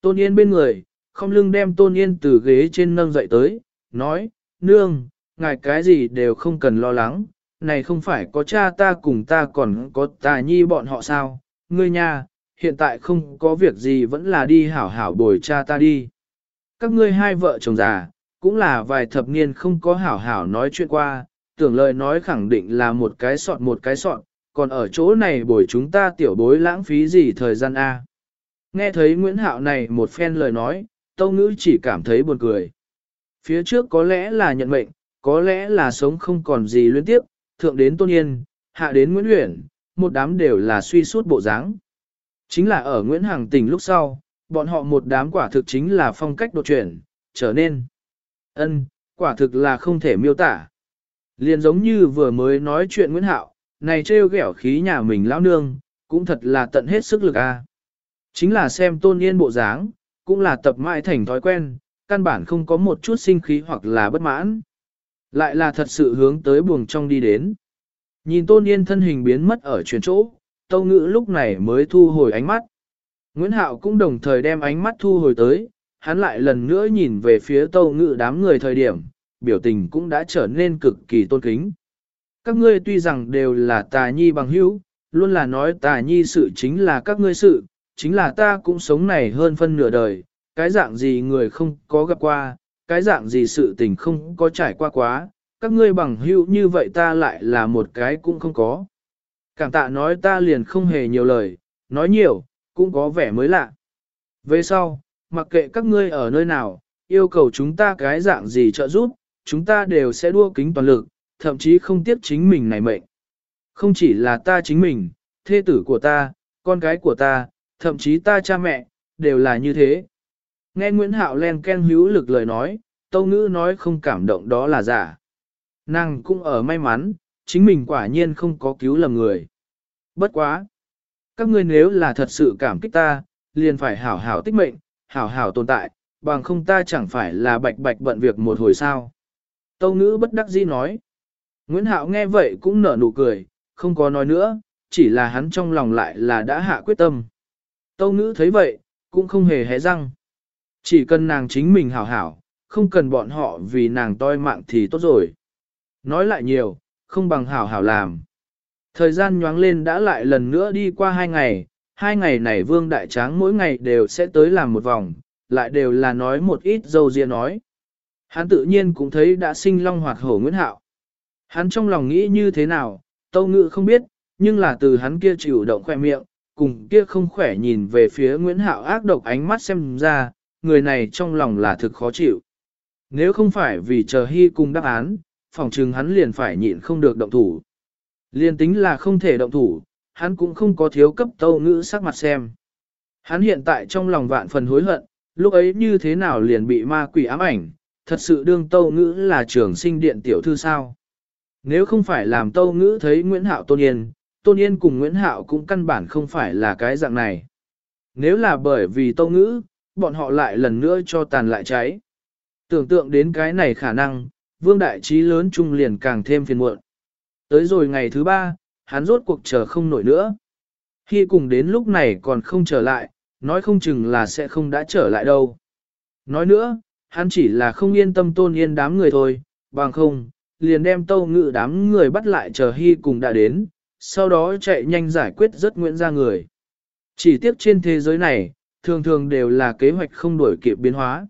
Tôn Yên bên người, không lưng đem Tôn Yên từ ghế trên nâng dậy tới, nói, nương, ngài cái gì đều không cần lo lắng, này không phải có cha ta cùng ta còn có tà nhi bọn họ sao, ngươi nha, hiện tại không có việc gì vẫn là đi hảo hảo bồi cha ta đi. Các ngươi hai vợ chồng già, cũng là vài thập niên không có hảo hảo nói chuyện qua, tưởng lời nói khẳng định là một cái sọn một cái sọn, còn ở chỗ này bồi chúng ta tiểu bối lãng phí gì thời gian A. Nghe thấy Nguyễn Hạo này một phen lời nói, Tâu Ngữ chỉ cảm thấy buồn cười. Phía trước có lẽ là nhận mệnh, có lẽ là sống không còn gì liên tiếp, thượng đến Tôn Yên, hạ đến Nguyễn Huyển, một đám đều là suy suốt bộ dáng. Chính là ở Nguyễn Hằng tỉnh lúc sau, bọn họ một đám quả thực chính là phong cách đột chuyển, trở nên. ân quả thực là không thể miêu tả. Liền giống như vừa mới nói chuyện Nguyễn Hạo, này trêu ghẹo khí nhà mình lão nương, cũng thật là tận hết sức lực a. Chính là xem tôn yên bộ dáng, cũng là tập mãi thành thói quen, căn bản không có một chút sinh khí hoặc là bất mãn. Lại là thật sự hướng tới buồng trong đi đến. Nhìn tôn yên thân hình biến mất ở chuyển chỗ, tâu ngữ lúc này mới thu hồi ánh mắt. Nguyễn Hạo cũng đồng thời đem ánh mắt thu hồi tới, hắn lại lần nữa nhìn về phía tâu ngữ đám người thời điểm, biểu tình cũng đã trở nên cực kỳ tôn kính. Các ngươi tuy rằng đều là tà nhi bằng hữu, luôn là nói tà nhi sự chính là các ngươi sự, chính là ta cũng sống này hơn phân nửa đời, cái dạng gì người không có gặp qua, cái dạng gì sự tình không có trải qua quá, các ngươi bằng hữu như vậy ta lại là một cái cũng không có. Cảm tạ nói ta liền không hề nhiều lời, nói nhiều, cũng có vẻ mới lạ. Về sau, mặc kệ các ngươi ở nơi nào, yêu cầu chúng ta cái dạng gì trợ giúp, chúng ta đều sẽ đua kính toàn lực, thậm chí không tiếc chính mình này mệnh. Không chỉ là ta chính mình, thê tử của ta, con cái của ta, thậm chí ta cha mẹ, đều là như thế. Nghe Nguyễn Hạo len ken hữu lực lời nói, tâu ngữ nói không cảm động đó là giả. Nàng cũng ở may mắn, chính mình quả nhiên không có cứu lầm người. Bất quá! Các ngươi nếu là thật sự cảm kích ta, liền phải hảo hảo tích mệnh, hảo hảo tồn tại, bằng không ta chẳng phải là bạch bạch bận việc một hồi sao. Tâu ngữ bất đắc dĩ nói. Nguyễn Hạo nghe vậy cũng nở nụ cười, không có nói nữa, chỉ là hắn trong lòng lại là đã hạ quyết tâm. Tâu ngữ thấy vậy, cũng không hề hé răng. Chỉ cần nàng chính mình hảo hảo, không cần bọn họ vì nàng toi mạng thì tốt rồi. Nói lại nhiều, không bằng hảo hảo làm. Thời gian nhoáng lên đã lại lần nữa đi qua hai ngày, hai ngày này Vương Đại Tráng mỗi ngày đều sẽ tới làm một vòng, lại đều là nói một ít dâu riêng nói. Hắn tự nhiên cũng thấy đã sinh long hoạt hổ Nguyễn Hạo. Hắn trong lòng nghĩ như thế nào, tâu ngự không biết, nhưng là từ hắn kia chịu động khỏe miệng, cùng kia không khỏe nhìn về phía Nguyễn Hạo ác độc ánh mắt xem ra, người này trong lòng là thực khó chịu. Nếu không phải vì chờ hy cùng đáp án, phòng trừng hắn liền phải nhịn không được động thủ. Liên tính là không thể động thủ, hắn cũng không có thiếu cấp tâu ngữ sắc mặt xem. Hắn hiện tại trong lòng vạn phần hối hận, lúc ấy như thế nào liền bị ma quỷ ám ảnh, thật sự đương tâu ngữ là trưởng sinh điện tiểu thư sao. Nếu không phải làm tâu ngữ thấy Nguyễn Hạo tôn yên, tôn yên cùng Nguyễn Hạo cũng căn bản không phải là cái dạng này. Nếu là bởi vì tâu ngữ, bọn họ lại lần nữa cho tàn lại cháy. Tưởng tượng đến cái này khả năng, vương đại trí lớn trung liền càng thêm phiền muộn. Tới rồi ngày thứ ba, hắn rốt cuộc chờ không nổi nữa. Khi cùng đến lúc này còn không trở lại, nói không chừng là sẽ không đã trở lại đâu. Nói nữa, hắn chỉ là không yên tâm tôn yên đám người thôi, bằng không, liền đem tâu ngự đám người bắt lại chờ hy cùng đã đến, sau đó chạy nhanh giải quyết rất nguyễn ra người. Chỉ tiếc trên thế giới này, thường thường đều là kế hoạch không đổi kịp biến hóa.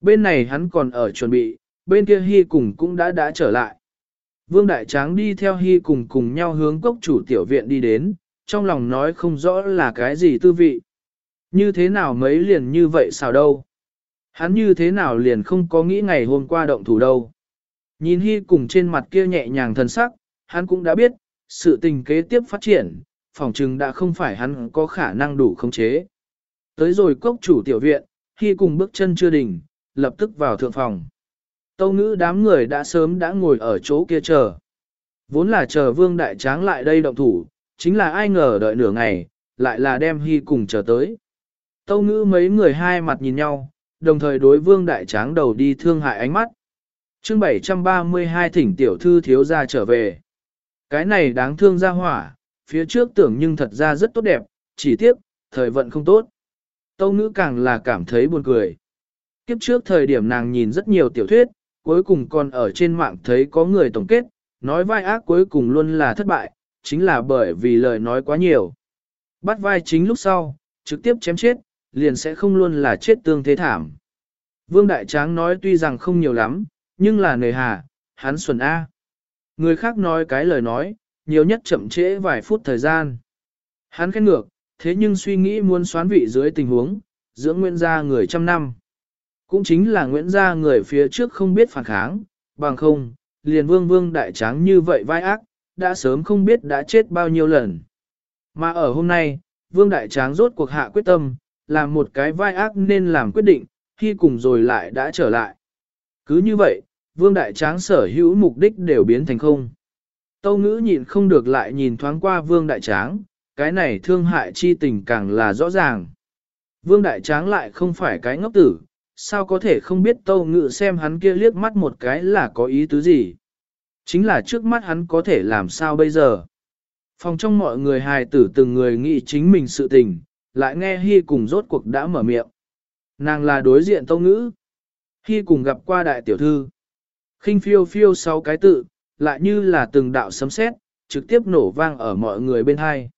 Bên này hắn còn ở chuẩn bị, bên kia hy cùng cũng đã đã trở lại. Vương Đại Tráng đi theo hy cùng cùng nhau hướng cốc chủ tiểu viện đi đến, trong lòng nói không rõ là cái gì tư vị. Như thế nào mấy liền như vậy sao đâu? Hắn như thế nào liền không có nghĩ ngày hôm qua động thủ đâu? Nhìn hy cùng trên mặt kia nhẹ nhàng thần sắc, hắn cũng đã biết, sự tình kế tiếp phát triển, phòng trừng đã không phải hắn có khả năng đủ khống chế. Tới rồi cốc chủ tiểu viện, hy cùng bước chân chưa đỉnh, lập tức vào thượng phòng. Tâu ngữ đám người đã sớm đã ngồi ở chỗ kia chờ. Vốn là chờ vương đại tráng lại đây động thủ, chính là ai ngờ đợi nửa ngày, lại là đem hy cùng chờ tới. Tâu ngữ mấy người hai mặt nhìn nhau, đồng thời đối vương đại tráng đầu đi thương hại ánh mắt. chương 732 thỉnh tiểu thư thiếu ra trở về. Cái này đáng thương ra hỏa, phía trước tưởng nhưng thật ra rất tốt đẹp, chỉ tiếc, thời vận không tốt. Tâu ngữ càng là cảm thấy buồn cười. Kiếp trước thời điểm nàng nhìn rất nhiều tiểu thuyết, cuối cùng còn ở trên mạng thấy có người tổng kết, nói vai ác cuối cùng luôn là thất bại, chính là bởi vì lời nói quá nhiều. Bắt vai chính lúc sau, trực tiếp chém chết, liền sẽ không luôn là chết tương thế thảm. Vương Đại Tráng nói tuy rằng không nhiều lắm, nhưng là nề hà, hắn xuẩn A. Người khác nói cái lời nói, nhiều nhất chậm trễ vài phút thời gian. Hắn khen ngược, thế nhưng suy nghĩ muốn xoán vị dưới tình huống, giữa Nguyễn gia người trăm năm. Cũng chính là Nguyễn gia người phía trước không biết phản kháng, bằng không, liền vương vương đại tráng như vậy vai ác, đã sớm không biết đã chết bao nhiêu lần. Mà ở hôm nay, vương đại tráng rốt cuộc hạ quyết tâm, làm một cái vai ác nên làm quyết định, khi cùng rồi lại đã trở lại. Cứ như vậy, vương đại tráng sở hữu mục đích đều biến thành không. Tâu ngữ nhịn không được lại nhìn thoáng qua vương đại tráng, cái này thương hại chi tình càng là rõ ràng. Vương đại tráng lại không phải cái ngốc tử, sao có thể không biết tâu ngữ xem hắn kia liếc mắt một cái là có ý tứ gì. Chính là trước mắt hắn có thể làm sao bây giờ. Phòng trong mọi người hài tử từng người nghĩ chính mình sự tình, lại nghe Hy cùng rốt cuộc đã mở miệng. Nàng là đối diện tâu ngữ. Hy cùng gặp qua đại tiểu thư khinh phiêu phiêu sáu cái tự, lại như là từng đạo sấm sét trực tiếp nổ vang ở mọi người bên hai.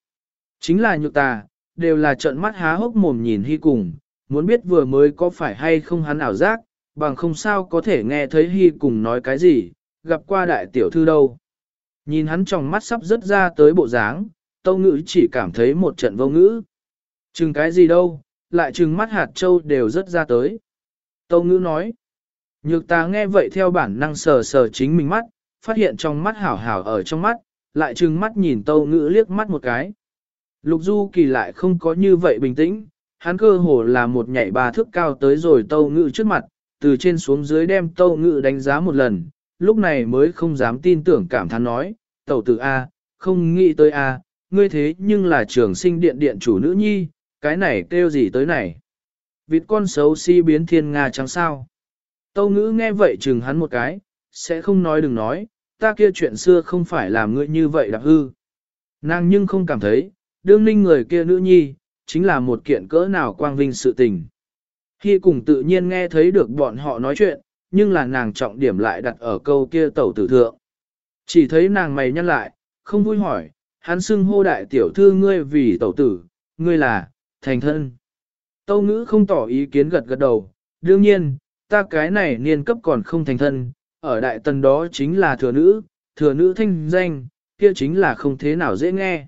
Chính là nhược tà, đều là trận mắt há hốc mồm nhìn Hy cùng, muốn biết vừa mới có phải hay không hắn ảo giác, bằng không sao có thể nghe thấy Hy cùng nói cái gì, gặp qua đại tiểu thư đâu. Nhìn hắn trong mắt sắp rớt ra tới bộ dáng, tâu ngữ chỉ cảm thấy một trận vô ngữ. Chừng cái gì đâu, lại chừng mắt hạt châu đều rớt ra tới. Tâu ngữ nói, nhược ta nghe vậy theo bản năng sờ sờ chính mình mắt, phát hiện trong mắt hảo hảo ở trong mắt, lại trừng mắt nhìn tâu ngữ liếc mắt một cái. Lục Du Kỳ lại không có như vậy bình tĩnh, hắn cơ hồ là một nhảy ba thước cao tới rồi tâu ngữ trước mặt, từ trên xuống dưới đem tâu ngữ đánh giá một lần, lúc này mới không dám tin tưởng cảm thán nói, tẩu tử A, không nghĩ tới A, ngươi thế nhưng là trường sinh điện điện chủ nữ nhi, cái này kêu gì tới này. Vịt con xấu si biến thiên Nga trắng sao. Tâu ngữ nghe vậy chừng hắn một cái, sẽ không nói đừng nói, ta kia chuyện xưa không phải làm ngươi như vậy đặc hư. Nàng nhưng không cảm thấy, đương ninh người kia nữ nhi, chính là một kiện cỡ nào quang vinh sự tình. Khi cùng tự nhiên nghe thấy được bọn họ nói chuyện, nhưng là nàng trọng điểm lại đặt ở câu kia tẩu tử thượng. Chỉ thấy nàng mày nhăn lại, không vui hỏi, hắn xưng hô đại tiểu thư ngươi vì tẩu tử, ngươi là, thành thân. Tâu ngữ không tỏ ý kiến gật gật đầu, đương nhiên, ta cái này niên cấp còn không thành thân, ở đại tần đó chính là thừa nữ, thừa nữ thanh danh, kia chính là không thế nào dễ nghe.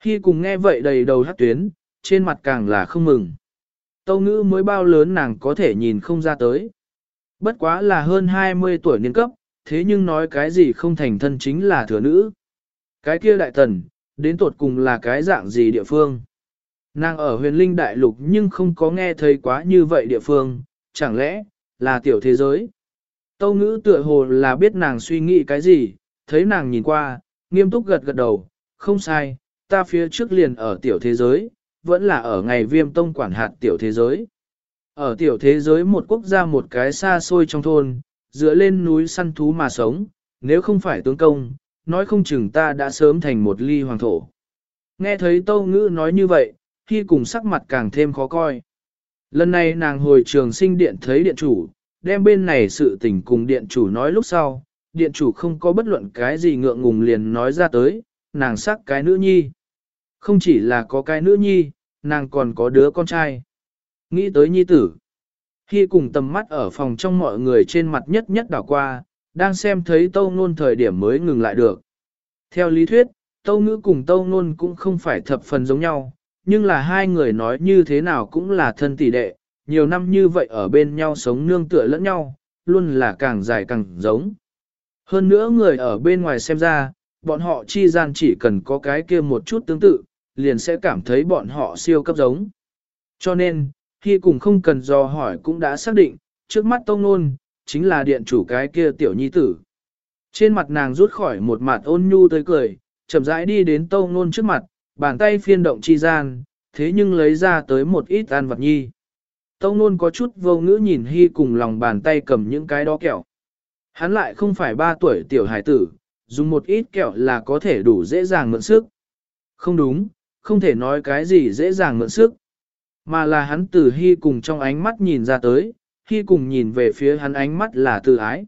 Khi cùng nghe vậy đầy đầu hát tuyến, trên mặt càng là không mừng. Tâu ngữ mới bao lớn nàng có thể nhìn không ra tới. Bất quá là hơn 20 tuổi niên cấp, thế nhưng nói cái gì không thành thân chính là thừa nữ. Cái kia đại tần, đến tột cùng là cái dạng gì địa phương. Nàng ở huyền linh đại lục nhưng không có nghe thấy quá như vậy địa phương, chẳng lẽ, là tiểu thế giới. Tâu ngữ tựa hồ là biết nàng suy nghĩ cái gì, thấy nàng nhìn qua, nghiêm túc gật gật đầu, không sai, ta phía trước liền ở tiểu thế giới, vẫn là ở ngày viêm tông quản hạt tiểu thế giới. Ở tiểu thế giới một quốc gia một cái xa xôi trong thôn, dựa lên núi săn thú mà sống, nếu không phải tướng công, nói không chừng ta đã sớm thành một ly hoàng thổ. Nghe thấy tâu ngữ nói như vậy, khi cùng sắc mặt càng thêm khó coi. Lần này nàng hồi trường sinh điện thấy điện chủ, đem bên này sự tình cùng điện chủ nói lúc sau, điện chủ không có bất luận cái gì ngượng ngùng liền nói ra tới, nàng sắc cái nữ nhi. Không chỉ là có cái nữ nhi, nàng còn có đứa con trai. Nghĩ tới nhi tử. Khi cùng tầm mắt ở phòng trong mọi người trên mặt nhất nhất đảo qua, đang xem thấy tâu nôn thời điểm mới ngừng lại được. Theo lý thuyết, tâu ngữ cùng tâu nôn cũng không phải thập phần giống nhau, nhưng là hai người nói như thế nào cũng là thân tỷ đệ, nhiều năm như vậy ở bên nhau sống nương tựa lẫn nhau, luôn là càng dài càng giống. Hơn nữa người ở bên ngoài xem ra, bọn họ chi gian chỉ cần có cái kia một chút tương tự, liền sẽ cảm thấy bọn họ siêu cấp giống. Cho nên, khi cùng không cần do hỏi cũng đã xác định, trước mắt tông nôn, chính là điện chủ cái kia tiểu nhi tử. Trên mặt nàng rút khỏi một mặt ôn nhu tới cười, chậm rãi đi đến tông nôn trước mặt, bàn tay phiên động chi gian, thế nhưng lấy ra tới một ít ăn vật nhi. Tông nôn có chút vô ngữ nhìn hy cùng lòng bàn tay cầm những cái đó kẹo. Hắn lại không phải ba tuổi tiểu hải tử, dùng một ít kẹo là có thể đủ dễ dàng mượn sức. Không đúng, không thể nói cái gì dễ dàng mượn sức. mà là hắn từ hy cùng trong ánh mắt nhìn ra tới, hy cùng nhìn về phía hắn ánh mắt là từ ái.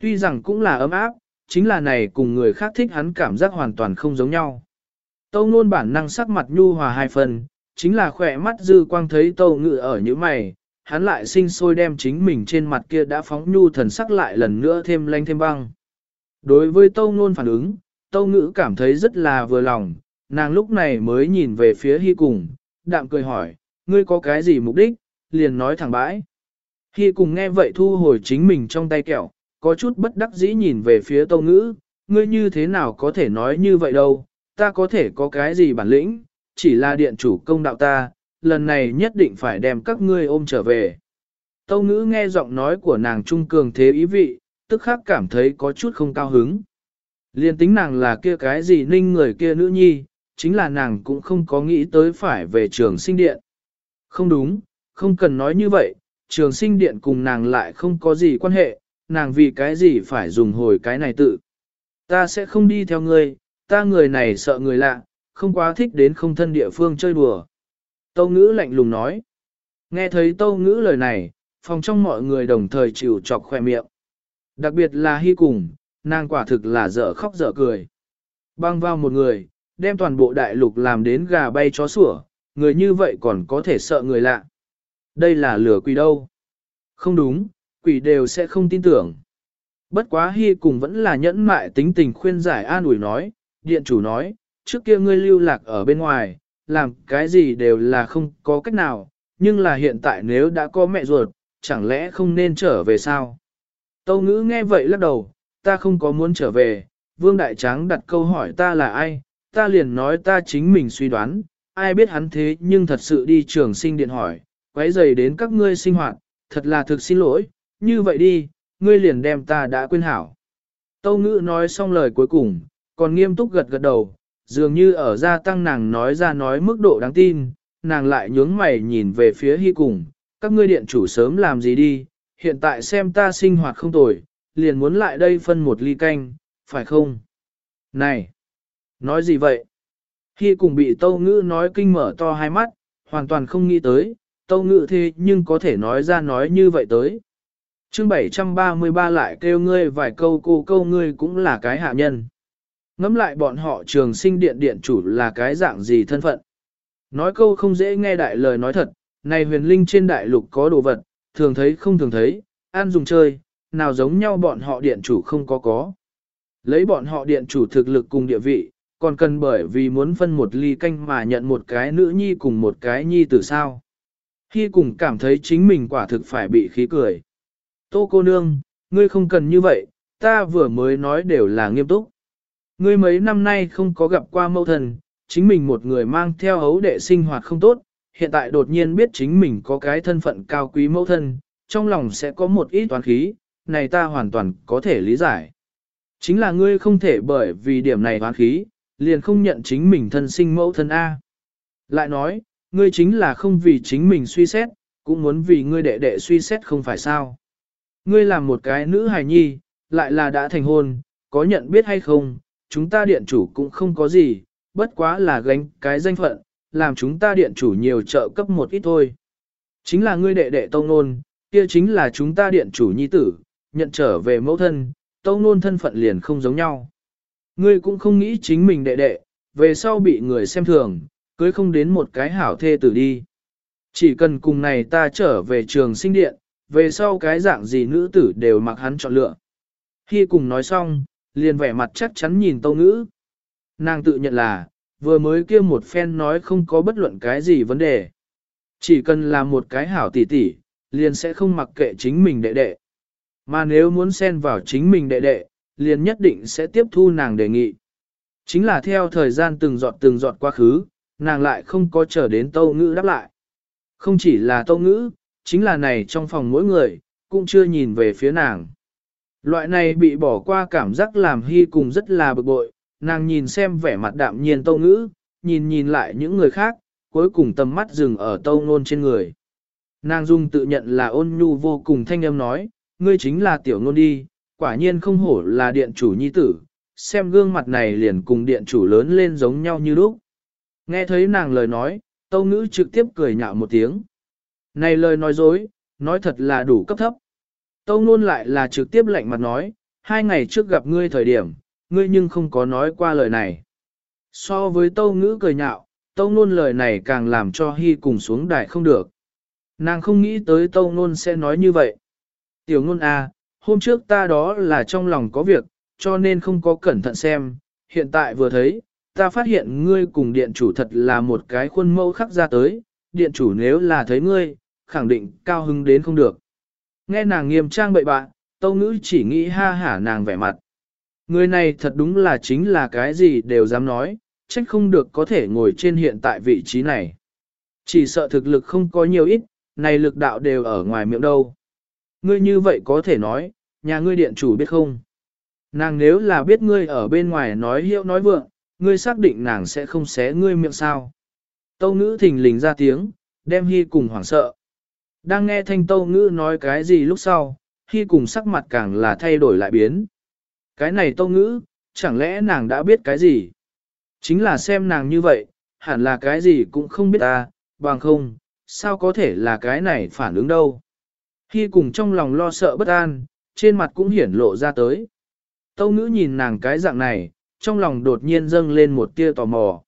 Tuy rằng cũng là ấm áp, chính là này cùng người khác thích hắn cảm giác hoàn toàn không giống nhau. Tâu nôn bản năng sắc mặt nhu hòa hai phần, chính là khỏe mắt dư quang thấy tâu ngự ở như mày, hắn lại sinh sôi đem chính mình trên mặt kia đã phóng nhu thần sắc lại lần nữa thêm lanh thêm băng. Đối với tâu nôn phản ứng, tâu ngữ cảm thấy rất là vừa lòng, nàng lúc này mới nhìn về phía hy cùng, đạm cười hỏi, ngươi có cái gì mục đích, liền nói thẳng bãi. Hy cùng nghe vậy thu hồi chính mình trong tay kẹo, có chút bất đắc dĩ nhìn về phía tâu ngữ, ngươi như thế nào có thể nói như vậy đâu, ta có thể có cái gì bản lĩnh, chỉ là điện chủ công đạo ta, lần này nhất định phải đem các ngươi ôm trở về. Tâu ngữ nghe giọng nói của nàng trung cường thế ý vị, tức khắc cảm thấy có chút không cao hứng. Liên tính nàng là kia cái gì ninh người kia nữ nhi, chính là nàng cũng không có nghĩ tới phải về trường sinh điện. Không đúng, không cần nói như vậy, trường sinh điện cùng nàng lại không có gì quan hệ, nàng vì cái gì phải dùng hồi cái này tự. Ta sẽ không đi theo ngươi, ta người này sợ người lạ, không quá thích đến không thân địa phương chơi đùa. Tâu ngữ lạnh lùng nói. Nghe thấy tâu ngữ lời này, phòng trong mọi người đồng thời chịu chọc khoe miệng. Đặc biệt là hy cùng, nàng quả thực là dở khóc dở cười. Băng vào một người, đem toàn bộ đại lục làm đến gà bay chó sủa, người như vậy còn có thể sợ người lạ. Đây là lửa quỷ đâu. Không đúng, quỷ đều sẽ không tin tưởng. Bất quá hy cùng vẫn là nhẫn mại tính tình khuyên giải an ủi nói, điện chủ nói, trước kia ngươi lưu lạc ở bên ngoài, làm cái gì đều là không có cách nào, nhưng là hiện tại nếu đã có mẹ ruột, chẳng lẽ không nên trở về sao? Tâu ngữ nghe vậy lắc đầu, ta không có muốn trở về, Vương Đại Tráng đặt câu hỏi ta là ai, ta liền nói ta chính mình suy đoán, ai biết hắn thế nhưng thật sự đi trường sinh điện hỏi, quấy rầy đến các ngươi sinh hoạt, thật là thực xin lỗi, như vậy đi, ngươi liền đem ta đã quên hảo. Tâu ngữ nói xong lời cuối cùng, còn nghiêm túc gật gật đầu, dường như ở gia tăng nàng nói ra nói mức độ đáng tin, nàng lại nhướng mày nhìn về phía hy cùng, các ngươi điện chủ sớm làm gì đi, hiện tại xem ta sinh hoạt không tồi, liền muốn lại đây phân một ly canh, phải không? Này! Nói gì vậy? Hy cùng bị tâu ngữ nói kinh mở to hai mắt, hoàn toàn không nghĩ tới, tâu ngữ thế nhưng có thể nói ra nói như vậy tới. chương 733 lại kêu ngươi vài câu cô câu ngươi cũng là cái hạ nhân. Ngắm lại bọn họ trường sinh điện điện chủ là cái dạng gì thân phận. Nói câu không dễ nghe đại lời nói thật, này huyền linh trên đại lục có đồ vật, thường thấy không thường thấy, ăn dùng chơi, nào giống nhau bọn họ điện chủ không có có. Lấy bọn họ điện chủ thực lực cùng địa vị, còn cần bởi vì muốn phân một ly canh mà nhận một cái nữ nhi cùng một cái nhi từ sao. Khi cùng cảm thấy chính mình quả thực phải bị khí cười. Tô cô nương, ngươi không cần như vậy, ta vừa mới nói đều là nghiêm túc. Ngươi mấy năm nay không có gặp qua mâu thần, chính mình một người mang theo hấu đệ sinh hoạt không tốt, hiện tại đột nhiên biết chính mình có cái thân phận cao quý mẫu thân, trong lòng sẽ có một ít toán khí, này ta hoàn toàn có thể lý giải. Chính là ngươi không thể bởi vì điểm này toán khí, liền không nhận chính mình thân sinh mẫu thân A. Lại nói, ngươi chính là không vì chính mình suy xét, cũng muốn vì ngươi đệ đệ suy xét không phải sao. Ngươi là một cái nữ hài nhi, lại là đã thành hôn, có nhận biết hay không, chúng ta điện chủ cũng không có gì, bất quá là gánh cái danh phận, làm chúng ta điện chủ nhiều trợ cấp một ít thôi. Chính là ngươi đệ đệ tông nôn, kia chính là chúng ta điện chủ nhi tử, nhận trở về mẫu thân, tông nôn thân phận liền không giống nhau. Ngươi cũng không nghĩ chính mình đệ đệ, về sau bị người xem thường, cưới không đến một cái hảo thê tử đi. Chỉ cần cùng này ta trở về trường sinh điện, về sau cái dạng gì nữ tử đều mặc hắn chọn lựa. Khi cùng nói xong, liền vẻ mặt chắc chắn nhìn tâu ngữ. Nàng tự nhận là, vừa mới kia một phen nói không có bất luận cái gì vấn đề. Chỉ cần là một cái hảo tỷ tỷ, liền sẽ không mặc kệ chính mình đệ đệ. Mà nếu muốn xen vào chính mình đệ đệ, liền nhất định sẽ tiếp thu nàng đề nghị. Chính là theo thời gian từng giọt từng giọt quá khứ, nàng lại không có chờ đến tâu ngữ đáp lại. Không chỉ là tâu ngữ, chính là này trong phòng mỗi người, cũng chưa nhìn về phía nàng. Loại này bị bỏ qua cảm giác làm hy cùng rất là bực bội, nàng nhìn xem vẻ mặt đạm nhiên tâu ngữ, nhìn nhìn lại những người khác, cuối cùng tầm mắt dừng ở tâu nôn trên người. Nàng dung tự nhận là ôn nhu vô cùng thanh âm nói, ngươi chính là tiểu nôn đi, quả nhiên không hổ là điện chủ nhi tử, xem gương mặt này liền cùng điện chủ lớn lên giống nhau như lúc. Nghe thấy nàng lời nói, Tâu ngữ trực tiếp cười nhạo một tiếng. Này lời nói dối, nói thật là đủ cấp thấp. Tâu nôn lại là trực tiếp lạnh mặt nói, hai ngày trước gặp ngươi thời điểm, ngươi nhưng không có nói qua lời này. So với tâu ngữ cười nhạo, tâu nôn lời này càng làm cho hy cùng xuống đài không được. Nàng không nghĩ tới tâu nôn sẽ nói như vậy. Tiểu nôn à, hôm trước ta đó là trong lòng có việc, cho nên không có cẩn thận xem, hiện tại vừa thấy, ta phát hiện ngươi cùng điện chủ thật là một cái khuôn mẫu khắc ra tới, điện chủ nếu là thấy ngươi, khẳng định cao hứng đến không được. Nghe nàng nghiêm trang bậy bạ, tâu ngữ chỉ nghĩ ha hả nàng vẻ mặt. Người này thật đúng là chính là cái gì đều dám nói, trách không được có thể ngồi trên hiện tại vị trí này. Chỉ sợ thực lực không có nhiều ít, này lực đạo đều ở ngoài miệng đâu. Ngươi như vậy có thể nói, nhà ngươi điện chủ biết không? Nàng nếu là biết ngươi ở bên ngoài nói hiệu nói vượng, ngươi xác định nàng sẽ không xé ngươi miệng sao. Tâu ngữ thình lình ra tiếng, đem hy cùng hoảng sợ. Đang nghe thanh tâu ngữ nói cái gì lúc sau, khi cùng sắc mặt càng là thay đổi lại biến. Cái này tâu ngữ, chẳng lẽ nàng đã biết cái gì? Chính là xem nàng như vậy, hẳn là cái gì cũng không biết ta, bằng không, sao có thể là cái này phản ứng đâu. Khi cùng trong lòng lo sợ bất an, trên mặt cũng hiển lộ ra tới. Tâu ngữ nhìn nàng cái dạng này, trong lòng đột nhiên dâng lên một tia tò mò.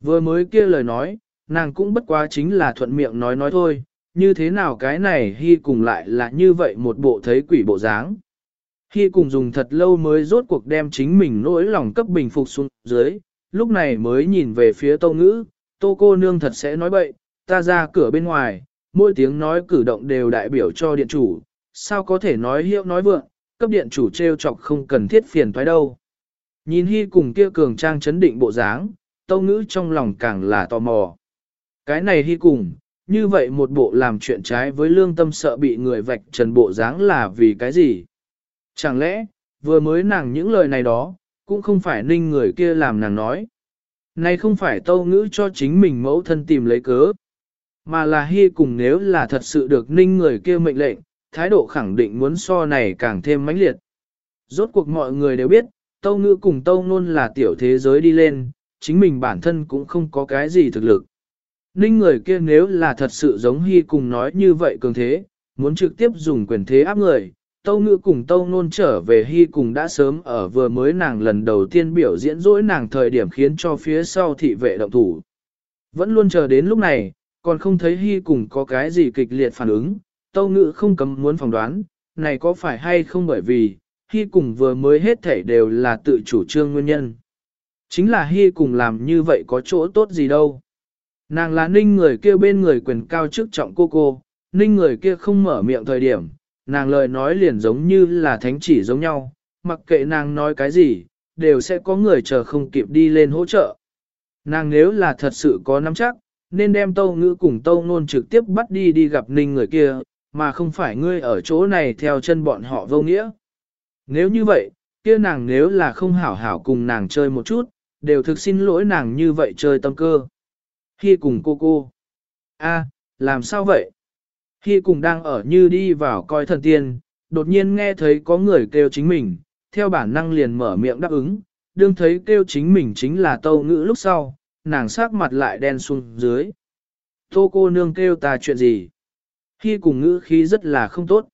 Vừa mới kia lời nói, nàng cũng bất quá chính là thuận miệng nói nói thôi, như thế nào cái này hy cùng lại là như vậy một bộ thấy quỷ bộ dáng. Hy cùng dùng thật lâu mới rốt cuộc đem chính mình nỗi lòng cấp bình phục xuống dưới, lúc này mới nhìn về phía Tô ngữ, tô cô nương thật sẽ nói bậy, ta ra cửa bên ngoài, mỗi tiếng nói cử động đều đại biểu cho điện chủ, sao có thể nói hiệu nói vượng, cấp điện chủ treo chọc không cần thiết phiền thoái đâu. Nhìn Hy cùng kia cường trang chấn định bộ dáng, tâu ngữ trong lòng càng là tò mò. Cái này Hy cùng, như vậy một bộ làm chuyện trái với lương tâm sợ bị người vạch trần bộ dáng là vì cái gì? Chẳng lẽ, vừa mới nàng những lời này đó, cũng không phải ninh người kia làm nàng nói. Này không phải tâu ngữ cho chính mình mẫu thân tìm lấy cớ, mà là hy cùng nếu là thật sự được ninh người kia mệnh lệnh, thái độ khẳng định muốn so này càng thêm mãnh liệt. Rốt cuộc mọi người đều biết, tâu ngữ cùng tâu nôn là tiểu thế giới đi lên, chính mình bản thân cũng không có cái gì thực lực. Ninh người kia nếu là thật sự giống hy cùng nói như vậy cường thế, muốn trực tiếp dùng quyền thế áp người, tâu ngữ cùng tâu nôn trở về hy cùng đã sớm ở vừa mới nàng lần đầu tiên biểu diễn dỗi nàng thời điểm khiến cho phía sau thị vệ động thủ. Vẫn luôn chờ đến lúc này, còn không thấy hy cùng có cái gì kịch liệt phản ứng, tâu ngữ không cấm muốn phỏng đoán, này có phải hay không bởi vì, hy cùng vừa mới hết thể đều là tự chủ trương nguyên nhân. Chính là hy cùng làm như vậy có chỗ tốt gì đâu. Nàng là ninh người kia bên người quyền cao chức trọng cô cô, ninh người kia không mở miệng thời điểm, nàng lời nói liền giống như là thánh chỉ giống nhau, mặc kệ nàng nói cái gì, đều sẽ có người chờ không kịp đi lên hỗ trợ. Nàng nếu là thật sự có nắm chắc, nên đem tâu ngữ cùng tâu nôn trực tiếp bắt đi đi gặp ninh người kia, mà không phải ngươi ở chỗ này theo chân bọn họ vô nghĩa. Nếu như vậy, kia nàng nếu là không hảo hảo cùng nàng chơi một chút, đều thực xin lỗi nàng như vậy chơi tâm cơ. Hy cùng cô cô. a làm sao vậy? Hy cùng đang ở như đi vào coi thần tiên, đột nhiên nghe thấy có người kêu chính mình, theo bản năng liền mở miệng đáp ứng, đương thấy kêu chính mình chính là tâu ngữ lúc sau, nàng sát mặt lại đen xuống dưới. Tô cô nương kêu ta chuyện gì? Hy cùng ngữ khí rất là không tốt.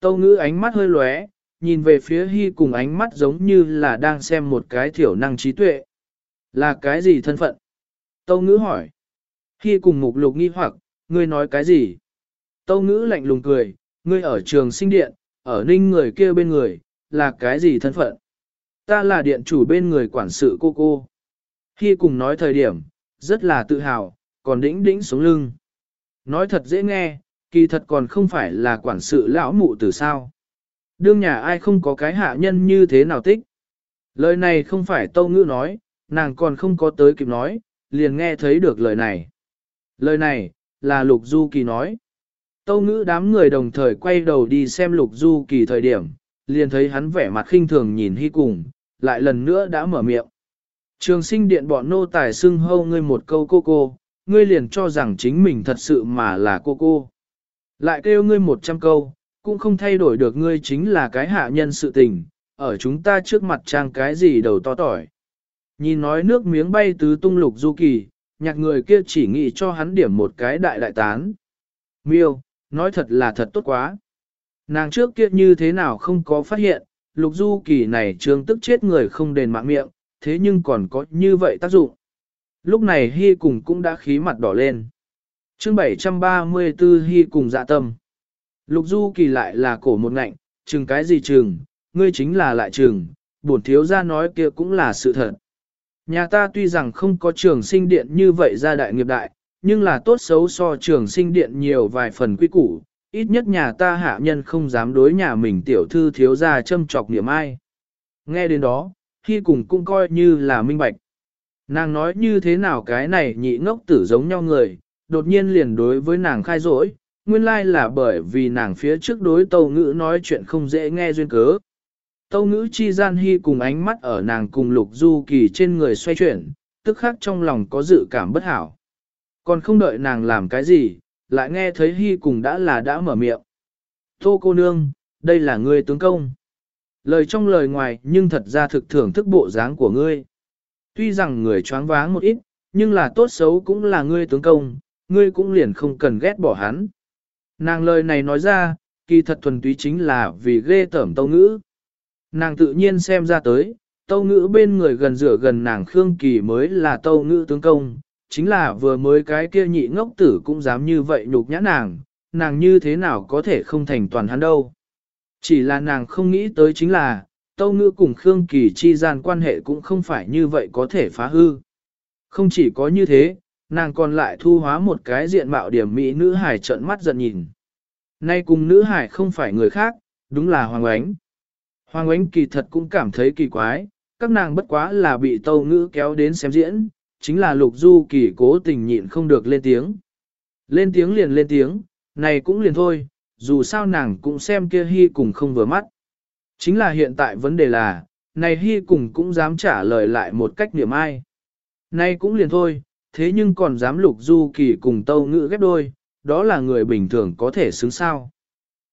Tâu ngữ ánh mắt hơi lóe, nhìn về phía Hy cùng ánh mắt giống như là đang xem một cái thiểu năng trí tuệ. Là cái gì thân phận? Tâu ngữ hỏi khi cùng mục lục nghi hoặc, ngươi nói cái gì? Tâu ngữ lạnh lùng cười, ngươi ở trường sinh điện, ở ninh người kia bên người, là cái gì thân phận? Ta là điện chủ bên người quản sự cô cô. khi cùng nói thời điểm, rất là tự hào, còn đĩnh đĩnh xuống lưng. Nói thật dễ nghe, kỳ thật còn không phải là quản sự lão mụ từ sao. Đương nhà ai không có cái hạ nhân như thế nào tích. Lời này không phải tâu ngữ nói, nàng còn không có tới kịp nói, liền nghe thấy được lời này. Lời này, là Lục Du Kỳ nói. Tâu ngữ đám người đồng thời quay đầu đi xem Lục Du Kỳ thời điểm, liền thấy hắn vẻ mặt khinh thường nhìn hy cùng, lại lần nữa đã mở miệng. Trường sinh điện bọn nô tài xưng hâu ngươi một câu cô cô, ngươi liền cho rằng chính mình thật sự mà là cô cô. Lại kêu ngươi một trăm câu, cũng không thay đổi được ngươi chính là cái hạ nhân sự tình, ở chúng ta trước mặt trang cái gì đầu to tỏi. Nhìn nói nước miếng bay tứ tung lục du kỳ, nhạc người kia chỉ nghĩ cho hắn điểm một cái đại đại tán. Miêu, nói thật là thật tốt quá. Nàng trước kia như thế nào không có phát hiện, lục du kỳ này trương tức chết người không đền mạng miệng, thế nhưng còn có như vậy tác dụng. Lúc này Hy cùng cũng đã khí mặt đỏ lên. chương 734 Hy cùng dạ tâm. Lục du kỳ lại là cổ một ngạnh, chừng cái gì chừng, ngươi chính là lại chừng, bổn thiếu ra nói kia cũng là sự thật. Nhà ta tuy rằng không có trường sinh điện như vậy gia đại nghiệp đại, nhưng là tốt xấu so trường sinh điện nhiều vài phần quy củ, ít nhất nhà ta hạ nhân không dám đối nhà mình tiểu thư thiếu gia châm chọc niệm ai. Nghe đến đó, khi cùng cũng coi như là minh bạch. Nàng nói như thế nào cái này nhị ngốc tử giống nhau người, đột nhiên liền đối với nàng khai rỗi, nguyên lai là bởi vì nàng phía trước đối tàu ngữ nói chuyện không dễ nghe duyên cớ. Tâu ngữ chi gian hy cùng ánh mắt ở nàng cùng lục du kỳ trên người xoay chuyển, tức khắc trong lòng có dự cảm bất hảo. Còn không đợi nàng làm cái gì, lại nghe thấy hy cùng đã là đã mở miệng. Tô cô nương, đây là ngươi tướng công. Lời trong lời ngoài nhưng thật ra thực thưởng thức bộ dáng của ngươi. Tuy rằng người choáng váng một ít, nhưng là tốt xấu cũng là ngươi tướng công, ngươi cũng liền không cần ghét bỏ hắn. Nàng lời này nói ra, kỳ thật thuần túy chính là vì ghê tởm tâu ngữ. Nàng tự nhiên xem ra tới, tâu ngữ bên người gần rửa gần nàng Khương Kỳ mới là tâu ngữ tướng công, chính là vừa mới cái kia nhị ngốc tử cũng dám như vậy nhục nhã nàng, nàng như thế nào có thể không thành toàn hắn đâu. Chỉ là nàng không nghĩ tới chính là, tâu ngữ cùng Khương Kỳ chi gian quan hệ cũng không phải như vậy có thể phá hư. Không chỉ có như thế, nàng còn lại thu hóa một cái diện mạo điểm mỹ nữ hải trợn mắt giận nhìn. Nay cùng nữ hải không phải người khác, đúng là Hoàng Ánh. Hoàng Ánh kỳ thật cũng cảm thấy kỳ quái, các nàng bất quá là bị tâu ngữ kéo đến xem diễn, chính là lục du kỳ cố tình nhịn không được lên tiếng. Lên tiếng liền lên tiếng, này cũng liền thôi, dù sao nàng cũng xem kia hy cùng không vừa mắt. Chính là hiện tại vấn đề là, này hy cùng cũng dám trả lời lại một cách niệm ai. Này cũng liền thôi, thế nhưng còn dám lục du kỳ cùng tâu ngữ ghép đôi, đó là người bình thường có thể xứng sao.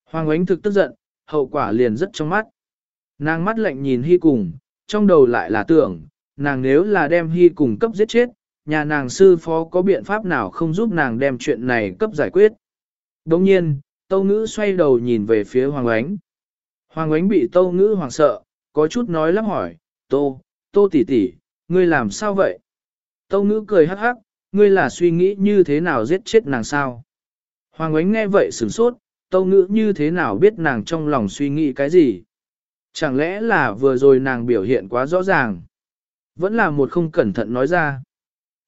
Hoàng ánh thực tức giận, hậu quả liền rất trong mắt. Nàng mắt lạnh nhìn hy cùng, trong đầu lại là tưởng, nàng nếu là đem hy cùng cấp giết chết, nhà nàng sư phó có biện pháp nào không giúp nàng đem chuyện này cấp giải quyết. Đồng nhiên, tâu ngữ xoay đầu nhìn về phía Hoàng ánh. Hoàng ánh bị tâu ngữ hoàng sợ, có chút nói lắp hỏi, tô, tô tỷ tỷ, ngươi làm sao vậy? Tâu ngữ cười hắc hắc, ngươi là suy nghĩ như thế nào giết chết nàng sao? Hoàng ánh nghe vậy sửng sốt, tâu ngữ như thế nào biết nàng trong lòng suy nghĩ cái gì? Chẳng lẽ là vừa rồi nàng biểu hiện quá rõ ràng? Vẫn là một không cẩn thận nói ra.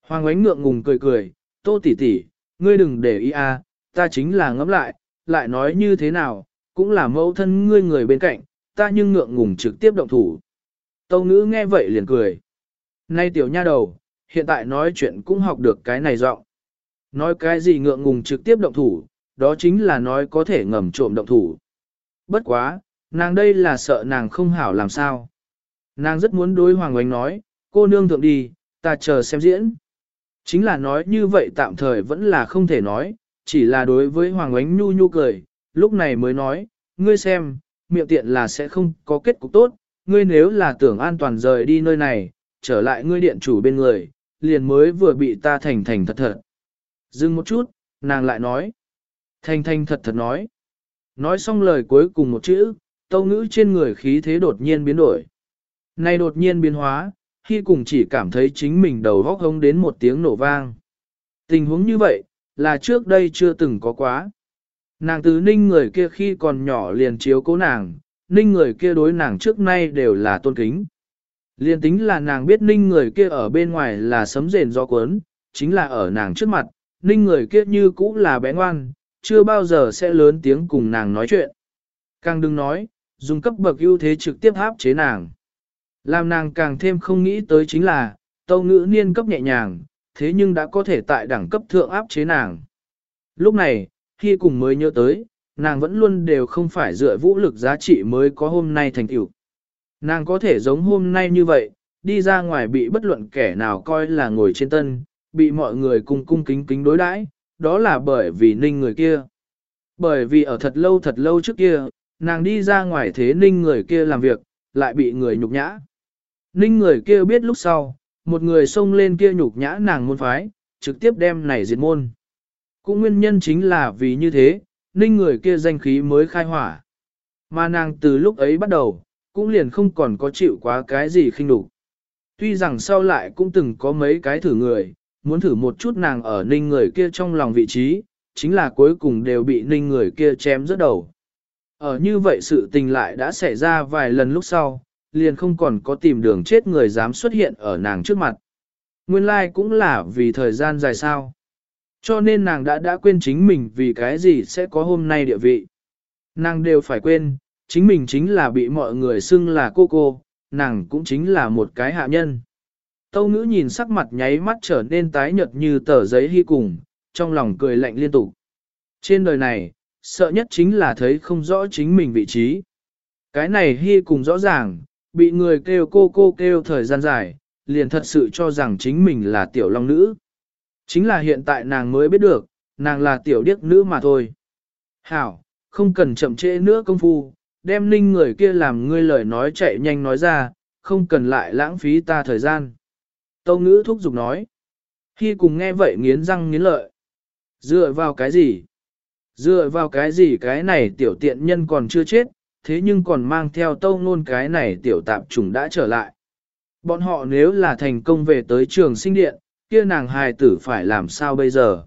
Hoàng ánh ngượng ngùng cười cười, tô tỷ tỷ, ngươi đừng để ý a, ta chính là ngẫm lại, lại nói như thế nào, cũng là mẫu thân ngươi người bên cạnh, ta nhưng ngượng ngùng trực tiếp động thủ. Tâu ngữ nghe vậy liền cười. Nay tiểu nha đầu, hiện tại nói chuyện cũng học được cái này giọng. Nói cái gì ngượng ngùng trực tiếp động thủ, đó chính là nói có thể ngầm trộm động thủ. Bất quá, nàng đây là sợ nàng không hảo làm sao. Nàng rất muốn đối Hoàng Oánh nói, cô nương thượng đi, ta chờ xem diễn. Chính là nói như vậy tạm thời vẫn là không thể nói, chỉ là đối với Hoàng Oánh nhu nhu cười, lúc này mới nói, ngươi xem, miệng tiện là sẽ không có kết cục tốt, ngươi nếu là tưởng an toàn rời đi nơi này, trở lại ngươi điện chủ bên người, liền mới vừa bị ta thành thành thật thật. Dừng một chút, nàng lại nói. Thành thành thật thật nói. Nói xong lời cuối cùng một chữ, tâu ngữ trên người khí thế đột nhiên biến đổi. Này đột nhiên biến hóa, khi cùng chỉ cảm thấy chính mình đầu góc hông đến một tiếng nổ vang. Tình huống như vậy, là trước đây chưa từng có quá. Nàng tứ ninh người kia khi còn nhỏ liền chiếu cố nàng, ninh người kia đối nàng trước nay đều là tôn kính. Liên tính là nàng biết ninh người kia ở bên ngoài là sấm rền do cuốn, chính là ở nàng trước mặt, ninh người kia như cũ là bé ngoan, chưa bao giờ sẽ lớn tiếng cùng nàng nói chuyện. Càng đừng nói, dùng cấp bậc ưu thế trực tiếp áp chế nàng. Làm nàng càng thêm không nghĩ tới chính là, tâu ngữ niên cấp nhẹ nhàng, thế nhưng đã có thể tại đẳng cấp thượng áp chế nàng. Lúc này, khi cùng mới nhớ tới, nàng vẫn luôn đều không phải dựa vũ lực giá trị mới có hôm nay thành tựu. Nàng có thể giống hôm nay như vậy, đi ra ngoài bị bất luận kẻ nào coi là ngồi trên tân, bị mọi người cung cung kính kính đối đãi, đó là bởi vì ninh người kia. Bởi vì ở thật lâu thật lâu trước kia, nàng đi ra ngoài thế ninh người kia làm việc, lại bị người nhục nhã. Ninh người kia biết lúc sau, một người xông lên kia nhục nhã nàng môn phái, trực tiếp đem này diệt môn. Cũng nguyên nhân chính là vì như thế, ninh người kia danh khí mới khai hỏa. Mà nàng từ lúc ấy bắt đầu, cũng liền không còn có chịu quá cái gì khinh đục. Tuy rằng sau lại cũng từng có mấy cái thử người, muốn thử một chút nàng ở ninh người kia trong lòng vị trí, chính là cuối cùng đều bị ninh người kia chém rớt đầu. Ở như vậy sự tình lại đã xảy ra vài lần lúc sau, liền không còn có tìm đường chết người dám xuất hiện ở nàng trước mặt. Nguyên lai like cũng là vì thời gian dài sao. Cho nên nàng đã đã quên chính mình vì cái gì sẽ có hôm nay địa vị. Nàng đều phải quên, chính mình chính là bị mọi người xưng là cô cô, nàng cũng chính là một cái hạ nhân. Tâu ngữ nhìn sắc mặt nháy mắt trở nên tái nhợt như tờ giấy hy cùng, trong lòng cười lạnh liên tục. Trên đời này, sợ nhất chính là thấy không rõ chính mình vị trí. Cái này hy cùng rõ ràng, bị người kêu cô cô kêu thời gian dài, liền thật sự cho rằng chính mình là tiểu long nữ. Chính là hiện tại nàng mới biết được, nàng là tiểu điếc nữ mà thôi. Hảo, không cần chậm trễ nữa công phu, đem ninh người kia làm ngươi lời nói chạy nhanh nói ra, không cần lại lãng phí ta thời gian. Tâu ngữ thúc giục nói. Khi cùng nghe vậy nghiến răng nghiến lợi. Dựa vào cái gì? Dựa vào cái gì cái này tiểu tiện nhân còn chưa chết, thế nhưng còn mang theo tâu nôn cái này tiểu tạp trùng đã trở lại. Bọn họ nếu là thành công về tới trường sinh điện, kia nàng hài tử phải làm sao bây giờ?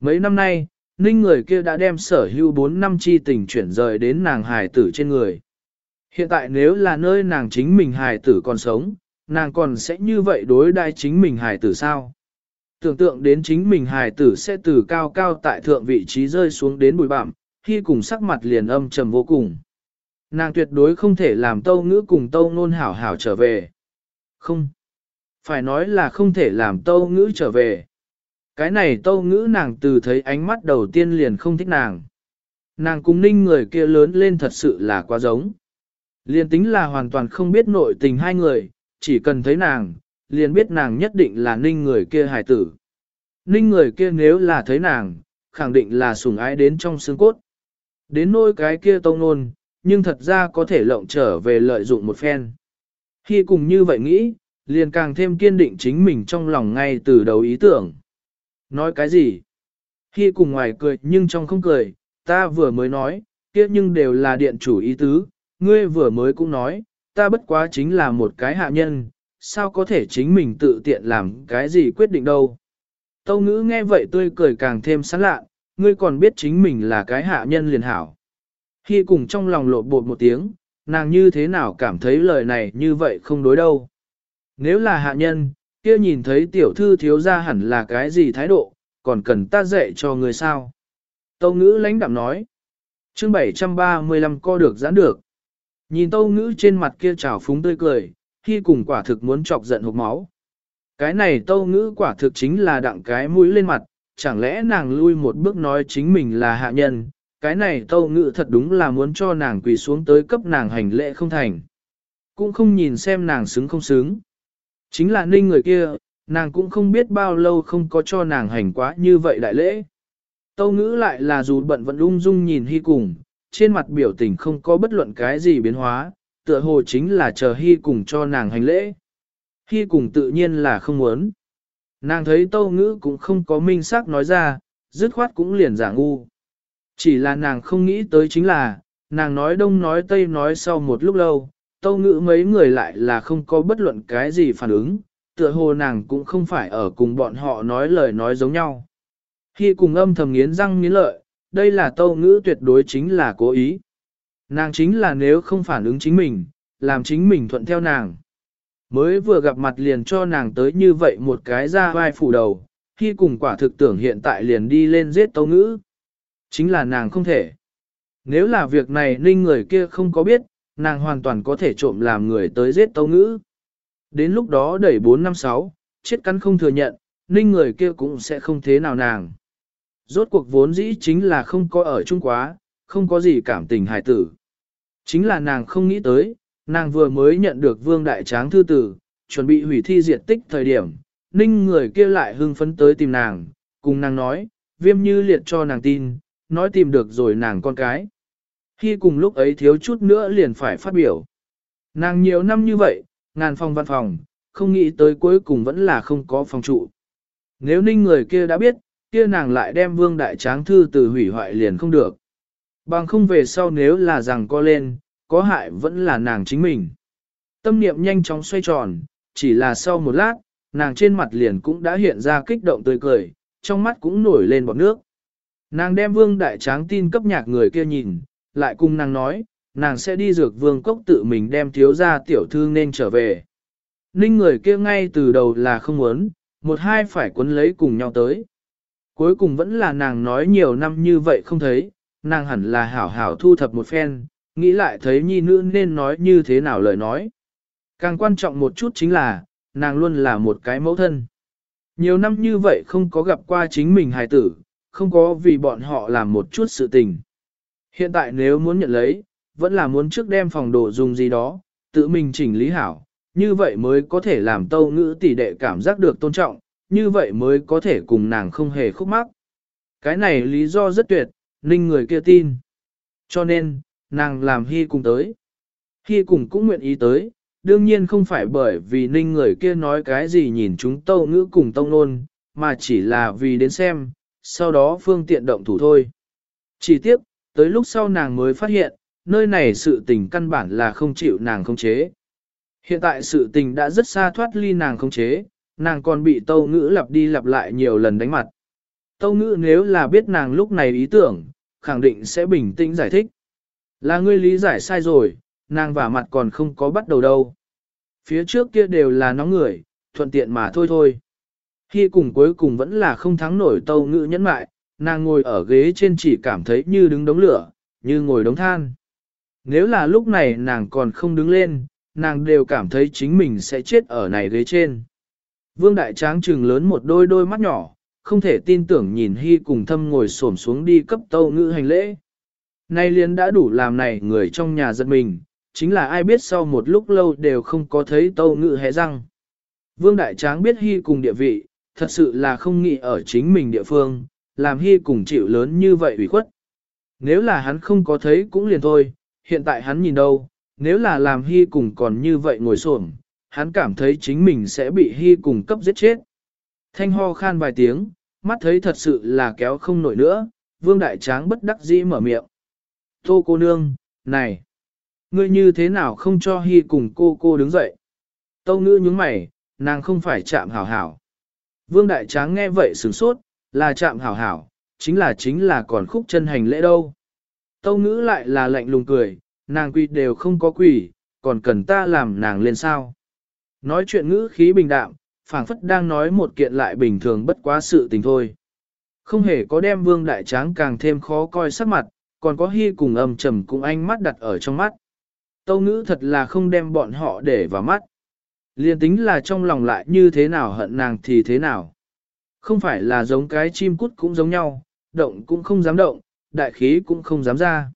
Mấy năm nay, ninh người kia đã đem sở hữu 4 năm chi tình chuyển rời đến nàng hài tử trên người. Hiện tại nếu là nơi nàng chính mình hài tử còn sống, nàng còn sẽ như vậy đối đai chính mình hài tử sao? Tưởng tượng đến chính mình hài tử sẽ từ cao cao tại thượng vị trí rơi xuống đến bụi bặm, khi cùng sắc mặt liền âm trầm vô cùng. Nàng tuyệt đối không thể làm tâu ngữ cùng tâu nôn hảo hảo trở về. Không. Phải nói là không thể làm tâu ngữ trở về. Cái này tâu ngữ nàng từ thấy ánh mắt đầu tiên liền không thích nàng. Nàng cùng ninh người kia lớn lên thật sự là quá giống. Liền tính là hoàn toàn không biết nội tình hai người, chỉ cần thấy nàng, liền biết nàng nhất định là ninh người kia hài tử. Ninh người kia nếu là thấy nàng, khẳng định là sủng ái đến trong xương cốt. Đến nôi cái kia tông nôn, nhưng thật ra có thể lộng trở về lợi dụng một phen. Khi cùng như vậy nghĩ, liền càng thêm kiên định chính mình trong lòng ngay từ đầu ý tưởng. Nói cái gì? Khi cùng ngoài cười nhưng trong không cười, ta vừa mới nói, kia nhưng đều là điện chủ ý tứ, ngươi vừa mới cũng nói, ta bất quá chính là một cái hạ nhân, sao có thể chính mình tự tiện làm cái gì quyết định đâu. Tâu ngữ nghe vậy tươi cười càng thêm sẵn lạ, ngươi còn biết chính mình là cái hạ nhân liền hảo. Khi cùng trong lòng lộ bột một tiếng, nàng như thế nào cảm thấy lời này như vậy không đối đâu. Nếu là hạ nhân, kia nhìn thấy tiểu thư thiếu ra hẳn là cái gì thái độ, còn cần ta dạy cho người sao. Tâu ngữ lãnh đạm nói. chương 735 co được giãn được. Nhìn tâu ngữ trên mặt kia trào phúng tươi cười, khi cùng quả thực muốn chọc giận hộp máu. Cái này tâu ngữ quả thực chính là đặng cái mũi lên mặt, chẳng lẽ nàng lui một bước nói chính mình là hạ nhân, cái này tâu ngữ thật đúng là muốn cho nàng quỳ xuống tới cấp nàng hành lệ không thành. Cũng không nhìn xem nàng xứng không xứng. Chính là ninh người kia, nàng cũng không biết bao lâu không có cho nàng hành quá như vậy đại lễ. Tâu ngữ lại là dù bận vẫn ung dung nhìn hy cùng, trên mặt biểu tình không có bất luận cái gì biến hóa, tựa hồ chính là chờ hy cùng cho nàng hành lễ. Hy cùng tự nhiên là không muốn. Nàng thấy tâu ngữ cũng không có minh xác nói ra, dứt khoát cũng liền giả ngu. Chỉ là nàng không nghĩ tới chính là, nàng nói đông nói tây nói sau một lúc lâu, tâu ngữ mấy người lại là không có bất luận cái gì phản ứng, tựa hồ nàng cũng không phải ở cùng bọn họ nói lời nói giống nhau. Khi cùng âm thầm nghiến răng nghiến lợi, đây là tâu ngữ tuyệt đối chính là cố ý. Nàng chính là nếu không phản ứng chính mình, làm chính mình thuận theo nàng. Mới vừa gặp mặt liền cho nàng tới như vậy một cái ra vai phủ đầu, khi cùng quả thực tưởng hiện tại liền đi lên giết tâu ngữ. Chính là nàng không thể. Nếu là việc này ninh người kia không có biết, nàng hoàn toàn có thể trộm làm người tới giết tâu ngữ. Đến lúc đó đẩy 456, chết cắn không thừa nhận, ninh người kia cũng sẽ không thế nào nàng. Rốt cuộc vốn dĩ chính là không có ở chung quá, không có gì cảm tình hài tử. Chính là nàng không nghĩ tới, nàng vừa mới nhận được vương đại tráng thư tử, chuẩn bị hủy thi diệt tích thời điểm, ninh người kia lại hưng phấn tới tìm nàng, cùng nàng nói, viêm như liệt cho nàng tin, nói tìm được rồi nàng con cái. Khi cùng lúc ấy thiếu chút nữa liền phải phát biểu. Nàng nhiều năm như vậy, ngàn phòng văn phòng, không nghĩ tới cuối cùng vẫn là không có phòng trụ. Nếu ninh người kia đã biết, kia nàng lại đem vương đại tráng thư từ hủy hoại liền không được. Bằng không về sau nếu là rằng co lên, có hại vẫn là nàng chính mình. Tâm niệm nhanh chóng xoay tròn, chỉ là sau một lát, nàng trên mặt liền cũng đã hiện ra kích động tươi cười, trong mắt cũng nổi lên bọt nước. Nàng đem vương đại tráng tin cấp nhạc người kia nhìn, lại cùng nàng nói, nàng sẽ đi dược vương cốc tự mình đem thiếu gia tiểu thư nên trở về. Ninh người kia ngay từ đầu là không muốn, một hai phải cuốn lấy cùng nhau tới. Cuối cùng vẫn là nàng nói nhiều năm như vậy không thấy, nàng hẳn là hảo hảo thu thập một phen, nghĩ lại thấy nhi nữ nên nói như thế nào lời nói. Càng quan trọng một chút chính là, nàng luôn là một cái mẫu thân. Nhiều năm như vậy không có gặp qua chính mình hài tử, không có vì bọn họ làm một chút sự tình. Hiện tại nếu muốn nhận lấy, vẫn là muốn trước đem phòng đồ dùng gì đó, tự mình chỉnh lý hảo, như vậy mới có thể làm tâu ngữ tỷ đệ cảm giác được tôn trọng, như vậy mới có thể cùng nàng không hề khúc mắc. Cái này lý do rất tuyệt, ninh người kia tin. Cho nên, nàng làm hy cùng tới. Hy cùng cũng nguyện ý tới, đương nhiên không phải bởi vì ninh người kia nói cái gì nhìn chúng tâu ngữ cùng tông nôn, mà chỉ là vì đến xem, sau đó phương tiện động thủ thôi. Chỉ tiếp, tới lúc sau nàng mới phát hiện, nơi này sự tình căn bản là không chịu nàng không chế. Hiện tại sự tình đã rất xa thoát ly nàng không chế, nàng còn bị tâu ngữ lặp đi lặp lại nhiều lần đánh mặt. Tâu ngữ nếu là biết nàng lúc này ý tưởng, khẳng định sẽ bình tĩnh giải thích. Là ngươi lý giải sai rồi, nàng vả mặt còn không có bắt đầu đâu. Phía trước kia đều là nó người, thuận tiện mà thôi thôi. Khi cùng cuối cùng vẫn là không thắng nổi tâu ngữ nhẫn mại, nàng ngồi ở ghế trên chỉ cảm thấy như đứng đống lửa, như ngồi đống than. Nếu là lúc này nàng còn không đứng lên, nàng đều cảm thấy chính mình sẽ chết ở này ghế trên. Vương Đại Tráng trừng lớn một đôi đôi mắt nhỏ, không thể tin tưởng nhìn Hy cùng thâm ngồi xổm xuống đi cấp tâu ngữ hành lễ. Nay liền đã đủ làm này người trong nhà giật mình, chính là ai biết sau một lúc lâu đều không có thấy tâu ngữ hé răng. Vương Đại Tráng biết Hy cùng địa vị, thật sự là không nghĩ ở chính mình địa phương, làm Hy cùng chịu lớn như vậy ủy khuất. Nếu là hắn không có thấy cũng liền thôi, hiện tại hắn nhìn đâu, nếu là làm Hy cùng còn như vậy ngồi xổm, hắn cảm thấy chính mình sẽ bị Hy cùng cấp giết chết. Thanh ho khan vài tiếng, mắt thấy thật sự là kéo không nổi nữa, vương đại tráng bất đắc dĩ mở miệng. Tô cô nương, này, ngươi như thế nào không cho Hy cùng cô cô đứng dậy? Tâu ngữ nhướng mày, nàng không phải chạm hảo hảo. Vương đại tráng nghe vậy sửng sốt, là chạm hảo hảo, chính là chính là còn khúc chân hành lễ đâu. Tâu ngữ lại là lạnh lùng cười, nàng quỳ đều không có quỷ, còn cần ta làm nàng lên sao. Nói chuyện ngữ khí bình đạm, phảng phất đang nói một kiện lại bình thường bất quá sự tình thôi. Không hề có đem vương đại tráng càng thêm khó coi sắc mặt, còn có hy cùng âm trầm cùng ánh mắt đặt ở trong mắt. Tâu ngữ thật là không đem bọn họ để vào mắt. Liên tính là trong lòng lại như thế nào hận nàng thì thế nào. Không phải là giống cái chim cút cũng giống nhau, động cũng không dám động, đại khí cũng không dám ra.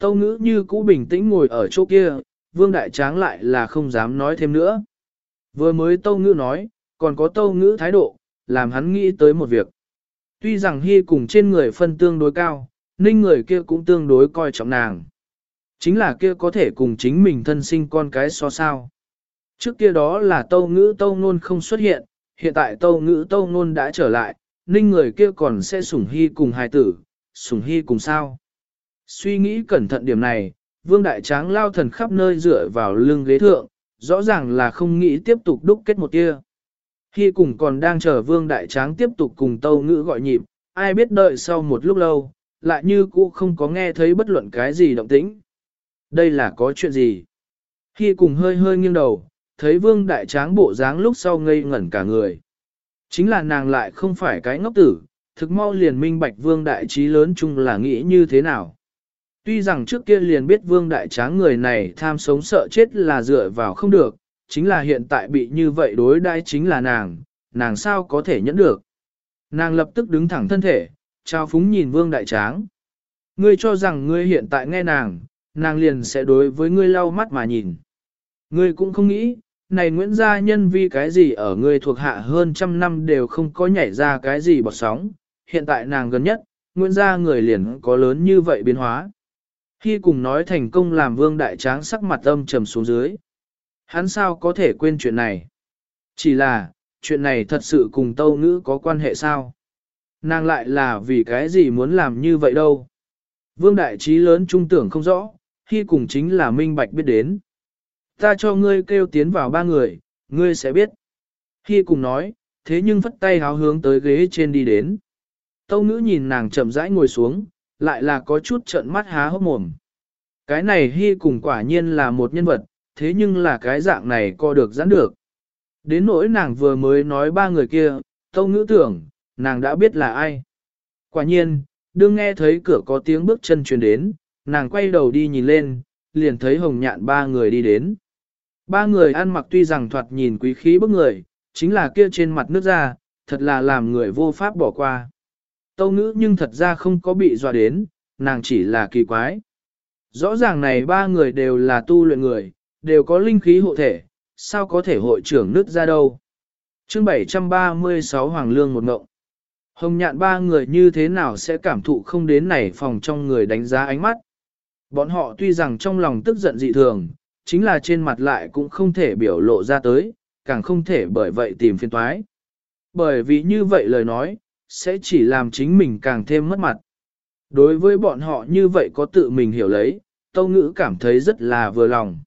Tâu ngữ như cũ bình tĩnh ngồi ở chỗ kia, vương đại tráng lại là không dám nói thêm nữa. Vừa mới tâu ngữ nói, còn có tâu ngữ thái độ, làm hắn nghĩ tới một việc. Tuy rằng hy cùng trên người phân tương đối cao, ninh người kia cũng tương đối coi trọng nàng. Chính là kia có thể cùng chính mình thân sinh con cái so sao. Trước kia đó là tâu ngữ tâu nôn không xuất hiện, hiện tại tâu ngữ tâu nôn đã trở lại, ninh người kia còn sẽ sủng hy cùng hài tử, sủng hy cùng sao. Suy nghĩ cẩn thận điểm này, vương đại tráng lao thần khắp nơi dựa vào lưng ghế thượng, rõ ràng là không nghĩ tiếp tục đúc kết một tia. Khi cùng còn đang chờ vương đại tráng tiếp tục cùng tâu ngữ gọi nhịp, ai biết đợi sau một lúc lâu, lại như cũ không có nghe thấy bất luận cái gì động tĩnh. Đây là có chuyện gì? Khi cùng hơi hơi nghiêng đầu, thấy vương đại tráng bộ dáng lúc sau ngây ngẩn cả người. Chính là nàng lại không phải cái ngốc tử, thực mau liền minh bạch vương đại trí lớn chung là nghĩ như thế nào. Tuy rằng trước kia liền biết vương đại tráng người này tham sống sợ chết là dựa vào không được, chính là hiện tại bị như vậy đối đãi chính là nàng, nàng sao có thể nhẫn được. Nàng lập tức đứng thẳng thân thể, trao phúng nhìn vương đại tráng. Ngươi cho rằng ngươi hiện tại nghe nàng, nàng liền sẽ đối với ngươi lau mắt mà nhìn. Ngươi cũng không nghĩ, này Nguyễn Gia Nhân vì cái gì ở ngươi thuộc hạ hơn trăm năm đều không có nhảy ra cái gì bọt sóng, hiện tại nàng gần nhất, Nguyễn Gia người liền có lớn như vậy biến hóa. Khi cùng nói thành công làm vương đại tráng sắc mặt âm trầm xuống dưới. Hắn sao có thể quên chuyện này? Chỉ là, chuyện này thật sự cùng tâu ngữ có quan hệ sao? Nàng lại là vì cái gì muốn làm như vậy đâu? Vương đại trí lớn trung tưởng không rõ, khi cùng chính là minh bạch biết đến. Ta cho ngươi kêu tiến vào ba người, ngươi sẽ biết. Khi cùng nói, thế nhưng phất tay háo hướng tới ghế trên đi đến. Tâu ngữ nhìn nàng chậm rãi ngồi xuống, lại là có chút trận mắt há hốc mồm. Cái này hy cùng quả nhiên là một nhân vật, thế nhưng là cái dạng này co được giãn được. Đến nỗi nàng vừa mới nói ba người kia, tâu ngữ tưởng, nàng đã biết là ai. Quả nhiên, đương nghe thấy cửa có tiếng bước chân truyền đến, nàng quay đầu đi nhìn lên, liền thấy hồng nhạn ba người đi đến. Ba người ăn mặc tuy rằng thoạt nhìn quý khí bức người, chính là kia trên mặt nước ra, thật là làm người vô pháp bỏ qua. Tâu ngữ nhưng thật ra không có bị dọa đến, nàng chỉ là kỳ quái. Rõ ràng này ba người đều là tu luyện người, đều có linh khí hộ thể, sao có thể hội trưởng nứt ra đâu. chương 736 Hoàng Lương một ngộng. Hồng nhạn ba người như thế nào sẽ cảm thụ không đến này phòng trong người đánh giá ánh mắt. Bọn họ tuy rằng trong lòng tức giận dị thường, chính là trên mặt lại cũng không thể biểu lộ ra tới, càng không thể bởi vậy tìm phiên toái. Bởi vì như vậy lời nói, sẽ chỉ làm chính mình càng thêm mất mặt. Đối với bọn họ như vậy có tự mình hiểu lấy, Tâu Ngữ cảm thấy rất là vừa lòng.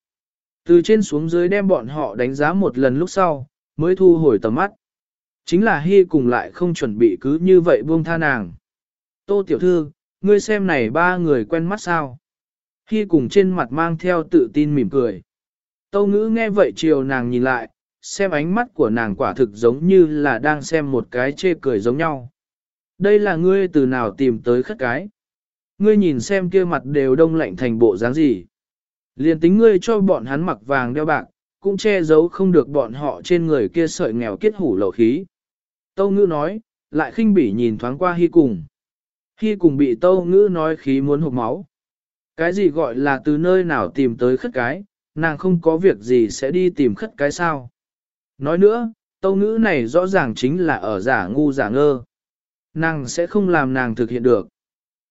Từ trên xuống dưới đem bọn họ đánh giá một lần lúc sau, mới thu hồi tầm mắt. Chính là Hy cùng lại không chuẩn bị cứ như vậy buông tha nàng. Tô Tiểu Thư, ngươi xem này ba người quen mắt sao? Hy cùng trên mặt mang theo tự tin mỉm cười. Tâu ngữ nghe vậy chiều nàng nhìn lại, xem ánh mắt của nàng quả thực giống như là đang xem một cái chê cười giống nhau. Đây là ngươi từ nào tìm tới khất cái. Ngươi nhìn xem kia mặt đều đông lạnh thành bộ dáng gì. Liền tính ngươi cho bọn hắn mặc vàng đeo bạc, cũng che giấu không được bọn họ trên người kia sợi nghèo kết hủ lậu khí. Tâu ngữ nói, lại khinh bỉ nhìn thoáng qua hy cùng. Hy cùng bị tâu ngữ nói khí muốn hụt máu. Cái gì gọi là từ nơi nào tìm tới khất cái, nàng không có việc gì sẽ đi tìm khất cái sao. Nói nữa, tâu ngữ này rõ ràng chính là ở giả ngu giả ngơ. Nàng sẽ không làm nàng thực hiện được.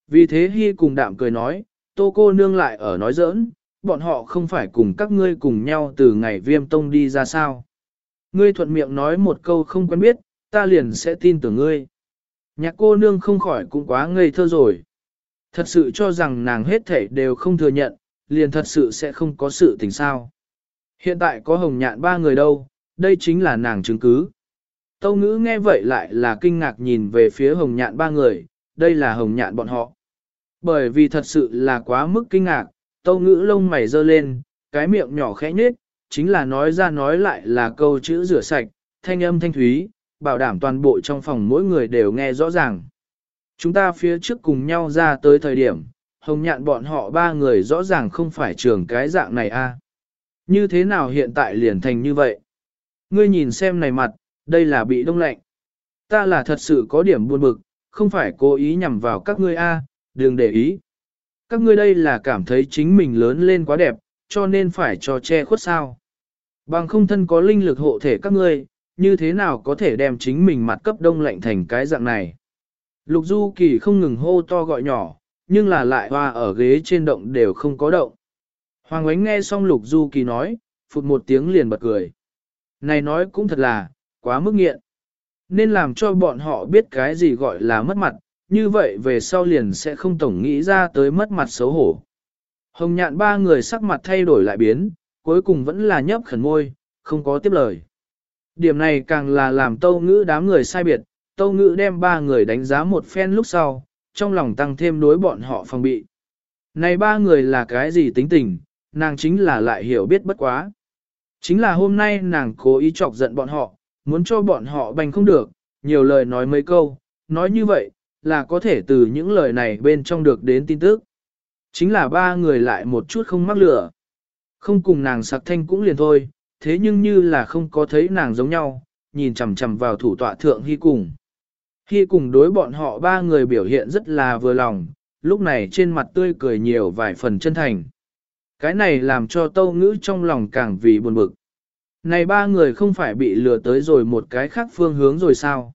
Vì thế Hy cùng đạm cười nói, tô cô nương lại ở nói giỡn, bọn họ không phải cùng các ngươi cùng nhau từ ngày viêm tông đi ra sao. Ngươi thuận miệng nói một câu không quen biết, ta liền sẽ tin tưởng ngươi. Nhạc cô nương không khỏi cũng quá ngây thơ rồi. Thật sự cho rằng nàng hết thảy đều không thừa nhận, liền thật sự sẽ không có sự tình sao. Hiện tại có hồng nhạn ba người đâu, đây chính là nàng chứng cứ. Tâu ngữ nghe vậy lại là kinh ngạc nhìn về phía hồng nhạn ba người, đây là hồng nhạn bọn họ. Bởi vì thật sự là quá mức kinh ngạc, tâu ngữ lông mày dơ lên, cái miệng nhỏ khẽ nhết, chính là nói ra nói lại là câu chữ rửa sạch, thanh âm thanh thúy, bảo đảm toàn bộ trong phòng mỗi người đều nghe rõ ràng. Chúng ta phía trước cùng nhau ra tới thời điểm, hồng nhạn bọn họ ba người rõ ràng không phải trường cái dạng này a Như thế nào hiện tại liền thành như vậy? Ngươi nhìn xem này mặt, đây là bị đông lạnh. Ta là thật sự có điểm buồn bực, không phải cố ý nhằm vào các ngươi a đừng để ý. Các ngươi đây là cảm thấy chính mình lớn lên quá đẹp, cho nên phải cho che khuất sao. Bằng không thân có linh lực hộ thể các ngươi, như thế nào có thể đem chính mình mặt cấp đông lạnh thành cái dạng này. Lục Du Kỳ không ngừng hô to gọi nhỏ, nhưng là lại hoa ở ghế trên động đều không có động. Hoàng Ánh nghe xong Lục Du Kỳ nói, phụt một tiếng liền bật cười. Này nói cũng thật là, quá mức nghiện. Nên làm cho bọn họ biết cái gì gọi là mất mặt, như vậy về sau liền sẽ không tổng nghĩ ra tới mất mặt xấu hổ. Hồng nhạn ba người sắc mặt thay đổi lại biến, cuối cùng vẫn là nhấp khẩn môi, không có tiếp lời. Điểm này càng là làm tâu ngữ đám người sai biệt, tâu ngữ đem ba người đánh giá một phen lúc sau, trong lòng tăng thêm đối bọn họ phòng bị. Này ba người là cái gì tính tình, nàng chính là lại hiểu biết bất quá. Chính là hôm nay nàng cố ý chọc giận bọn họ, muốn cho bọn họ bành không được, nhiều lời nói mấy câu, nói như vậy, là có thể từ những lời này bên trong được đến tin tức. Chính là ba người lại một chút không mắc lửa. Không cùng nàng sạc thanh cũng liền thôi, thế nhưng như là không có thấy nàng giống nhau, nhìn chằm chằm vào thủ tọa thượng hy cùng. Hy cùng đối bọn họ ba người biểu hiện rất là vừa lòng, lúc này trên mặt tươi cười nhiều vài phần chân thành. Cái này làm cho tâu ngữ trong lòng càng vì buồn bực. Này ba người không phải bị lừa tới rồi một cái khác phương hướng rồi sao?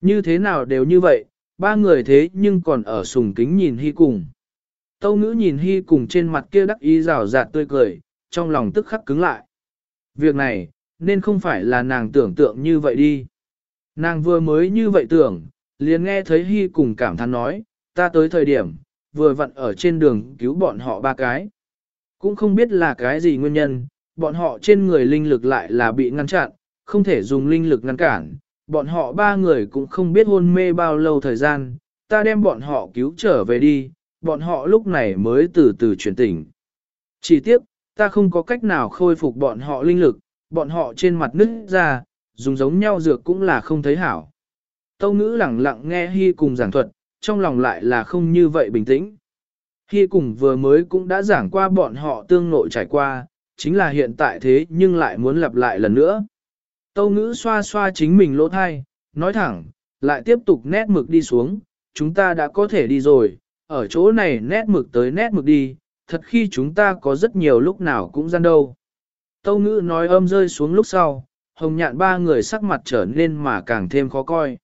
Như thế nào đều như vậy, ba người thế nhưng còn ở sùng kính nhìn hy cùng. Tâu ngữ nhìn hy cùng trên mặt kia đắc ý rào rạt tươi cười, trong lòng tức khắc cứng lại. Việc này, nên không phải là nàng tưởng tượng như vậy đi. Nàng vừa mới như vậy tưởng, liền nghe thấy Hy cùng cảm thán nói, ta tới thời điểm, vừa vặn ở trên đường cứu bọn họ ba cái. Cũng không biết là cái gì nguyên nhân, bọn họ trên người linh lực lại là bị ngăn chặn, không thể dùng linh lực ngăn cản. Bọn họ ba người cũng không biết hôn mê bao lâu thời gian, ta đem bọn họ cứu trở về đi, bọn họ lúc này mới từ từ chuyển tỉnh. Chỉ tiếc, ta không có cách nào khôi phục bọn họ linh lực, bọn họ trên mặt nứt ra, dùng giống nhau dược cũng là không thấy hảo. Tâu ngữ lặng lặng nghe Hy cùng giảng thuật, trong lòng lại là không như vậy bình tĩnh. Hy cùng vừa mới cũng đã giảng qua bọn họ tương nội trải qua, chính là hiện tại thế nhưng lại muốn lặp lại lần nữa. Tâu ngữ xoa xoa chính mình lỗ thai, nói thẳng, lại tiếp tục nét mực đi xuống, chúng ta đã có thể đi rồi, ở chỗ này nét mực tới nét mực đi, thật khi chúng ta có rất nhiều lúc nào cũng gian đâu. Tâu ngữ nói âm rơi xuống lúc sau, hồng nhạn ba người sắc mặt trở nên mà càng thêm khó coi.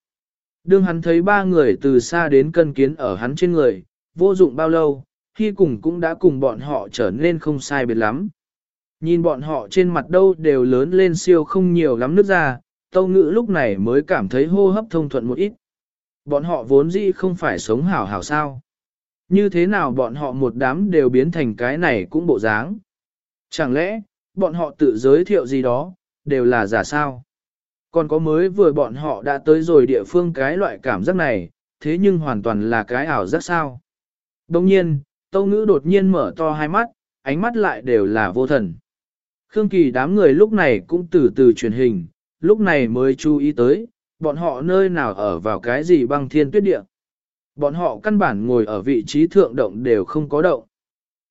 Đương hắn thấy ba người từ xa đến cân kiến ở hắn trên người, vô dụng bao lâu, khi cùng cũng đã cùng bọn họ trở nên không sai biệt lắm. Nhìn bọn họ trên mặt đâu đều lớn lên siêu không nhiều lắm nước ra, tâu ngữ lúc này mới cảm thấy hô hấp thông thuận một ít. Bọn họ vốn dĩ không phải sống hảo hảo sao. Như thế nào bọn họ một đám đều biến thành cái này cũng bộ dáng. Chẳng lẽ, bọn họ tự giới thiệu gì đó, đều là giả sao? Còn có mới vừa bọn họ đã tới rồi địa phương cái loại cảm giác này, thế nhưng hoàn toàn là cái ảo giác sao? Đồng nhiên, Tâu Ngữ đột nhiên mở to hai mắt, ánh mắt lại đều là vô thần. Khương Kỳ đám người lúc này cũng từ từ truyền hình, lúc này mới chú ý tới, bọn họ nơi nào ở vào cái gì băng thiên tuyết địa. Bọn họ căn bản ngồi ở vị trí thượng động đều không có động.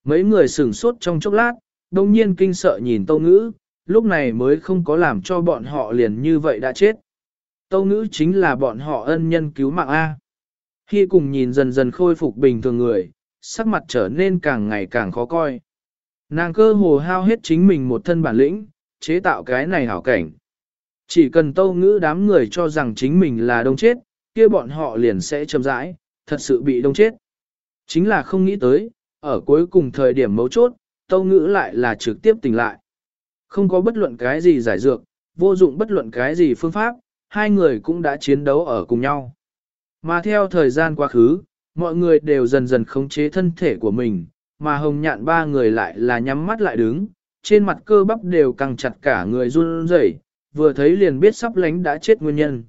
Mấy người sửng sốt trong chốc lát, đồng nhiên kinh sợ nhìn Tâu Ngữ, lúc này mới không có làm cho bọn họ liền như vậy đã chết. Tâu Ngữ chính là bọn họ ân nhân cứu mạng A. Khi cùng nhìn dần dần khôi phục bình thường người, sắc mặt trở nên càng ngày càng khó coi. Nàng cơ hồ hao hết chính mình một thân bản lĩnh, chế tạo cái này hảo cảnh. Chỉ cần tâu ngữ đám người cho rằng chính mình là đông chết, kia bọn họ liền sẽ châm rãi, thật sự bị đông chết. Chính là không nghĩ tới, ở cuối cùng thời điểm mấu chốt, tâu ngữ lại là trực tiếp tỉnh lại. Không có bất luận cái gì giải dược, vô dụng bất luận cái gì phương pháp, hai người cũng đã chiến đấu ở cùng nhau. Mà theo thời gian quá khứ, mọi người đều dần dần khống chế thân thể của mình, mà hồng nhạn ba người lại là nhắm mắt lại đứng, trên mặt cơ bắp đều căng chặt cả người run rẩy, vừa thấy liền biết sắp lánh đã chết nguyên nhân.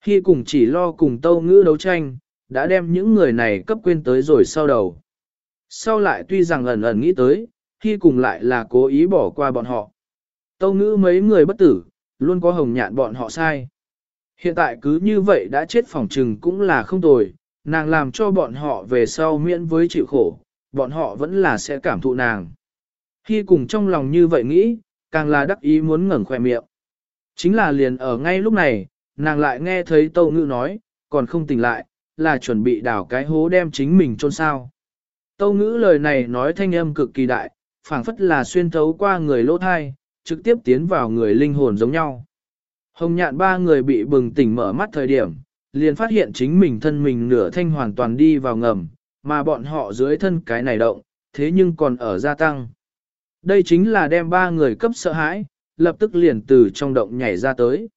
Khi cùng chỉ lo cùng tâu ngữ đấu tranh, đã đem những người này cấp quên tới rồi sau đầu. Sau lại tuy rằng ẩn ẩn nghĩ tới, khi cùng lại là cố ý bỏ qua bọn họ. Tâu ngữ mấy người bất tử, luôn có hồng nhạn bọn họ sai. Hiện tại cứ như vậy đã chết phòng trừng cũng là không tồi, nàng làm cho bọn họ về sau miễn với chịu khổ, bọn họ vẫn là sẽ cảm thụ nàng. Khi cùng trong lòng như vậy nghĩ, càng là đắc ý muốn ngẩng khỏe miệng. Chính là liền ở ngay lúc này, nàng lại nghe thấy tâu ngữ nói, còn không tỉnh lại, là chuẩn bị đào cái hố đem chính mình chôn sao. Tâu ngữ lời này nói thanh âm cực kỳ đại, phảng phất là xuyên thấu qua người lỗ thai, trực tiếp tiến vào người linh hồn giống nhau. Hồng nhạn ba người bị bừng tỉnh mở mắt thời điểm, liền phát hiện chính mình thân mình nửa thanh hoàn toàn đi vào ngầm, mà bọn họ dưới thân cái này động, thế nhưng còn ở gia tăng. Đây chính là đem ba người cấp sợ hãi, lập tức liền từ trong động nhảy ra tới.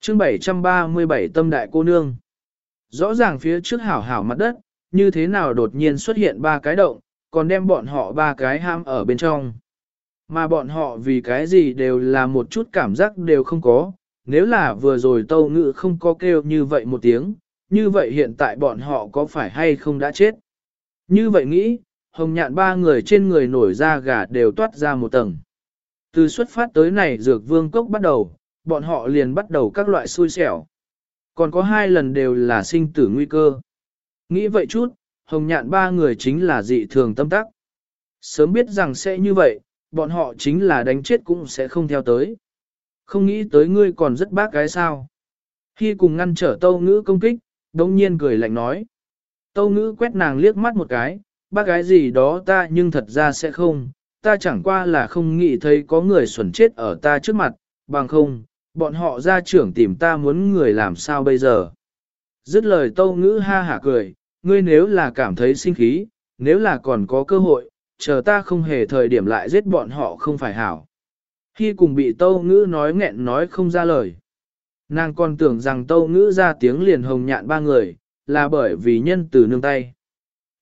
chương 737 tâm đại cô nương. Rõ ràng phía trước hảo hảo mặt đất, như thế nào đột nhiên xuất hiện ba cái động, còn đem bọn họ ba cái ham ở bên trong. Mà bọn họ vì cái gì đều là một chút cảm giác đều không có, nếu là vừa rồi tâu ngự không có kêu như vậy một tiếng, như vậy hiện tại bọn họ có phải hay không đã chết? Như vậy nghĩ, hồng nhạn ba người trên người nổi ra gà đều toát ra một tầng. Từ xuất phát tới này dược vương cốc bắt đầu, bọn họ liền bắt đầu các loại xui xẻo. Còn có hai lần đều là sinh tử nguy cơ. Nghĩ vậy chút, hồng nhạn ba người chính là dị thường tâm tắc. Sớm biết rằng sẽ như vậy, bọn họ chính là đánh chết cũng sẽ không theo tới. Không nghĩ tới ngươi còn rất bác cái sao. Khi cùng ngăn trở tâu ngữ công kích, đồng nhiên cười lạnh nói. Tâu ngữ quét nàng liếc mắt một cái, bác gái gì đó ta nhưng thật ra sẽ không, ta chẳng qua là không nghĩ thấy có người xuẩn chết ở ta trước mặt, bằng không, bọn họ ra trưởng tìm ta muốn người làm sao bây giờ. Dứt lời tâu ngữ ha hả cười, ngươi nếu là cảm thấy sinh khí, nếu là còn có cơ hội, chờ ta không hề thời điểm lại giết bọn họ không phải hảo. Khi cùng bị tâu ngữ nói nghẹn nói không ra lời. Nàng còn tưởng rằng tâu ngữ ra tiếng liền hồng nhạn ba người, là bởi vì nhân từ nương tay.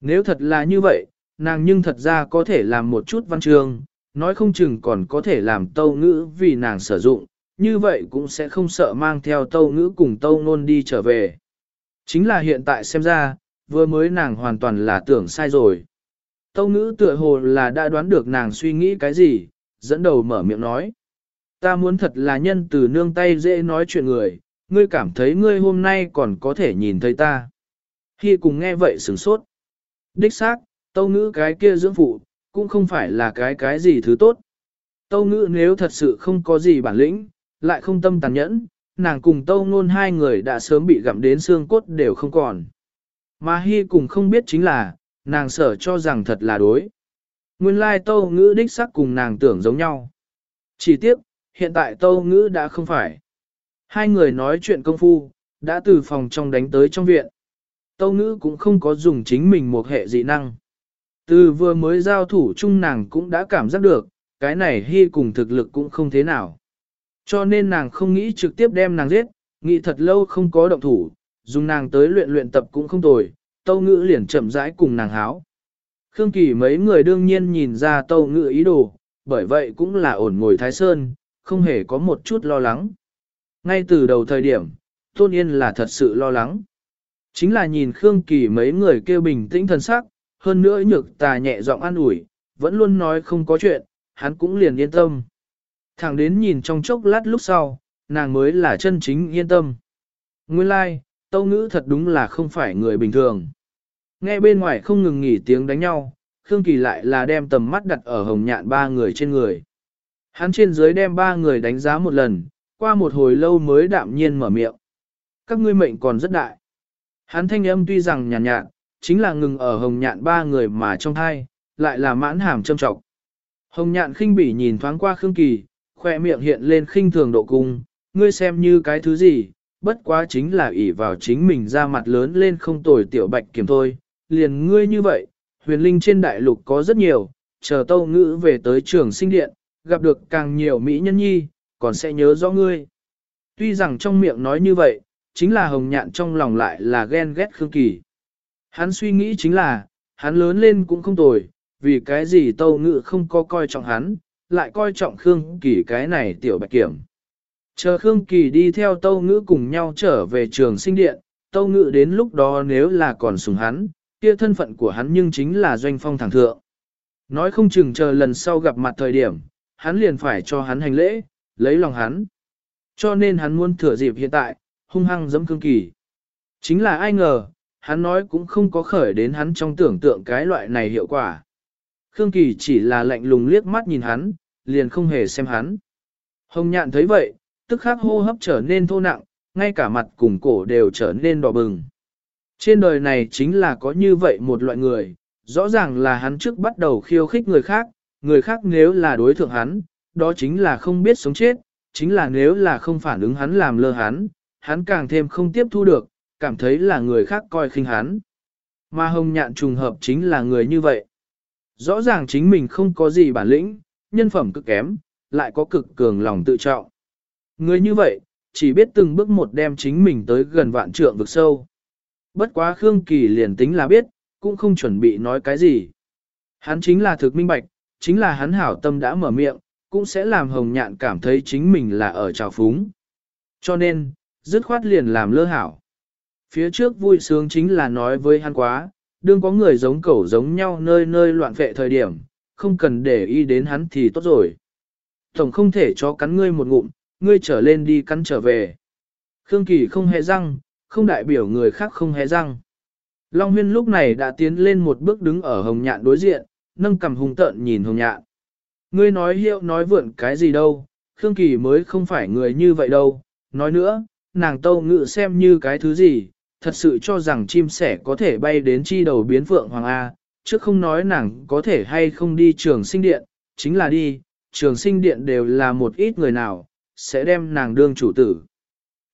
Nếu thật là như vậy, nàng nhưng thật ra có thể làm một chút văn chương, nói không chừng còn có thể làm tâu ngữ vì nàng sử dụng, như vậy cũng sẽ không sợ mang theo tâu ngữ cùng tâu nôn đi trở về. Chính là hiện tại xem ra, vừa mới nàng hoàn toàn là tưởng sai rồi. Tâu ngữ tựa hồ là đã đoán được nàng suy nghĩ cái gì, dẫn đầu mở miệng nói. Ta muốn thật là nhân từ nương tay dễ nói chuyện người, ngươi cảm thấy ngươi hôm nay còn có thể nhìn thấy ta. Khi cùng nghe vậy sửng sốt. Đích xác, tâu ngữ cái kia dưỡng phụ, cũng không phải là cái cái gì thứ tốt. Tâu ngữ nếu thật sự không có gì bản lĩnh, lại không tâm tàn nhẫn, nàng cùng tâu ngôn hai người đã sớm bị gặm đến xương cốt đều không còn. Mà Hy cùng không biết chính là, nàng sở cho rằng thật là đối. Nguyên lai tâu ngữ đích xác cùng nàng tưởng giống nhau. Chỉ tiếc, hiện tại tâu ngữ đã không phải. Hai người nói chuyện công phu, đã từ phòng trong đánh tới trong viện. Tâu ngữ cũng không có dùng chính mình một hệ dị năng. Từ vừa mới giao thủ chung nàng cũng đã cảm giác được, cái này hy cùng thực lực cũng không thế nào. Cho nên nàng không nghĩ trực tiếp đem nàng giết, nghĩ thật lâu không có động thủ, dùng nàng tới luyện luyện tập cũng không tồi, tâu ngữ liền chậm rãi cùng nàng háo. Khương Kỳ mấy người đương nhiên nhìn ra tâu ngữ ý đồ, bởi vậy cũng là ổn ngồi thái sơn, không hề có một chút lo lắng. Ngay từ đầu thời điểm, Tôn Yên là thật sự lo lắng. Chính là nhìn Khương Kỳ mấy người kêu bình tĩnh thần sắc, hơn nữa nhược tà nhẹ giọng an ủi, vẫn luôn nói không có chuyện, hắn cũng liền yên tâm. Thẳng đến nhìn trong chốc lát lúc sau, nàng mới là chân chính yên tâm. Nguyên lai, like, tâu ngữ thật đúng là không phải người bình thường. Nghe bên ngoài không ngừng nghỉ tiếng đánh nhau, Khương Kỳ lại là đem tầm mắt đặt ở hồng nhạn ba người trên người. Hắn trên dưới đem ba người đánh giá một lần, qua một hồi lâu mới đạm nhiên mở miệng. Các ngươi mệnh còn rất đại. Hắn thanh âm tuy rằng nhàn nhạt, nhạt, chính là ngừng ở hồng nhạn ba người mà trong hai, lại là mãn hàm châm trọng. Hồng nhạn khinh bỉ nhìn thoáng qua Khương Kỳ, khoe miệng hiện lên khinh thường độ cung, ngươi xem như cái thứ gì, bất quá chính là ỷ vào chính mình ra mặt lớn lên không tồi tiểu bạch kiểm thôi, liền ngươi như vậy, huyền linh trên đại lục có rất nhiều, chờ tâu ngữ về tới trường sinh điện, gặp được càng nhiều mỹ nhân nhi, còn sẽ nhớ rõ ngươi. Tuy rằng trong miệng nói như vậy, chính là hồng nhạn trong lòng lại là ghen ghét Khương Kỳ. Hắn suy nghĩ chính là, hắn lớn lên cũng không tồi, vì cái gì tâu ngự không có coi trọng hắn, lại coi trọng Khương Kỳ cái này tiểu bạch kiểm. Chờ Khương Kỳ đi theo tâu ngữ cùng nhau trở về trường sinh điện, tâu ngữ đến lúc đó nếu là còn sùng hắn, kia thân phận của hắn nhưng chính là doanh phong thẳng thượng. Nói không chừng chờ lần sau gặp mặt thời điểm, hắn liền phải cho hắn hành lễ, lấy lòng hắn. Cho nên hắn muốn thừa dịp hiện tại, hung hăng dẫm cương Kỳ. Chính là ai ngờ, hắn nói cũng không có khởi đến hắn trong tưởng tượng cái loại này hiệu quả. Khương Kỳ chỉ là lạnh lùng liếc mắt nhìn hắn, liền không hề xem hắn. Hồng nhạn thấy vậy, tức khắc hô hấp trở nên thô nặng, ngay cả mặt cùng cổ đều trở nên đỏ bừng. Trên đời này chính là có như vậy một loại người, rõ ràng là hắn trước bắt đầu khiêu khích người khác, người khác nếu là đối thượng hắn, đó chính là không biết sống chết, chính là nếu là không phản ứng hắn làm lơ hắn, hắn càng thêm không tiếp thu được, cảm thấy là người khác coi khinh hắn. Mà hồng nhạn trùng hợp chính là người như vậy. Rõ ràng chính mình không có gì bản lĩnh, nhân phẩm cực kém, lại có cực cường lòng tự trọng. Người như vậy, chỉ biết từng bước một đem chính mình tới gần vạn trượng vực sâu. Bất quá Khương Kỳ liền tính là biết, cũng không chuẩn bị nói cái gì. Hắn chính là thực minh bạch, chính là hắn hảo tâm đã mở miệng, cũng sẽ làm hồng nhạn cảm thấy chính mình là ở trào phúng. Cho nên, dứt khoát liền làm lơ hảo. Phía trước vui sướng chính là nói với hắn quá, đương có người giống cẩu giống nhau nơi nơi loạn vệ thời điểm, không cần để ý đến hắn thì tốt rồi. Tổng không thể cho cắn ngươi một ngụm, ngươi trở lên đi cắn trở về. Khương Kỳ không hề răng, không đại biểu người khác không hề răng. Long huyên lúc này đã tiến lên một bước đứng ở hồng nhạn đối diện, nâng cầm hung tợn nhìn hồng nhạn. Ngươi nói hiệu nói vượn cái gì đâu, Khương Kỳ mới không phải người như vậy đâu, nói nữa, nàng tâu ngự xem như cái thứ gì, thật sự cho rằng chim sẻ có thể bay đến chi đầu biến phượng hoàng A, chứ không nói nàng có thể hay không đi trường sinh điện, chính là đi, trường sinh điện đều là một ít người nào, sẽ đem nàng đương chủ tử.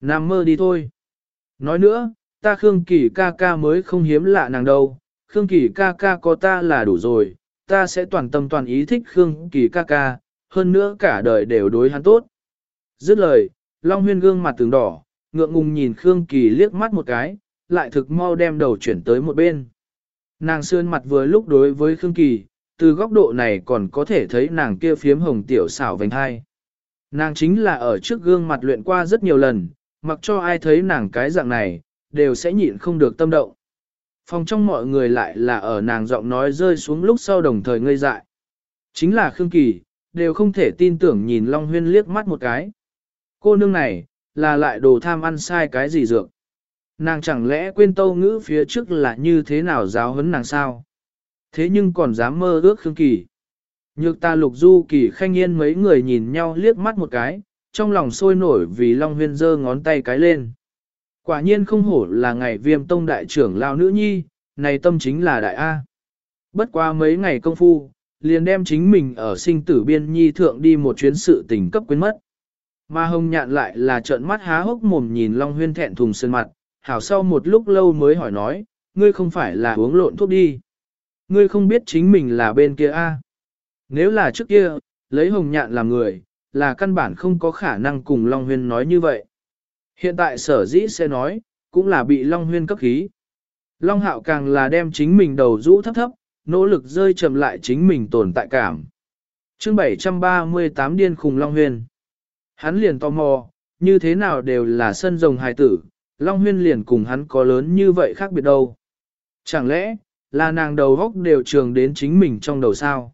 Nam mơ đi thôi. Nói nữa, ta Khương Kỳ ca ca mới không hiếm lạ nàng đâu, Khương Kỳ ca ca có ta là đủ rồi, ta sẽ toàn tâm toàn ý thích Khương Kỳ ca ca, hơn nữa cả đời đều đối hắn tốt. Dứt lời, Long Huyên gương mặt tường đỏ, ngượng ngùng nhìn Khương Kỳ liếc mắt một cái, lại thực mau đem đầu chuyển tới một bên. Nàng sơn mặt vừa lúc đối với Khương Kỳ, từ góc độ này còn có thể thấy nàng kia phiếm hồng tiểu xảo vành hai. Nàng chính là ở trước gương mặt luyện qua rất nhiều lần, mặc cho ai thấy nàng cái dạng này, đều sẽ nhịn không được tâm động. Phòng trong mọi người lại là ở nàng giọng nói rơi xuống lúc sau đồng thời ngây dại. Chính là Khương Kỳ, đều không thể tin tưởng nhìn Long Huyên liếc mắt một cái. Cô nương này, là lại đồ tham ăn sai cái gì dược. Nàng chẳng lẽ quên tâu ngữ phía trước là như thế nào giáo huấn nàng sao? Thế nhưng còn dám mơ ước Khương Kỳ. Nhược ta lục du kỳ khanh yên mấy người nhìn nhau liếc mắt một cái, trong lòng sôi nổi vì Long Huyên giơ ngón tay cái lên. Quả nhiên không hổ là ngày viêm tông đại trưởng lao nữ nhi, này tâm chính là đại A. Bất qua mấy ngày công phu, liền đem chính mình ở sinh tử biên nhi thượng đi một chuyến sự tình cấp quyến mất. Mà hồng nhạn lại là trợn mắt há hốc mồm nhìn Long Huyên thẹn thùng sơn mặt, hảo sau một lúc lâu mới hỏi nói, ngươi không phải là uống lộn thuốc đi. Ngươi không biết chính mình là bên kia a Nếu là trước kia, lấy hồng nhạn làm người, là căn bản không có khả năng cùng Long Huyên nói như vậy. Hiện tại sở dĩ sẽ nói, cũng là bị Long Huyên cấp khí. Long Hạo càng là đem chính mình đầu rũ thấp thấp, nỗ lực rơi chậm lại chính mình tồn tại cảm. chương 738 điên khùng Long Huyên. Hắn liền tò mò, như thế nào đều là sân rồng hài tử, Long Huyên liền cùng hắn có lớn như vậy khác biệt đâu. Chẳng lẽ, là nàng đầu góc đều trường đến chính mình trong đầu sao?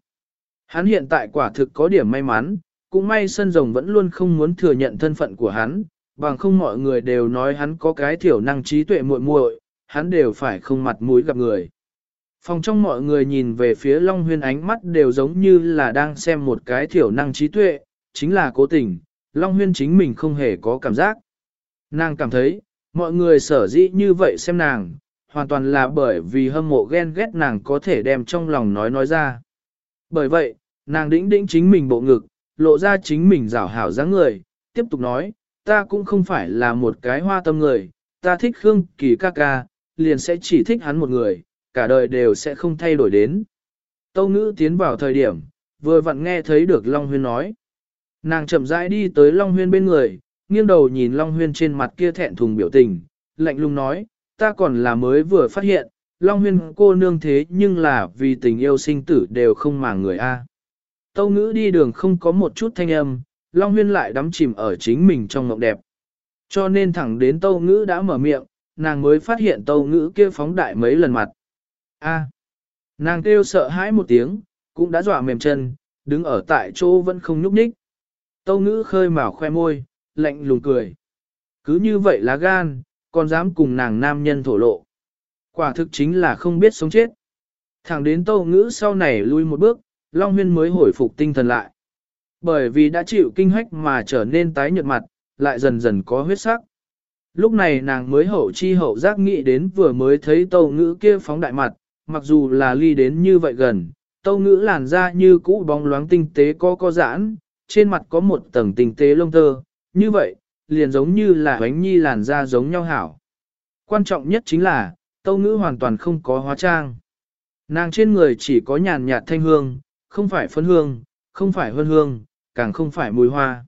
Hắn hiện tại quả thực có điểm may mắn, cũng may sân rồng vẫn luôn không muốn thừa nhận thân phận của hắn, bằng không mọi người đều nói hắn có cái thiểu năng trí tuệ muội muội, hắn đều phải không mặt mũi gặp người. Phòng trong mọi người nhìn về phía Long Huyên ánh mắt đều giống như là đang xem một cái thiểu năng trí tuệ, chính là cố tình, Long Huyên chính mình không hề có cảm giác. Nàng cảm thấy, mọi người sở dĩ như vậy xem nàng, hoàn toàn là bởi vì hâm mộ ghen ghét nàng có thể đem trong lòng nói nói ra. Bởi vậy, nàng đĩnh đĩnh chính mình bộ ngực, lộ ra chính mình rảo hảo dáng người, tiếp tục nói, ta cũng không phải là một cái hoa tâm người, ta thích Khương Kỳ ca ca, liền sẽ chỉ thích hắn một người, cả đời đều sẽ không thay đổi đến. Tâu ngữ tiến vào thời điểm, vừa vặn nghe thấy được Long Huyên nói. Nàng chậm rãi đi tới Long Huyên bên người, nghiêng đầu nhìn Long Huyên trên mặt kia thẹn thùng biểu tình, lạnh lùng nói, ta còn là mới vừa phát hiện, Long Huyên cô nương thế nhưng là vì tình yêu sinh tử đều không mà người A. Tâu ngữ đi đường không có một chút thanh âm, Long Huyên lại đắm chìm ở chính mình trong mộng đẹp. Cho nên thẳng đến tâu ngữ đã mở miệng, nàng mới phát hiện tâu ngữ kia phóng đại mấy lần mặt. A. nàng kêu sợ hãi một tiếng, cũng đã dọa mềm chân, đứng ở tại chỗ vẫn không nhúc nhích. Tâu ngữ khơi mào khoe môi, lạnh lùng cười. Cứ như vậy lá gan, còn dám cùng nàng nam nhân thổ lộ. Quả thực chính là không biết sống chết. Thẳng đến tâu ngữ sau này lui một bước, Long Huyên mới hồi phục tinh thần lại. Bởi vì đã chịu kinh hách mà trở nên tái nhợt mặt, lại dần dần có huyết sắc. Lúc này nàng mới hậu chi hậu giác nghĩ đến vừa mới thấy tâu ngữ kia phóng đại mặt, mặc dù là ly đến như vậy gần, tâu ngữ làn da như cũ bóng loáng tinh tế có co giãn, trên mặt có một tầng tinh tế lông tơ, như vậy, liền giống như là bánh nhi làn da giống nhau hảo. Quan trọng nhất chính là, tâu ngữ hoàn toàn không có hóa trang. Nàng trên người chỉ có nhàn nhạt thanh hương, không phải phân hương, không phải hương hương, càng không phải mùi hoa.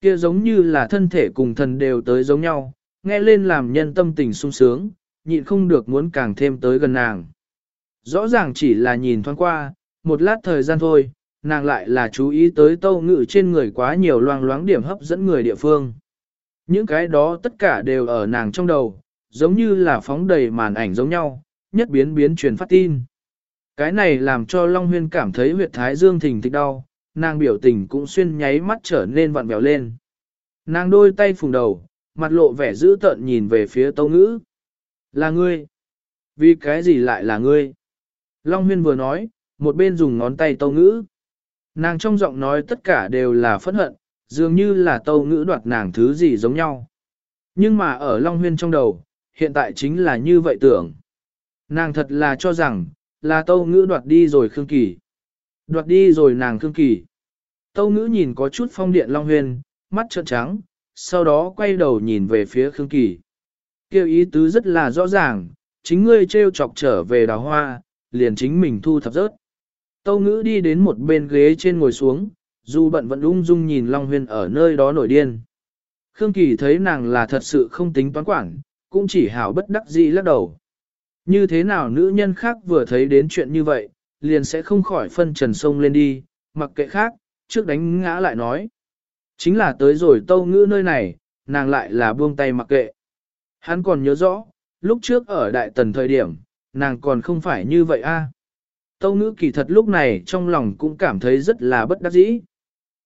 Kia giống như là thân thể cùng thần đều tới giống nhau, nghe lên làm nhân tâm tình sung sướng, nhịn không được muốn càng thêm tới gần nàng. Rõ ràng chỉ là nhìn thoáng qua, một lát thời gian thôi, nàng lại là chú ý tới tâu ngự trên người quá nhiều loang loáng điểm hấp dẫn người địa phương. Những cái đó tất cả đều ở nàng trong đầu, giống như là phóng đầy màn ảnh giống nhau, nhất biến biến truyền phát tin. Cái này làm cho Long Huyên cảm thấy huyệt thái dương thình thịch đau, nàng biểu tình cũng xuyên nháy mắt trở nên vặn vẹo lên. Nàng đôi tay phùng đầu, mặt lộ vẻ dữ tợn nhìn về phía tâu ngữ. Là ngươi. Vì cái gì lại là ngươi? Long Huyên vừa nói, một bên dùng ngón tay tâu ngữ. Nàng trong giọng nói tất cả đều là phẫn hận, dường như là tâu ngữ đoạt nàng thứ gì giống nhau. Nhưng mà ở Long Huyên trong đầu, hiện tại chính là như vậy tưởng. Nàng thật là cho rằng, là tâu ngữ đoạt đi rồi Khương Kỳ. Đoạt đi rồi nàng Khương Kỳ. Tâu ngữ nhìn có chút phong điện Long Huyên, mắt trợn trắng, sau đó quay đầu nhìn về phía Khương Kỳ. Kêu ý tứ rất là rõ ràng, chính ngươi trêu chọc trở về đào hoa, liền chính mình thu thập rớt. Tâu ngữ đi đến một bên ghế trên ngồi xuống, dù bận vẫn ung dung nhìn Long Huyên ở nơi đó nổi điên. Khương Kỳ thấy nàng là thật sự không tính toán quản, cũng chỉ hảo bất đắc dĩ lắc đầu. Như thế nào nữ nhân khác vừa thấy đến chuyện như vậy, liền sẽ không khỏi phân trần sông lên đi, mặc kệ khác, trước đánh ngã lại nói. Chính là tới rồi tâu ngữ nơi này, nàng lại là buông tay mặc kệ. Hắn còn nhớ rõ, lúc trước ở đại tần thời điểm, nàng còn không phải như vậy a. Tâu ngữ kỳ thật lúc này trong lòng cũng cảm thấy rất là bất đắc dĩ.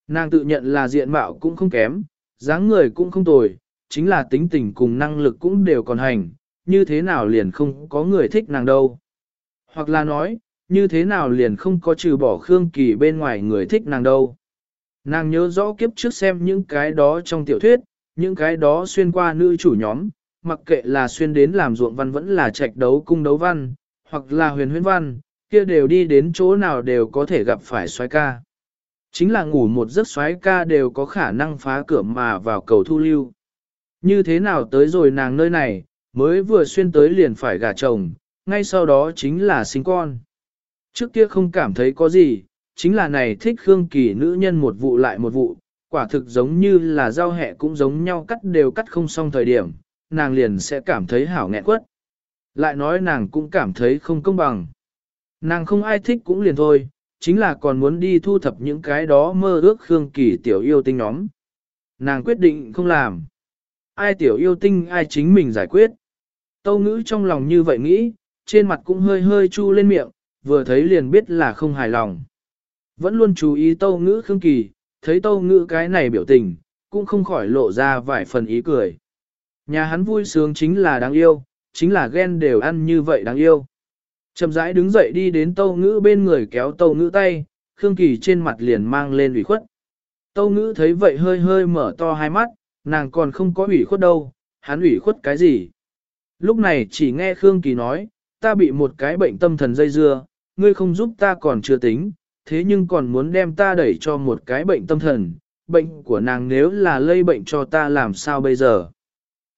Nàng tự nhận là diện mạo cũng không kém, dáng người cũng không tồi, chính là tính tình cùng năng lực cũng đều còn hành, như thế nào liền không có người thích nàng đâu. Hoặc là nói, như thế nào liền không có trừ bỏ Khương Kỳ bên ngoài người thích nàng đâu. Nàng nhớ rõ kiếp trước xem những cái đó trong tiểu thuyết, những cái đó xuyên qua nữ chủ nhóm, mặc kệ là xuyên đến làm ruộng văn vẫn là trạch đấu cung đấu văn, hoặc là huyền huyễn văn, kia đều đi đến chỗ nào đều có thể gặp phải xoái ca. Chính là ngủ một giấc xoái ca đều có khả năng phá cửa mà vào cầu thu lưu. Như thế nào tới rồi nàng nơi này, mới vừa xuyên tới liền phải gả chồng, ngay sau đó chính là sinh con. Trước kia không cảm thấy có gì, chính là này thích Khương Kỳ nữ nhân một vụ lại một vụ, quả thực giống như là rau hẹ cũng giống nhau cắt đều cắt không xong thời điểm, nàng liền sẽ cảm thấy hảo nghẹn quất. Lại nói nàng cũng cảm thấy không công bằng. Nàng không ai thích cũng liền thôi, chính là còn muốn đi thu thập những cái đó mơ ước Khương Kỳ tiểu yêu tinh nhóm. Nàng quyết định không làm. Ai tiểu yêu tinh ai chính mình giải quyết. Tâu ngữ trong lòng như vậy nghĩ, trên mặt cũng hơi hơi chu lên miệng, vừa thấy liền biết là không hài lòng. Vẫn luôn chú ý tâu ngữ Khương Kỳ, thấy tâu ngữ cái này biểu tình, cũng không khỏi lộ ra vài phần ý cười. Nhà hắn vui sướng chính là đáng yêu, chính là ghen đều ăn như vậy đáng yêu. Chậm rãi đứng dậy đi đến tâu ngữ bên người kéo tâu ngữ tay, Khương Kỳ trên mặt liền mang lên ủy khuất. Tâu ngữ thấy vậy hơi hơi mở to hai mắt, nàng còn không có ủy khuất đâu, hắn ủy khuất cái gì. Lúc này chỉ nghe Khương Kỳ nói, ta bị một cái bệnh tâm thần dây dưa, ngươi không giúp ta còn chưa tính, thế nhưng còn muốn đem ta đẩy cho một cái bệnh tâm thần, bệnh của nàng nếu là lây bệnh cho ta làm sao bây giờ.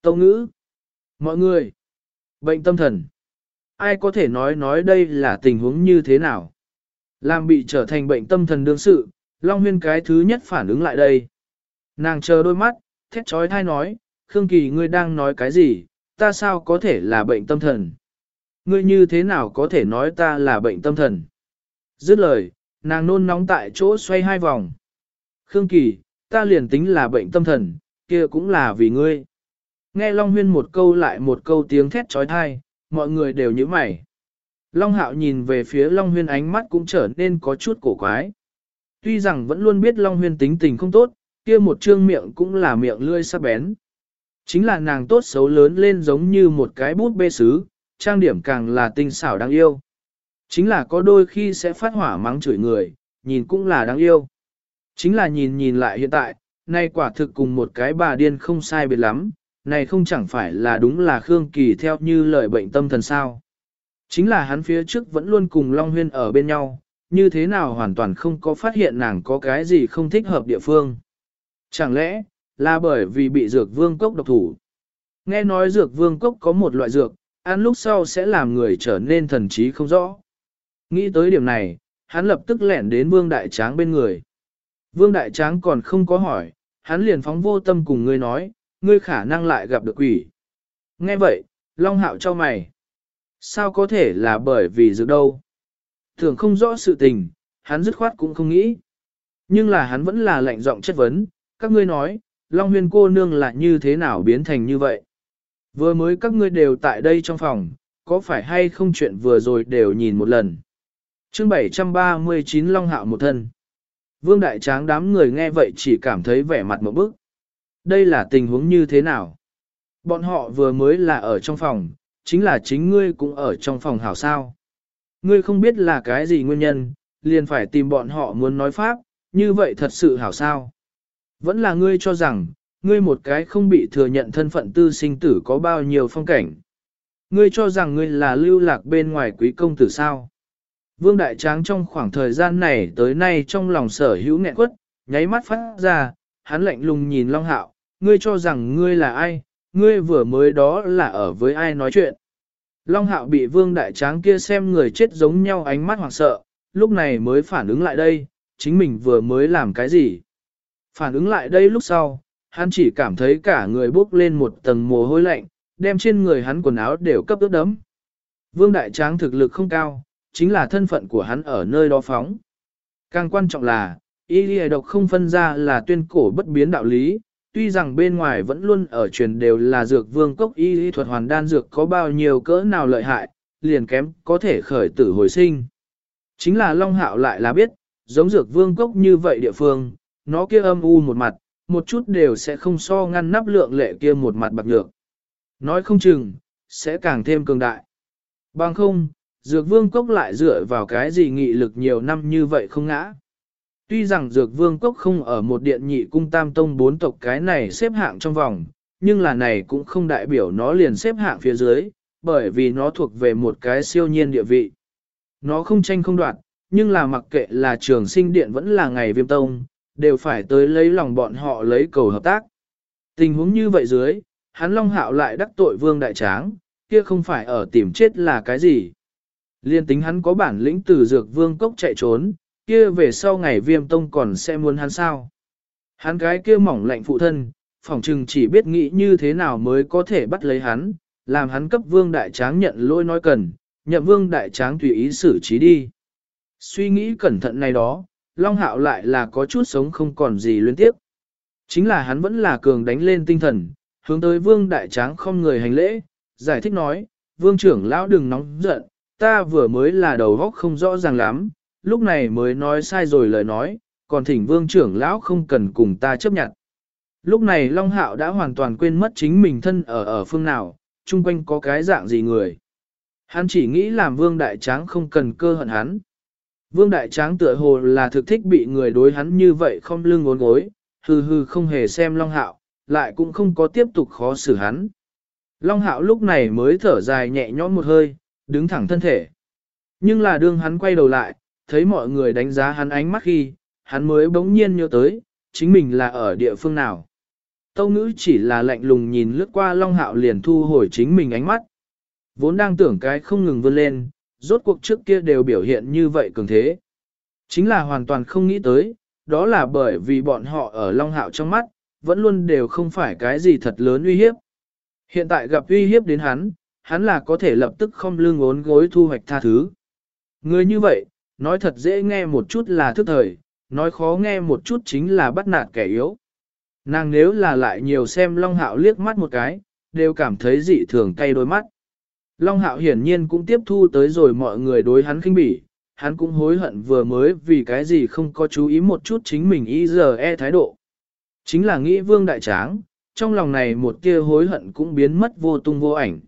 Tâu ngữ, mọi người, bệnh tâm thần, ai có thể nói nói đây là tình huống như thế nào. Làm bị trở thành bệnh tâm thần đương sự, Long Huyên cái thứ nhất phản ứng lại đây. Nàng chờ đôi mắt, thét trói thai nói, Khương Kỳ ngươi đang nói cái gì, ta sao có thể là bệnh tâm thần? Ngươi như thế nào có thể nói ta là bệnh tâm thần? Dứt lời, nàng nôn nóng tại chỗ xoay hai vòng. Khương Kỳ, ta liền tính là bệnh tâm thần, kia cũng là vì ngươi. Nghe Long Huyên một câu lại một câu tiếng thét trói thai, mọi người đều như mày. Long Hạo nhìn về phía Long Huyên ánh mắt cũng trở nên có chút cổ quái. Tuy rằng vẫn luôn biết Long Huyên tính tình không tốt, kia một trương miệng cũng là miệng lươi sắc bén. Chính là nàng tốt xấu lớn lên giống như một cái bút bê sứ, trang điểm càng là tinh xảo đáng yêu. Chính là có đôi khi sẽ phát hỏa mắng chửi người, nhìn cũng là đáng yêu. Chính là nhìn nhìn lại hiện tại, nay quả thực cùng một cái bà điên không sai biệt lắm, này không chẳng phải là đúng là Khương Kỳ theo như lời bệnh tâm thần sao. Chính là hắn phía trước vẫn luôn cùng Long Huyên ở bên nhau, như thế nào hoàn toàn không có phát hiện nàng có cái gì không thích hợp địa phương. Chẳng lẽ, là bởi vì bị dược vương cốc độc thủ. Nghe nói dược vương cốc có một loại dược, ăn lúc sau sẽ làm người trở nên thần trí không rõ. Nghĩ tới điểm này, hắn lập tức lẻn đến vương đại tráng bên người. Vương đại tráng còn không có hỏi, hắn liền phóng vô tâm cùng ngươi nói, ngươi khả năng lại gặp được quỷ. Nghe vậy, Long Hạo cho mày. Sao có thể là bởi vì dược đâu? Thường không rõ sự tình, hắn dứt khoát cũng không nghĩ. Nhưng là hắn vẫn là lạnh giọng chất vấn, các ngươi nói, Long Huyên cô nương là như thế nào biến thành như vậy? Vừa mới các ngươi đều tại đây trong phòng, có phải hay không chuyện vừa rồi đều nhìn một lần? chương 739 Long Hạo một thân. Vương Đại Tráng đám người nghe vậy chỉ cảm thấy vẻ mặt một bức. Đây là tình huống như thế nào? Bọn họ vừa mới là ở trong phòng, chính là chính ngươi cũng ở trong phòng hảo sao. Ngươi không biết là cái gì nguyên nhân, liền phải tìm bọn họ muốn nói pháp, như vậy thật sự hảo sao. Vẫn là ngươi cho rằng, ngươi một cái không bị thừa nhận thân phận tư sinh tử có bao nhiêu phong cảnh. Ngươi cho rằng ngươi là lưu lạc bên ngoài quý công tử sao. Vương Đại Tráng trong khoảng thời gian này tới nay trong lòng sở hữu nghẹn quất, nháy mắt phát ra, hắn lạnh lùng nhìn Long Hạo, ngươi cho rằng ngươi là ai, ngươi vừa mới đó là ở với ai nói chuyện. Long Hạo bị Vương Đại Tráng kia xem người chết giống nhau ánh mắt hoảng sợ, lúc này mới phản ứng lại đây, chính mình vừa mới làm cái gì. Phản ứng lại đây lúc sau, hắn chỉ cảm thấy cả người bốc lên một tầng mồ hôi lạnh, đem trên người hắn quần áo đều cấp ướt đấm. Vương Đại Tráng thực lực không cao, chính là thân phận của hắn ở nơi đó phóng. Càng quan trọng là, y lìa độc không phân ra là tuyên cổ bất biến đạo lý, tuy rằng bên ngoài vẫn luôn ở truyền đều là dược vương cốc y y thuật hoàn đan dược có bao nhiêu cỡ nào lợi hại, liền kém có thể khởi tử hồi sinh. Chính là Long Hạo lại là biết, giống dược vương cốc như vậy địa phương, nó kia âm u một mặt, một chút đều sẽ không so ngăn nắp lượng lệ kia một mặt bạc nhược. Nói không chừng, sẽ càng thêm cường đại. Bằng không, dược vương cốc lại dựa vào cái gì nghị lực nhiều năm như vậy không ngã. Tuy rằng dược vương cốc không ở một điện nhị cung tam tông bốn tộc cái này xếp hạng trong vòng, nhưng là này cũng không đại biểu nó liền xếp hạng phía dưới, bởi vì nó thuộc về một cái siêu nhiên địa vị. Nó không tranh không đoạt, nhưng là mặc kệ là trường sinh điện vẫn là ngày viêm tông, đều phải tới lấy lòng bọn họ lấy cầu hợp tác. Tình huống như vậy dưới, hắn Long Hạo lại đắc tội vương đại tráng, kia không phải ở tìm chết là cái gì. Liên tính hắn có bản lĩnh từ dược vương cốc chạy trốn, kia về sau ngày viêm tông còn sẽ muốn hắn sao. Hắn cái kia mỏng lạnh phụ thân, phỏng chừng chỉ biết nghĩ như thế nào mới có thể bắt lấy hắn, làm hắn cấp vương đại tráng nhận lỗi nói cần, nhậm vương đại tráng tùy ý xử trí đi. Suy nghĩ cẩn thận này đó, Long Hạo lại là có chút sống không còn gì liên tiếp. Chính là hắn vẫn là cường đánh lên tinh thần, hướng tới vương đại tráng không người hành lễ, giải thích nói, vương trưởng lão đừng nóng giận, ta vừa mới là đầu góc không rõ ràng lắm, lúc này mới nói sai rồi lời nói, còn thỉnh vương trưởng lão không cần cùng ta chấp nhận. Lúc này Long Hạo đã hoàn toàn quên mất chính mình thân ở ở phương nào, chung quanh có cái dạng gì người. Hắn chỉ nghĩ làm vương đại tráng không cần cơ hận hắn. Vương đại tráng tựa hồ là thực thích bị người đối hắn như vậy không lưng ngốn gối, hừ hừ không hề xem Long Hạo, lại cũng không có tiếp tục khó xử hắn. Long Hạo lúc này mới thở dài nhẹ nhõm một hơi, đứng thẳng thân thể. Nhưng là đương hắn quay đầu lại, thấy mọi người đánh giá hắn ánh mắt khi, hắn mới bỗng nhiên nhớ tới, chính mình là ở địa phương nào. Tâu ngữ chỉ là lạnh lùng nhìn lướt qua Long Hạo liền thu hồi chính mình ánh mắt. Vốn đang tưởng cái không ngừng vươn lên, rốt cuộc trước kia đều biểu hiện như vậy cường thế. Chính là hoàn toàn không nghĩ tới, đó là bởi vì bọn họ ở Long Hạo trong mắt, vẫn luôn đều không phải cái gì thật lớn uy hiếp. Hiện tại gặp uy hiếp đến hắn, hắn là có thể lập tức không lương ốn gối thu hoạch tha thứ. Người như vậy, nói thật dễ nghe một chút là thức thời, nói khó nghe một chút chính là bắt nạt kẻ yếu. Nàng nếu là lại nhiều xem Long Hạo liếc mắt một cái, đều cảm thấy dị thường cay đôi mắt. Long Hạo hiển nhiên cũng tiếp thu tới rồi mọi người đối hắn khinh bỉ, hắn cũng hối hận vừa mới vì cái gì không có chú ý một chút chính mình y giờ e thái độ. Chính là nghĩ vương đại tráng, trong lòng này một kia hối hận cũng biến mất vô tung vô ảnh.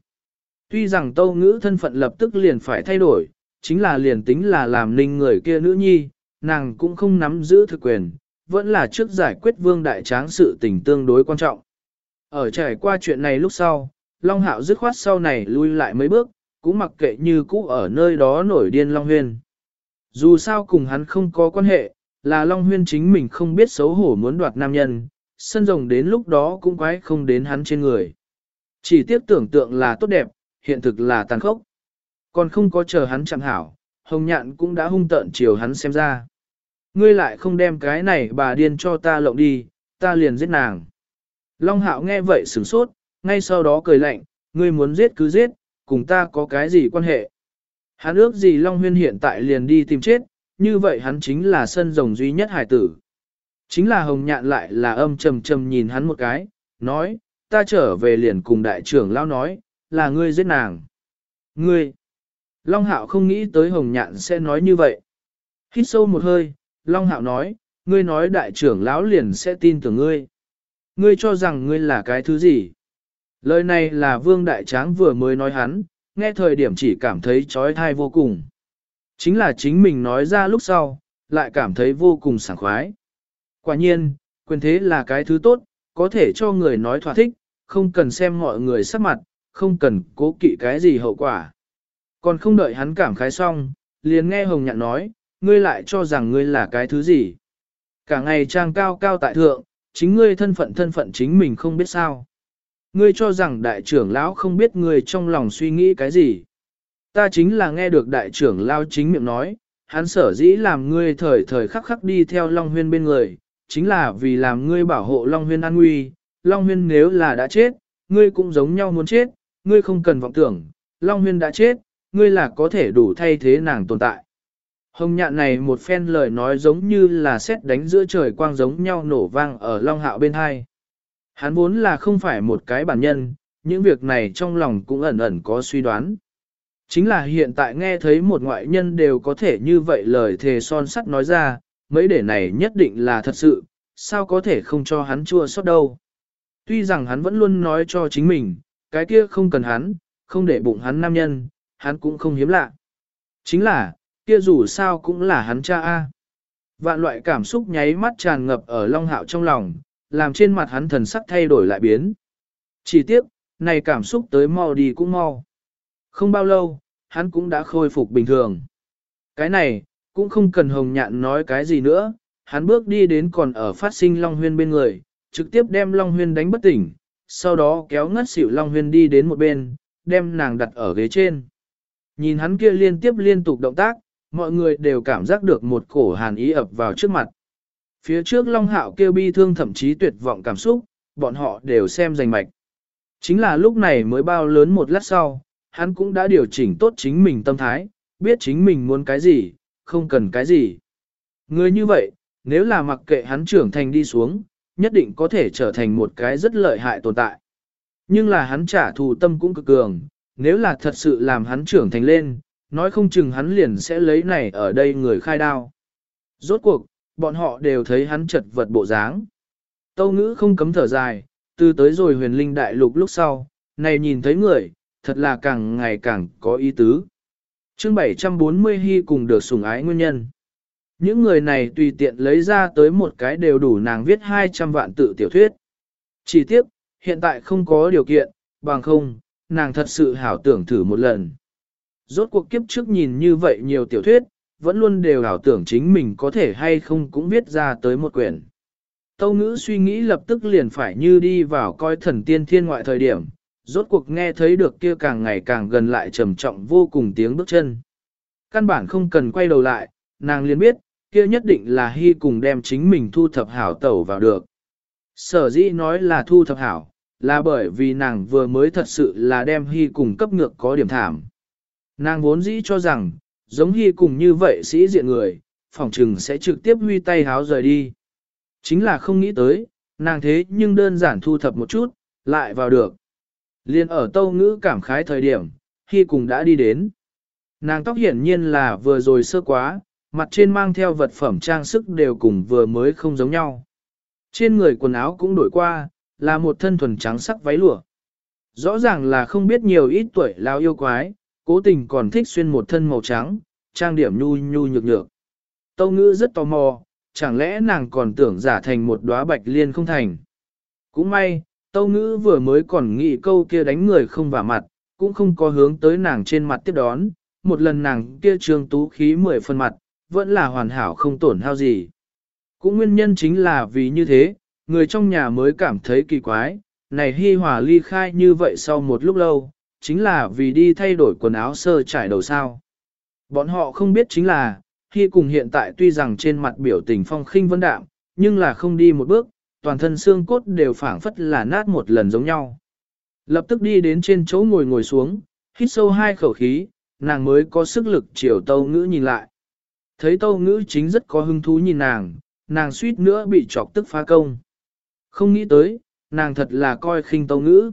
Tuy rằng tâu ngữ thân phận lập tức liền phải thay đổi, chính là liền tính là làm ninh người kia nữ nhi, nàng cũng không nắm giữ thực quyền, vẫn là trước giải quyết vương đại tráng sự tình tương đối quan trọng. Ở trải qua chuyện này lúc sau, Long Hạo dứt khoát sau này lui lại mấy bước, cũng mặc kệ như cũ ở nơi đó nổi điên Long Huyên. Dù sao cùng hắn không có quan hệ, là Long Huyên chính mình không biết xấu hổ muốn đoạt nam nhân, sân rồng đến lúc đó cũng quái không đến hắn trên người. Chỉ tiếc tưởng tượng là tốt đẹp, hiện thực là tàn khốc. Còn không có chờ hắn chẳng hảo, hồng nhạn cũng đã hung tợn chiều hắn xem ra. Ngươi lại không đem cái này bà điên cho ta lộng đi, ta liền giết nàng. Long hạo nghe vậy sửng sốt, ngay sau đó cười lạnh, ngươi muốn giết cứ giết, cùng ta có cái gì quan hệ. Hắn ước gì Long Huyên hiện tại liền đi tìm chết, như vậy hắn chính là sân rồng duy nhất hải tử. Chính là hồng nhạn lại là âm trầm trầm nhìn hắn một cái, nói, ta trở về liền cùng đại trưởng lao nói, là ngươi giết nàng. Ngươi! Long Hạo không nghĩ tới hồng nhạn sẽ nói như vậy. Hít sâu một hơi, Long Hạo nói, ngươi nói đại trưởng lão liền sẽ tin tưởng ngươi. Ngươi cho rằng ngươi là cái thứ gì? Lời này là Vương Đại Tráng vừa mới nói hắn, nghe thời điểm chỉ cảm thấy trói thai vô cùng. Chính là chính mình nói ra lúc sau, lại cảm thấy vô cùng sảng khoái. Quả nhiên, quyền thế là cái thứ tốt, có thể cho người nói thỏa thích, không cần xem mọi người sắc mặt, không cần cố kỵ cái gì hậu quả. Còn không đợi hắn cảm khái xong, liền nghe Hồng Nhạn nói, ngươi lại cho rằng ngươi là cái thứ gì. Cả ngày trang cao cao tại thượng, chính ngươi thân phận thân phận chính mình không biết sao. Ngươi cho rằng đại trưởng lão không biết ngươi trong lòng suy nghĩ cái gì. Ta chính là nghe được đại trưởng lão chính miệng nói, hắn sở dĩ làm ngươi thời thời khắc khắc đi theo Long Huyên bên người, chính là vì làm ngươi bảo hộ Long Huyên an nguy, Long Huyên nếu là đã chết, ngươi cũng giống nhau muốn chết, ngươi không cần vọng tưởng, Long Huyên đã chết, ngươi là có thể đủ thay thế nàng tồn tại. Hồng nhạn này một phen lời nói giống như là xét đánh giữa trời quang giống nhau nổ vang ở Long Hạo bên hai. Hắn vốn là không phải một cái bản nhân, những việc này trong lòng cũng ẩn ẩn có suy đoán. Chính là hiện tại nghe thấy một ngoại nhân đều có thể như vậy lời thề son sắt nói ra, mấy để này nhất định là thật sự, sao có thể không cho hắn chua xót đâu. Tuy rằng hắn vẫn luôn nói cho chính mình, cái kia không cần hắn, không để bụng hắn nam nhân, hắn cũng không hiếm lạ. Chính là, kia dù sao cũng là hắn cha A. Vạn loại cảm xúc nháy mắt tràn ngập ở Long Hạo trong lòng, làm trên mặt hắn thần sắc thay đổi lại biến. Chỉ tiếc, này cảm xúc tới mau đi cũng mau. Không bao lâu, hắn cũng đã khôi phục bình thường. Cái này, cũng không cần hồng nhạn nói cái gì nữa, hắn bước đi đến còn ở phát sinh Long Huyên bên người, trực tiếp đem Long Huyên đánh bất tỉnh, sau đó kéo ngất xỉu Long Huyên đi đến một bên, đem nàng đặt ở ghế trên. Nhìn hắn kia liên tiếp liên tục động tác, mọi người đều cảm giác được một cổ hàn ý ập vào trước mặt. Phía trước Long Hạo kêu bi thương thậm chí tuyệt vọng cảm xúc, bọn họ đều xem rành mạch. Chính là lúc này mới bao lớn một lát sau, hắn cũng đã điều chỉnh tốt chính mình tâm thái, biết chính mình muốn cái gì, không cần cái gì. Người như vậy, nếu là mặc kệ hắn trưởng thành đi xuống, nhất định có thể trở thành một cái rất lợi hại tồn tại. Nhưng là hắn trả thù tâm cũng cực cường, nếu là thật sự làm hắn trưởng thành lên, nói không chừng hắn liền sẽ lấy này ở đây người khai đao. Rốt cuộc, bọn họ đều thấy hắn chật vật bộ dáng. Tâu ngữ không cấm thở dài, từ tới rồi huyền linh đại lục lúc sau, này nhìn thấy người, thật là càng ngày càng có ý tứ. chương 740 hy cùng được sủng ái nguyên nhân. Những người này tùy tiện lấy ra tới một cái đều đủ nàng viết 200 vạn tự tiểu thuyết. Chỉ tiếc, hiện tại không có điều kiện, bằng không, nàng thật sự hảo tưởng thử một lần. Rốt cuộc kiếp trước nhìn như vậy nhiều tiểu thuyết, vẫn luôn đều hảo tưởng chính mình có thể hay không cũng viết ra tới một quyển. Tâu ngữ suy nghĩ lập tức liền phải như đi vào coi thần tiên thiên ngoại thời điểm, rốt cuộc nghe thấy được kia càng ngày càng gần lại trầm trọng vô cùng tiếng bước chân. Căn bản không cần quay đầu lại, nàng liền biết, kia nhất định là hy cùng đem chính mình thu thập hảo tẩu vào được. Sở dĩ nói là thu thập hảo, là bởi vì nàng vừa mới thật sự là đem hy cùng cấp ngược có điểm thảm. Nàng vốn dĩ cho rằng, giống hy cùng như vậy sĩ diện người, phỏng trừng sẽ trực tiếp huy tay háo rời đi. Chính là không nghĩ tới, nàng thế nhưng đơn giản thu thập một chút, lại vào được. Liên ở tâu ngữ cảm khái thời điểm, hy cùng đã đi đến. Nàng tóc hiển nhiên là vừa rồi sơ quá, mặt trên mang theo vật phẩm trang sức đều cùng vừa mới không giống nhau. Trên người quần áo cũng đổi qua, là một thân thuần trắng sắc váy lụa. Rõ ràng là không biết nhiều ít tuổi lao yêu quái, cố tình còn thích xuyên một thân màu trắng, trang điểm nhu nhu nhược nhược. Tâu ngữ rất tò mò, chẳng lẽ nàng còn tưởng giả thành một đóa bạch liên không thành. Cũng may, tâu ngữ vừa mới còn nghĩ câu kia đánh người không vả mặt, cũng không có hướng tới nàng trên mặt tiếp đón, một lần nàng kia trường tú khí mười phần mặt, vẫn là hoàn hảo không tổn hao gì. Cũng nguyên nhân chính là vì như thế, người trong nhà mới cảm thấy kỳ quái, này hi hòa ly khai như vậy sau một lúc lâu, chính là vì đi thay đổi quần áo sơ trải đầu sao. Bọn họ không biết chính là, khi cùng hiện tại tuy rằng trên mặt biểu tình phong khinh vân đạm, nhưng là không đi một bước, toàn thân xương cốt đều phảng phất là nát một lần giống nhau. Lập tức đi đến trên chỗ ngồi ngồi xuống, hít sâu hai khẩu khí, nàng mới có sức lực chiều tâu ngữ nhìn lại. Thấy tâu ngữ chính rất có hứng thú nhìn nàng, nàng suýt nữa bị chọc tức phá công. Không nghĩ tới, nàng thật là coi khinh tâu ngữ.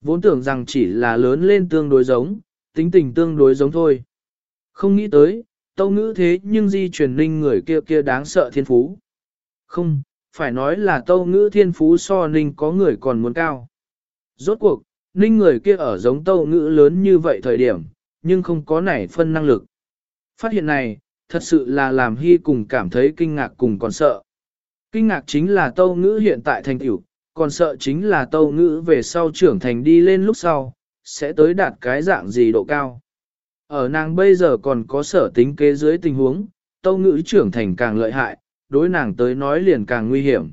Vốn tưởng rằng chỉ là lớn lên tương đối giống, tính tình tương đối giống thôi. Không nghĩ tới, tâu ngữ thế nhưng di truyền ninh người kia kia đáng sợ thiên phú. Không, phải nói là tâu ngữ thiên phú so ninh có người còn muốn cao. Rốt cuộc, ninh người kia ở giống tâu ngữ lớn như vậy thời điểm, nhưng không có nảy phân năng lực. Phát hiện này, thật sự là làm hy cùng cảm thấy kinh ngạc cùng còn sợ. Kinh ngạc chính là tâu ngữ hiện tại thành tiểu, còn sợ chính là tâu ngữ về sau trưởng thành đi lên lúc sau, sẽ tới đạt cái dạng gì độ cao. Ở nàng bây giờ còn có sở tính kế dưới tình huống, tâu ngữ trưởng thành càng lợi hại, đối nàng tới nói liền càng nguy hiểm.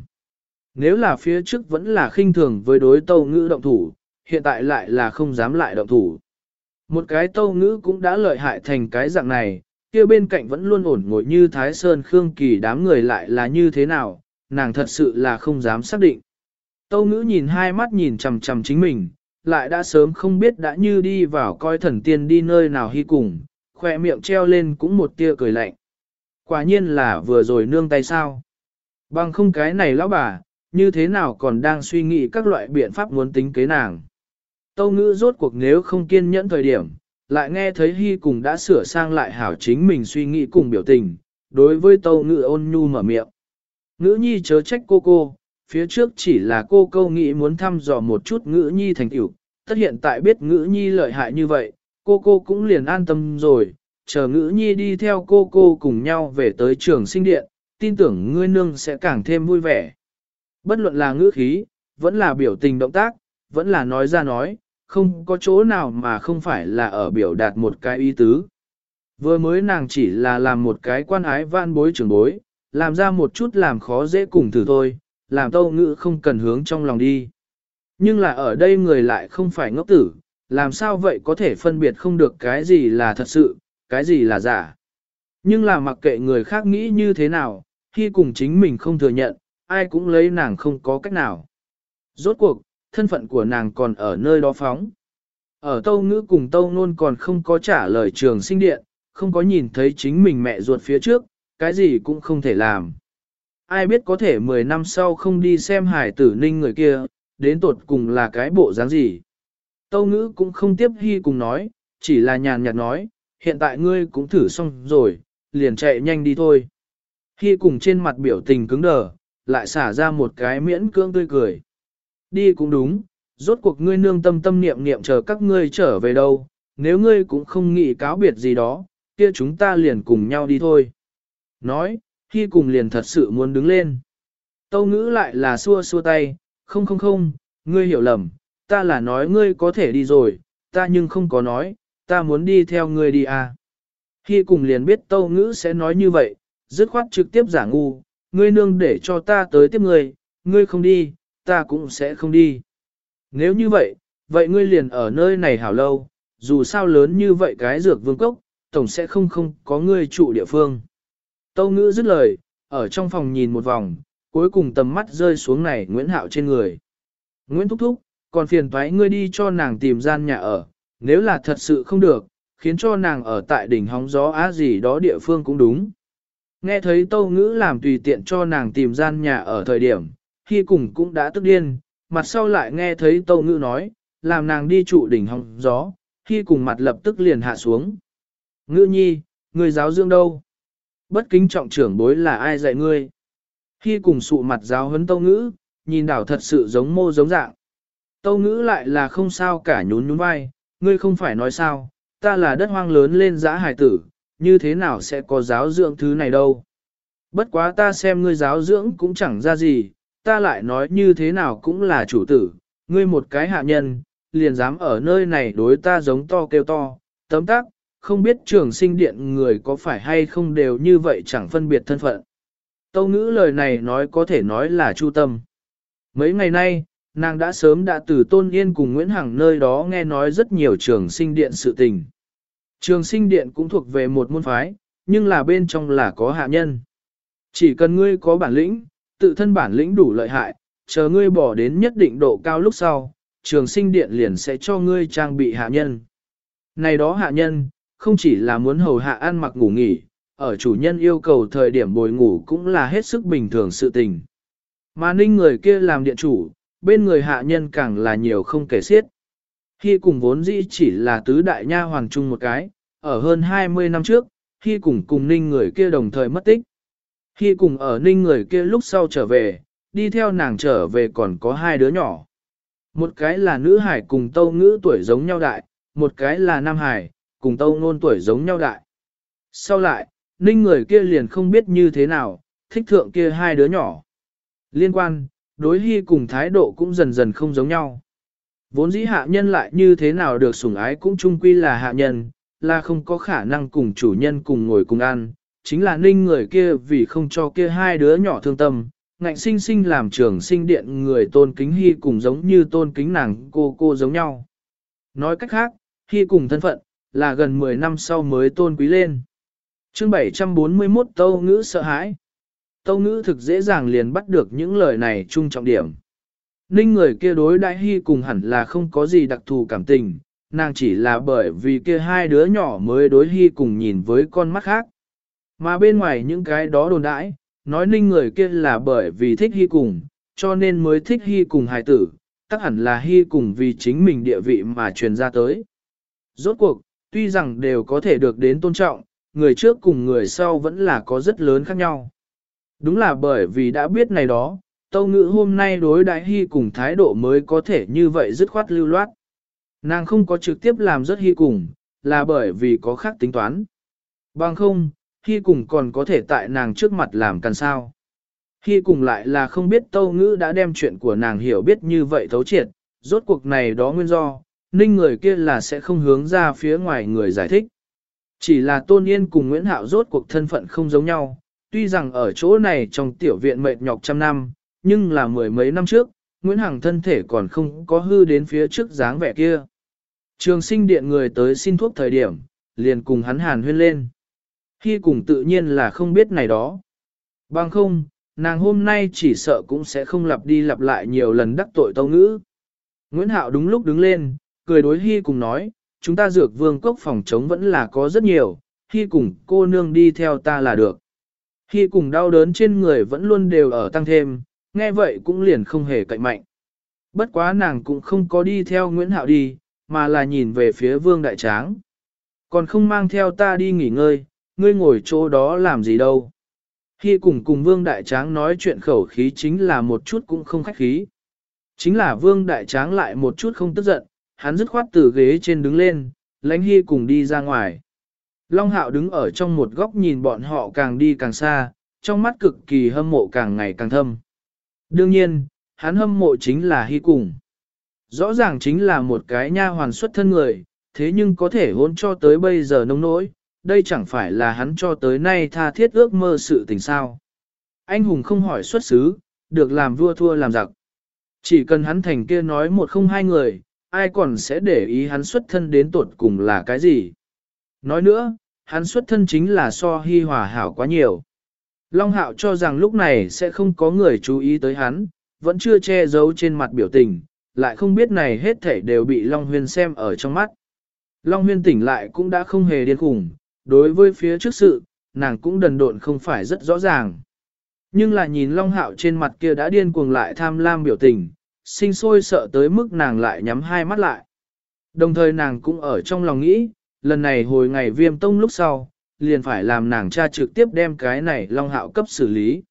Nếu là phía trước vẫn là khinh thường với đối tâu ngữ động thủ, hiện tại lại là không dám lại động thủ. Một cái tâu ngữ cũng đã lợi hại thành cái dạng này, kia bên cạnh vẫn luôn ổn ngồi như Thái Sơn Khương Kỳ đám người lại là như thế nào, nàng thật sự là không dám xác định. Tâu ngữ nhìn hai mắt nhìn chầm chầm chính mình, lại đã sớm không biết đã như đi vào coi thần tiên đi nơi nào hy cùng, khỏe miệng treo lên cũng một tia cười lạnh. Quả nhiên là vừa rồi nương tay sao. Bằng không cái này lão bà, như thế nào còn đang suy nghĩ các loại biện pháp muốn tính kế nàng. Tâu ngữ rốt cuộc nếu không kiên nhẫn thời điểm, lại nghe thấy Hy cùng đã sửa sang lại hảo chính mình suy nghĩ cùng biểu tình, đối với tâu ngữ ôn nhu mở miệng. Ngữ nhi chớ trách cô cô, phía trước chỉ là cô câu nghĩ muốn thăm dò một chút ngữ nhi thành tiểu, tất hiện tại biết ngữ nhi lợi hại như vậy, cô cô cũng liền an tâm rồi, chờ ngữ nhi đi theo cô cô cùng nhau về tới trường sinh điện, tin tưởng ngươi nương sẽ càng thêm vui vẻ. Bất luận là ngữ khí, vẫn là biểu tình động tác, vẫn là nói ra nói, không có chỗ nào mà không phải là ở biểu đạt một cái ý tứ. Vừa mới nàng chỉ là làm một cái quan ái van bối trưởng bối, làm ra một chút làm khó dễ cùng thử thôi, làm tâu ngữ không cần hướng trong lòng đi. Nhưng là ở đây người lại không phải ngốc tử, làm sao vậy có thể phân biệt không được cái gì là thật sự, cái gì là giả. Nhưng là mặc kệ người khác nghĩ như thế nào, khi cùng chính mình không thừa nhận, ai cũng lấy nàng không có cách nào. Rốt cuộc, thân phận của nàng còn ở nơi đó phóng. Ở tâu ngữ cùng tâu nôn còn không có trả lời trường sinh điện, không có nhìn thấy chính mình mẹ ruột phía trước, cái gì cũng không thể làm. Ai biết có thể 10 năm sau không đi xem hải tử ninh người kia, đến tột cùng là cái bộ dáng gì. Tâu ngữ cũng không tiếp hy cùng nói, chỉ là nhàn nhạt nói, hiện tại ngươi cũng thử xong rồi, liền chạy nhanh đi thôi. Hy cùng trên mặt biểu tình cứng đờ, lại xả ra một cái miễn cưỡng tươi cười. Đi cũng đúng, rốt cuộc ngươi nương tâm tâm niệm niệm chờ các ngươi trở về đâu, nếu ngươi cũng không nghĩ cáo biệt gì đó, kia chúng ta liền cùng nhau đi thôi. Nói, khi cùng liền thật sự muốn đứng lên. Tâu ngữ lại là xua xua tay, không không không, ngươi hiểu lầm, ta là nói ngươi có thể đi rồi, ta nhưng không có nói, ta muốn đi theo ngươi đi à. Khi cùng liền biết tâu ngữ sẽ nói như vậy, dứt khoát trực tiếp giả ngu, ngươi nương để cho ta tới tiếp ngươi, ngươi không đi, ta cũng sẽ không đi. Nếu như vậy, vậy ngươi liền ở nơi này hảo lâu, dù sao lớn như vậy cái dược vương cốc, tổng sẽ không không có ngươi trụ địa phương. Tâu ngữ dứt lời, ở trong phòng nhìn một vòng, cuối cùng tầm mắt rơi xuống này Nguyễn Hạo trên người. Nguyễn Thúc Thúc, còn phiền thoái ngươi đi cho nàng tìm gian nhà ở, nếu là thật sự không được, khiến cho nàng ở tại đỉnh hóng gió á gì đó địa phương cũng đúng. Nghe thấy tâu ngữ làm tùy tiện cho nàng tìm gian nhà ở thời điểm, khi cùng cũng đã tức điên, mặt sau lại nghe thấy tâu ngữ nói, làm nàng đi trụ đỉnh hóng gió, khi cùng mặt lập tức liền hạ xuống. Ngữ nhi, người giáo dưỡng đâu? Bất kính trọng trưởng bối là ai dạy ngươi? Khi cùng sụ mặt giáo huấn tâu ngữ, nhìn đảo thật sự giống mô giống dạng. Tâu ngữ lại là không sao cả nhún nhún vai, ngươi không phải nói sao, ta là đất hoang lớn lên giã hải tử, như thế nào sẽ có giáo dưỡng thứ này đâu. Bất quá ta xem ngươi giáo dưỡng cũng chẳng ra gì, ta lại nói như thế nào cũng là chủ tử, ngươi một cái hạ nhân, liền dám ở nơi này đối ta giống to kêu to, tấm tắc, không biết trường sinh điện người có phải hay không đều như vậy chẳng phân biệt thân phận. Tâu ngữ lời này nói có thể nói là chu tâm. Mấy ngày nay, nàng đã sớm đã từ Tôn Yên cùng Nguyễn Hằng nơi đó nghe nói rất nhiều trường sinh điện sự tình. Trường sinh điện cũng thuộc về một môn phái, nhưng là bên trong là có hạ nhân. Chỉ cần ngươi có bản lĩnh, tự thân bản lĩnh đủ lợi hại, chờ ngươi bỏ đến nhất định độ cao lúc sau, trường sinh điện liền sẽ cho ngươi trang bị hạ nhân. Này đó hạ nhân, không chỉ là muốn hầu hạ ăn mặc ngủ nghỉ, ở chủ nhân yêu cầu thời điểm bồi ngủ cũng là hết sức bình thường sự tình. Mà ninh người kia làm điện chủ, bên người hạ nhân càng là nhiều không kể xiết. Khi cùng vốn dĩ chỉ là tứ đại nha hoàng chung một cái, ở hơn 20 năm trước, khi cùng cùng ninh người kia đồng thời mất tích. Khi cùng ở ninh người kia lúc sau trở về, đi theo nàng trở về còn có hai đứa nhỏ. Một cái là nữ hải cùng tâu ngữ tuổi giống nhau đại, một cái là nam hải, cùng tâu ngôn tuổi giống nhau đại. Sau lại, ninh người kia liền không biết như thế nào, thích thượng kia hai đứa nhỏ. Liên quan, đối hy cùng thái độ cũng dần dần không giống nhau. Vốn dĩ hạ nhân lại như thế nào được sủng ái cũng chung quy là hạ nhân, là không có khả năng cùng chủ nhân cùng ngồi cùng ăn, chính là ninh người kia vì không cho kia hai đứa nhỏ thương tâm, ngạnh sinh sinh làm trường sinh điện người tôn kính hy cùng giống như tôn kính nàng cô cô giống nhau. Nói cách khác, hy cùng thân phận, là gần 10 năm sau mới tôn quý lên. chương 741 Tâu Ngữ sợ hãi. Tâu Ngữ thực dễ dàng liền bắt được những lời này chung trọng điểm. Ninh người kia đối đại hy cùng hẳn là không có gì đặc thù cảm tình, nàng chỉ là bởi vì kia hai đứa nhỏ mới đối hy cùng nhìn với con mắt khác. Mà bên ngoài những cái đó đồn đãi, nói ninh người kia là bởi vì thích hy cùng, cho nên mới thích hy cùng hài tử, tắc hẳn là hy cùng vì chính mình địa vị mà truyền ra tới. Rốt cuộc, tuy rằng đều có thể được đến tôn trọng, người trước cùng người sau vẫn là có rất lớn khác nhau. Đúng là bởi vì đã biết này đó, tâu ngữ hôm nay đối đại hy cùng thái độ mới có thể như vậy dứt khoát lưu loát. Nàng không có trực tiếp làm rất hy cùng, là bởi vì có khác tính toán. Bằng không, hy cùng còn có thể tại nàng trước mặt làm cần sao. Hy cùng lại là không biết tâu ngữ đã đem chuyện của nàng hiểu biết như vậy thấu triệt, rốt cuộc này đó nguyên do, ninh người kia là sẽ không hướng ra phía ngoài người giải thích. Chỉ là Tôn Yên cùng Nguyễn Hạo rốt cuộc thân phận không giống nhau, tuy rằng ở chỗ này trong tiểu viện mệt nhọc trăm năm, nhưng là mười mấy năm trước, Nguyễn Hằng thân thể còn không có hư đến phía trước dáng vẻ kia. Trường sinh điện người tới xin thuốc thời điểm, liền cùng hắn hàn huyên lên. Khi cùng tự nhiên là không biết này đó. Bằng không, nàng hôm nay chỉ sợ cũng sẽ không lặp đi lặp lại nhiều lần đắc tội tâu ngữ. Nguyễn Hạo đúng lúc đứng lên, cười đối Hy cùng nói, chúng ta dược vương cốc phòng chống vẫn là có rất nhiều, Hy cùng cô nương đi theo ta là được. Hy cùng đau đớn trên người vẫn luôn đều ở tăng thêm, nghe vậy cũng liền không hề cậy mạnh. Bất quá nàng cũng không có đi theo Nguyễn Hạo đi, mà là nhìn về phía vương đại tráng. Còn không mang theo ta đi nghỉ ngơi, ngươi ngồi chỗ đó làm gì đâu. Hy cùng cùng vương đại tráng nói chuyện khẩu khí chính là một chút cũng không khách khí. Chính là vương đại tráng lại một chút không tức giận, hắn dứt khoát từ ghế trên đứng lên, lãnh hy cùng đi ra ngoài. Long hạo đứng ở trong một góc nhìn bọn họ càng đi càng xa, trong mắt cực kỳ hâm mộ càng ngày càng thâm. Đương nhiên, hắn hâm mộ chính là hy cùng. Rõ ràng chính là một cái nha hoàn xuất thân người, thế nhưng có thể hôn cho tới bây giờ nông nỗi, đây chẳng phải là hắn cho tới nay tha thiết ước mơ sự tình sao. Anh hùng không hỏi xuất xứ, được làm vua thua làm giặc. Chỉ cần hắn thành kia nói một không hai người, ai còn sẽ để ý hắn xuất thân đến tuột cùng là cái gì. Nói nữa, hắn xuất thân chính là so hy hòa hảo quá nhiều. Long Hạo cho rằng lúc này sẽ không có người chú ý tới hắn, vẫn chưa che giấu trên mặt biểu tình, lại không biết này hết thảy đều bị Long Huyên xem ở trong mắt. Long Huyên tỉnh lại cũng đã không hề điên khủng, đối với phía trước sự, nàng cũng đần độn không phải rất rõ ràng. Nhưng là nhìn Long Hạo trên mặt kia đã điên cuồng lại tham lam biểu tình, sinh sôi sợ tới mức nàng lại nhắm hai mắt lại. Đồng thời nàng cũng ở trong lòng nghĩ, lần này hồi ngày viêm tông lúc sau, liền phải làm nàng cha trực tiếp đem cái này Long Hạo cấp xử lý.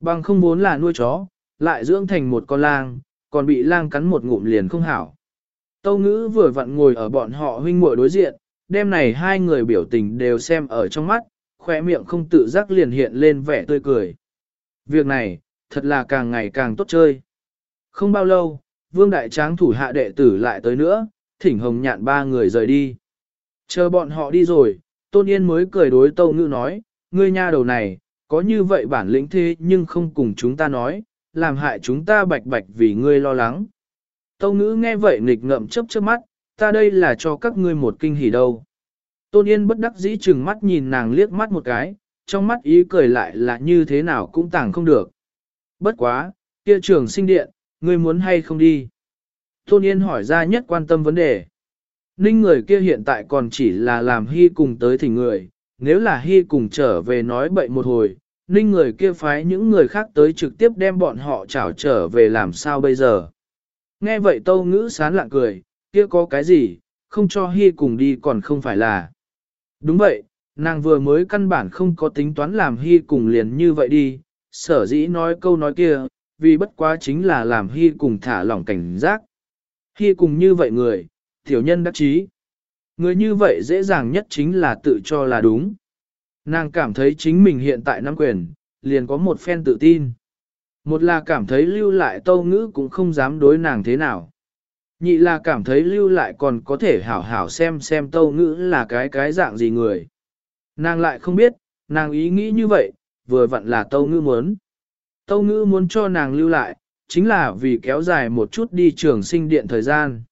Bằng không muốn là nuôi chó, lại dưỡng thành một con lang, còn bị lang cắn một ngụm liền không hảo. Tâu ngữ vừa vặn ngồi ở bọn họ huynh muội đối diện, đêm này hai người biểu tình đều xem ở trong mắt, khỏe miệng không tự giác liền hiện lên vẻ tươi cười. Việc này, thật là càng ngày càng tốt chơi. Không bao lâu, vương đại tráng thủ hạ đệ tử lại tới nữa, thỉnh hồng nhạn ba người rời đi. Chờ bọn họ đi rồi, tôn yên mới cười đối tâu ngữ nói, ngươi nha đầu này, có như vậy bản lĩnh thế nhưng không cùng chúng ta nói, làm hại chúng ta bạch bạch vì ngươi lo lắng. Tâu ngữ nghe vậy nghịch ngậm chớp chớp mắt, ta đây là cho các ngươi một kinh hỉ đâu. Tôn Yên bất đắc dĩ chừng mắt nhìn nàng liếc mắt một cái, trong mắt ý cười lại là như thế nào cũng tàng không được. Bất quá, kia trường sinh điện, ngươi muốn hay không đi? Tôn Yên hỏi ra nhất quan tâm vấn đề. Ninh người kia hiện tại còn chỉ là làm hy cùng tới thỉnh người, nếu là hy cùng trở về nói bậy một hồi, ninh người kia phái những người khác tới trực tiếp đem bọn họ trảo trở về làm sao bây giờ. Nghe vậy tâu ngữ sán lạng cười, kia có cái gì, không cho hy cùng đi còn không phải là. Đúng vậy, nàng vừa mới căn bản không có tính toán làm hy cùng liền như vậy đi, sở dĩ nói câu nói kia, vì bất quá chính là làm hy cùng thả lỏng cảnh giác. Hy cùng như vậy người, tiểu nhân đắc chí. Người như vậy dễ dàng nhất chính là tự cho là đúng. Nàng cảm thấy chính mình hiện tại nắm quyền, liền có một phen tự tin. Một là cảm thấy lưu lại tâu ngữ cũng không dám đối nàng thế nào. Nhị là cảm thấy lưu lại còn có thể hảo hảo xem xem tâu ngữ là cái cái dạng gì người. Nàng lại không biết, nàng ý nghĩ như vậy, vừa vặn là tâu ngữ muốn. Tâu ngữ muốn cho nàng lưu lại, chính là vì kéo dài một chút đi trường sinh điện thời gian.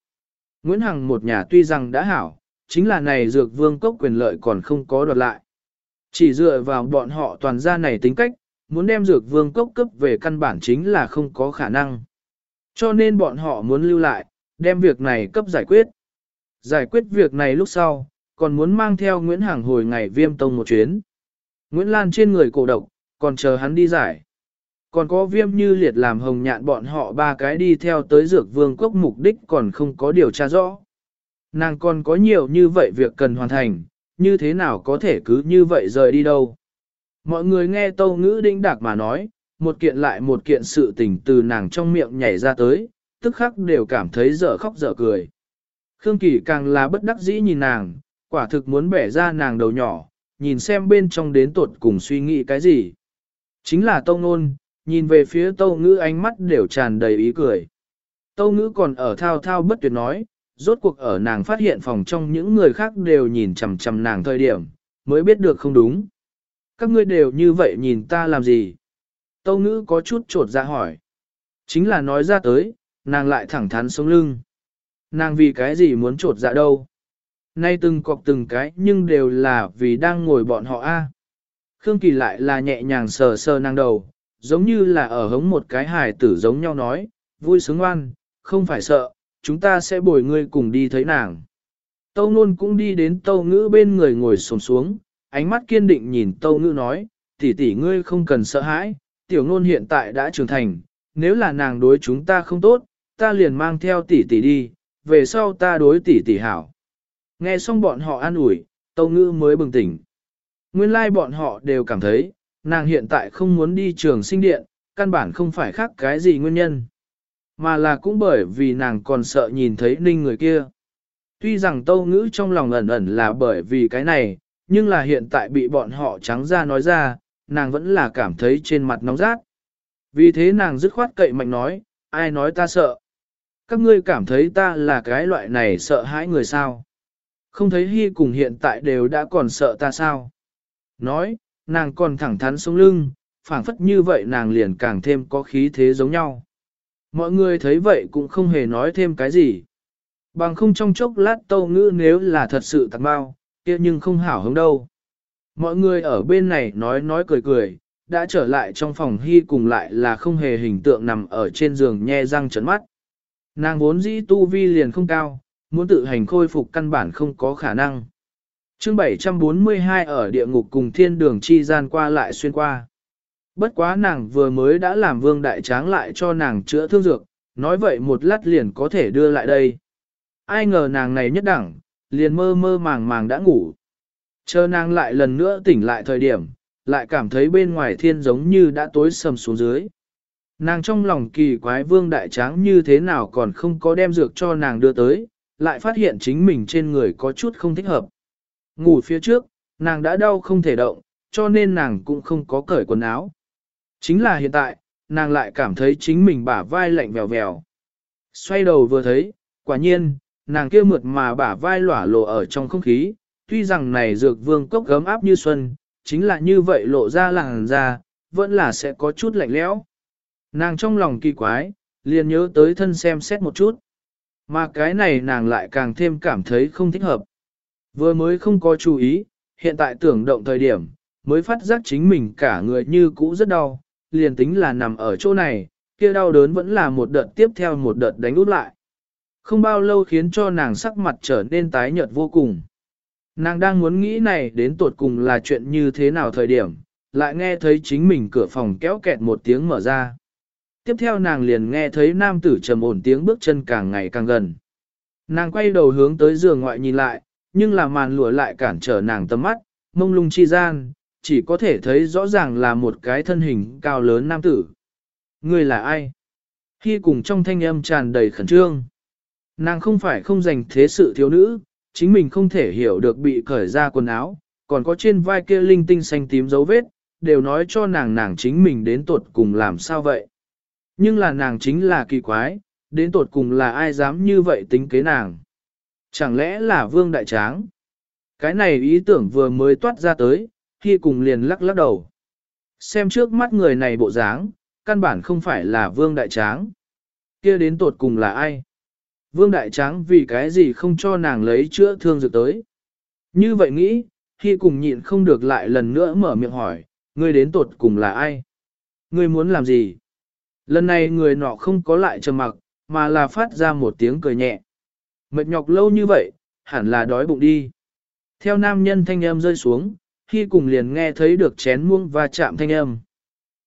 Nguyễn Hằng một nhà tuy rằng đã hảo, chính là này dược vương cốc quyền lợi còn không có đoạt lại. Chỉ dựa vào bọn họ toàn gia này tính cách, muốn đem dược vương cốc cấp về căn bản chính là không có khả năng. Cho nên bọn họ muốn lưu lại, đem việc này cấp giải quyết. Giải quyết việc này lúc sau, còn muốn mang theo Nguyễn Hằng hồi ngày viêm tông một chuyến. Nguyễn Lan trên người cổ độc, còn chờ hắn đi giải. Còn có viêm như liệt làm hồng nhạn bọn họ ba cái đi theo tới dược vương quốc mục đích còn không có điều tra rõ. Nàng còn có nhiều như vậy việc cần hoàn thành, như thế nào có thể cứ như vậy rời đi đâu. Mọi người nghe tâu ngữ đĩnh đạc mà nói, một kiện lại một kiện sự tình từ nàng trong miệng nhảy ra tới, tức khắc đều cảm thấy dở khóc dở cười. Khương Kỳ càng là bất đắc dĩ nhìn nàng, quả thực muốn bẻ ra nàng đầu nhỏ, nhìn xem bên trong đến tuột cùng suy nghĩ cái gì. Chính là tông nôn, nhìn về phía tâu ngữ ánh mắt đều tràn đầy ý cười. Tâu ngữ còn ở thao thao bất tuyệt nói, rốt cuộc ở nàng phát hiện phòng trong những người khác đều nhìn chằm chằm nàng thời điểm, mới biết được không đúng. Các ngươi đều như vậy nhìn ta làm gì? Tâu ngữ có chút trột ra hỏi. Chính là nói ra tới, nàng lại thẳng thắn sống lưng. Nàng vì cái gì muốn trột dạ đâu? Nay từng cọc từng cái nhưng đều là vì đang ngồi bọn họ a. Khương Kỳ lại là nhẹ nhàng sờ sờ nàng đầu, giống như là ở hống một cái hài tử giống nhau nói, vui sướng ngoan, không phải sợ, chúng ta sẽ bồi ngươi cùng đi thấy nàng. Tâu Nôn cũng đi đến Tâu Ngữ bên người ngồi xổm xuống, ánh mắt kiên định nhìn Tâu Ngữ nói, tỷ tỷ ngươi không cần sợ hãi, tiểu Nôn hiện tại đã trưởng thành, nếu là nàng đối chúng ta không tốt, ta liền mang theo tỷ tỷ đi, về sau ta đối tỷ tỷ hảo. Nghe xong bọn họ an ủi, Tâu Ngữ mới bừng tỉnh. Nguyên lai like bọn họ đều cảm thấy, nàng hiện tại không muốn đi trường sinh điện, căn bản không phải khác cái gì nguyên nhân. Mà là cũng bởi vì nàng còn sợ nhìn thấy ninh người kia. Tuy rằng tâu ngữ trong lòng ẩn ẩn là bởi vì cái này, nhưng là hiện tại bị bọn họ trắng ra nói ra, nàng vẫn là cảm thấy trên mặt nóng rát. Vì thế nàng dứt khoát cậy mạnh nói, ai nói ta sợ. Các ngươi cảm thấy ta là cái loại này sợ hãi người sao? Không thấy Hy cùng hiện tại đều đã còn sợ ta sao? Nói, nàng còn thẳng thắn sống lưng, phảng phất như vậy nàng liền càng thêm có khí thế giống nhau. Mọi người thấy vậy cũng không hề nói thêm cái gì. Bằng không trong chốc lát tâu ngữ nếu là thật sự tạc bao, kia nhưng không hảo hứng đâu. Mọi người ở bên này nói nói cười cười, đã trở lại trong phòng hy cùng lại là không hề hình tượng nằm ở trên giường nhe răng trấn mắt. Nàng vốn dĩ tu vi liền không cao, muốn tự hành khôi phục căn bản không có khả năng chương 742 ở địa ngục cùng thiên đường chi gian qua lại xuyên qua. Bất quá nàng vừa mới đã làm vương đại tráng lại cho nàng chữa thương dược, nói vậy một lát liền có thể đưa lại đây. Ai ngờ nàng này nhất đẳng, liền mơ mơ màng màng đã ngủ. Chờ nàng lại lần nữa tỉnh lại thời điểm, lại cảm thấy bên ngoài thiên giống như đã tối sầm xuống dưới. Nàng trong lòng kỳ quái vương đại tráng như thế nào còn không có đem dược cho nàng đưa tới, lại phát hiện chính mình trên người có chút không thích hợp. Ngủ phía trước, nàng đã đau không thể động, cho nên nàng cũng không có cởi quần áo. Chính là hiện tại, nàng lại cảm thấy chính mình bả vai lạnh vèo vèo. Xoay đầu vừa thấy, quả nhiên, nàng kia mượt mà bả vai lỏa lộ ở trong không khí, tuy rằng này dược vương cốc gấm áp như xuân, chính là như vậy lộ ra làng ra, vẫn là sẽ có chút lạnh lẽo. Nàng trong lòng kỳ quái, liền nhớ tới thân xem xét một chút. Mà cái này nàng lại càng thêm cảm thấy không thích hợp. Vừa mới không có chú ý, hiện tại tưởng động thời điểm, mới phát giác chính mình cả người như cũ rất đau, liền tính là nằm ở chỗ này, kia đau đớn vẫn là một đợt tiếp theo một đợt đánh út lại. Không bao lâu khiến cho nàng sắc mặt trở nên tái nhợt vô cùng. Nàng đang muốn nghĩ này đến tột cùng là chuyện như thế nào thời điểm, lại nghe thấy chính mình cửa phòng kéo kẹt một tiếng mở ra. Tiếp theo nàng liền nghe thấy nam tử trầm ổn tiếng bước chân càng ngày càng gần. Nàng quay đầu hướng tới giường ngoại nhìn lại, nhưng là màn lụa lại cản trở nàng tầm mắt, mông lung chi gian, chỉ có thể thấy rõ ràng là một cái thân hình cao lớn nam tử. Người là ai? Khi cùng trong thanh âm tràn đầy khẩn trương. Nàng không phải không dành thế sự thiếu nữ, chính mình không thể hiểu được bị cởi ra quần áo, còn có trên vai kia linh tinh xanh tím dấu vết, đều nói cho nàng nàng chính mình đến tuột cùng làm sao vậy. Nhưng là nàng chính là kỳ quái, đến tuột cùng là ai dám như vậy tính kế nàng. Chẳng lẽ là vương đại tráng? Cái này ý tưởng vừa mới toát ra tới, khi cùng liền lắc lắc đầu. Xem trước mắt người này bộ dáng, căn bản không phải là vương đại tráng. kia đến tột cùng là ai? Vương đại tráng vì cái gì không cho nàng lấy chữa thương dược tới? Như vậy nghĩ, khi cùng nhịn không được lại lần nữa mở miệng hỏi, ngươi đến tột cùng là ai? Ngươi muốn làm gì? Lần này người nọ không có lại trầm mặc, mà là phát ra một tiếng cười nhẹ. Mệt nhọc lâu như vậy, hẳn là đói bụng đi. Theo nam nhân thanh âm rơi xuống, khi cùng liền nghe thấy được chén muông và chạm thanh âm.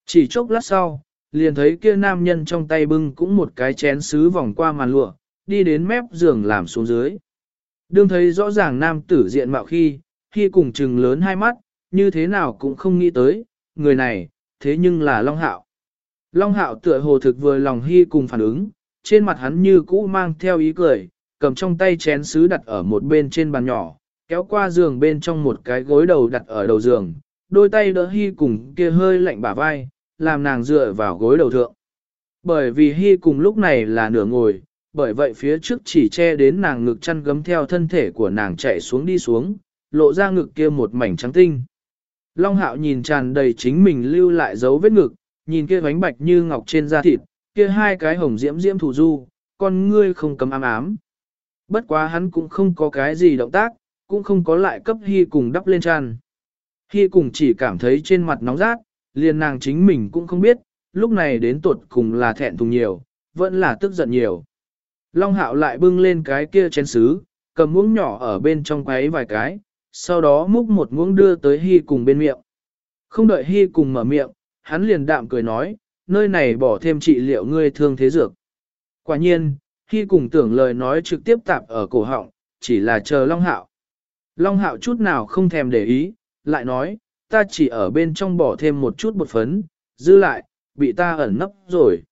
Chỉ chốc lát sau, liền thấy kia nam nhân trong tay bưng cũng một cái chén sứ vòng qua màn lụa, đi đến mép giường làm xuống dưới. Đương thấy rõ ràng nam tử diện mạo khi, khi cùng trừng lớn hai mắt, như thế nào cũng không nghĩ tới, người này, thế nhưng là Long Hạo. Long Hạo tựa hồ thực vừa lòng hy cùng phản ứng, trên mặt hắn như cũ mang theo ý cười, cầm trong tay chén sứ đặt ở một bên trên bàn nhỏ, kéo qua giường bên trong một cái gối đầu đặt ở đầu giường, đôi tay đỡ hy cùng kia hơi lạnh bả vai, làm nàng dựa vào gối đầu thượng. Bởi vì hy cùng lúc này là nửa ngồi, bởi vậy phía trước chỉ che đến nàng ngực chăn gấm theo thân thể của nàng chạy xuống đi xuống, lộ ra ngực kia một mảnh trắng tinh. Long hạo nhìn tràn đầy chính mình lưu lại dấu vết ngực, nhìn kia bánh bạch như ngọc trên da thịt, kia hai cái hồng diễm diễm thủ du, con ngươi không cấm ám ám. Bất quá hắn cũng không có cái gì động tác, cũng không có lại cấp hy cùng đắp lên tràn. Hy cùng chỉ cảm thấy trên mặt nóng rát, liền nàng chính mình cũng không biết, lúc này đến tuột cùng là thẹn thùng nhiều, vẫn là tức giận nhiều. Long hạo lại bưng lên cái kia chén sứ, cầm muỗng nhỏ ở bên trong quấy vài cái, sau đó múc một muỗng đưa tới Hy cùng bên miệng. Không đợi Hy cùng mở miệng, hắn liền đạm cười nói, nơi này bỏ thêm trị liệu ngươi thương thế dược. Quả nhiên, khi cùng tưởng lời nói trực tiếp tạp ở cổ họng, chỉ là chờ Long Hạo. Long Hạo chút nào không thèm để ý, lại nói, ta chỉ ở bên trong bỏ thêm một chút bột phấn, dư lại, bị ta ẩn nấp rồi.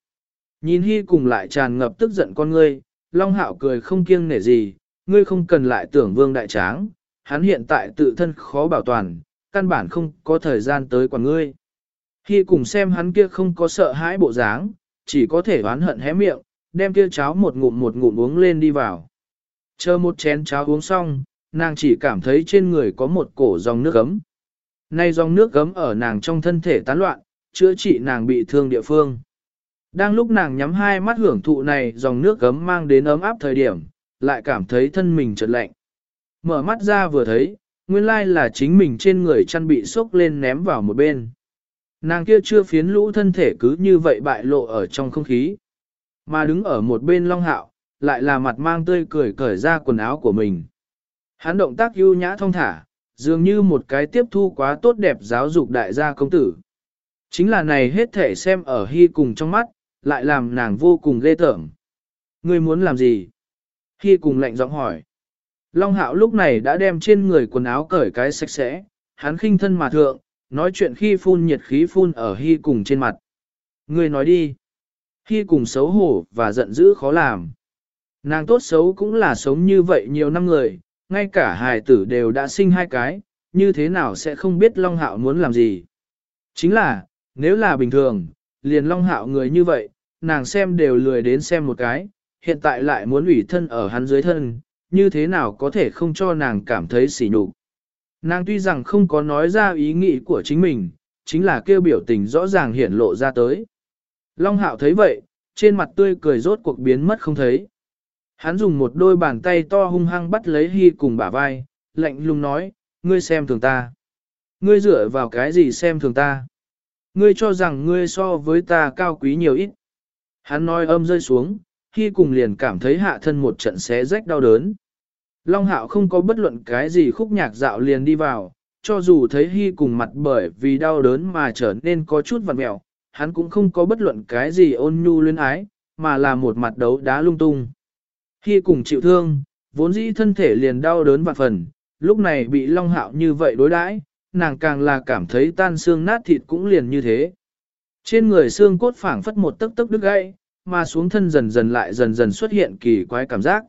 Nhìn Hy cùng lại tràn ngập tức giận con ngươi, Long Hạo cười không kiêng nể gì, ngươi không cần lại tưởng vương đại tráng, hắn hiện tại tự thân khó bảo toàn, căn bản không có thời gian tới quản ngươi. Hy cùng xem hắn kia không có sợ hãi bộ dáng, chỉ có thể oán hận hé miệng, đem kia cháo một ngụm một ngụm uống lên đi vào. Chờ một chén cháo uống xong, nàng chỉ cảm thấy trên người có một cổ dòng nước gấm. Nay dòng nước gấm ở nàng trong thân thể tán loạn, chữa trị nàng bị thương địa phương. Đang lúc nàng nhắm hai mắt hưởng thụ này dòng nước gấm mang đến ấm áp thời điểm, lại cảm thấy thân mình chợt lạnh. Mở mắt ra vừa thấy, nguyên lai là chính mình trên người chăn bị sốc lên ném vào một bên. Nàng kia chưa phiến lũ thân thể cứ như vậy bại lộ ở trong không khí. Mà đứng ở một bên long hạo, lại là mặt mang tươi cười cởi ra quần áo của mình. Hắn động tác ưu nhã thông thả, dường như một cái tiếp thu quá tốt đẹp giáo dục đại gia công tử. Chính là này hết thể xem ở hy cùng trong mắt, lại làm nàng vô cùng ghê tởm. Ngươi muốn làm gì? Hy cùng lạnh giọng hỏi. Long hạo lúc này đã đem trên người quần áo cởi cái sạch sẽ, hắn khinh thân mà thượng, nói chuyện khi phun nhiệt khí phun ở hy cùng trên mặt. Ngươi nói đi. Hy cùng xấu hổ và giận dữ khó làm. Nàng tốt xấu cũng là sống như vậy nhiều năm người, ngay cả hài tử đều đã sinh hai cái, như thế nào sẽ không biết Long Hạo muốn làm gì. Chính là, nếu là bình thường, liền Long Hạo người như vậy, nàng xem đều lười đến xem một cái, hiện tại lại muốn ủy thân ở hắn dưới thân, như thế nào có thể không cho nàng cảm thấy sỉ nhục. Nàng tuy rằng không có nói ra ý nghĩ của chính mình, chính là kêu biểu tình rõ ràng hiển lộ ra tới. Long Hạo thấy vậy, trên mặt tươi cười rốt cuộc biến mất không thấy. Hắn dùng một đôi bàn tay to hung hăng bắt lấy Hy cùng bả vai, lạnh lùng nói, ngươi xem thường ta. Ngươi dựa vào cái gì xem thường ta? Ngươi cho rằng ngươi so với ta cao quý nhiều ít. Hắn nói âm rơi xuống, Hy cùng liền cảm thấy hạ thân một trận xé rách đau đớn. Long hạo không có bất luận cái gì khúc nhạc dạo liền đi vào, cho dù thấy Hy cùng mặt bởi vì đau đớn mà trở nên có chút vặn mẹo, hắn cũng không có bất luận cái gì ôn nhu luyến ái, mà là một mặt đấu đá lung tung. khi cùng chịu thương, vốn dĩ thân thể liền đau đớn vạn phần, lúc này bị Long hạo như vậy đối đãi, nàng càng là cảm thấy tan xương nát thịt cũng liền như thế. Trên người xương cốt phảng phất một tấc tấc đứt gãy, mà xuống thân dần dần lại dần dần xuất hiện kỳ quái cảm giác.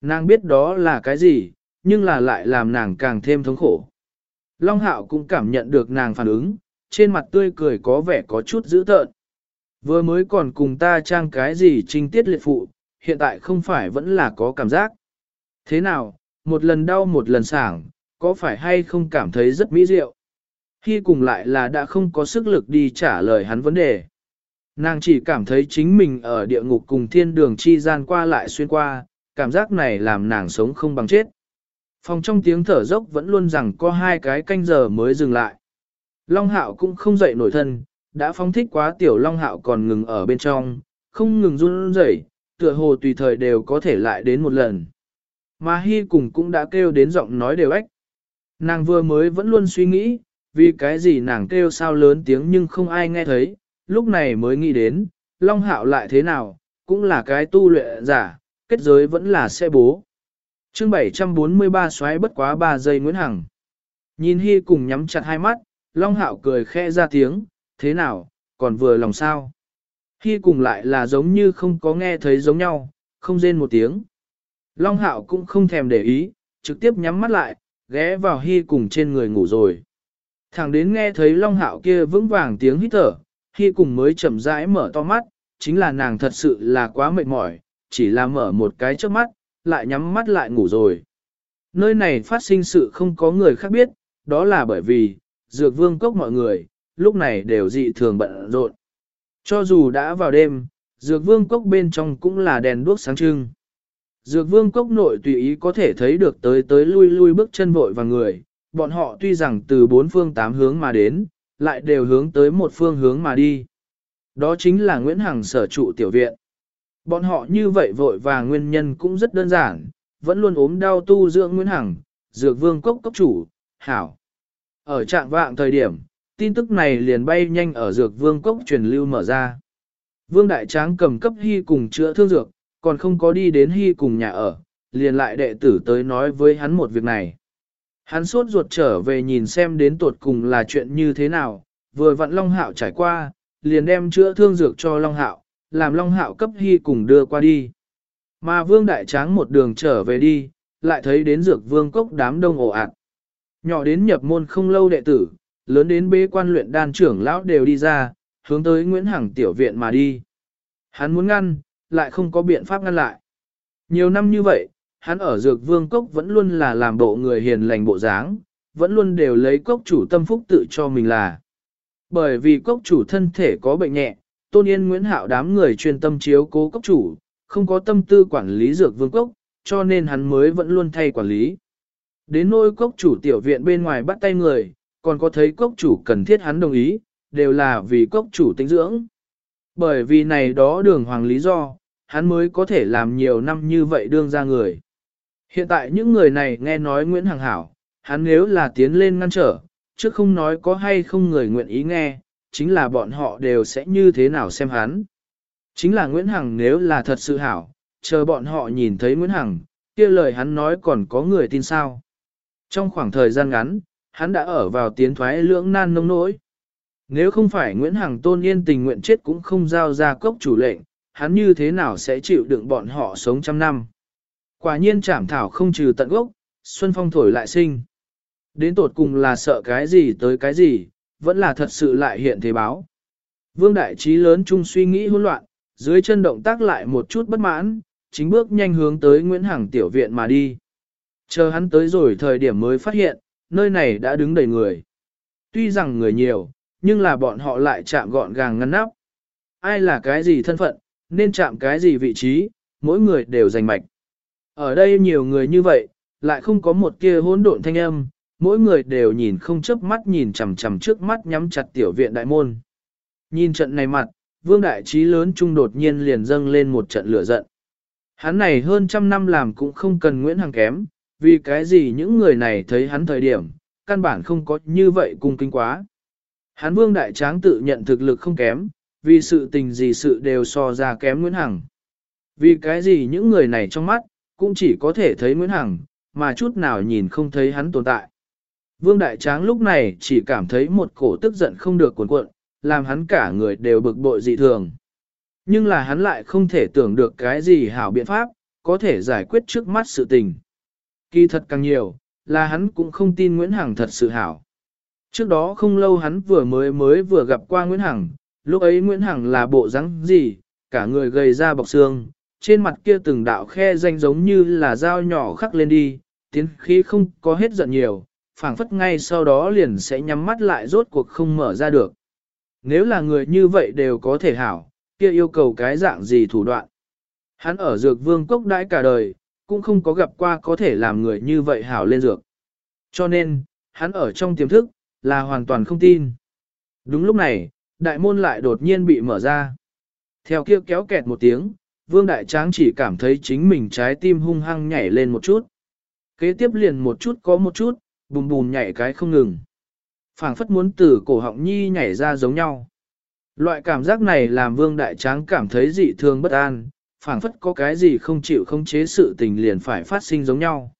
Nàng biết đó là cái gì, nhưng là lại làm nàng càng thêm thống khổ. Long hạo cũng cảm nhận được nàng phản ứng, trên mặt tươi cười có vẻ có chút dữ tợn. Vừa mới còn cùng ta trang cái gì trinh tiết liệt phụ, hiện tại không phải vẫn là có cảm giác. Thế nào, một lần đau một lần sảng, có phải hay không cảm thấy rất mỹ diệu? Khi cùng lại là đã không có sức lực đi trả lời hắn vấn đề. Nàng chỉ cảm thấy chính mình ở địa ngục cùng thiên đường chi gian qua lại xuyên qua, cảm giác này làm nàng sống không bằng chết. Phòng trong tiếng thở dốc vẫn luôn rằng có hai cái canh giờ mới dừng lại. Long hạo cũng không dậy nổi thân, đã phóng thích quá tiểu long hạo còn ngừng ở bên trong, không ngừng run rẩy, tựa hồ tùy thời đều có thể lại đến một lần. Mà Hy cùng cũng đã kêu đến giọng nói đều ếch. Nàng vừa mới vẫn luôn suy nghĩ, vì cái gì nàng kêu sao lớn tiếng nhưng không ai nghe thấy, lúc này mới nghĩ đến, Long Hạo lại thế nào, cũng là cái tu luyện giả, kết giới vẫn là xe bố. chương 743 xoáy bất quá 3 giây Nguyễn Hằng. Nhìn Hy cùng nhắm chặt hai mắt, Long Hạo cười khẽ ra tiếng, thế nào, còn vừa lòng sao? Khi cùng lại là giống như không có nghe thấy giống nhau, không rên một tiếng. Long Hạo cũng không thèm để ý, trực tiếp nhắm mắt lại, ghé vào Hi cùng trên người ngủ rồi. Thẳng đến nghe thấy Long Hạo kia vững vàng tiếng hít thở, Hi cùng mới chậm rãi mở to mắt, chính là nàng thật sự là quá mệt mỏi, chỉ là mở một cái trước mắt, lại nhắm mắt lại ngủ rồi. Nơi này phát sinh sự không có người khác biết, đó là bởi vì, dược vương cốc mọi người, lúc này đều dị thường bận rộn. Cho dù đã vào đêm, dược vương cốc bên trong cũng là đèn đuốc sáng trưng. Dược vương cốc nội tùy ý có thể thấy được tới tới lui lui bước chân vội và người, bọn họ tuy rằng từ bốn phương tám hướng mà đến, lại đều hướng tới một phương hướng mà đi. Đó chính là Nguyễn Hằng sở trụ tiểu viện. Bọn họ như vậy vội và nguyên nhân cũng rất đơn giản, vẫn luôn ốm đau tu dưỡng Nguyễn Hằng, dược vương cốc cốc chủ, hảo. Ở trạng vạng thời điểm, tin tức này liền bay nhanh ở dược vương cốc truyền lưu mở ra. Vương Đại Tráng cầm cấp hy cùng chữa thương dược, còn không có đi đến hy cùng nhà ở, liền lại đệ tử tới nói với hắn một việc này. Hắn sốt ruột trở về nhìn xem đến tuột cùng là chuyện như thế nào, vừa vặn Long Hạo trải qua, liền đem chữa thương dược cho Long Hạo, làm Long Hạo cấp hy cùng đưa qua đi. Mà Vương Đại Tráng một đường trở về đi, lại thấy đến dược vương cốc đám đông ồ ạt. Nhỏ đến nhập môn không lâu đệ tử, lớn đến bế quan luyện đan trưởng lão đều đi ra, hướng tới Nguyễn Hằng tiểu viện mà đi. Hắn muốn ngăn, lại không có biện pháp ngăn lại. Nhiều năm như vậy, hắn ở dược vương cốc vẫn luôn là làm bộ người hiền lành bộ dáng, vẫn luôn đều lấy cốc chủ tâm phúc tự cho mình là. Bởi vì cốc chủ thân thể có bệnh nhẹ, tôn yên Nguyễn Hạo đám người chuyên tâm chiếu cố cốc chủ, không có tâm tư quản lý dược vương cốc, cho nên hắn mới vẫn luôn thay quản lý. Đến nôi cốc chủ tiểu viện bên ngoài bắt tay người, còn có thấy cốc chủ cần thiết hắn đồng ý, đều là vì cốc chủ tinh dưỡng. Bởi vì này đó đường hoàng lý do, hắn mới có thể làm nhiều năm như vậy đương ra người. Hiện tại những người này nghe nói Nguyễn Hằng Hảo, hắn nếu là tiến lên ngăn trở, chứ không nói có hay không người nguyện ý nghe, chính là bọn họ đều sẽ như thế nào xem hắn. Chính là Nguyễn Hằng nếu là thật sự hảo, chờ bọn họ nhìn thấy Nguyễn Hằng, kia lời hắn nói còn có người tin sao. Trong khoảng thời gian ngắn, hắn đã ở vào tiến thoái lưỡng nan nông nỗi. Nếu không phải Nguyễn Hằng tôn yên tình nguyện chết cũng không giao ra cốc chủ lệnh, hắn như thế nào sẽ chịu đựng bọn họ sống trăm năm. Quả nhiên trảm thảo không trừ tận gốc, xuân phong thổi lại sinh. Đến tột cùng là sợ cái gì tới cái gì, vẫn là thật sự lại hiện thế báo. Vương đại trí lớn chung suy nghĩ hỗn loạn, dưới chân động tác lại một chút bất mãn, chính bước nhanh hướng tới Nguyễn Hằng tiểu viện mà đi. Chờ hắn tới rồi thời điểm mới phát hiện, nơi này đã đứng đầy người. Tuy rằng người nhiều, nhưng là bọn họ lại chạm gọn gàng ngăn nắp. Ai là cái gì thân phận, nên chạm cái gì vị trí, mỗi người đều giành mạch. Ở đây nhiều người như vậy, lại không có một kia hỗn độn thanh âm, mỗi người đều nhìn không chớp mắt nhìn chằm chằm trước mắt nhắm chặt tiểu viện đại môn. Nhìn trận này mặt, vương đại trí lớn trung đột nhiên liền dâng lên một trận lửa giận. Hắn này hơn trăm năm làm cũng không cần Nguyễn Hằng kém, vì cái gì những người này thấy hắn thời điểm, căn bản không có như vậy cung kính quá. Hắn vương đại tráng tự nhận thực lực không kém, vì sự tình gì sự đều so ra kém Nguyễn Hằng. Vì cái gì những người này trong mắt, cũng chỉ có thể thấy Nguyễn Hằng, mà chút nào nhìn không thấy hắn tồn tại. Vương Đại Tráng lúc này chỉ cảm thấy một cổ tức giận không được cuồn cuộn, làm hắn cả người đều bực bội dị thường. Nhưng là hắn lại không thể tưởng được cái gì hảo biện pháp, có thể giải quyết trước mắt sự tình. Kỳ thật càng nhiều, là hắn cũng không tin Nguyễn Hằng thật sự hảo. Trước đó không lâu hắn vừa mới mới vừa gặp qua Nguyễn Hằng, lúc ấy Nguyễn Hằng là bộ rắn gì, cả người gầy ra bọc xương, trên mặt kia từng đạo khe danh giống như là dao nhỏ khắc lên đi, tiến khí không có hết giận nhiều, phảng phất ngay sau đó liền sẽ nhắm mắt lại rốt cuộc không mở ra được. Nếu là người như vậy đều có thể hảo, kia yêu cầu cái dạng gì thủ đoạn. Hắn ở dược vương cốc đãi cả đời, cũng không có gặp qua có thể làm người như vậy hảo lên dược. Cho nên, hắn ở trong tiềm thức, là hoàn toàn không tin. Đúng lúc này, đại môn lại đột nhiên bị mở ra. Theo kia kéo kẹt một tiếng, vương đại tráng chỉ cảm thấy chính mình trái tim hung hăng nhảy lên một chút. Kế tiếp liền một chút có một chút, bùm bùm nhảy cái không ngừng. phảng phất muốn từ cổ họng nhi nhảy ra giống nhau. Loại cảm giác này làm vương đại tráng cảm thấy dị thương bất an, phảng phất có cái gì không chịu không chế sự tình liền phải phát sinh giống nhau.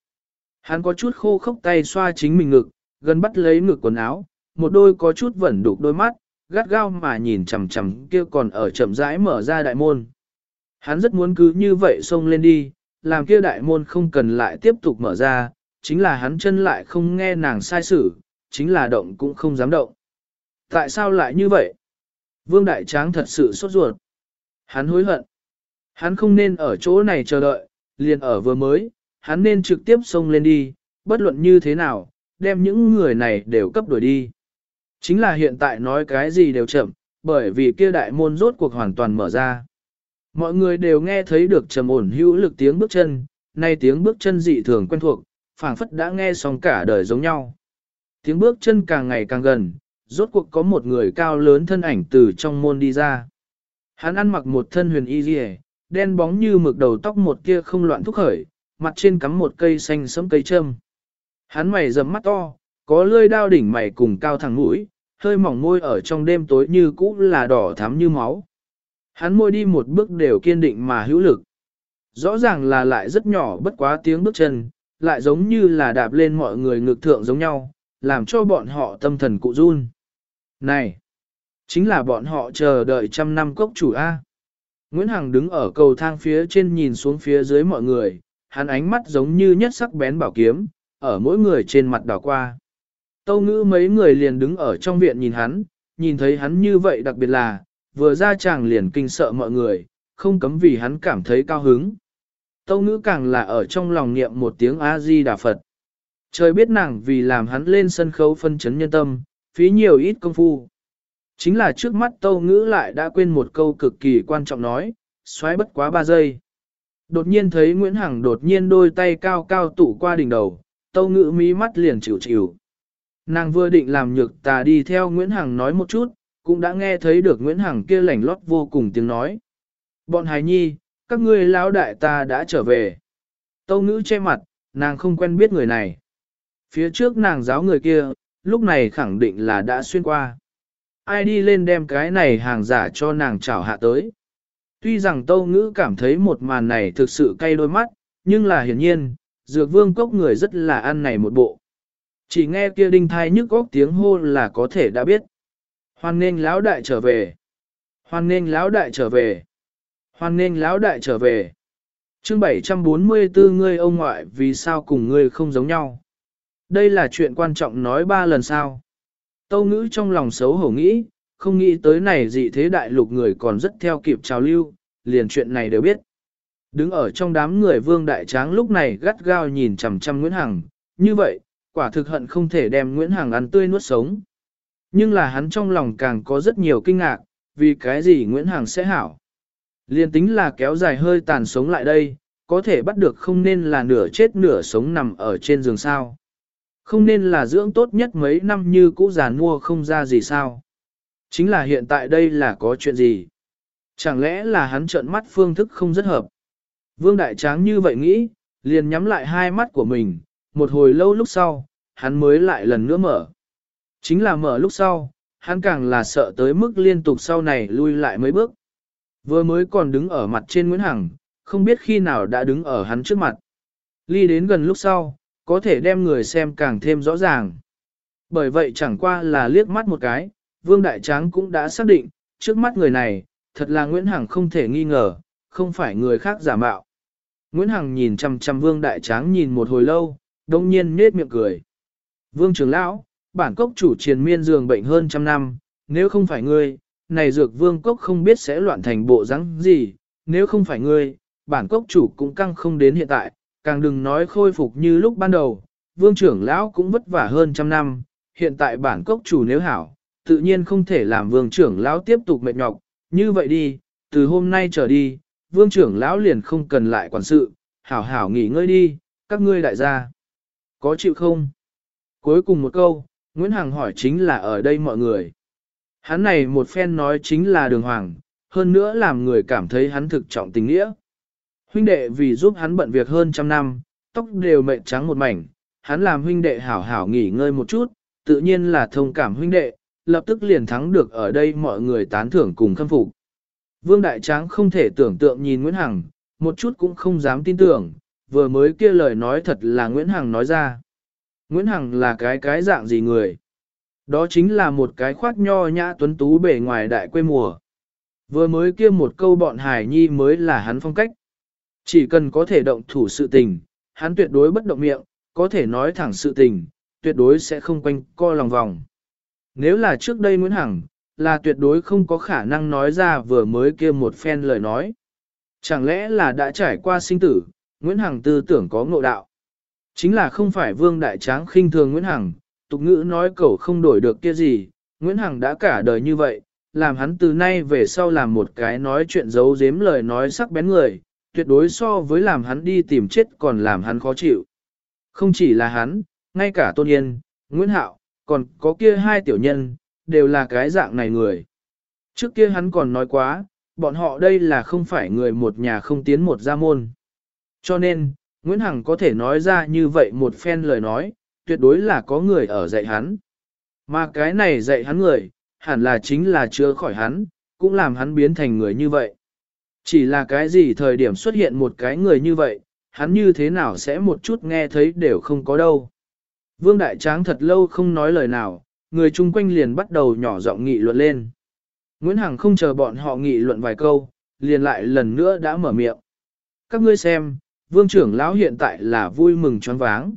Hắn có chút khô khốc tay xoa chính mình ngực, gần bắt lấy ngực quần áo, một đôi có chút vẩn đục đôi mắt, gắt gao mà nhìn chằm chằm kia còn ở chậm rãi mở ra đại môn. Hắn rất muốn cứ như vậy xông lên đi, làm kia đại môn không cần lại tiếp tục mở ra, chính là hắn chân lại không nghe nàng sai xử, chính là động cũng không dám động. Tại sao lại như vậy? Vương Đại Tráng thật sự sốt ruột. Hắn hối hận. Hắn không nên ở chỗ này chờ đợi, liền ở vừa mới, hắn nên trực tiếp xông lên đi, bất luận như thế nào, đem những người này đều cấp đuổi đi. Chính là hiện tại nói cái gì đều chậm, bởi vì kia đại môn rốt cuộc hoàn toàn mở ra. Mọi người đều nghe thấy được trầm ổn hữu lực tiếng bước chân, nay tiếng bước chân dị thường quen thuộc, phảng phất đã nghe xong cả đời giống nhau. Tiếng bước chân càng ngày càng gần, rốt cuộc có một người cao lớn thân ảnh từ trong môn đi ra. Hắn ăn mặc một thân huyền y rìa, đen bóng như mực đầu tóc một kia không loạn thúc khởi, mặt trên cắm một cây xanh sẫm cây châm. Hắn mày rậm mắt to, có lưỡi đao đỉnh mày cùng cao thẳng mũi, hơi mỏng môi ở trong đêm tối như cũ là đỏ thắm như máu. Hắn môi đi một bước đều kiên định mà hữu lực. Rõ ràng là lại rất nhỏ bất quá tiếng bước chân, lại giống như là đạp lên mọi người ngực thượng giống nhau, làm cho bọn họ tâm thần cụ run. Này, chính là bọn họ chờ đợi trăm năm cốc chủ A. Nguyễn Hằng đứng ở cầu thang phía trên nhìn xuống phía dưới mọi người, hắn ánh mắt giống như nhất sắc bén bảo kiếm, ở mỗi người trên mặt đảo qua. Tâu ngữ mấy người liền đứng ở trong viện nhìn hắn, nhìn thấy hắn như vậy đặc biệt là, vừa ra chàng liền kinh sợ mọi người, không cấm vì hắn cảm thấy cao hứng. Tâu ngữ càng là ở trong lòng niệm một tiếng A-di Đà Phật. Trời biết nàng vì làm hắn lên sân khấu phân chấn nhân tâm, phí nhiều ít công phu. Chính là trước mắt tâu ngữ lại đã quên một câu cực kỳ quan trọng nói, xoáy bất quá 3 giây. Đột nhiên thấy Nguyễn Hằng đột nhiên đôi tay cao cao tụ qua đỉnh đầu, tâu ngữ mí mắt liền chịu chịu. Nàng vừa định làm nhược tà đi theo Nguyễn Hằng nói một chút, cũng đã nghe thấy được Nguyễn Hằng kia lảnh lót vô cùng tiếng nói. Bọn hài nhi, các ngươi lão đại ta đã trở về. Tâu ngữ che mặt, nàng không quen biết người này. Phía trước nàng giáo người kia, lúc này khẳng định là đã xuyên qua. Ai đi lên đem cái này hàng giả cho nàng chảo hạ tới. Tuy rằng tâu ngữ cảm thấy một màn này thực sự cay đôi mắt, nhưng là hiển nhiên, dược vương cốc người rất là ăn này một bộ. Chỉ nghe kia đinh thai nhức góc tiếng hô là có thể đã biết. Hoan nên lão đại trở về. Hoan nên lão đại trở về. Hoan nên lão đại trở về. Chương 744 ngươi ông ngoại vì sao cùng ngươi không giống nhau. Đây là chuyện quan trọng nói ba lần sao. Tâu ngữ trong lòng xấu hổ nghĩ, không nghĩ tới này dị thế đại lục người còn rất theo kịp trào lưu, liền chuyện này đều biết. Đứng ở trong đám người vương đại tráng lúc này gắt gao nhìn chằm chằm Nguyễn Hằng, như vậy, quả thực hận không thể đem Nguyễn Hằng ăn tươi nuốt sống. Nhưng là hắn trong lòng càng có rất nhiều kinh ngạc, vì cái gì Nguyễn Hằng sẽ hảo. Liên tính là kéo dài hơi tàn sống lại đây, có thể bắt được không nên là nửa chết nửa sống nằm ở trên giường sao. Không nên là dưỡng tốt nhất mấy năm như cũ già mua không ra gì sao. Chính là hiện tại đây là có chuyện gì? Chẳng lẽ là hắn trợn mắt phương thức không rất hợp? Vương Đại Tráng như vậy nghĩ, liền nhắm lại hai mắt của mình, một hồi lâu lúc sau, hắn mới lại lần nữa mở. Chính là mở lúc sau, hắn càng là sợ tới mức liên tục sau này lui lại mấy bước. Vừa mới còn đứng ở mặt trên Nguyễn Hằng, không biết khi nào đã đứng ở hắn trước mặt. Ly đến gần lúc sau, có thể đem người xem càng thêm rõ ràng. Bởi vậy chẳng qua là liếc mắt một cái, Vương Đại Tráng cũng đã xác định, trước mắt người này, thật là Nguyễn Hằng không thể nghi ngờ, không phải người khác giả mạo. Nguyễn Hằng nhìn chăm chăm Vương Đại Tráng nhìn một hồi lâu, đông nhiên nết miệng cười. Vương trưởng lão, bản cốc chủ triền miên giường bệnh hơn trăm năm, nếu không phải ngươi, này dược vương cốc không biết sẽ loạn thành bộ rắn gì, nếu không phải ngươi, bản cốc chủ cũng căng không đến hiện tại, càng đừng nói khôi phục như lúc ban đầu, vương trưởng lão cũng vất vả hơn trăm năm, hiện tại bản cốc chủ nếu hảo, tự nhiên không thể làm vương trưởng lão tiếp tục mệt nhọc, như vậy đi, từ hôm nay trở đi, vương trưởng lão liền không cần lại quản sự, hảo hảo nghỉ ngơi đi, các ngươi đại gia. Có chịu không? Cuối cùng một câu, Nguyễn Hằng hỏi chính là ở đây mọi người. Hắn này một phen nói chính là đường hoàng, hơn nữa làm người cảm thấy hắn thực trọng tình nghĩa. Huynh đệ vì giúp hắn bận việc hơn trăm năm, tóc đều mệt trắng một mảnh, hắn làm huynh đệ hảo hảo nghỉ ngơi một chút, tự nhiên là thông cảm huynh đệ, lập tức liền thắng được ở đây mọi người tán thưởng cùng khâm phục. Vương Đại Tráng không thể tưởng tượng nhìn Nguyễn Hằng, một chút cũng không dám tin tưởng, vừa mới kia lời nói thật là Nguyễn Hằng nói ra. Nguyễn Hằng là cái cái dạng gì người? Đó chính là một cái khoác nho nhã tuấn tú bề ngoài đại quê mùa. Vừa mới kia một câu bọn Hải Nhi mới là hắn phong cách. Chỉ cần có thể động thủ sự tình, hắn tuyệt đối bất động miệng, có thể nói thẳng sự tình, tuyệt đối sẽ không quanh co lòng vòng. Nếu là trước đây Nguyễn Hằng, là tuyệt đối không có khả năng nói ra vừa mới kia một phen lời nói. Chẳng lẽ là đã trải qua sinh tử, Nguyễn Hằng tư tưởng có ngộ đạo. Chính là không phải vương đại tráng khinh thường Nguyễn Hằng, tục ngữ nói cầu không đổi được kia gì, Nguyễn Hằng đã cả đời như vậy, làm hắn từ nay về sau làm một cái nói chuyện giấu giếm lời nói sắc bén người, tuyệt đối so với làm hắn đi tìm chết còn làm hắn khó chịu. Không chỉ là hắn, ngay cả Tôn Yên, Nguyễn Hạo, còn có kia hai tiểu nhân, đều là cái dạng này người. Trước kia hắn còn nói quá, bọn họ đây là không phải người một nhà không tiến một gia môn. Cho nên, Nguyễn Hằng có thể nói ra như vậy một phen lời nói, tuyệt đối là có người ở dạy hắn. Mà cái này dạy hắn người, hẳn là chính là chưa khỏi hắn, cũng làm hắn biến thành người như vậy. Chỉ là cái gì thời điểm xuất hiện một cái người như vậy, hắn như thế nào sẽ một chút nghe thấy đều không có đâu. Vương Đại Tráng thật lâu không nói lời nào, người chung quanh liền bắt đầu nhỏ giọng nghị luận lên. Nguyễn Hằng không chờ bọn họ nghị luận vài câu, liền lại lần nữa đã mở miệng. Các ngươi xem, vương trưởng lão hiện tại là vui mừng choáng váng.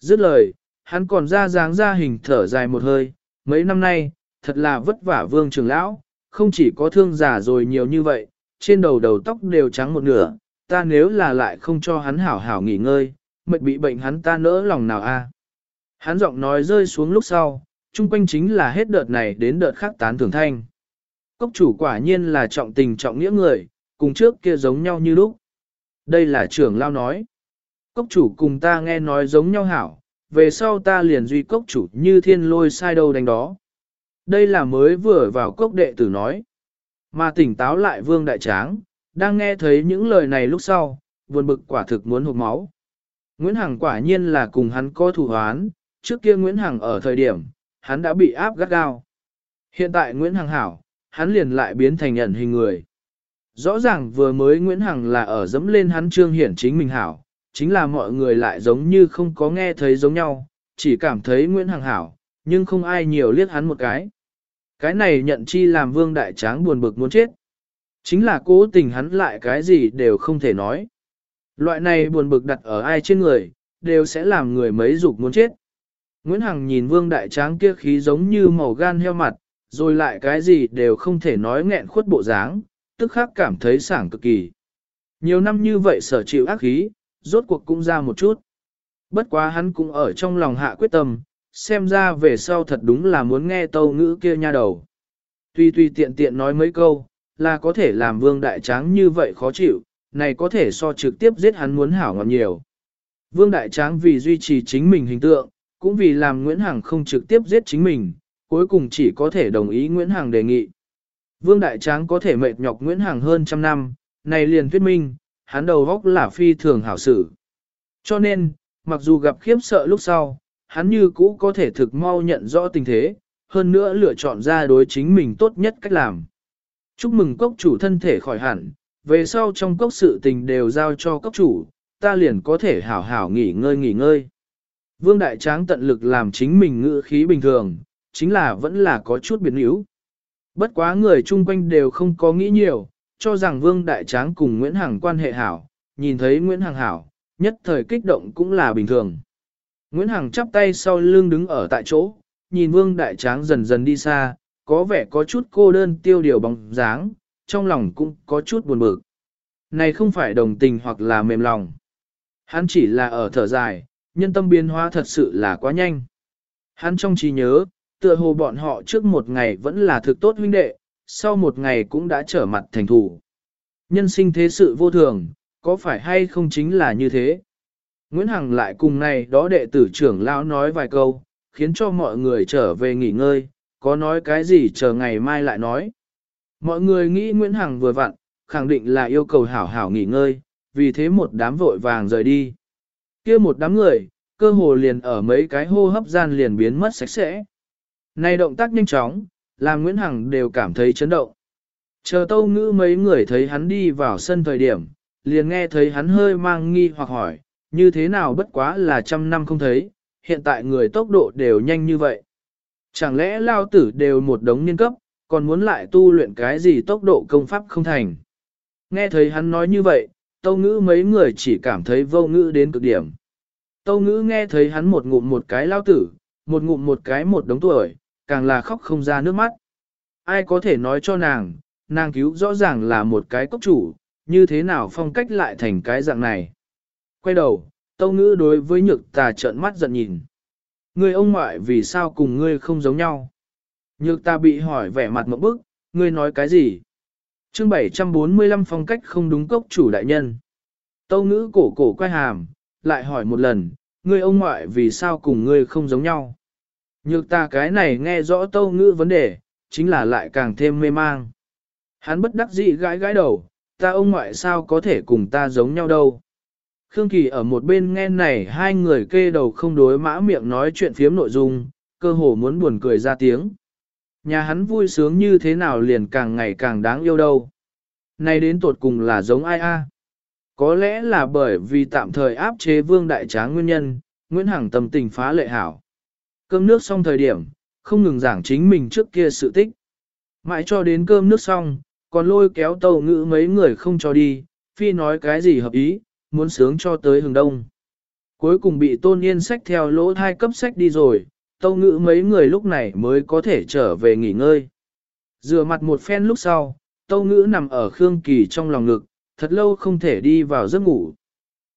Dứt lời, hắn còn ra dáng ra hình thở dài một hơi, mấy năm nay, thật là vất vả vương trưởng lão, không chỉ có thương giả rồi nhiều như vậy, trên đầu đầu tóc đều trắng một nửa, ta nếu là lại không cho hắn hảo hảo nghỉ ngơi, mệt bị bệnh hắn ta nỡ lòng nào a? Hắn giọng nói rơi xuống lúc sau, chung quanh chính là hết đợt này đến đợt khác tán thưởng thanh. Cốc chủ quả nhiên là trọng tình trọng nghĩa người, cùng trước kia giống nhau như lúc. Đây là trưởng lao nói. Cốc chủ cùng ta nghe nói giống nhau hảo, về sau ta liền duy cốc chủ như thiên lôi sai đâu đánh đó. Đây là mới vừa vào cốc đệ tử nói. Mà tỉnh táo lại vương đại tráng, đang nghe thấy những lời này lúc sau, buồn bực quả thực muốn hụt máu. Nguyễn Hằng quả nhiên là cùng hắn có thủ hoán, trước kia Nguyễn Hằng ở thời điểm, hắn đã bị áp gắt gao. Hiện tại Nguyễn Hằng hảo, hắn liền lại biến thành nhận hình người. Rõ ràng vừa mới Nguyễn Hằng là ở dẫm lên hắn trương hiển chính mình hảo, chính là mọi người lại giống như không có nghe thấy giống nhau, chỉ cảm thấy Nguyễn Hằng hảo, nhưng không ai nhiều liếc hắn một cái. Cái này nhận chi làm vương đại tráng buồn bực muốn chết. Chính là cố tình hắn lại cái gì đều không thể nói. Loại này buồn bực đặt ở ai trên người, đều sẽ làm người mấy dục muốn chết. Nguyễn Hằng nhìn vương đại tráng kia khí giống như màu gan heo mặt, rồi lại cái gì đều không thể nói nghẹn khuất bộ dáng, tức khắc cảm thấy sảng cực kỳ. Nhiều năm như vậy sở chịu ác khí, rốt cuộc cũng ra một chút. Bất quá hắn cũng ở trong lòng hạ quyết tâm, xem ra về sau thật đúng là muốn nghe tâu ngữ kia nha đầu. Tuy tuy tiện tiện nói mấy câu, là có thể làm vương đại tráng như vậy khó chịu, này có thể so trực tiếp giết hắn muốn hảo ngọt nhiều. Vương đại tráng vì duy trì chính mình hình tượng, cũng vì làm Nguyễn Hằng không trực tiếp giết chính mình, cuối cùng chỉ có thể đồng ý Nguyễn Hằng đề nghị. Vương Đại Tráng có thể mệt nhọc Nguyễn Hằng hơn trăm năm, này liền thuyết minh, hắn đầu góc là phi thường hảo sử. Cho nên, mặc dù gặp khiếp sợ lúc sau, hắn như cũ có thể thực mau nhận rõ tình thế, hơn nữa lựa chọn ra đối chính mình tốt nhất cách làm. Chúc mừng cốc chủ thân thể khỏi hẳn, về sau trong cốc sự tình đều giao cho cốc chủ, ta liền có thể hảo hảo nghỉ ngơi nghỉ ngơi. Vương Đại Tráng tận lực làm chính mình ngữ khí bình thường, chính là vẫn là có chút biến yếu. Bất quá người chung quanh đều không có nghĩ nhiều, cho rằng Vương Đại Tráng cùng Nguyễn Hằng quan hệ hảo, nhìn thấy Nguyễn Hằng hảo, nhất thời kích động cũng là bình thường. Nguyễn Hằng chắp tay sau lưng đứng ở tại chỗ, nhìn Vương Đại Tráng dần dần đi xa, có vẻ có chút cô đơn tiêu điều bóng dáng, trong lòng cũng có chút buồn bực. Này không phải đồng tình hoặc là mềm lòng. Hắn chỉ là ở thở dài, nhân tâm biến hóa thật sự là quá nhanh. Hắn trong trí nhớ, tựa hồ bọn họ trước một ngày vẫn là thực tốt huynh đệ, sau một ngày cũng đã trở mặt thành thủ. Nhân sinh thế sự vô thường, có phải hay không chính là như thế? Nguyễn Hằng lại cùng này đó đệ tử trưởng lão nói vài câu, khiến cho mọi người trở về nghỉ ngơi, có nói cái gì chờ ngày mai lại nói. Mọi người nghĩ Nguyễn Hằng vừa vặn, khẳng định là yêu cầu hảo hảo nghỉ ngơi, vì thế một đám vội vàng rời đi. kia một đám người, cơ hồ liền ở mấy cái hô hấp gian liền biến mất sạch sẽ. Này động tác nhanh chóng, làm Nguyễn Hằng đều cảm thấy chấn động. Chờ tâu ngữ mấy người thấy hắn đi vào sân thời điểm, liền nghe thấy hắn hơi mang nghi hoặc hỏi, như thế nào bất quá là trăm năm không thấy, hiện tại người tốc độ đều nhanh như vậy. Chẳng lẽ lao tử đều một đống niên cấp, còn muốn lại tu luyện cái gì tốc độ công pháp không thành. Nghe thấy hắn nói như vậy, tâu ngữ mấy người chỉ cảm thấy vô ngữ đến cực điểm. Tâu ngữ nghe thấy hắn một ngụm một cái lao tử, một ngụm một cái một đống tuổi, càng là khóc không ra nước mắt. Ai có thể nói cho nàng, nàng cứu rõ ràng là một cái cốc chủ, như thế nào phong cách lại thành cái dạng này. Quay đầu, tâu ngữ đối với nhược tà trợn mắt giận nhìn. Người ông ngoại vì sao cùng ngươi không giống nhau? Nhược ta bị hỏi vẻ mặt một bức, ngươi nói cái gì? chương 745 phong cách không đúng cốc chủ đại nhân. Tâu ngữ cổ cổ quay hàm, lại hỏi một lần, ngươi ông ngoại vì sao cùng ngươi không giống nhau? Nhược ta cái này nghe rõ tâu ngữ vấn đề, chính là lại càng thêm mê mang. Hắn bất đắc dĩ gãi gãi đầu, ta ông ngoại sao có thể cùng ta giống nhau đâu. Khương Kỳ ở một bên nghe này hai người kê đầu không đối mã miệng nói chuyện phiếm nội dung, cơ hồ muốn buồn cười ra tiếng. Nhà hắn vui sướng như thế nào liền càng ngày càng đáng yêu đâu. Nay đến tột cùng là giống ai a? Có lẽ là bởi vì tạm thời áp chế vương đại tráng nguyên nhân, Nguyễn Hằng tâm tình phá lệ hảo. Cơm nước xong thời điểm, không ngừng giảng chính mình trước kia sự tích. Mãi cho đến cơm nước xong, còn lôi kéo tàu ngữ mấy người không cho đi, phi nói cái gì hợp ý, muốn sướng cho tới hừng đông. Cuối cùng bị tôn yên sách theo lỗ thai cấp sách đi rồi, tâu ngữ mấy người lúc này mới có thể trở về nghỉ ngơi. Rửa mặt một phen lúc sau, tâu ngữ nằm ở Khương Kỳ trong lòng ngực, thật lâu không thể đi vào giấc ngủ.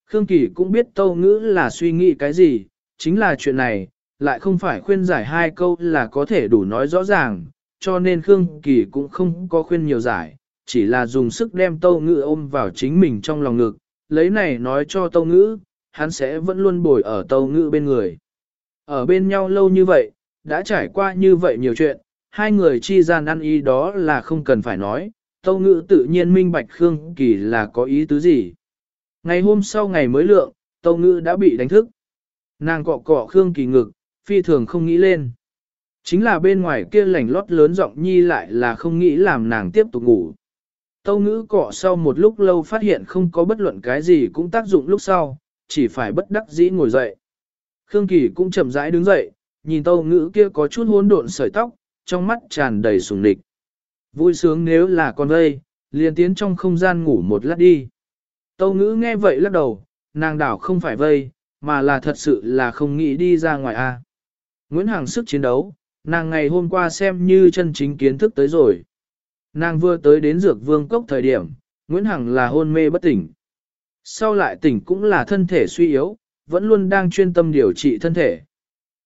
Khương Kỳ cũng biết tâu ngữ là suy nghĩ cái gì, chính là chuyện này, lại không phải khuyên giải hai câu là có thể đủ nói rõ ràng, cho nên Khương Kỳ cũng không có khuyên nhiều giải, chỉ là dùng sức đem tâu ngữ ôm vào chính mình trong lòng ngực, lấy này nói cho tâu ngữ, hắn sẽ vẫn luôn bồi ở tâu ngữ bên người. Ở bên nhau lâu như vậy, đã trải qua như vậy nhiều chuyện, hai người chi gian ăn ý đó là không cần phải nói, tâu ngữ tự nhiên minh bạch Khương Kỳ là có ý tứ gì. Ngày hôm sau ngày mới lượng, tâu ngữ đã bị đánh thức. Nàng cọ cọ Khương Kỳ ngực, phi thường không nghĩ lên. Chính là bên ngoài kia lành lót lớn giọng nhi lại là không nghĩ làm nàng tiếp tục ngủ. Tâu ngữ cọ sau một lúc lâu phát hiện không có bất luận cái gì cũng tác dụng lúc sau, chỉ phải bất đắc dĩ ngồi dậy. Khương Kỳ cũng chậm rãi đứng dậy, nhìn tâu ngữ kia có chút hỗn độn sợi tóc, trong mắt tràn đầy sùng địch. Vui sướng nếu là con vây, liền tiến trong không gian ngủ một lát đi. Tâu ngữ nghe vậy lắc đầu, nàng đảo không phải vây, mà là thật sự là không nghĩ đi ra ngoài a. Nguyễn Hằng sức chiến đấu, nàng ngày hôm qua xem như chân chính kiến thức tới rồi. Nàng vừa tới đến dược vương cốc thời điểm, Nguyễn Hằng là hôn mê bất tỉnh. Sau lại tỉnh cũng là thân thể suy yếu, vẫn luôn đang chuyên tâm điều trị thân thể.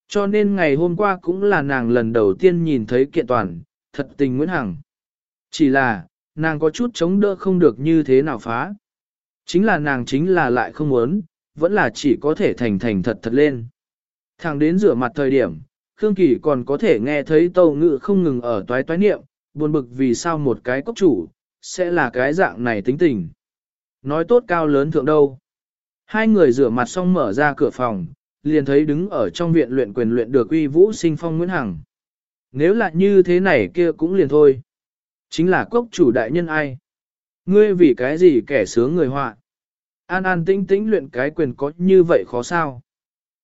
Cho nên ngày hôm qua cũng là nàng lần đầu tiên nhìn thấy kiện toàn, thật tình Nguyễn Hằng. Chỉ là, nàng có chút chống đỡ không được như thế nào phá. Chính là nàng chính là lại không muốn, vẫn là chỉ có thể thành thành thật thật lên. Thằng đến rửa mặt thời điểm, Khương Kỳ còn có thể nghe thấy tâu ngự không ngừng ở toái toái niệm, buồn bực vì sao một cái cốc chủ, sẽ là cái dạng này tính tình. Nói tốt cao lớn thượng đâu. Hai người rửa mặt xong mở ra cửa phòng, liền thấy đứng ở trong viện luyện quyền luyện được uy vũ sinh phong Nguyễn Hằng. Nếu là như thế này kia cũng liền thôi. Chính là cốc chủ đại nhân ai? Ngươi vì cái gì kẻ sướng người họa? An an tĩnh tĩnh luyện cái quyền có như vậy khó sao?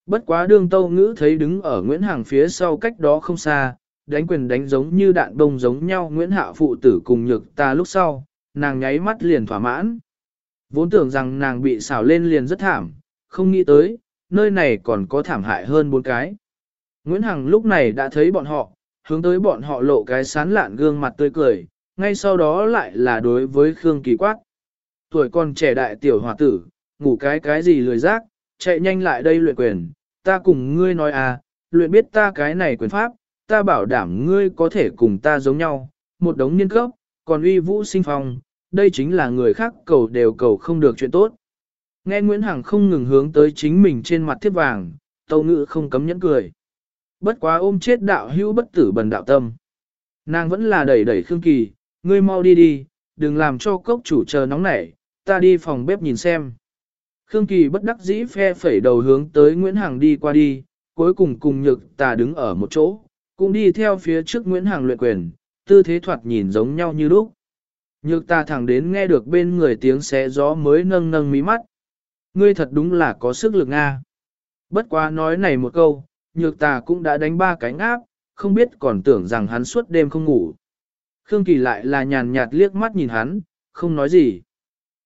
Bất quá đương tâu ngữ thấy đứng ở Nguyễn Hằng phía sau cách đó không xa, đánh quyền đánh giống như đạn bông giống nhau Nguyễn Hạo phụ tử cùng nhược ta lúc sau, nàng nháy mắt liền thỏa mãn. Vốn tưởng rằng nàng bị xảo lên liền rất thảm, không nghĩ tới, nơi này còn có thảm hại hơn bốn cái. Nguyễn Hằng lúc này đã thấy bọn họ, hướng tới bọn họ lộ cái sán lạn gương mặt tươi cười, ngay sau đó lại là đối với Khương Kỳ quát. Tuổi còn trẻ đại tiểu hòa tử, ngủ cái cái gì lười giác, chạy nhanh lại đây luyện quyền, ta cùng ngươi nói à, luyện biết ta cái này quyền pháp, ta bảo đảm ngươi có thể cùng ta giống nhau, một đống niên cấp, còn uy vũ sinh phong, đây chính là người khác cầu đều cầu không được chuyện tốt. Nghe Nguyễn Hằng không ngừng hướng tới chính mình trên mặt thiết vàng, tâu ngữ không cấm nhẫn cười. Bất quá ôm chết đạo hữu bất tử bần đạo tâm. Nàng vẫn là đẩy đẩy Khương Kỳ, ngươi mau đi đi, đừng làm cho cốc chủ chờ nóng nảy, ta đi phòng bếp nhìn xem. Khương Kỳ bất đắc dĩ phe phẩy đầu hướng tới Nguyễn Hằng đi qua đi, cuối cùng cùng nhược tà đứng ở một chỗ, cũng đi theo phía trước Nguyễn Hằng luyện quyền, tư thế thoạt nhìn giống nhau như lúc. Nhược ta thẳng đến nghe được bên người tiếng xé gió mới nâng nâng mí mắt. Ngươi thật đúng là có sức lực Nga. Bất quá nói này một câu, nhược ta cũng đã đánh ba cánh áp, không biết còn tưởng rằng hắn suốt đêm không ngủ. Khương Kỳ lại là nhàn nhạt liếc mắt nhìn hắn, không nói gì.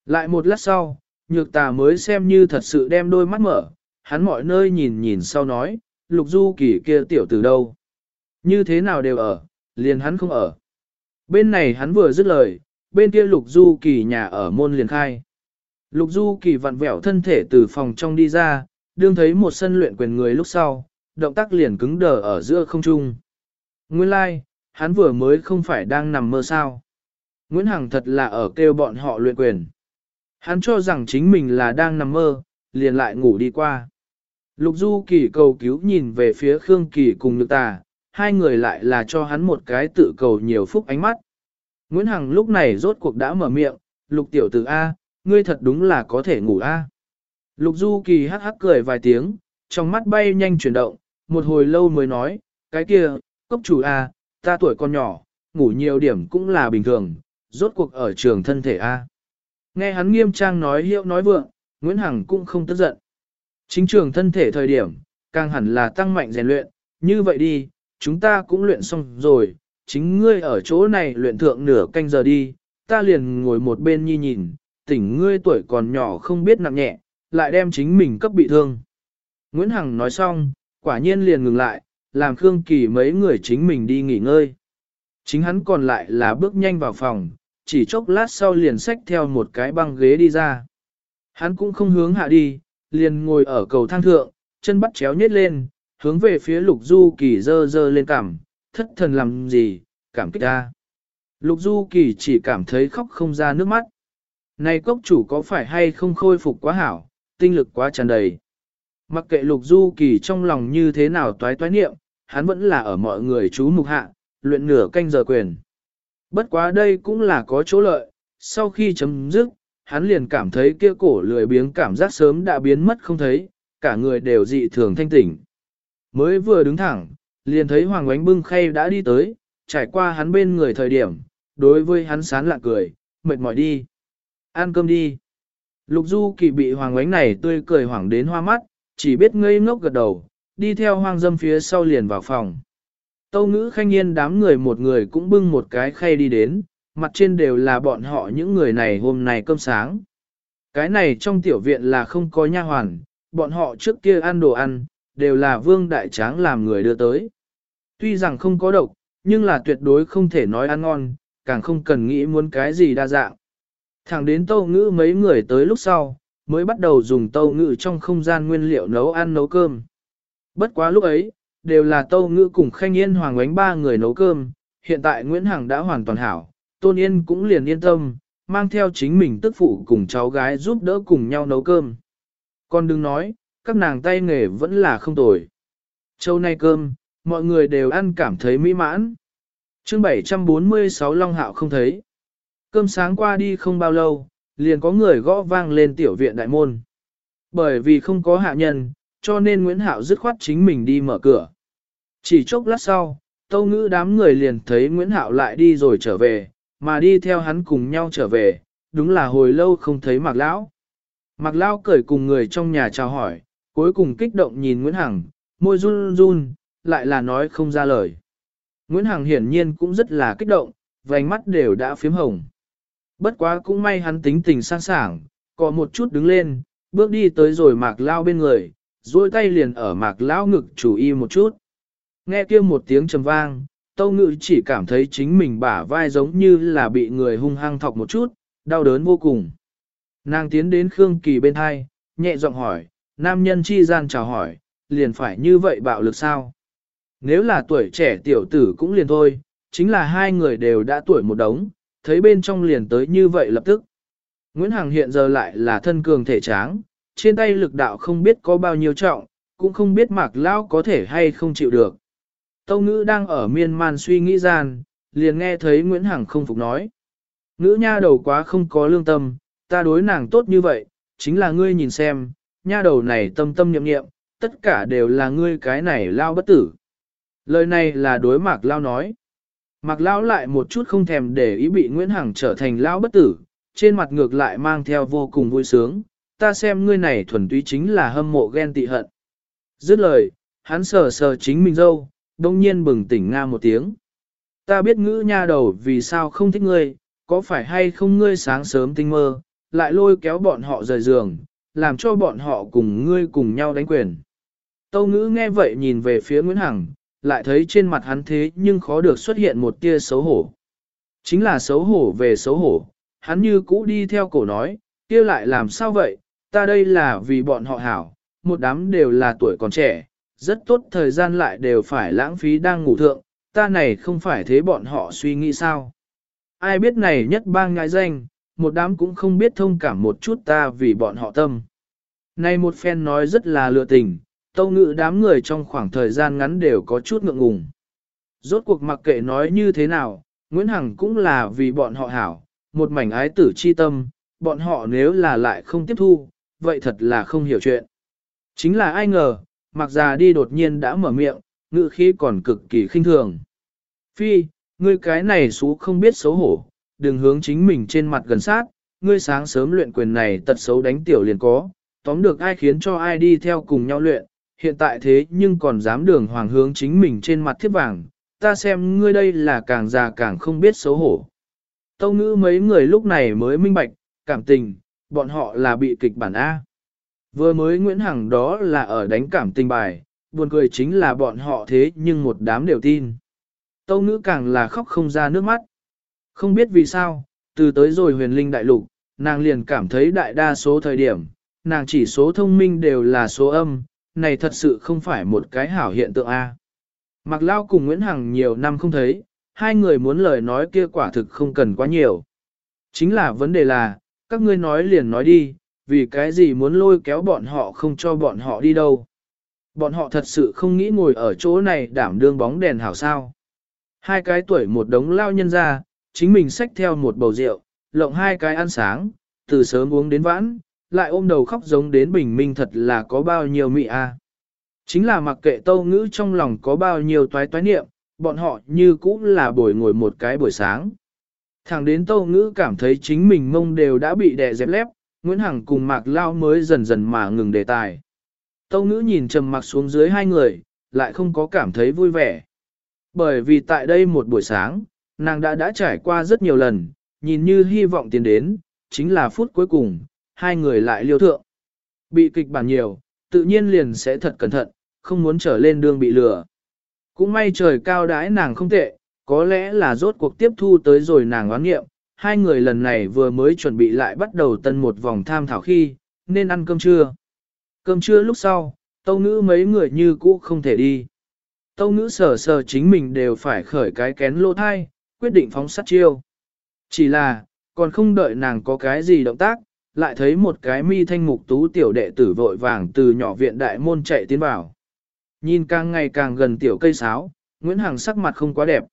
Lại một lát sau, nhược tà mới xem như thật sự đem đôi mắt mở, hắn mọi nơi nhìn nhìn sau nói, lục du kỳ kia tiểu từ đâu. Như thế nào đều ở, liền hắn không ở. Bên này hắn vừa dứt lời, bên kia lục du kỳ nhà ở môn liền khai. Lục du kỳ vặn vẹo thân thể từ phòng trong đi ra, đương thấy một sân luyện quyền người lúc sau, động tác liền cứng đờ ở giữa không trung. Nguyên lai, like, hắn vừa mới không phải đang nằm mơ sao. Nguyễn Hằng thật là ở kêu bọn họ luyện quyền. Hắn cho rằng chính mình là đang nằm mơ, liền lại ngủ đi qua. Lục Du Kỳ cầu cứu nhìn về phía Khương Kỳ cùng Nhược Tà, hai người lại là cho hắn một cái tự cầu nhiều phúc ánh mắt. Nguyễn Hằng lúc này rốt cuộc đã mở miệng, Lục tiểu tử A, ngươi thật đúng là có thể ngủ A. Lục Du Kỳ hắc hắc cười vài tiếng, trong mắt bay nhanh chuyển động, một hồi lâu mới nói, cái kia, cốc chủ A, ta tuổi còn nhỏ, ngủ nhiều điểm cũng là bình thường, rốt cuộc ở trường thân thể A. Nghe hắn nghiêm trang nói hiệu nói vượng, Nguyễn Hằng cũng không tức giận. Chính trường thân thể thời điểm, càng hẳn là tăng mạnh rèn luyện, như vậy đi, chúng ta cũng luyện xong rồi, chính ngươi ở chỗ này luyện thượng nửa canh giờ đi, ta liền ngồi một bên nhi nhìn, tỉnh ngươi tuổi còn nhỏ không biết nặng nhẹ, lại đem chính mình cấp bị thương. Nguyễn Hằng nói xong, quả nhiên liền ngừng lại, làm Khương Kỳ mấy người chính mình đi nghỉ ngơi. Chính hắn còn lại là bước nhanh vào phòng, chỉ chốc lát sau liền xách theo một cái băng ghế đi ra. Hắn cũng không hướng hạ đi, liền ngồi ở cầu thang thượng, chân bắt chéo nhét lên, hướng về phía lục du kỳ dơ dơ lên cảm, thất thần làm gì, cảm kích ta. Lục du kỳ chỉ cảm thấy khóc không ra nước mắt. Này cốc chủ có phải hay không khôi phục quá hảo, tinh lực quá tràn đầy. Mặc kệ lục du kỳ trong lòng như thế nào toái toái niệm, hắn vẫn là ở mọi người chú mục hạ, luyện nửa canh giờ quyền. Bất quá đây cũng là có chỗ lợi, sau khi chấm dứt, hắn liền cảm thấy kia cổ lười biếng cảm giác sớm đã biến mất không thấy, cả người đều dị thường thanh tỉnh. Mới vừa đứng thẳng, liền thấy Hoàng Oánh bưng khay đã đi tới, trải qua hắn bên người thời điểm, đối với hắn sán lạ cười, mệt mỏi đi. Ăn cơm đi. Lục Du Kỳ bị Hoàng Oánh này tươi cười hoảng đến hoa mắt, chỉ biết ngây ngốc gật đầu, đi theo Hoàng Dâm phía sau liền vào phòng. Tâu ngữ khanh yên đám người một người cũng bưng một cái khay đi đến, mặt trên đều là bọn họ những người này hôm nay cơm sáng. Cái này trong tiểu viện là không có nha hoàn, bọn họ trước kia ăn đồ ăn, đều là vương đại tráng làm người đưa tới. Tuy rằng không có độc, nhưng là tuyệt đối không thể nói ăn ngon, càng không cần nghĩ muốn cái gì đa dạng. Thẳng đến tâu ngữ mấy người tới lúc sau, mới bắt đầu dùng tâu ngữ trong không gian nguyên liệu nấu ăn nấu cơm. Bất quá lúc ấy, đều là tâu ngữ cùng khanh yên hoàng ánh ba người nấu cơm, hiện tại Nguyễn Hằng đã hoàn toàn hảo, Tôn Yên cũng liền yên tâm, mang theo chính mình tức phụ cùng cháu gái giúp đỡ cùng nhau nấu cơm. Còn đừng nói, các nàng tay nghề vẫn là không tồi. Châu nay cơm, mọi người đều ăn cảm thấy mỹ mãn. chương 746 Long Hạo không thấy. Cơm sáng qua đi không bao lâu, liền có người gõ vang lên tiểu viện đại môn. Bởi vì không có hạ nhân, cho nên Nguyễn Hạo dứt khoát chính mình đi mở cửa. Chỉ chốc lát sau, tâu ngữ đám người liền thấy Nguyễn Hạo lại đi rồi trở về, mà đi theo hắn cùng nhau trở về, đúng là hồi lâu không thấy Mạc Lão. Mạc Lão cười cùng người trong nhà chào hỏi, cuối cùng kích động nhìn Nguyễn Hằng, môi run run, lại là nói không ra lời. Nguyễn Hằng hiển nhiên cũng rất là kích động, vành mắt đều đã phiếm hồng. Bất quá cũng may hắn tính tình sang sảng, có một chút đứng lên, bước đi tới rồi Mạc Lão bên người, duỗi tay liền ở Mạc Lão ngực chủ y một chút. Nghe kia một tiếng trầm vang, Tâu ngự chỉ cảm thấy chính mình bả vai giống như là bị người hung hăng thọc một chút, đau đớn vô cùng. Nàng tiến đến Khương Kỳ bên hai, nhẹ giọng hỏi, nam nhân chi gian chào hỏi, liền phải như vậy bạo lực sao? Nếu là tuổi trẻ tiểu tử cũng liền thôi, chính là hai người đều đã tuổi một đống, thấy bên trong liền tới như vậy lập tức. Nguyễn Hằng hiện giờ lại là thân cường thể tráng, trên tay lực đạo không biết có bao nhiêu trọng, cũng không biết mạc lao có thể hay không chịu được. Tâu ngữ đang ở miên man suy nghĩ gian, liền nghe thấy Nguyễn Hằng không phục nói. Ngữ nha đầu quá không có lương tâm, ta đối nàng tốt như vậy, chính là ngươi nhìn xem, nha đầu này tâm tâm nhậm nghiệm, tất cả đều là ngươi cái này lao bất tử. Lời này là đối mạc lao nói. Mạc lao lại một chút không thèm để ý bị Nguyễn Hằng trở thành lao bất tử, trên mặt ngược lại mang theo vô cùng vui sướng, ta xem ngươi này thuần túy chính là hâm mộ ghen tị hận. Dứt lời, hắn sờ sờ chính mình dâu, đông nhiên bừng tỉnh nga một tiếng. Ta biết ngữ nha đầu vì sao không thích ngươi, có phải hay không ngươi sáng sớm tinh mơ, lại lôi kéo bọn họ rời giường, làm cho bọn họ cùng ngươi cùng nhau đánh quyền. Tâu ngữ nghe vậy nhìn về phía Nguyễn Hằng, lại thấy trên mặt hắn thế nhưng khó được xuất hiện một tia xấu hổ. Chính là xấu hổ về xấu hổ, hắn như cũ đi theo cổ nói, kia lại làm sao vậy, ta đây là vì bọn họ hảo, một đám đều là tuổi còn trẻ, rất tốt thời gian lại đều phải lãng phí đang ngủ thượng, ta này không phải thế bọn họ suy nghĩ sao. Ai biết này nhất bang ngại danh, một đám cũng không biết thông cảm một chút ta vì bọn họ tâm. Này một phen nói rất là lựa tình, tâu ngự đám người trong khoảng thời gian ngắn đều có chút ngượng ngùng. Rốt cuộc mặc kệ nói như thế nào, Nguyễn Hằng cũng là vì bọn họ hảo, một mảnh ái tử chi tâm, bọn họ nếu là lại không tiếp thu, vậy thật là không hiểu chuyện. Chính là ai ngờ, mặc già đi đột nhiên đã mở miệng, ngự khí còn cực kỳ khinh thường. Phi, ngươi cái này xú không biết xấu hổ, đừng hướng chính mình trên mặt gần sát, ngươi sáng sớm luyện quyền này tật xấu đánh tiểu liền có, tóm được ai khiến cho ai đi theo cùng nhau luyện, hiện tại thế nhưng còn dám đường hoàng hướng chính mình trên mặt thiết vàng, ta xem ngươi đây là càng già càng không biết xấu hổ. Tâu ngữ mấy người lúc này mới minh bạch, cảm tình, bọn họ là bị kịch bản A. Vừa mới Nguyễn Hằng đó là ở đánh cảm tình bài, buồn cười chính là bọn họ thế nhưng một đám đều tin. Tâu ngữ càng là khóc không ra nước mắt. Không biết vì sao, từ tới rồi huyền linh đại lục, nàng liền cảm thấy đại đa số thời điểm, nàng chỉ số thông minh đều là số âm, này thật sự không phải một cái hảo hiện tượng A. Mặc Lao cùng Nguyễn Hằng nhiều năm không thấy, hai người muốn lời nói kia quả thực không cần quá nhiều. Chính là vấn đề là, các ngươi nói liền nói đi, vì cái gì muốn lôi kéo bọn họ không cho bọn họ đi đâu. Bọn họ thật sự không nghĩ ngồi ở chỗ này đảm đương bóng đèn hảo sao. Hai cái tuổi một đống lao nhân ra, chính mình xách theo một bầu rượu, lộng hai cái ăn sáng, từ sớm uống đến vãn, lại ôm đầu khóc giống đến bình minh thật là có bao nhiêu mị a. Chính là mặc kệ tâu ngữ trong lòng có bao nhiêu toái toái niệm, bọn họ như cũng là buổi ngồi một cái buổi sáng. Thẳng đến tâu ngữ cảm thấy chính mình mông đều đã bị đè dẹp lép, Nguyễn Hằng cùng Mạc Lao mới dần dần mà ngừng đề tài. Tâu ngữ nhìn trầm mặc xuống dưới hai người, lại không có cảm thấy vui vẻ. Bởi vì tại đây một buổi sáng, nàng đã đã trải qua rất nhiều lần, nhìn như hy vọng tiến đến, chính là phút cuối cùng, hai người lại liêu thượng. Bị kịch bản nhiều, tự nhiên liền sẽ thật cẩn thận, không muốn trở lên đường bị lừa. Cũng may trời cao đãi nàng không tệ, có lẽ là rốt cuộc tiếp thu tới rồi nàng oán nghiệm, hai người lần này vừa mới chuẩn bị lại bắt đầu tân một vòng tham thảo khi, nên ăn cơm trưa. Cơm trưa lúc sau, tâu ngữ mấy người như cũ không thể đi. Tâu ngữ sờ sờ chính mình đều phải khởi cái kén lô thai, quyết định phóng sát chiêu. Chỉ là, còn không đợi nàng có cái gì động tác, lại thấy một cái mi thanh mục tú tiểu đệ tử vội vàng từ nhỏ viện đại môn chạy tiến vào. Nhìn càng ngày càng gần tiểu cây sáo, Nguyễn Hằng sắc mặt không quá đẹp.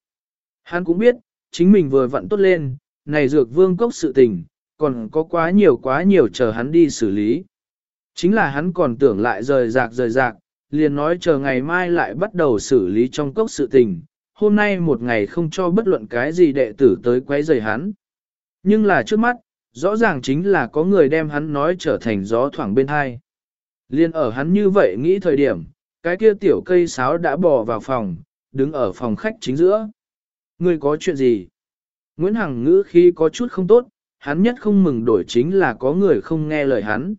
Hắn cũng biết, chính mình vừa vặn tốt lên, này dược vương cốc sự tình, còn có quá nhiều quá nhiều chờ hắn đi xử lý. Chính là hắn còn tưởng lại rời rạc rời rạc, liền nói chờ ngày mai lại bắt đầu xử lý trong cốc sự tình, hôm nay một ngày không cho bất luận cái gì đệ tử tới quấy rầy hắn. Nhưng là trước mắt, rõ ràng chính là có người đem hắn nói trở thành gió thoảng bên hai. Liên ở hắn như vậy nghĩ thời điểm, cái kia tiểu cây sáo đã bò vào phòng, đứng ở phòng khách chính giữa. Ngươi có chuyện gì? Nguyễn Hằng ngữ khi có chút không tốt, hắn nhất không mừng đổi chính là có người không nghe lời hắn.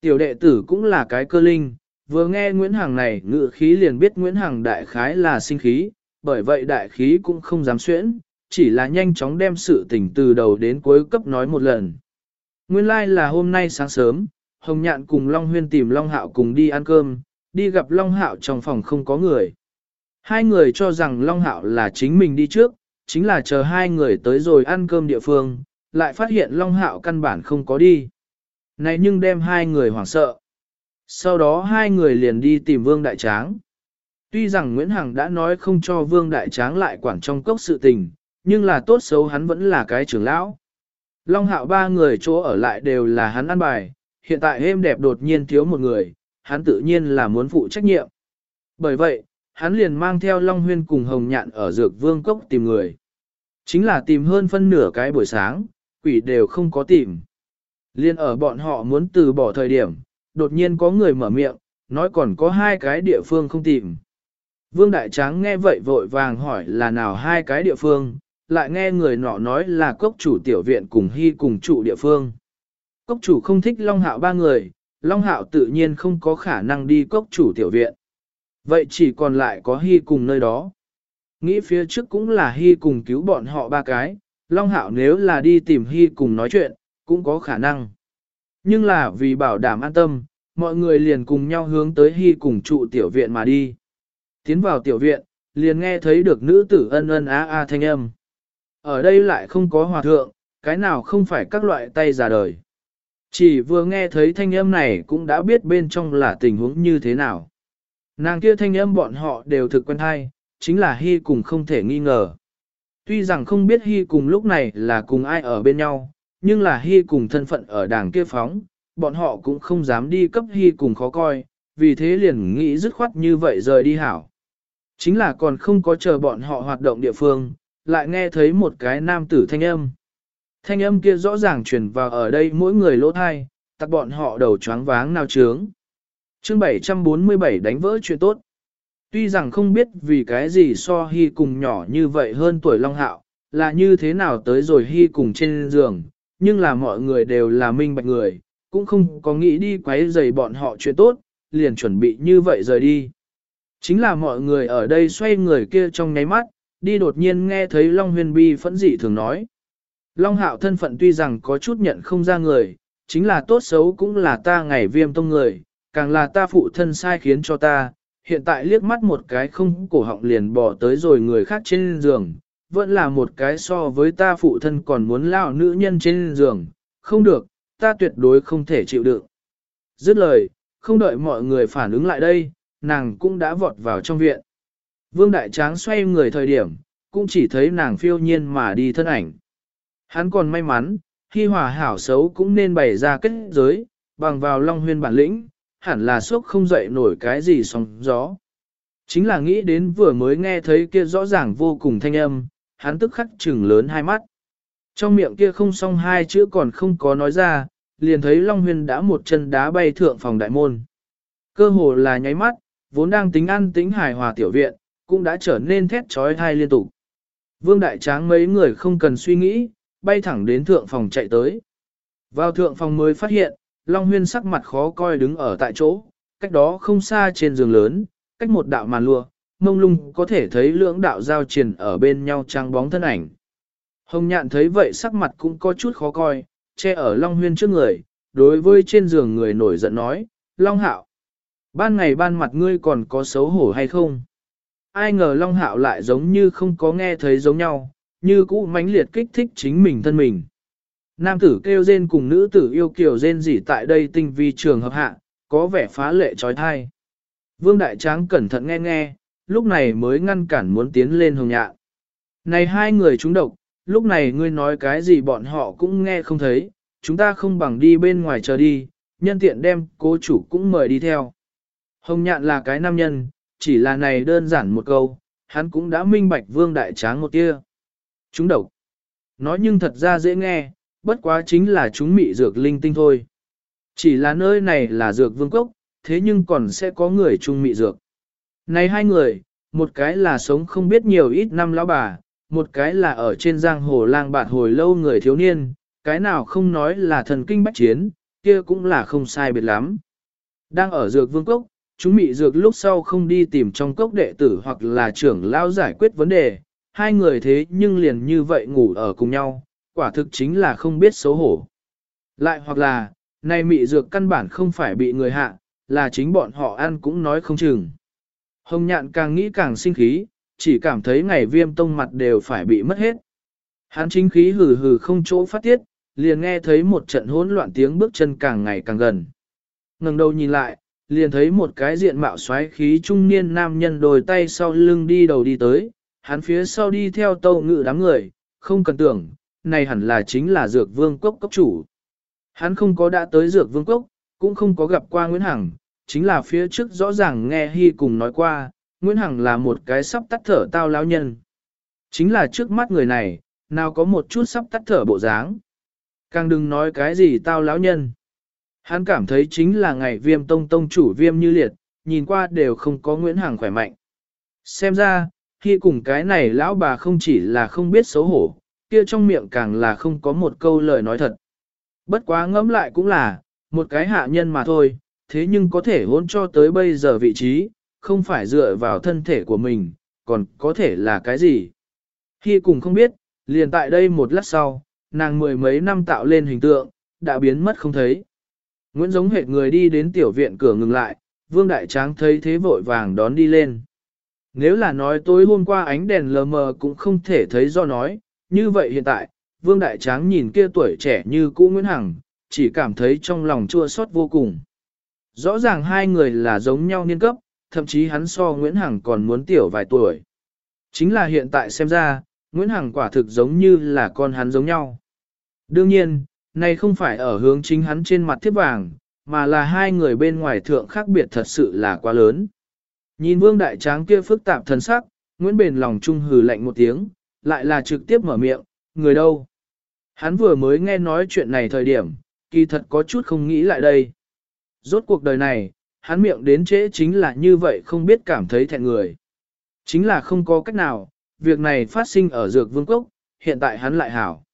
Tiểu đệ tử cũng là cái cơ linh, vừa nghe Nguyễn Hằng này ngữ khí liền biết Nguyễn Hằng đại khái là sinh khí, bởi vậy đại khí cũng không dám xuyễn, chỉ là nhanh chóng đem sự tình từ đầu đến cuối cấp nói một lần. Nguyên lai like là hôm nay sáng sớm, Hồng Nhạn cùng Long Huyên tìm Long Hạo cùng đi ăn cơm, đi gặp Long Hạo trong phòng không có người. Hai người cho rằng Long Hạo là chính mình đi trước, chính là chờ hai người tới rồi ăn cơm địa phương, lại phát hiện Long Hạo căn bản không có đi. Này nhưng đem hai người hoảng sợ. Sau đó hai người liền đi tìm Vương Đại Tráng. Tuy rằng Nguyễn Hằng đã nói không cho Vương Đại Tráng lại quản trong cốc sự tình, nhưng là tốt xấu hắn vẫn là cái trưởng lão. Long Hạo ba người chỗ ở lại đều là hắn ăn bài, hiện tại êm đẹp đột nhiên thiếu một người, hắn tự nhiên là muốn phụ trách nhiệm. Bởi vậy, hắn liền mang theo Long Huyên cùng Hồng Nhạn ở Dược Vương Cốc tìm người. Chính là tìm hơn phân nửa cái buổi sáng, quỷ đều không có tìm. Liên ở bọn họ muốn từ bỏ thời điểm, đột nhiên có người mở miệng, nói còn có hai cái địa phương không tìm. Vương Đại Tráng nghe vậy vội vàng hỏi là nào hai cái địa phương, lại nghe người nọ nói là cốc chủ tiểu viện cùng hy cùng trụ địa phương. Cốc chủ không thích Long Hạo ba người, Long Hạo tự nhiên không có khả năng đi cốc chủ tiểu viện. Vậy chỉ còn lại có hy cùng nơi đó. Nghĩ phía trước cũng là hy cùng cứu bọn họ ba cái, Long Hạo nếu là đi tìm hy cùng nói chuyện, cũng có khả năng. Nhưng là vì bảo đảm an tâm, mọi người liền cùng nhau hướng tới hy cùng trụ tiểu viện mà đi. Tiến vào tiểu viện, liền nghe thấy được nữ tử ân ân á a thanh âm. Ở đây lại không có hòa thượng, cái nào không phải các loại tay già đời. Chỉ vừa nghe thấy thanh âm này cũng đã biết bên trong là tình huống như thế nào. Nàng kia thanh âm bọn họ đều thực quen hay, chính là Hy cùng không thể nghi ngờ. Tuy rằng không biết Hy cùng lúc này là cùng ai ở bên nhau, nhưng là Hy cùng thân phận ở đảng kia phóng, bọn họ cũng không dám đi cấp Hy cùng khó coi, vì thế liền nghĩ dứt khoát như vậy rời đi hảo. Chính là còn không có chờ bọn họ hoạt động địa phương, lại nghe thấy một cái nam tử thanh âm. Thanh âm kia rõ ràng truyền vào ở đây mỗi người lỗ thai, tặc bọn họ đầu choáng váng nào trướng. chương 747 đánh vỡ chuyện tốt. Tuy rằng không biết vì cái gì so hy cùng nhỏ như vậy hơn tuổi Long Hạo, là như thế nào tới rồi hy cùng trên giường, nhưng là mọi người đều là minh bạch người, cũng không có nghĩ đi quấy rầy bọn họ chuyện tốt, liền chuẩn bị như vậy rời đi. Chính là mọi người ở đây xoay người kia trong nháy mắt, đi đột nhiên nghe thấy Long Huyền Bi phẫn dị thường nói. Long Hạo thân phận tuy rằng có chút nhận không ra người, chính là tốt xấu cũng là ta ngày viêm tông người, càng là ta phụ thân sai khiến cho ta, hiện tại liếc mắt một cái không cổ họng liền bỏ tới rồi người khác trên giường, vẫn là một cái so với ta phụ thân còn muốn lao nữ nhân trên giường, không được, ta tuyệt đối không thể chịu đựng. Dứt lời, không đợi mọi người phản ứng lại đây, nàng cũng đã vọt vào trong viện. Vương Đại Tráng xoay người thời điểm, cũng chỉ thấy nàng phiêu nhiên mà đi thân ảnh. Hắn còn may mắn, khi hòa hảo xấu cũng nên bày ra kết giới, bằng vào long huyên bản lĩnh, hẳn là suốt không dậy nổi cái gì sóng gió. Chính là nghĩ đến vừa mới nghe thấy kia rõ ràng vô cùng thanh âm, hắn tức khắc trừng lớn hai mắt. Trong miệng kia không xong hai chữ còn không có nói ra, liền thấy Long Huyên đã một chân đá bay thượng phòng đại môn. Cơ hồ là nháy mắt, vốn đang tính ăn tính hài hòa tiểu viện, cũng đã trở nên thét trói thai liên tục. Vương Đại Tráng mấy người không cần suy nghĩ, bay thẳng đến thượng phòng chạy tới. Vào thượng phòng mới phát hiện, Long Huyên sắc mặt khó coi đứng ở tại chỗ, cách đó không xa trên giường lớn, cách một đạo màn lụa, mông lung có thể thấy lưỡng đạo giao triển ở bên nhau trang bóng thân ảnh. Hồng nhạn thấy vậy sắc mặt cũng có chút khó coi, che ở Long Huyên trước người, đối với trên giường người nổi giận nói, Long Hạo, ban ngày ban mặt ngươi còn có xấu hổ hay không? Ai ngờ Long Hạo lại giống như không có nghe thấy giống nhau, như cũ mãnh liệt kích thích chính mình thân mình. Nam tử kêu rên cùng nữ tử yêu kiều rên rỉ tại đây tinh vi trường hợp hạ, có vẻ phá lệ trói thai. Vương Đại Tráng cẩn thận nghe nghe, lúc này mới ngăn cản muốn tiến lên hồng nhạn. Này hai người chúng độc, lúc này ngươi nói cái gì bọn họ cũng nghe không thấy, chúng ta không bằng đi bên ngoài chờ đi, nhân tiện đem cô chủ cũng mời đi theo. Hồng nhạn là cái nam nhân, chỉ là này đơn giản một câu, hắn cũng đã minh bạch vương đại tráng một tia. Chúng độc. Nói nhưng thật ra dễ nghe, bất quá chính là chúng mị dược linh tinh thôi. Chỉ là nơi này là dược vương cốc, thế nhưng còn sẽ có người chung mị dược. Này hai người, một cái là sống không biết nhiều ít năm lão bà, một cái là ở trên giang hồ lang bạt hồi lâu người thiếu niên, cái nào không nói là thần kinh bách chiến, kia cũng là không sai biệt lắm. Đang ở dược vương cốc, chúng mị dược lúc sau không đi tìm trong cốc đệ tử hoặc là trưởng lao giải quyết vấn đề, hai người thế nhưng liền như vậy ngủ ở cùng nhau, quả thực chính là không biết xấu hổ. Lại hoặc là, này mị dược căn bản không phải bị người hạ, là chính bọn họ ăn cũng nói không chừng. Hồng nhạn càng nghĩ càng sinh khí, chỉ cảm thấy ngày viêm tông mặt đều phải bị mất hết. Hắn chính khí hừ hừ không chỗ phát tiết, liền nghe thấy một trận hỗn loạn tiếng bước chân càng ngày càng gần. ngẩng đầu nhìn lại, liền thấy một cái diện mạo xoáy khí trung niên nam nhân đồi tay sau lưng đi đầu đi tới, hắn phía sau đi theo tâu ngự đám người, không cần tưởng, này hẳn là chính là dược vương cốc cấp chủ. Hắn không có đã tới dược vương cốc, cũng không có gặp qua Nguyễn Hằng, chính là phía trước rõ ràng nghe Hy cùng nói qua, Nguyễn Hằng là một cái sắp tắt thở tao lão nhân. Chính là trước mắt người này, nào có một chút sắp tắt thở bộ dáng. Càng đừng nói cái gì tao lão nhân. Hắn cảm thấy chính là ngày viêm tông tông chủ viêm như liệt, nhìn qua đều không có Nguyễn Hằng khỏe mạnh. Xem ra, khi cùng cái này lão bà không chỉ là không biết xấu hổ, kia trong miệng càng là không có một câu lời nói thật. Bất quá ngẫm lại cũng là, một cái hạ nhân mà thôi, thế nhưng có thể hôn cho tới bây giờ vị trí, không phải dựa vào thân thể của mình, còn có thể là cái gì. Khi cùng không biết, liền tại đây một lát sau, nàng mười mấy năm tạo lên hình tượng, đã biến mất không thấy. Nguyễn giống hệt người đi đến tiểu viện cửa ngừng lại, Vương Đại Tráng thấy thế vội vàng đón đi lên. Nếu là nói tối hôm qua ánh đèn lờ mờ cũng không thể thấy do nói, như vậy hiện tại, Vương Đại Tráng nhìn kia tuổi trẻ như cũ Nguyễn Hằng, chỉ cảm thấy trong lòng chua xót vô cùng. Rõ ràng hai người là giống nhau niên cấp, thậm chí hắn so Nguyễn Hằng còn muốn tiểu vài tuổi. Chính là hiện tại xem ra, Nguyễn Hằng quả thực giống như là con hắn giống nhau. Đương nhiên, này không phải ở hướng chính hắn trên mặt thiếp vàng, mà là hai người bên ngoài thượng khác biệt thật sự là quá lớn. Nhìn vương đại tráng kia phức tạp thần sắc, Nguyễn Bền lòng trung hừ lạnh một tiếng, lại là trực tiếp mở miệng, người đâu? Hắn vừa mới nghe nói chuyện này thời điểm, kỳ thật có chút không nghĩ lại đây. Rốt cuộc đời này, hắn miệng đến trễ chính là như vậy không biết cảm thấy thẹn người. Chính là không có cách nào, việc này phát sinh ở dược vương cốc, hiện tại hắn lại hảo.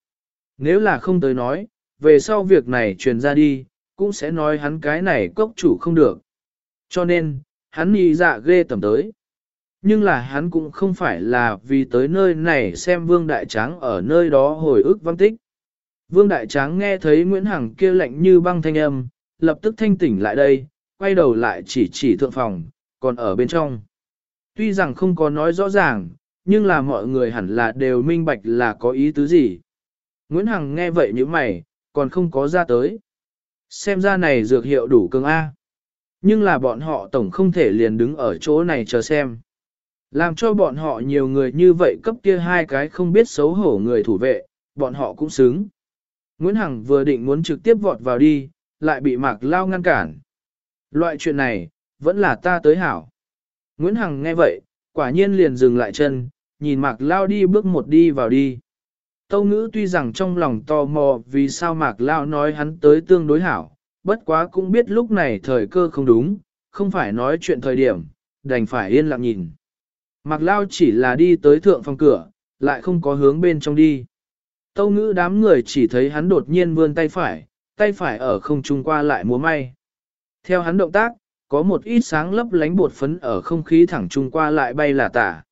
Nếu là không tới nói, về sau việc này truyền ra đi, cũng sẽ nói hắn cái này cốc chủ không được. Cho nên, hắn nhị dạ ghê tầm tới. Nhưng là hắn cũng không phải là vì tới nơi này xem Vương Đại Tráng ở nơi đó hồi ức văn tích. Vương Đại Tráng nghe thấy Nguyễn Hằng kia lạnh như băng thanh âm, lập tức thanh tỉnh lại đây, quay đầu lại chỉ chỉ thượng phòng, còn ở bên trong. Tuy rằng không có nói rõ ràng, nhưng là mọi người hẳn là đều minh bạch là có ý tứ gì. Nguyễn Hằng nghe vậy như mày, còn không có ra tới. Xem ra này dược hiệu đủ cường A. Nhưng là bọn họ tổng không thể liền đứng ở chỗ này chờ xem. Làm cho bọn họ nhiều người như vậy cấp kia hai cái không biết xấu hổ người thủ vệ, bọn họ cũng xứng. Nguyễn Hằng vừa định muốn trực tiếp vọt vào đi, lại bị Mạc Lao ngăn cản. Loại chuyện này, vẫn là ta tới hảo. Nguyễn Hằng nghe vậy, quả nhiên liền dừng lại chân, nhìn Mạc Lao đi bước một đi vào đi. Tâu ngữ tuy rằng trong lòng tò mò vì sao Mạc Lao nói hắn tới tương đối hảo, bất quá cũng biết lúc này thời cơ không đúng, không phải nói chuyện thời điểm, đành phải yên lặng nhìn. Mạc Lao chỉ là đi tới thượng phòng cửa, lại không có hướng bên trong đi. Tâu ngữ đám người chỉ thấy hắn đột nhiên vươn tay phải, tay phải ở không trung qua lại múa may. Theo hắn động tác, có một ít sáng lấp lánh bột phấn ở không khí thẳng trung qua lại bay là tả.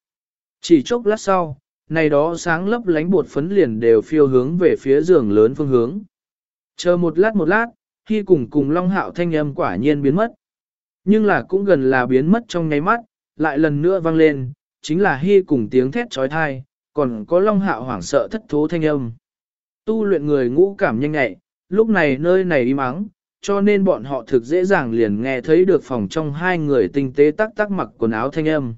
Chỉ chốc lát sau, này đó sáng lấp lánh bột phấn liền đều phiêu hướng về phía giường lớn phương hướng. Chờ một lát một lát, khi cùng cùng Long Hạo thanh âm quả nhiên biến mất. Nhưng là cũng gần là biến mất trong nháy mắt, lại lần nữa vang lên, chính là hy cùng tiếng thét trói thai, còn có Long Hạo hoảng sợ thất thố thanh âm. Tu luyện người ngũ cảm nhanh nhẹ, lúc này nơi này im ắng, cho nên bọn họ thực dễ dàng liền nghe thấy được phòng trong hai người tinh tế tắc tắc mặc quần áo thanh âm.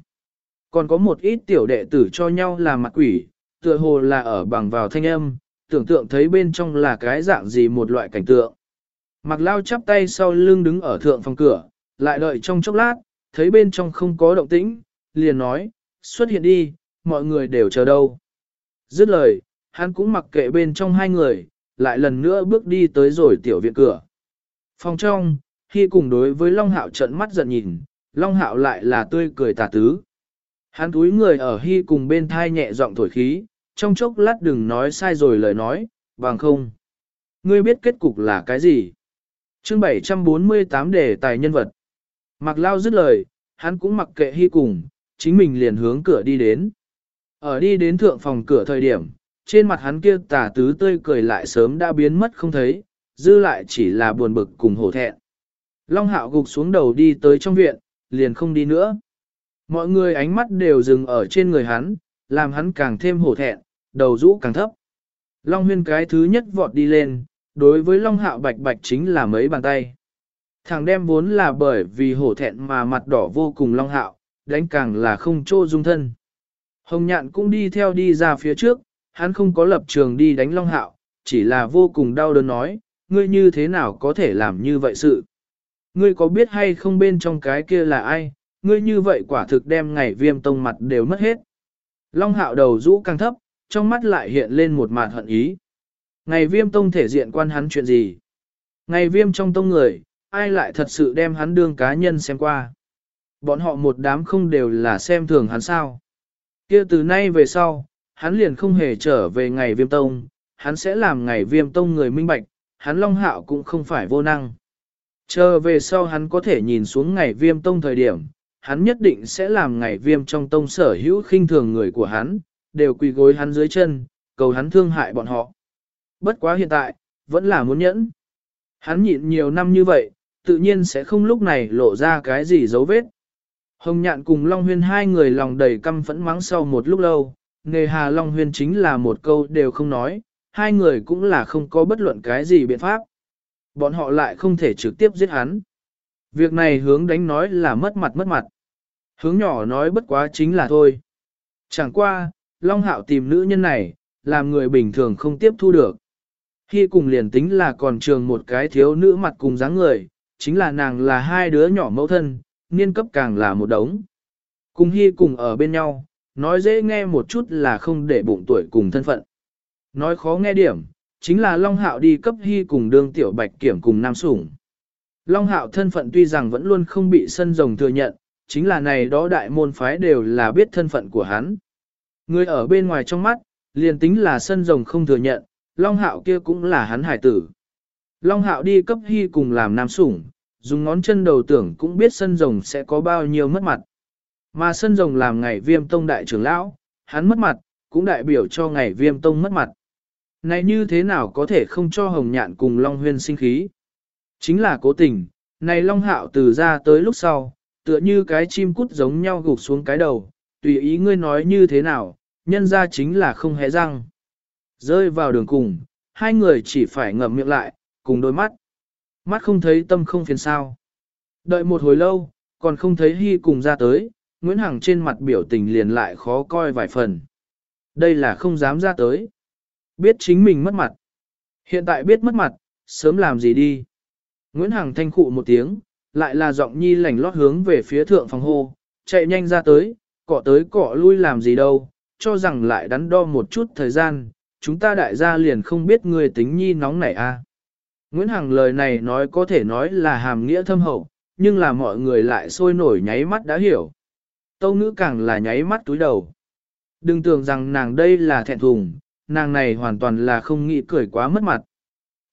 Còn có một ít tiểu đệ tử cho nhau là mặt quỷ, tựa hồ là ở bằng vào thanh âm, tưởng tượng thấy bên trong là cái dạng gì một loại cảnh tượng. Mặc lao chắp tay sau lưng đứng ở thượng phòng cửa, lại đợi trong chốc lát, thấy bên trong không có động tĩnh, liền nói, xuất hiện đi, mọi người đều chờ đâu. Dứt lời, hắn cũng mặc kệ bên trong hai người, lại lần nữa bước đi tới rồi tiểu viện cửa. Phòng trong, khi cùng đối với Long Hạo trận mắt giận nhìn, Long Hạo lại là tươi cười tà tứ. Hắn túi người ở hy cùng bên thai nhẹ giọng thổi khí, trong chốc lát đừng nói sai rồi lời nói, bằng không. Ngươi biết kết cục là cái gì? chương 748 đề tài nhân vật. Mặc lao dứt lời, hắn cũng mặc kệ hy cùng, chính mình liền hướng cửa đi đến. Ở đi đến thượng phòng cửa thời điểm, trên mặt hắn kia tà tứ tươi cười lại sớm đã biến mất không thấy, dư lại chỉ là buồn bực cùng hổ thẹn. Long hạo gục xuống đầu đi tới trong viện, liền không đi nữa. Mọi người ánh mắt đều dừng ở trên người hắn, làm hắn càng thêm hổ thẹn, đầu rũ càng thấp. Long huyên cái thứ nhất vọt đi lên, đối với Long hạo bạch bạch chính là mấy bàn tay. Thằng đem vốn là bởi vì hổ thẹn mà mặt đỏ vô cùng Long hạo, đánh càng là không trô dung thân. Hồng nhạn cũng đi theo đi ra phía trước, hắn không có lập trường đi đánh Long hạo, chỉ là vô cùng đau đớn nói, ngươi như thế nào có thể làm như vậy sự. Ngươi có biết hay không bên trong cái kia là ai, ngươi như vậy quả thực đem ngày viêm tông mặt đều mất hết. Long hạo đầu rũ càng thấp, trong mắt lại hiện lên một mặt hận ý. Ngày viêm tông thể diện quan hắn chuyện gì? Ngày viêm trong tông người, ai lại thật sự đem hắn đương cá nhân xem qua? Bọn họ một đám không đều là xem thường hắn sao? kia từ nay về sau, hắn liền không hề trở về ngày viêm tông, hắn sẽ làm ngày viêm tông người minh bạch, hắn long hạo cũng không phải vô năng. Chờ về sau hắn có thể nhìn xuống ngày viêm tông thời điểm, hắn nhất định sẽ làm ngày viêm trong tông sở hữu khinh thường người của hắn, đều quỳ gối hắn dưới chân, cầu hắn thương hại bọn họ. Bất quá hiện tại, vẫn là muốn nhẫn. Hắn nhịn nhiều năm như vậy, tự nhiên sẽ không lúc này lộ ra cái gì dấu vết. Hồng nhạn cùng Long Huyên hai người lòng đầy căm phẫn mắng sau một lúc lâu, nghề hà Long Huyên chính là một câu đều không nói, hai người cũng là không có bất luận cái gì biện pháp. Bọn họ lại không thể trực tiếp giết hắn. Việc này hướng đánh nói là mất mặt mất mặt. Hướng nhỏ nói bất quá chính là thôi. Chẳng qua, Long Hạo tìm nữ nhân này, làm người bình thường không tiếp thu được. Khi cùng liền tính là còn trường một cái thiếu nữ mặt cùng dáng người, chính là nàng là hai đứa nhỏ mẫu thân, niên cấp càng là một đống. Cùng Hy cùng ở bên nhau, nói dễ nghe một chút là không để bụng tuổi cùng thân phận. Nói khó nghe điểm, chính là Long Hạo đi cấp Hy cùng đương tiểu bạch kiểm cùng Nam Sủng. Long Hạo thân phận tuy rằng vẫn luôn không bị sân rồng thừa nhận, chính là này đó đại môn phái đều là biết thân phận của hắn. Người ở bên ngoài trong mắt, liền tính là sân rồng không thừa nhận, Long Hạo kia cũng là hắn hải tử. Long Hạo đi cấp hy cùng làm nam sủng, dùng ngón chân đầu tưởng cũng biết sân rồng sẽ có bao nhiêu mất mặt. Mà sân rồng làm ngày viêm tông đại trưởng lão, hắn mất mặt, cũng đại biểu cho ngày viêm tông mất mặt. Này như thế nào có thể không cho hồng nhạn cùng Long Huyên sinh khí? Chính là cố tình, này Long Hạo từ ra tới lúc sau, tựa như cái chim cút giống nhau gục xuống cái đầu, tùy ý ngươi nói như thế nào, nhân ra chính là không hé răng. Rơi vào đường cùng, hai người chỉ phải ngậm miệng lại, cùng đôi mắt. Mắt không thấy tâm không phiền sao. Đợi một hồi lâu, còn không thấy Hy cùng ra tới, Nguyễn Hằng trên mặt biểu tình liền lại khó coi vài phần. Đây là không dám ra tới. Biết chính mình mất mặt. Hiện tại biết mất mặt, sớm làm gì đi. Nguyễn Hằng thanh khụ một tiếng, lại là giọng nhi lảnh lót hướng về phía thượng phòng hô, chạy nhanh ra tới, cọ tới cọ lui làm gì đâu, cho rằng lại đắn đo một chút thời gian, chúng ta đại gia liền không biết người tính nhi nóng nảy a. À. Nguyễn Hằng lời này nói có thể nói là hàm nghĩa thâm hậu, nhưng là mọi người lại sôi nổi nháy mắt đã hiểu. Tâu ngữ càng là nháy mắt túi đầu. Đừng tưởng rằng nàng đây là thẹn thùng, nàng này hoàn toàn là không nghĩ cười quá mất mặt.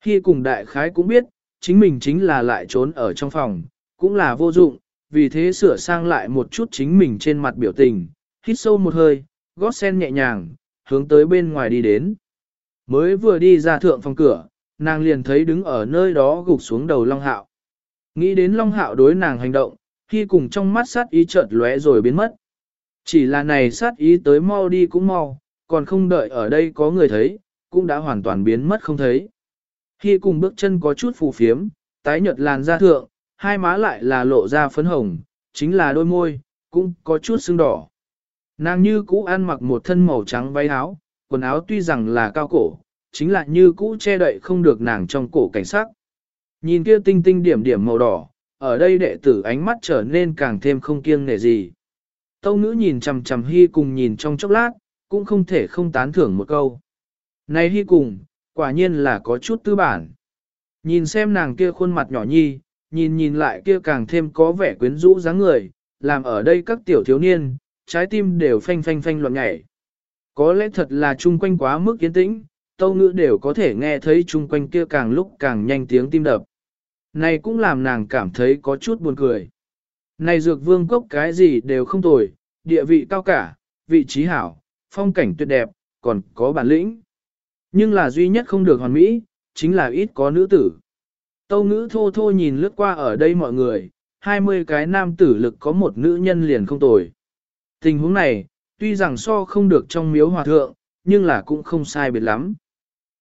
Khi cùng đại khái cũng biết, chính mình chính là lại trốn ở trong phòng, cũng là vô dụng, vì thế sửa sang lại một chút chính mình trên mặt biểu tình, hít sâu một hơi, gót sen nhẹ nhàng, hướng tới bên ngoài đi đến. Mới vừa đi ra thượng phòng cửa, nàng liền thấy đứng ở nơi đó gục xuống đầu Long Hạo. Nghĩ đến Long Hạo đối nàng hành động, khi cùng trong mắt sát ý chợt lóe rồi biến mất. Chỉ là này sát ý tới mau đi cũng mau, còn không đợi ở đây có người thấy, cũng đã hoàn toàn biến mất không thấy. Khi cùng bước chân có chút phù phiếm, tái nhợt làn da thượng, hai má lại là lộ ra phấn hồng, chính là đôi môi, cũng có chút sưng đỏ. Nàng như cũ ăn mặc một thân màu trắng váy áo, quần áo tuy rằng là cao cổ, chính là như cũ che đậy không được nàng trong cổ cảnh sắc. Nhìn kia tinh tinh điểm điểm màu đỏ, ở đây đệ tử ánh mắt trở nên càng thêm không kiêng nể gì. Tâu ngữ nhìn chầm chầm hy cùng nhìn trong chốc lát, cũng không thể không tán thưởng một câu. Này hy cùng, quả nhiên là có chút tư bản. Nhìn xem nàng kia khuôn mặt nhỏ nhi, nhìn nhìn lại kia càng thêm có vẻ quyến rũ dáng người, làm ở đây các tiểu thiếu niên, trái tim đều phanh phanh phanh loạn nhảy. Có lẽ thật là chung quanh quá mức yên tĩnh, tâu ngữ đều có thể nghe thấy chung quanh kia càng lúc càng nhanh tiếng tim đập. Này cũng làm nàng cảm thấy có chút buồn cười. Này dược vương cốc cái gì đều không tồi, địa vị cao cả, vị trí hảo, phong cảnh tuyệt đẹp, còn có bản lĩnh. Nhưng là duy nhất không được hoàn mỹ, chính là ít có nữ tử. Tâu ngữ thô thô nhìn lướt qua ở đây mọi người, 20 cái nam tử lực có một nữ nhân liền không tồi. Tình huống này, tuy rằng so không được trong miếu hòa thượng, nhưng là cũng không sai biệt lắm.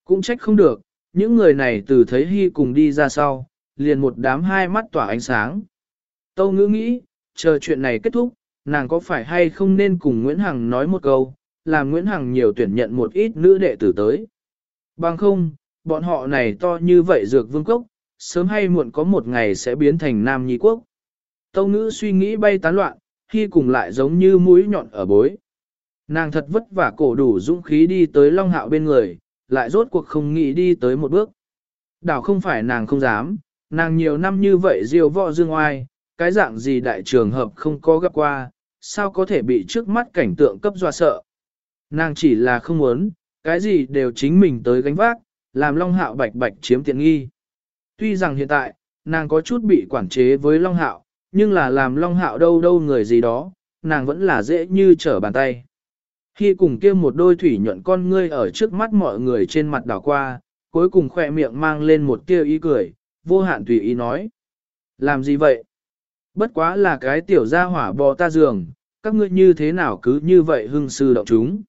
Cũng trách không được, những người này từ thấy hy cùng đi ra sau, liền một đám hai mắt tỏa ánh sáng. Tâu ngữ nghĩ, chờ chuyện này kết thúc, nàng có phải hay không nên cùng Nguyễn Hằng nói một câu, làm Nguyễn Hằng nhiều tuyển nhận một ít nữ đệ tử tới. Bằng không, bọn họ này to như vậy dược vương quốc, sớm hay muộn có một ngày sẽ biến thành nam nhi quốc. Tâu ngữ suy nghĩ bay tán loạn, khi cùng lại giống như mũi nhọn ở bối. Nàng thật vất vả cổ đủ dũng khí đi tới Long Hạo bên người, lại rốt cuộc không nghĩ đi tới một bước. Đảo không phải nàng không dám, nàng nhiều năm như vậy diêu võ dương oai, cái dạng gì đại trường hợp không có gặp qua, sao có thể bị trước mắt cảnh tượng cấp dọa sợ. Nàng chỉ là không muốn, cái gì đều chính mình tới gánh vác, làm Long Hạo bạch bạch chiếm tiện nghi. Tuy rằng hiện tại, nàng có chút bị quản chế với Long Hạo, nhưng là làm Long Hạo đâu đâu người gì đó, nàng vẫn là dễ như trở bàn tay. Khi cùng kia một đôi thủy nhuận con ngươi ở trước mắt mọi người trên mặt đảo qua, cuối cùng khỏe miệng mang lên một tia ý cười, vô hạn tùy ý nói. Làm gì vậy? Bất quá là cái tiểu gia hỏa bò ta giường, các ngươi như thế nào cứ như vậy hưng sư động chúng.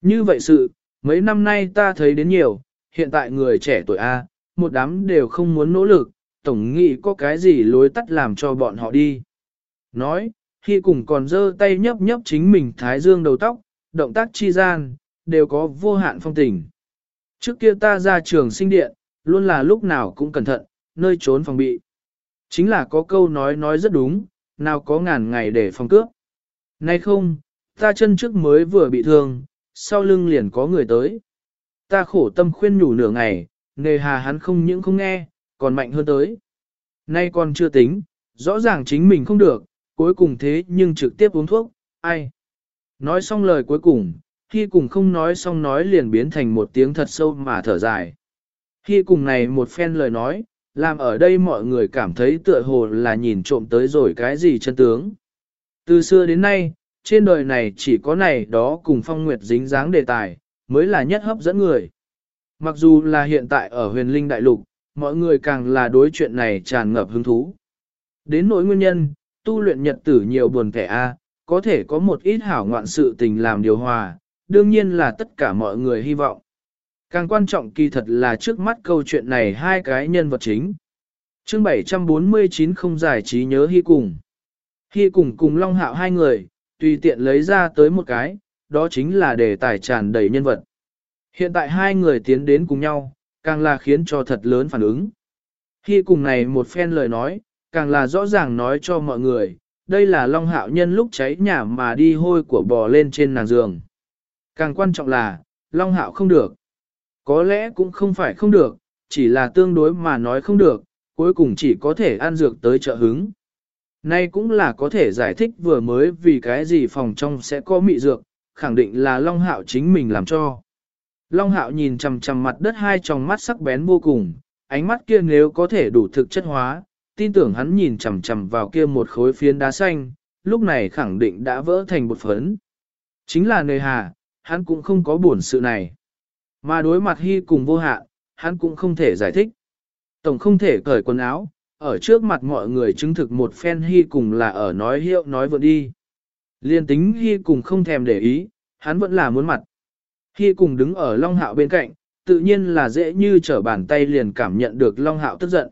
Như vậy sự, mấy năm nay ta thấy đến nhiều, hiện tại người trẻ tuổi A, một đám đều không muốn nỗ lực, tổng nghĩ có cái gì lối tắt làm cho bọn họ đi. Nói, khi cùng còn giơ tay nhấp nhấp chính mình thái dương đầu tóc, động tác chi gian, đều có vô hạn phong tình. Trước kia ta ra trường sinh điện, luôn là lúc nào cũng cẩn thận, nơi trốn phòng bị. Chính là có câu nói nói rất đúng, nào có ngàn ngày để phòng cướp. Nay không, ta chân trước mới vừa bị thương, sau lưng liền có người tới. Ta khổ tâm khuyên nhủ nửa ngày, nề hà hắn không những không nghe, còn mạnh hơn tới. Nay còn chưa tính, rõ ràng chính mình không được, cuối cùng thế nhưng trực tiếp uống thuốc, ai. Nói xong lời cuối cùng, khi cùng không nói xong nói liền biến thành một tiếng thật sâu mà thở dài. Khi cùng này một phen lời nói, làm ở đây mọi người cảm thấy tựa hồ là nhìn trộm tới rồi cái gì chân tướng. Từ xưa đến nay, trên đời này chỉ có này đó cùng phong nguyệt dính dáng đề tài, mới là nhất hấp dẫn người. Mặc dù là hiện tại ở huyền linh đại lục, mọi người càng là đối chuyện này tràn ngập hứng thú. Đến nỗi nguyên nhân, tu luyện nhật tử nhiều buồn kẻ A, có thể có một ít hảo ngoạn sự tình làm điều hòa, đương nhiên là tất cả mọi người hy vọng. Càng quan trọng kỳ thật là trước mắt câu chuyện này hai cái nhân vật chính. chương 749 không giải trí nhớ hy cùng. Hy cùng cùng Long Hạo hai người, tùy tiện lấy ra tới một cái, đó chính là đề tài tràn đầy nhân vật. Hiện tại hai người tiến đến cùng nhau, càng là khiến cho thật lớn phản ứng. Khi cùng này một phen lời nói, càng là rõ ràng nói cho mọi người, đây là Long Hạo nhân lúc cháy nhà mà đi hôi của bò lên trên nàng giường. Càng quan trọng là, Long Hạo không được. Có lẽ cũng không phải không được, chỉ là tương đối mà nói không được, cuối cùng chỉ có thể ăn dược tới trợ hứng. Nay cũng là có thể giải thích vừa mới vì cái gì phòng trong sẽ có mị dược, khẳng định là Long Hạo chính mình làm cho. Long Hạo nhìn chằm chằm mặt đất hai tròng mắt sắc bén vô cùng, ánh mắt kia nếu có thể đủ thực chất hóa, tin tưởng hắn nhìn chằm chằm vào kia một khối phiến đá xanh, lúc này khẳng định đã vỡ thành một phấn. Chính là nơi hà, hắn cũng không có buồn sự này. Mà đối mặt hy cùng vô hạ, hắn cũng không thể giải thích. Tổng không thể cởi quần áo, ở trước mặt mọi người chứng thực một phen hy cùng là ở nói hiệu nói vượt đi. Liên tính hy cùng không thèm để ý, hắn vẫn là muốn mặt. Hy cùng đứng ở Long Hạo bên cạnh, tự nhiên là dễ như trở bàn tay liền cảm nhận được Long Hạo tức giận.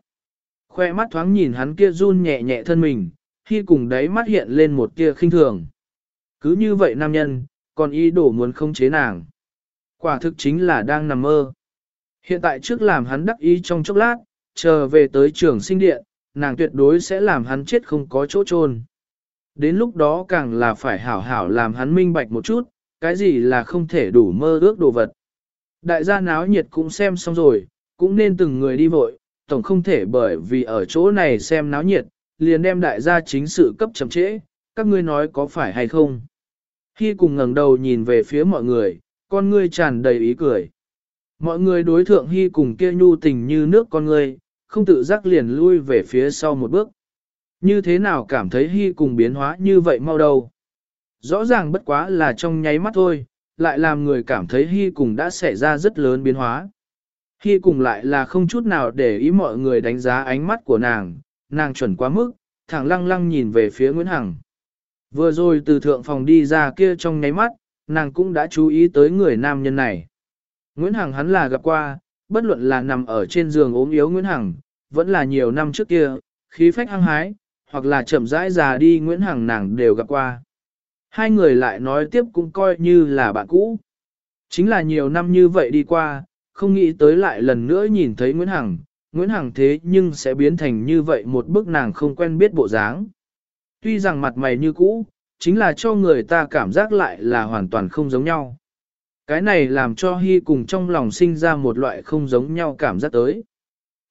Khoe mắt thoáng nhìn hắn kia run nhẹ nhẹ thân mình, Hy cùng đấy mắt hiện lên một tia khinh thường. Cứ như vậy nam nhân, còn ý đồ muốn không chế nàng. Quả thực chính là đang nằm mơ. Hiện tại trước làm hắn đắc ý trong chốc lát, chờ về tới trường sinh điện, nàng tuyệt đối sẽ làm hắn chết không có chỗ chôn. Đến lúc đó càng là phải hảo hảo làm hắn minh bạch một chút, cái gì là không thể đủ mơ ước đồ vật. Đại gia náo nhiệt cũng xem xong rồi, cũng nên từng người đi vội, tổng không thể bởi vì ở chỗ này xem náo nhiệt, liền đem đại gia chính sự cấp chậm trễ, các ngươi nói có phải hay không. Khi cùng ngẩng đầu nhìn về phía mọi người, con ngươi tràn đầy ý cười. Mọi người đối thượng Hy cùng kia nhu tình như nước con người, không tự giác liền lui về phía sau một bước. Như thế nào cảm thấy Hy cùng biến hóa như vậy mau đầu? Rõ ràng bất quá là trong nháy mắt thôi, lại làm người cảm thấy Hy cùng đã xảy ra rất lớn biến hóa. Hy cùng lại là không chút nào để ý mọi người đánh giá ánh mắt của nàng, nàng chuẩn quá mức, thẳng lăng lăng nhìn về phía Nguyễn Hằng. Vừa rồi từ thượng phòng đi ra kia trong nháy mắt, nàng cũng đã chú ý tới người nam nhân này. Nguyễn Hằng hắn là gặp qua, bất luận là nằm ở trên giường ốm yếu Nguyễn Hằng, vẫn là nhiều năm trước kia, khí phách hăng hái, hoặc là chậm rãi già đi Nguyễn Hằng nàng đều gặp qua. Hai người lại nói tiếp cũng coi như là bạn cũ. Chính là nhiều năm như vậy đi qua, không nghĩ tới lại lần nữa nhìn thấy Nguyễn Hằng, Nguyễn Hằng thế nhưng sẽ biến thành như vậy một bức nàng không quen biết bộ dáng. Tuy rằng mặt mày như cũ, chính là cho người ta cảm giác lại là hoàn toàn không giống nhau. Cái này làm cho Hy cùng trong lòng sinh ra một loại không giống nhau cảm giác tới.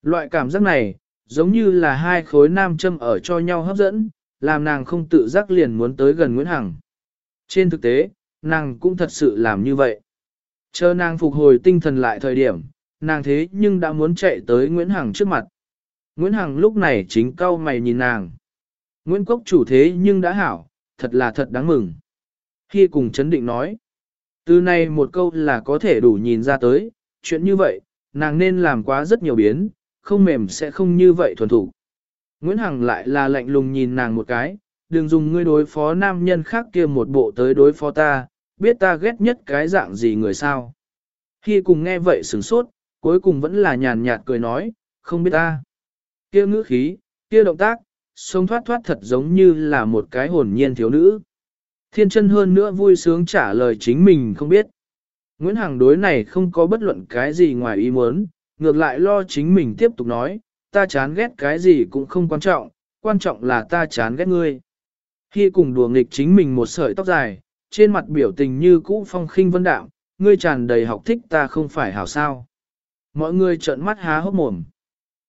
Loại cảm giác này, giống như là hai khối nam châm ở cho nhau hấp dẫn, làm nàng không tự giác liền muốn tới gần Nguyễn Hằng. Trên thực tế, nàng cũng thật sự làm như vậy. Chờ nàng phục hồi tinh thần lại thời điểm, nàng thế nhưng đã muốn chạy tới Nguyễn Hằng trước mặt. Nguyễn Hằng lúc này chính cau mày nhìn nàng. Nguyễn Cốc chủ thế nhưng đã hảo, thật là thật đáng mừng. Khi cùng chấn định nói, từ này một câu là có thể đủ nhìn ra tới, chuyện như vậy, nàng nên làm quá rất nhiều biến, không mềm sẽ không như vậy thuần thủ. Nguyễn Hằng lại là lạnh lùng nhìn nàng một cái, đừng dùng ngươi đối phó nam nhân khác kia một bộ tới đối phó ta, biết ta ghét nhất cái dạng gì người sao. Khi cùng nghe vậy sửng sốt, cuối cùng vẫn là nhàn nhạt cười nói, không biết ta. Kia ngữ khí, kia động tác, sống thoát thoát thật giống như là một cái hồn nhiên thiếu nữ. Thiên chân hơn nữa vui sướng trả lời chính mình không biết. Nguyễn Hằng đối này không có bất luận cái gì ngoài ý muốn, ngược lại lo chính mình tiếp tục nói, ta chán ghét cái gì cũng không quan trọng, quan trọng là ta chán ghét ngươi. Khi cùng đùa nghịch chính mình một sợi tóc dài, trên mặt biểu tình như cũ phong khinh vân đạm, ngươi tràn đầy học thích ta không phải hảo sao. Mọi người trợn mắt há hốc mồm.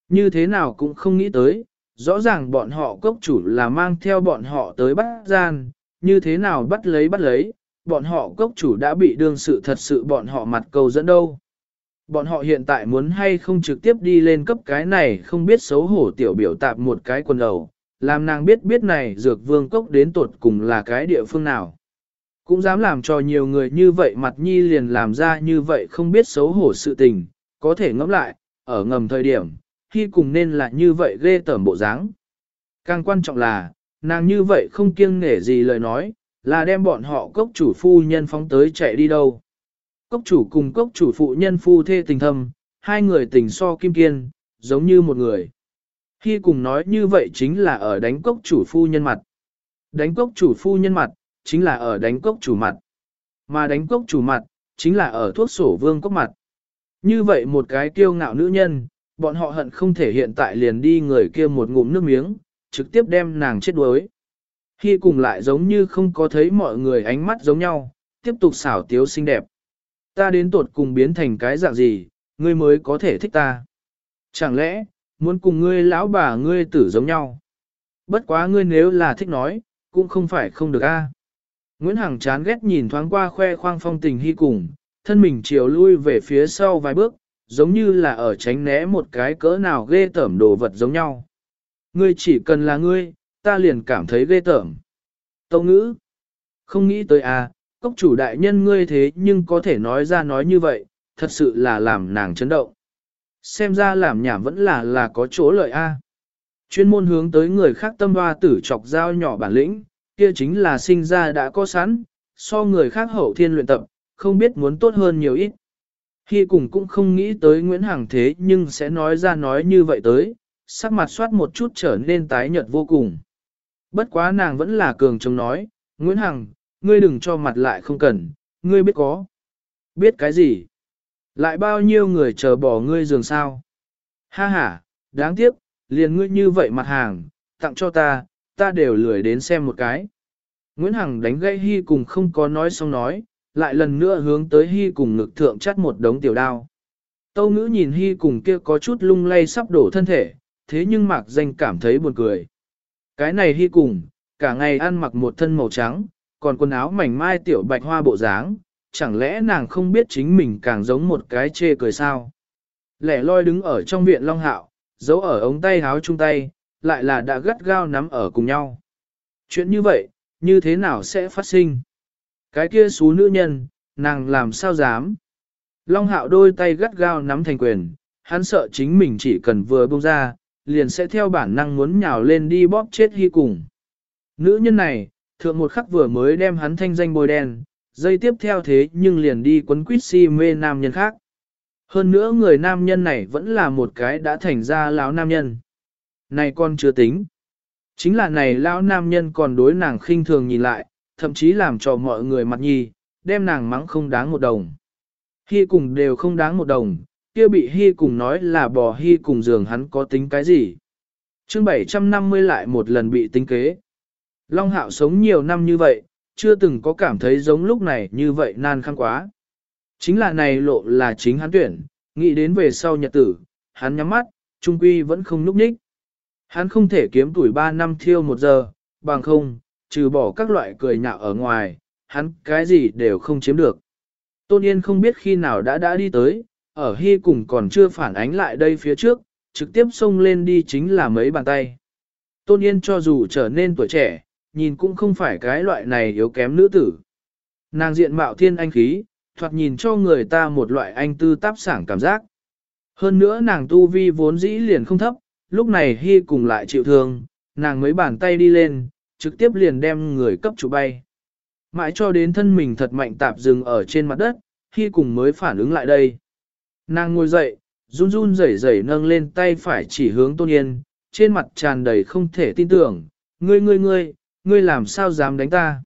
Như thế nào cũng không nghĩ tới, rõ ràng bọn họ cốc chủ là mang theo bọn họ tới bắt gian, như thế nào bắt lấy bắt lấy, bọn họ cốc chủ đã bị đương sự thật sự bọn họ mặt cầu dẫn đâu. Bọn họ hiện tại muốn hay không trực tiếp đi lên cấp cái này không biết xấu hổ tiểu biểu tạp một cái quần đầu, làm nàng biết biết này dược vương cốc đến tột cùng là cái địa phương nào. Cũng dám làm cho nhiều người như vậy mặt nhi liền làm ra như vậy không biết xấu hổ sự tình, có thể ngẫm lại, ở ngầm thời điểm, khi cùng nên là như vậy ghê tởm bộ dáng. Càng quan trọng là, nàng như vậy không kiêng nể gì lời nói, là đem bọn họ cốc chủ phu nhân phóng tới chạy đi đâu. Cốc chủ cùng cốc chủ phụ nhân phu thê tình thâm, hai người tình so kim kiên, giống như một người. Khi cùng nói như vậy chính là ở đánh cốc chủ phu nhân mặt. Đánh cốc chủ phu nhân mặt, chính là ở đánh cốc chủ mặt. Mà đánh cốc chủ mặt, chính là ở thuốc sổ vương cốc mặt. Như vậy một cái kiêu ngạo nữ nhân, bọn họ hận không thể hiện tại liền đi người kia một ngụm nước miếng, trực tiếp đem nàng chết đuối. Khi cùng lại giống như không có thấy mọi người ánh mắt giống nhau, tiếp tục xảo tiếu xinh đẹp. Ta đến tột cùng biến thành cái dạng gì, ngươi mới có thể thích ta. Chẳng lẽ, muốn cùng ngươi lão bà ngươi tử giống nhau? Bất quá ngươi nếu là thích nói, cũng không phải không được a. Nguyễn Hằng chán ghét nhìn thoáng qua khoe khoang phong tình hy cùng, thân mình chiều lui về phía sau vài bước, giống như là ở tránh né một cái cỡ nào ghê tởm đồ vật giống nhau. Ngươi chỉ cần là ngươi, ta liền cảm thấy ghê tởm. Tâu ngữ, không nghĩ tới à, cốc chủ đại nhân ngươi thế nhưng có thể nói ra nói như vậy, thật sự là làm nàng chấn động. Xem ra làm nhảm vẫn là là có chỗ lợi a. Chuyên môn hướng tới người khác tâm hoa tử chọc dao nhỏ bản lĩnh, kia chính là sinh ra đã có sẵn, so người khác hậu thiên luyện tập, không biết muốn tốt hơn nhiều ít. Khi cùng cũng không nghĩ tới Nguyễn Hằng thế nhưng sẽ nói ra nói như vậy tới, sắc mặt soát một chút trở nên tái nhợt vô cùng. Bất quá nàng vẫn là cường chống nói, Nguyễn Hằng, ngươi đừng cho mặt lại không cần, ngươi biết có. Biết cái gì? Lại bao nhiêu người chờ bỏ ngươi giường sao? Ha ha, đáng tiếc, liền ngươi như vậy mặt hàng, tặng cho ta, ta đều lười đến xem một cái. Nguyễn Hằng đánh gây hy cùng không có nói xong nói, lại lần nữa hướng tới hy cùng ngực thượng chắt một đống tiểu đao. Tâu ngữ nhìn hy cùng kia có chút lung lay sắp đổ thân thể, thế nhưng mạc danh cảm thấy buồn cười. Cái này hy cùng, cả ngày ăn mặc một thân màu trắng, còn quần áo mảnh mai tiểu bạch hoa bộ dáng, chẳng lẽ nàng không biết chính mình càng giống một cái chê cười sao? Lẻ loi đứng ở trong viện Long Hạo, giấu ở ống tay háo chung tay, lại là đã gắt gao nắm ở cùng nhau. Chuyện như vậy, như thế nào sẽ phát sinh? Cái kia xú nữ nhân, nàng làm sao dám? Long Hạo đôi tay gắt gao nắm thành quyền, hắn sợ chính mình chỉ cần vừa buông ra, liền sẽ theo bản năng muốn nhào lên đi bóp chết hy cùng. Nữ nhân này, thượng một khắc vừa mới đem hắn thanh danh bôi đen, dây tiếp theo thế nhưng liền đi quấn quýt si mê nam nhân khác. Hơn nữa người nam nhân này vẫn là một cái đã thành ra lão nam nhân. Này con chưa tính. Chính là này lão nam nhân còn đối nàng khinh thường nhìn lại, thậm chí làm cho mọi người mặt nhì đem nàng mắng không đáng một đồng. Hy cùng đều không đáng một đồng, kia bị Hy cùng nói là bò Hy cùng giường hắn có tính cái gì. chương 750 lại một lần bị tính kế. Long hạo sống nhiều năm như vậy, chưa từng có cảm thấy giống lúc này như vậy nan khăn quá. Chính là này lộ là chính hắn tuyển, nghĩ đến về sau nhật tử, hắn nhắm mắt, trung quy vẫn không núp ních. Hắn không thể kiếm tuổi 3 năm thiêu một giờ, bằng không, trừ bỏ các loại cười nhạo ở ngoài, hắn cái gì đều không chiếm được. Tôn Yên không biết khi nào đã đã đi tới, ở hy cùng còn chưa phản ánh lại đây phía trước, trực tiếp xông lên đi chính là mấy bàn tay. Tôn Yên cho dù trở nên tuổi trẻ, nhìn cũng không phải cái loại này yếu kém nữ tử. Nàng diện mạo thiên anh khí, thoạt nhìn cho người ta một loại anh tư táp sảng cảm giác. Hơn nữa nàng tu vi vốn dĩ liền không thấp, lúc này hy cùng lại chịu thương, nàng mấy bàn tay đi lên, trực tiếp liền đem người cấp chủ bay. Mãi cho đến thân mình thật mạnh tạp dừng ở trên mặt đất, hy cùng mới phản ứng lại đây. Nàng ngồi dậy, run run rẩy rẩy nâng lên tay phải chỉ hướng tôn yên, trên mặt tràn đầy không thể tin tưởng, ngươi ngươi ngươi, ngươi làm sao dám đánh ta.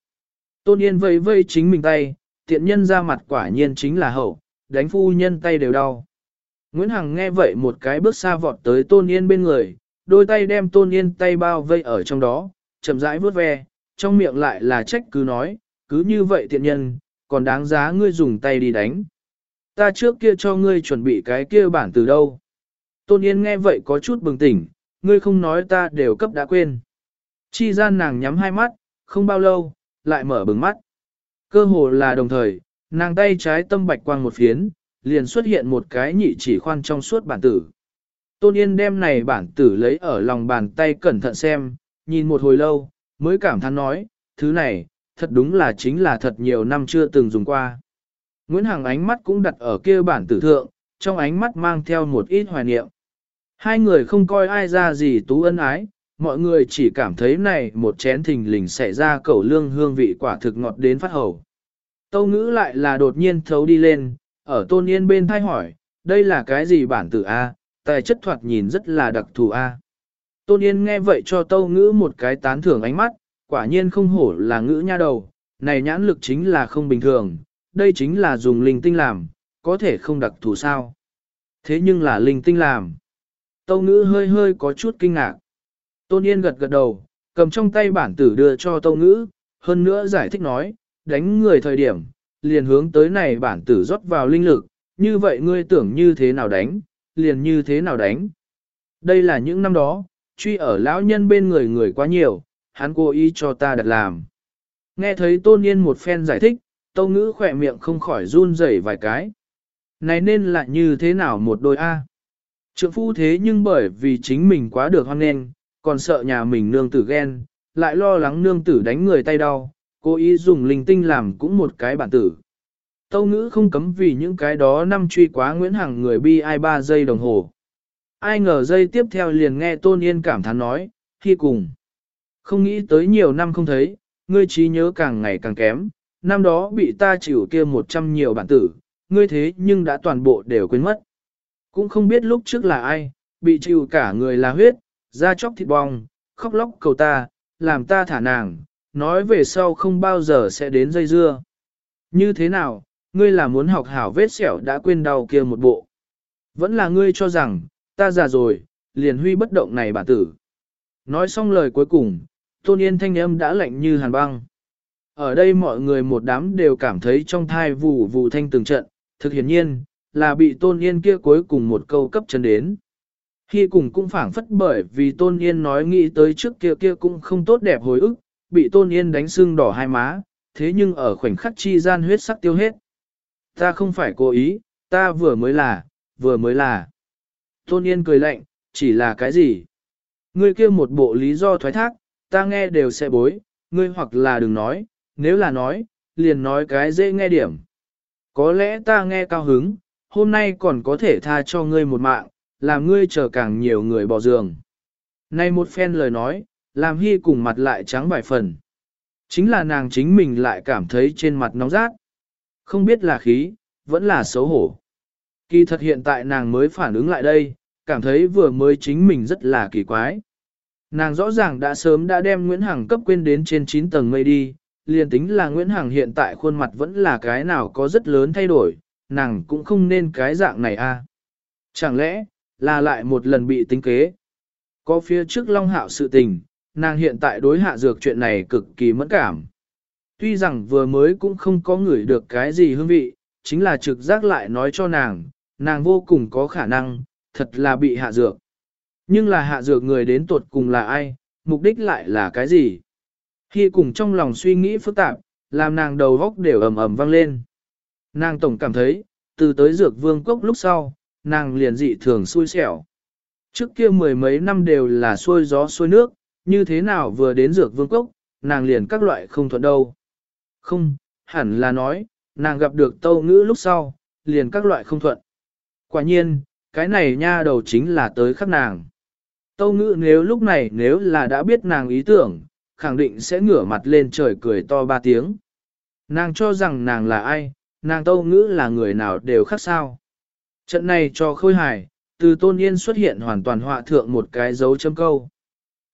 Tôn yên vây vây chính mình tay, tiện nhân ra mặt quả nhiên chính là hậu, đánh phu nhân tay đều đau. Nguyễn Hằng nghe vậy một cái bước xa vọt tới Tôn Yên bên người, đôi tay đem Tôn Yên tay bao vây ở trong đó, chậm rãi vuốt ve, trong miệng lại là trách cứ nói, cứ như vậy tiện nhân, còn đáng giá ngươi dùng tay đi đánh. Ta trước kia cho ngươi chuẩn bị cái kia bản từ đâu. Tôn Yên nghe vậy có chút bừng tỉnh, ngươi không nói ta đều cấp đã quên. Chi gian nàng nhắm hai mắt, không bao lâu, lại mở bừng mắt. Cơ hồ là đồng thời, nàng tay trái tâm bạch quang một phiến, liền xuất hiện một cái nhị chỉ khoan trong suốt bản tử. Tôn Yên đem này bản tử lấy ở lòng bàn tay cẩn thận xem, nhìn một hồi lâu, mới cảm thán nói, thứ này, thật đúng là chính là thật nhiều năm chưa từng dùng qua. Nguyễn Hằng ánh mắt cũng đặt ở kia bản tử thượng, trong ánh mắt mang theo một ít hoài niệm. Hai người không coi ai ra gì tú ân ái, mọi người chỉ cảm thấy này một chén thình lình xảy ra cẩu lương hương vị quả thực ngọt đến phát hầu. Tâu ngữ lại là đột nhiên thấu đi lên, ở tôn yên bên thay hỏi, đây là cái gì bản tử A, tài chất thoạt nhìn rất là đặc thù A. Tôn yên nghe vậy cho tâu ngữ một cái tán thưởng ánh mắt, quả nhiên không hổ là ngữ nha đầu, này nhãn lực chính là không bình thường, đây chính là dùng linh tinh làm, có thể không đặc thù sao. Thế nhưng là linh tinh làm. Tâu ngữ hơi hơi có chút kinh ngạc. Tôn Yên gật gật đầu, cầm trong tay bản tử đưa cho Tâu ngữ, hơn nữa giải thích nói, đánh người thời điểm, liền hướng tới này bản tử rót vào linh lực, như vậy ngươi tưởng như thế nào đánh, liền như thế nào đánh. Đây là những năm đó, truy ở lão nhân bên người người quá nhiều, hắn cố ý cho ta đặt làm. Nghe thấy tôn yên một phen giải thích, tâu ngữ khỏe miệng không khỏi run rẩy vài cái. Này nên là như thế nào một đôi A? Trượng phu thế nhưng bởi vì chính mình quá được hoan nghênh, còn sợ nhà mình nương tử ghen, lại lo lắng nương tử đánh người tay đau, cố ý dùng linh tinh làm cũng một cái bản tử. Tâu ngữ không cấm vì những cái đó năm truy quá Nguyễn Hằng người bi ai ba giây đồng hồ. Ai ngờ giây tiếp theo liền nghe Tôn Yên cảm thán nói, khi cùng. Không nghĩ tới nhiều năm không thấy, ngươi trí nhớ càng ngày càng kém, năm đó bị ta chịu kia một trăm nhiều bản tử, ngươi thế nhưng đã toàn bộ đều quên mất. Cũng không biết lúc trước là ai, bị chịu cả người là huyết, da chóc thịt bong, khóc lóc cầu ta, làm ta thả nàng, nói về sau không bao giờ sẽ đến dây dưa. Như thế nào, ngươi là muốn học hảo vết sẹo đã quên đau kia một bộ. Vẫn là ngươi cho rằng, ta già rồi, liền huy bất động này bản tử. Nói xong lời cuối cùng, tôn yên thanh âm đã lạnh như hàn băng. Ở đây mọi người một đám đều cảm thấy trong thai vù vù thanh từng trận, thực hiển nhiên, là bị tôn yên kia cuối cùng một câu cấp chân đến. Khi cùng cũng phảng phất bởi vì tôn yên nói nghĩ tới trước kia kia cũng không tốt đẹp hồi ức, bị tôn yên đánh sưng đỏ hai má, thế nhưng ở khoảnh khắc chi gian huyết sắc tiêu hết. Ta không phải cố ý, ta vừa mới là, vừa mới là. Tôn yên cười lạnh, chỉ là cái gì? Ngươi kia một bộ lý do thoái thác, ta nghe đều sẽ bối, ngươi hoặc là đừng nói, nếu là nói, liền nói cái dễ nghe điểm. Có lẽ ta nghe cao hứng, hôm nay còn có thể tha cho ngươi một mạng, làm ngươi chờ càng nhiều người bỏ giường. nay một phen lời nói, làm hy cùng mặt lại trắng vài phần. Chính là nàng chính mình lại cảm thấy trên mặt nóng rát. Không biết là khí, vẫn là xấu hổ. Kỳ thật hiện tại nàng mới phản ứng lại đây, cảm thấy vừa mới chính mình rất là kỳ quái. Nàng rõ ràng đã sớm đã đem Nguyễn Hằng cấp quên đến trên 9 tầng mây đi, liền tính là Nguyễn Hằng hiện tại khuôn mặt vẫn là cái nào có rất lớn thay đổi, nàng cũng không nên cái dạng này a. À. Chẳng lẽ, là lại một lần bị tính kế. Có phía trước Long Hạo sự tình, nàng hiện tại đối hạ dược chuyện này cực kỳ mẫn cảm. Tuy rằng vừa mới cũng không có ngửi được cái gì hương vị, chính là trực giác lại nói cho nàng, nàng vô cùng có khả năng, thật là bị hạ dược. Nhưng là hạ dược người đến tuột cùng là ai, mục đích lại là cái gì? Khi cùng trong lòng suy nghĩ phức tạp, làm nàng đầu góc đều ầm ầm vang lên. Nàng tổng cảm thấy, từ tới dược vương cốc lúc sau, nàng liền dị thường xui xẻo. Trước kia mười mấy năm đều là xuôi gió xuôi nước, như thế nào vừa đến dược vương cốc, nàng liền các loại không thuận đâu. Không, hẳn là nói, nàng gặp được tâu ngữ lúc sau, liền các loại không thuận. Quả nhiên, cái này nha đầu chính là tới khắc nàng. Tâu ngữ nếu lúc này nếu là đã biết nàng ý tưởng, khẳng định sẽ ngửa mặt lên trời cười to ba tiếng. Nàng cho rằng nàng là ai, nàng tâu ngữ là người nào đều khác sao. Trận này cho khôi hài, từ tôn yên xuất hiện hoàn toàn họa thượng một cái dấu chấm câu.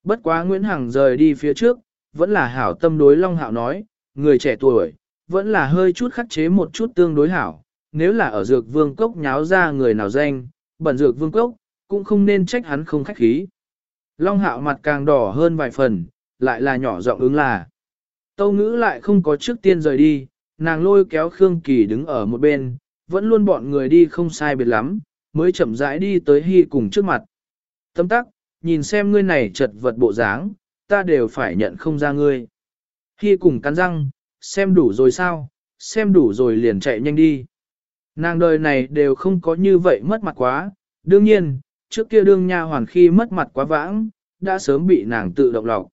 Bất quá Nguyễn Hằng rời đi phía trước, vẫn là hảo tâm đối Long Hạo nói, người trẻ tuổi, vẫn là hơi chút khắc chế một chút tương đối hảo, nếu là ở dược vương cốc nháo ra người nào danh, bẩn dược vương cốc, cũng không nên trách hắn không khách khí. Long hạo mặt càng đỏ hơn vài phần, lại là nhỏ giọng ứng là. Tâu ngữ lại không có trước tiên rời đi, nàng lôi kéo Khương Kỳ đứng ở một bên, vẫn luôn bọn người đi không sai biệt lắm, mới chậm rãi đi tới Hy cùng trước mặt. Tâm tắc, nhìn xem ngươi này chật vật bộ dáng, ta đều phải nhận không ra ngươi. Hy cùng cắn răng, xem đủ rồi sao, xem đủ rồi liền chạy nhanh đi. Nàng đời này đều không có như vậy mất mặt quá, đương nhiên, trước kia đương nha hoàn khi mất mặt quá vãng, đã sớm bị nàng tự động lọc.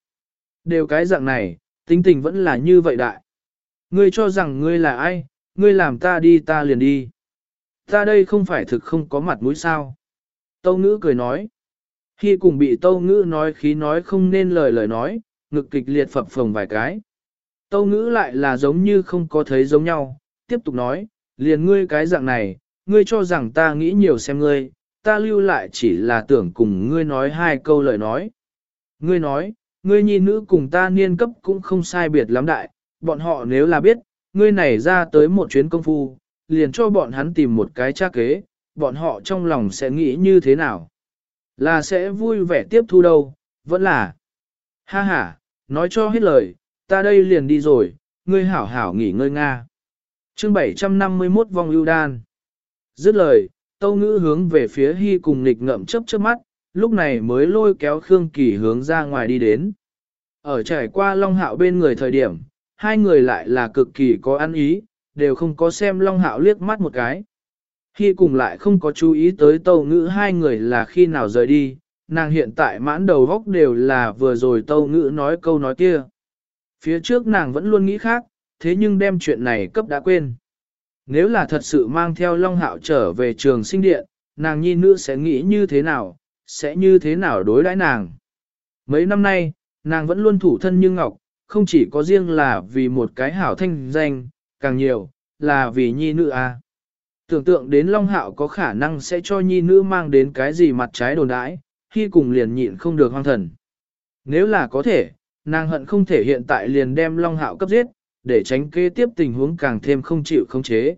Đều cái dạng này, tính tình vẫn là như vậy đại. Ngươi cho rằng ngươi là ai, ngươi làm ta đi ta liền đi. Ta đây không phải thực không có mặt mũi sao. Tâu ngữ cười nói. Khi cùng bị tâu ngữ nói khí nói không nên lời lời nói, ngực kịch liệt phập phồng vài cái. Tâu ngữ lại là giống như không có thấy giống nhau, tiếp tục nói, liền ngươi cái dạng này, ngươi cho rằng ta nghĩ nhiều xem ngươi, ta lưu lại chỉ là tưởng cùng ngươi nói hai câu lời nói. Ngươi nói, ngươi nhi nữ cùng ta niên cấp cũng không sai biệt lắm đại, bọn họ nếu là biết, ngươi này ra tới một chuyến công phu, liền cho bọn hắn tìm một cái tra kế, bọn họ trong lòng sẽ nghĩ như thế nào? Là sẽ vui vẻ tiếp thu đâu, vẫn là. Ha ha, nói cho hết lời, ta đây liền đi rồi, ngươi hảo hảo nghỉ ngơi Nga. chương 751 vong ưu đan. Dứt lời, tâu ngữ hướng về phía hy cùng nịch ngậm chấp chớp mắt, lúc này mới lôi kéo Khương Kỳ hướng ra ngoài đi đến. Ở trải qua Long Hạo bên người thời điểm, hai người lại là cực kỳ có ăn ý, đều không có xem Long Hạo liếc mắt một cái. khi cùng lại không có chú ý tới tâu ngữ hai người là khi nào rời đi, nàng hiện tại mãn đầu góc đều là vừa rồi tâu ngữ nói câu nói kia. Phía trước nàng vẫn luôn nghĩ khác, thế nhưng đem chuyện này cấp đã quên. Nếu là thật sự mang theo Long Hạo trở về trường sinh điện, nàng nhi nữ sẽ nghĩ như thế nào, sẽ như thế nào đối đãi nàng. Mấy năm nay, nàng vẫn luôn thủ thân như ngọc, không chỉ có riêng là vì một cái hảo thanh danh, càng nhiều, là vì nhi nữ a. À. Tưởng tượng đến Long Hạo có khả năng sẽ cho nhi nữ mang đến cái gì mặt trái đồn đãi, khi cùng liền nhịn không được hoang thần. Nếu là có thể, nàng hận không thể hiện tại liền đem Long Hạo cấp giết, để tránh kế tiếp tình huống càng thêm không chịu không chế.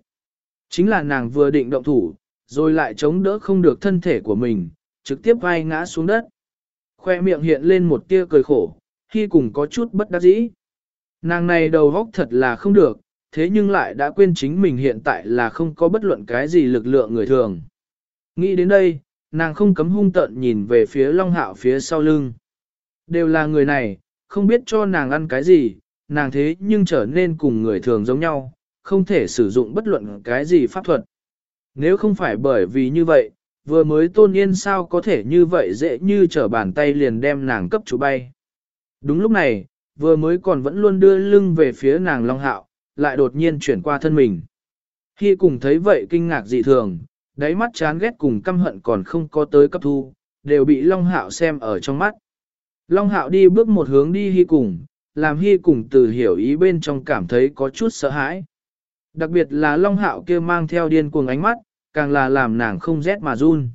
Chính là nàng vừa định động thủ, rồi lại chống đỡ không được thân thể của mình, trực tiếp vai ngã xuống đất. Khoe miệng hiện lên một tia cười khổ, khi cùng có chút bất đắc dĩ. Nàng này đầu góc thật là không được, thế nhưng lại đã quên chính mình hiện tại là không có bất luận cái gì lực lượng người thường. Nghĩ đến đây, nàng không cấm hung tận nhìn về phía Long Hạo phía sau lưng. Đều là người này, không biết cho nàng ăn cái gì, nàng thế nhưng trở nên cùng người thường giống nhau, không thể sử dụng bất luận cái gì pháp thuật. Nếu không phải bởi vì như vậy, vừa mới tôn yên sao có thể như vậy dễ như trở bàn tay liền đem nàng cấp chủ bay. Đúng lúc này, vừa mới còn vẫn luôn đưa lưng về phía nàng Long Hạo, lại đột nhiên chuyển qua thân mình. Khi cùng thấy vậy kinh ngạc dị thường, đáy mắt chán ghét cùng căm hận còn không có tới cấp thu, đều bị Long Hạo xem ở trong mắt. Long Hạo đi bước một hướng đi hy cùng, làm hy cùng từ hiểu ý bên trong cảm thấy có chút sợ hãi. Đặc biệt là Long Hạo kia mang theo điên cuồng ánh mắt, càng là làm nàng không rét mà run.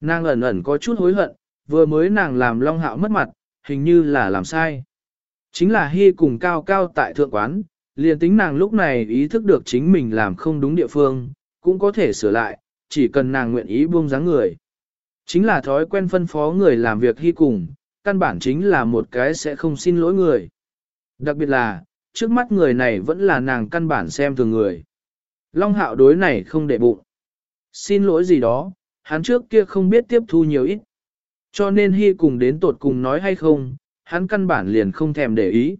Nàng ẩn ẩn có chút hối hận, vừa mới nàng làm Long Hạo mất mặt, hình như là làm sai. Chính là Hy cùng cao cao tại thượng quán, liền tính nàng lúc này ý thức được chính mình làm không đúng địa phương, cũng có thể sửa lại, chỉ cần nàng nguyện ý buông dáng người. Chính là thói quen phân phó người làm việc Hy cùng, căn bản chính là một cái sẽ không xin lỗi người. Đặc biệt là, trước mắt người này vẫn là nàng căn bản xem thường người. Long hạo đối này không để bụng. Xin lỗi gì đó, hắn trước kia không biết tiếp thu nhiều ít. Cho nên Hy cùng đến tột cùng nói hay không, hắn căn bản liền không thèm để ý.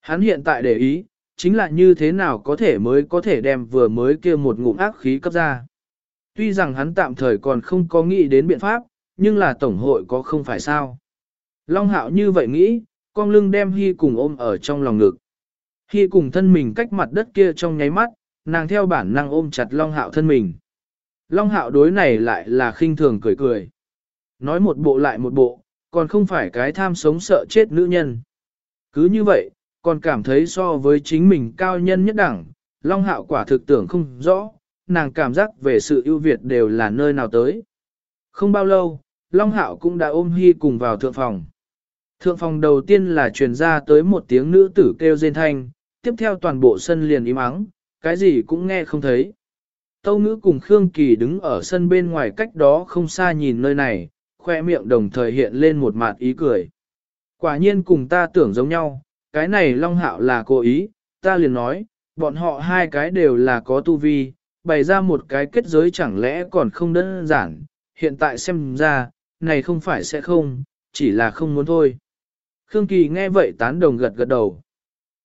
Hắn hiện tại để ý, chính là như thế nào có thể mới có thể đem vừa mới kia một ngụm ác khí cấp ra. Tuy rằng hắn tạm thời còn không có nghĩ đến biện pháp, nhưng là tổng hội có không phải sao. Long hạo như vậy nghĩ, con lưng đem Hy cùng ôm ở trong lòng ngực. Hy cùng thân mình cách mặt đất kia trong nháy mắt, nàng theo bản năng ôm chặt Long hạo thân mình. Long hạo đối này lại là khinh thường cười cười. Nói một bộ lại một bộ, còn không phải cái tham sống sợ chết nữ nhân. Cứ như vậy, còn cảm thấy so với chính mình cao nhân nhất đẳng, Long Hạo quả thực tưởng không rõ, nàng cảm giác về sự ưu việt đều là nơi nào tới. Không bao lâu, Long Hạo cũng đã ôm Hy cùng vào thượng phòng. Thượng phòng đầu tiên là truyền ra tới một tiếng nữ tử kêu rên thanh, tiếp theo toàn bộ sân liền im ắng, cái gì cũng nghe không thấy. Tâu ngữ cùng Khương Kỳ đứng ở sân bên ngoài cách đó không xa nhìn nơi này, khoe miệng đồng thời hiện lên một mặt ý cười. Quả nhiên cùng ta tưởng giống nhau, cái này Long Hạo là cố ý, ta liền nói, bọn họ hai cái đều là có tu vi, bày ra một cái kết giới chẳng lẽ còn không đơn giản, hiện tại xem ra, này không phải sẽ không, chỉ là không muốn thôi. Khương Kỳ nghe vậy tán đồng gật gật đầu.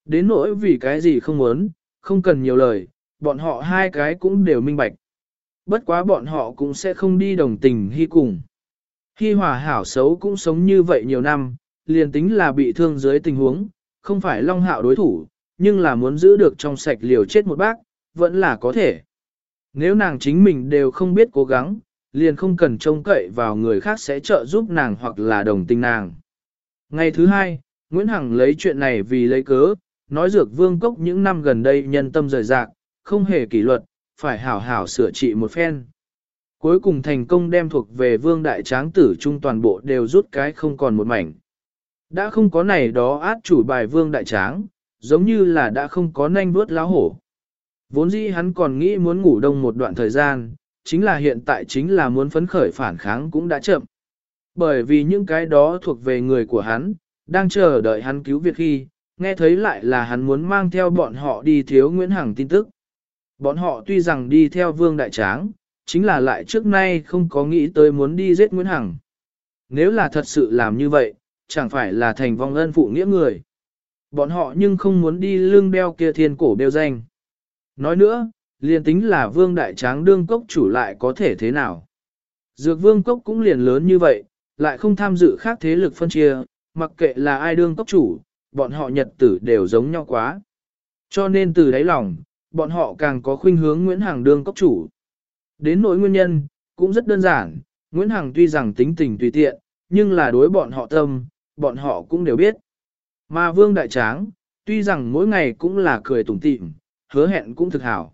Đến nỗi vì cái gì không muốn, không cần nhiều lời, bọn họ hai cái cũng đều minh bạch. Bất quá bọn họ cũng sẽ không đi đồng tình hy cùng. Hy hòa hảo xấu cũng sống như vậy nhiều năm, liền tính là bị thương dưới tình huống, không phải Long Hạo đối thủ, nhưng là muốn giữ được trong sạch liều chết một bác, vẫn là có thể. Nếu nàng chính mình đều không biết cố gắng, liền không cần trông cậy vào người khác sẽ trợ giúp nàng hoặc là đồng tình nàng. Ngày thứ hai, Nguyễn Hằng lấy chuyện này vì lấy cớ, nói dược vương cốc những năm gần đây nhân tâm rời rạc, không hề kỷ luật, phải hảo hảo sửa trị một phen. Cuối cùng thành công đem thuộc về vương đại tráng tử trung toàn bộ đều rút cái không còn một mảnh. Đã không có này đó át chủ bài vương đại tráng, giống như là đã không có nanh vuốt láo hổ. Vốn dĩ hắn còn nghĩ muốn ngủ đông một đoạn thời gian, chính là hiện tại chính là muốn phấn khởi phản kháng cũng đã chậm. Bởi vì những cái đó thuộc về người của hắn, đang chờ đợi hắn cứu việc khi, nghe thấy lại là hắn muốn mang theo bọn họ đi thiếu Nguyễn Hằng tin tức. Bọn họ tuy rằng đi theo vương đại tráng, chính là lại trước nay không có nghĩ tới muốn đi giết Nguyễn Hằng. Nếu là thật sự làm như vậy, chẳng phải là thành vong ân phụ nghĩa người. Bọn họ nhưng không muốn đi lương đeo kia thiên cổ đeo danh. Nói nữa, liền tính là vương đại tráng đương cốc chủ lại có thể thế nào. Dược vương cốc cũng liền lớn như vậy, lại không tham dự khác thế lực phân chia, mặc kệ là ai đương cốc chủ, bọn họ nhật tử đều giống nhau quá. Cho nên từ đáy lòng, bọn họ càng có khuynh hướng Nguyễn Hằng đương cốc chủ. Đến nỗi nguyên nhân, cũng rất đơn giản, Nguyễn Hằng tuy rằng tính tình tùy tiện, nhưng là đối bọn họ tâm, bọn họ cũng đều biết. Mà Vương Đại Tráng, tuy rằng mỗi ngày cũng là cười tủm tỉm, hứa hẹn cũng thực hảo.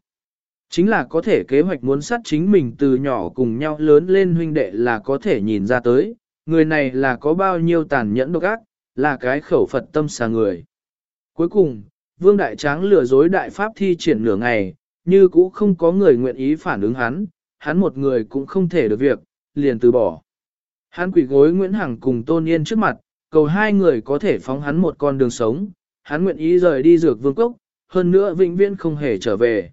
Chính là có thể kế hoạch muốn sát chính mình từ nhỏ cùng nhau lớn lên huynh đệ là có thể nhìn ra tới, người này là có bao nhiêu tàn nhẫn độc ác, là cái khẩu Phật tâm xà người. Cuối cùng, Vương Đại Tráng lừa dối đại pháp thi triển nửa ngày, như cũ không có người nguyện ý phản ứng hắn, hắn một người cũng không thể được việc, liền từ bỏ. Hắn quỷ gối Nguyễn Hằng cùng Tôn Yên trước mặt, cầu hai người có thể phóng hắn một con đường sống, hắn nguyện ý rời đi dược vương cốc, hơn nữa vĩnh viễn không hề trở về.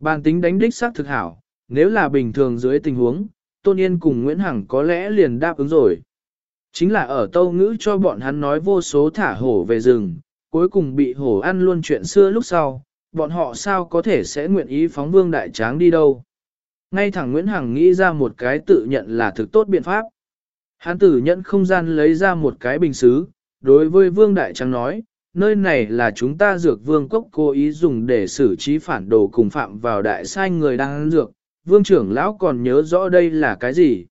Bàn tính đánh đích xác thực hảo, nếu là bình thường dưới tình huống, Tôn Yên cùng Nguyễn Hằng có lẽ liền đáp ứng rồi. Chính là ở tâu ngữ cho bọn hắn nói vô số thả hổ về rừng, cuối cùng bị hổ ăn luôn chuyện xưa lúc sau, bọn họ sao có thể sẽ nguyện ý phóng vương đại tráng đi đâu. Ngay thẳng Nguyễn Hằng nghĩ ra một cái tự nhận là thực tốt biện pháp. Hán tử nhận không gian lấy ra một cái bình xứ, đối với vương đại tráng nói, nơi này là chúng ta dược vương cốc cố ý dùng để xử trí phản đồ cùng phạm vào đại sai người đang ăn dược, vương trưởng lão còn nhớ rõ đây là cái gì.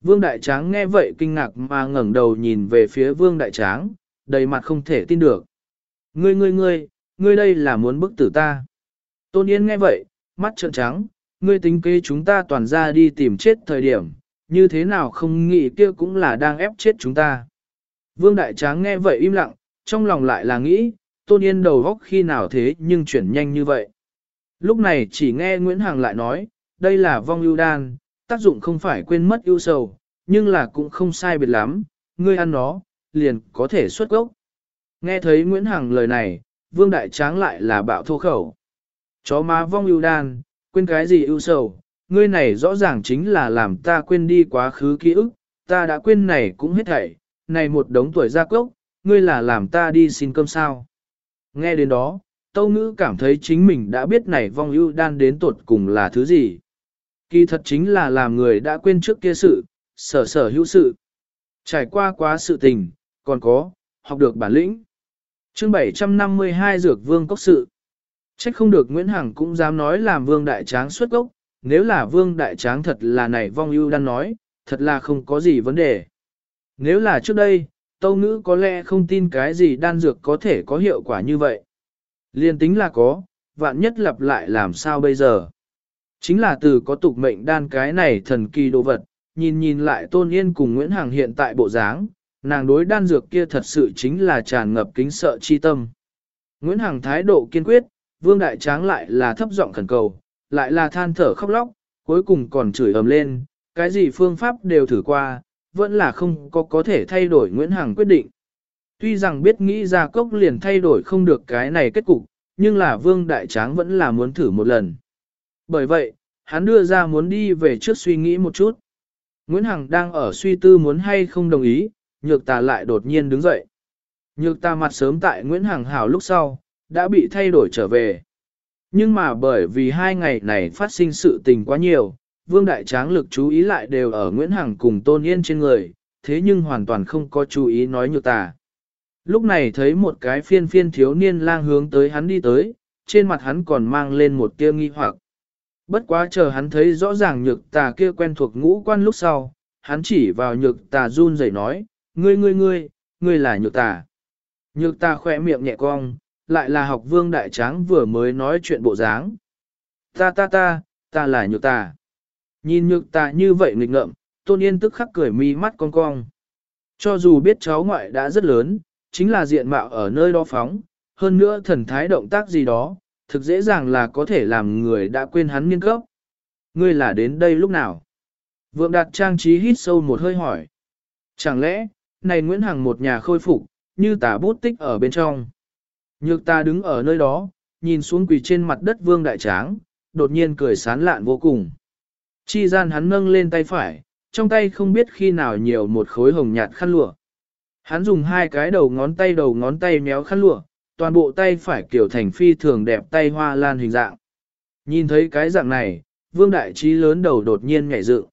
Vương đại tráng nghe vậy kinh ngạc mà ngẩng đầu nhìn về phía vương đại tráng, đầy mặt không thể tin được. Ngươi ngươi ngươi, ngươi đây là muốn bức tử ta. Tôn Yên nghe vậy, mắt trợn trắng, ngươi tính kế chúng ta toàn ra đi tìm chết thời điểm, như thế nào không nghĩ kia cũng là đang ép chết chúng ta. Vương Đại Tráng nghe vậy im lặng, trong lòng lại là nghĩ, Tôn Yên đầu góc khi nào thế nhưng chuyển nhanh như vậy. Lúc này chỉ nghe Nguyễn Hằng lại nói, đây là vong ưu đan, tác dụng không phải quên mất ưu sầu, nhưng là cũng không sai biệt lắm, ngươi ăn nó, liền có thể xuất gốc. Nghe thấy Nguyễn Hằng lời này, Vương Đại Tráng lại là bạo thô khẩu. Chó má vong ưu đan, quên cái gì ưu sầu, ngươi này rõ ràng chính là làm ta quên đi quá khứ ký ức, ta đã quên này cũng hết thảy, này một đống tuổi gia cốc, ngươi là làm ta đi xin cơm sao. Nghe đến đó, Tâu Ngữ cảm thấy chính mình đã biết này vong ưu đan đến tột cùng là thứ gì. Kỳ thật chính là làm người đã quên trước kia sự, sở sở hữu sự. Trải qua quá sự tình, còn có, học được bản lĩnh. chương 752 Dược Vương Cốc Sự Trách không được Nguyễn Hằng cũng dám nói làm Vương Đại Tráng xuất gốc, nếu là Vương Đại Tráng thật là này vong ưu đang nói, thật là không có gì vấn đề. Nếu là trước đây, Tâu Ngữ có lẽ không tin cái gì đan dược có thể có hiệu quả như vậy. Liên tính là có, vạn nhất lặp lại làm sao bây giờ. Chính là từ có tục mệnh đan cái này thần kỳ đồ vật, nhìn nhìn lại Tôn Yên cùng Nguyễn Hằng hiện tại bộ dáng, nàng đối đan dược kia thật sự chính là tràn ngập kính sợ chi tâm. Nguyễn Hằng thái độ kiên quyết, Vương Đại Tráng lại là thấp giọng khẩn cầu, lại là than thở khóc lóc, cuối cùng còn chửi ầm lên, cái gì phương pháp đều thử qua, vẫn là không có có thể thay đổi Nguyễn Hằng quyết định. Tuy rằng biết nghĩ ra cốc liền thay đổi không được cái này kết cục, nhưng là Vương Đại Tráng vẫn là muốn thử một lần. Bởi vậy, hắn đưa ra muốn đi về trước suy nghĩ một chút. Nguyễn Hằng đang ở suy tư muốn hay không đồng ý, nhược tà lại đột nhiên đứng dậy. Nhược tà mặt sớm tại Nguyễn Hằng hảo lúc sau, đã bị thay đổi trở về. Nhưng mà bởi vì hai ngày này phát sinh sự tình quá nhiều, Vương Đại Tráng lực chú ý lại đều ở Nguyễn Hằng cùng Tôn Yên trên người, thế nhưng hoàn toàn không có chú ý nói nhược tà. Lúc này thấy một cái phiên phiên thiếu niên lang hướng tới hắn đi tới, trên mặt hắn còn mang lên một tia nghi hoặc. Bất quá chờ hắn thấy rõ ràng nhược tà kia quen thuộc ngũ quan lúc sau, hắn chỉ vào nhược tà run rẩy nói, ngươi ngươi ngươi, ngươi là nhược tà. Nhược tà khỏe miệng nhẹ cong, lại là học vương đại tráng vừa mới nói chuyện bộ dáng. Ta ta ta, ta là nhược tà. Nhìn nhược tà như vậy nghịch ngợm, tôn yên tức khắc cười mi mắt cong cong. Cho dù biết cháu ngoại đã rất lớn, chính là diện mạo ở nơi đó phóng, hơn nữa thần thái động tác gì đó, thực dễ dàng là có thể làm người đã quên hắn nghiên cấp. Ngươi là đến đây lúc nào? Vượng đạt trang trí hít sâu một hơi hỏi. Chẳng lẽ, này Nguyễn Hằng một nhà khôi phục, như tả bút tích ở bên trong. Nhược ta đứng ở nơi đó, nhìn xuống quỳ trên mặt đất vương đại tráng, đột nhiên cười sán lạn vô cùng. Chi gian hắn nâng lên tay phải, trong tay không biết khi nào nhiều một khối hồng nhạt khăn lụa. Hắn dùng hai cái đầu ngón tay đầu ngón tay méo khăn lụa, toàn bộ tay phải kiểu thành phi thường đẹp tay hoa lan hình dạng. Nhìn thấy cái dạng này, vương đại trí lớn đầu đột nhiên nhảy dựng.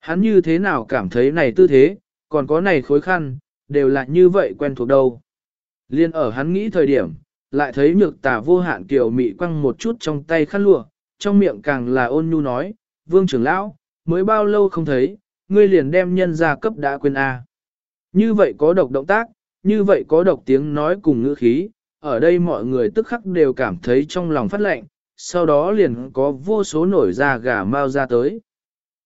Hắn như thế nào cảm thấy này tư thế, còn có này khối khăn, đều là như vậy quen thuộc đâu. Liên ở hắn nghĩ thời điểm, lại thấy nhược tà vô hạn kiều mị quăng một chút trong tay khăn lụa, trong miệng càng là ôn nhu nói, vương trưởng lão, mới bao lâu không thấy, ngươi liền đem nhân gia cấp đã quên A. Như vậy có độc động tác, như vậy có độc tiếng nói cùng ngữ khí, ở đây mọi người tức khắc đều cảm thấy trong lòng phát lệnh, sau đó liền có vô số nổi ra gà mau ra tới.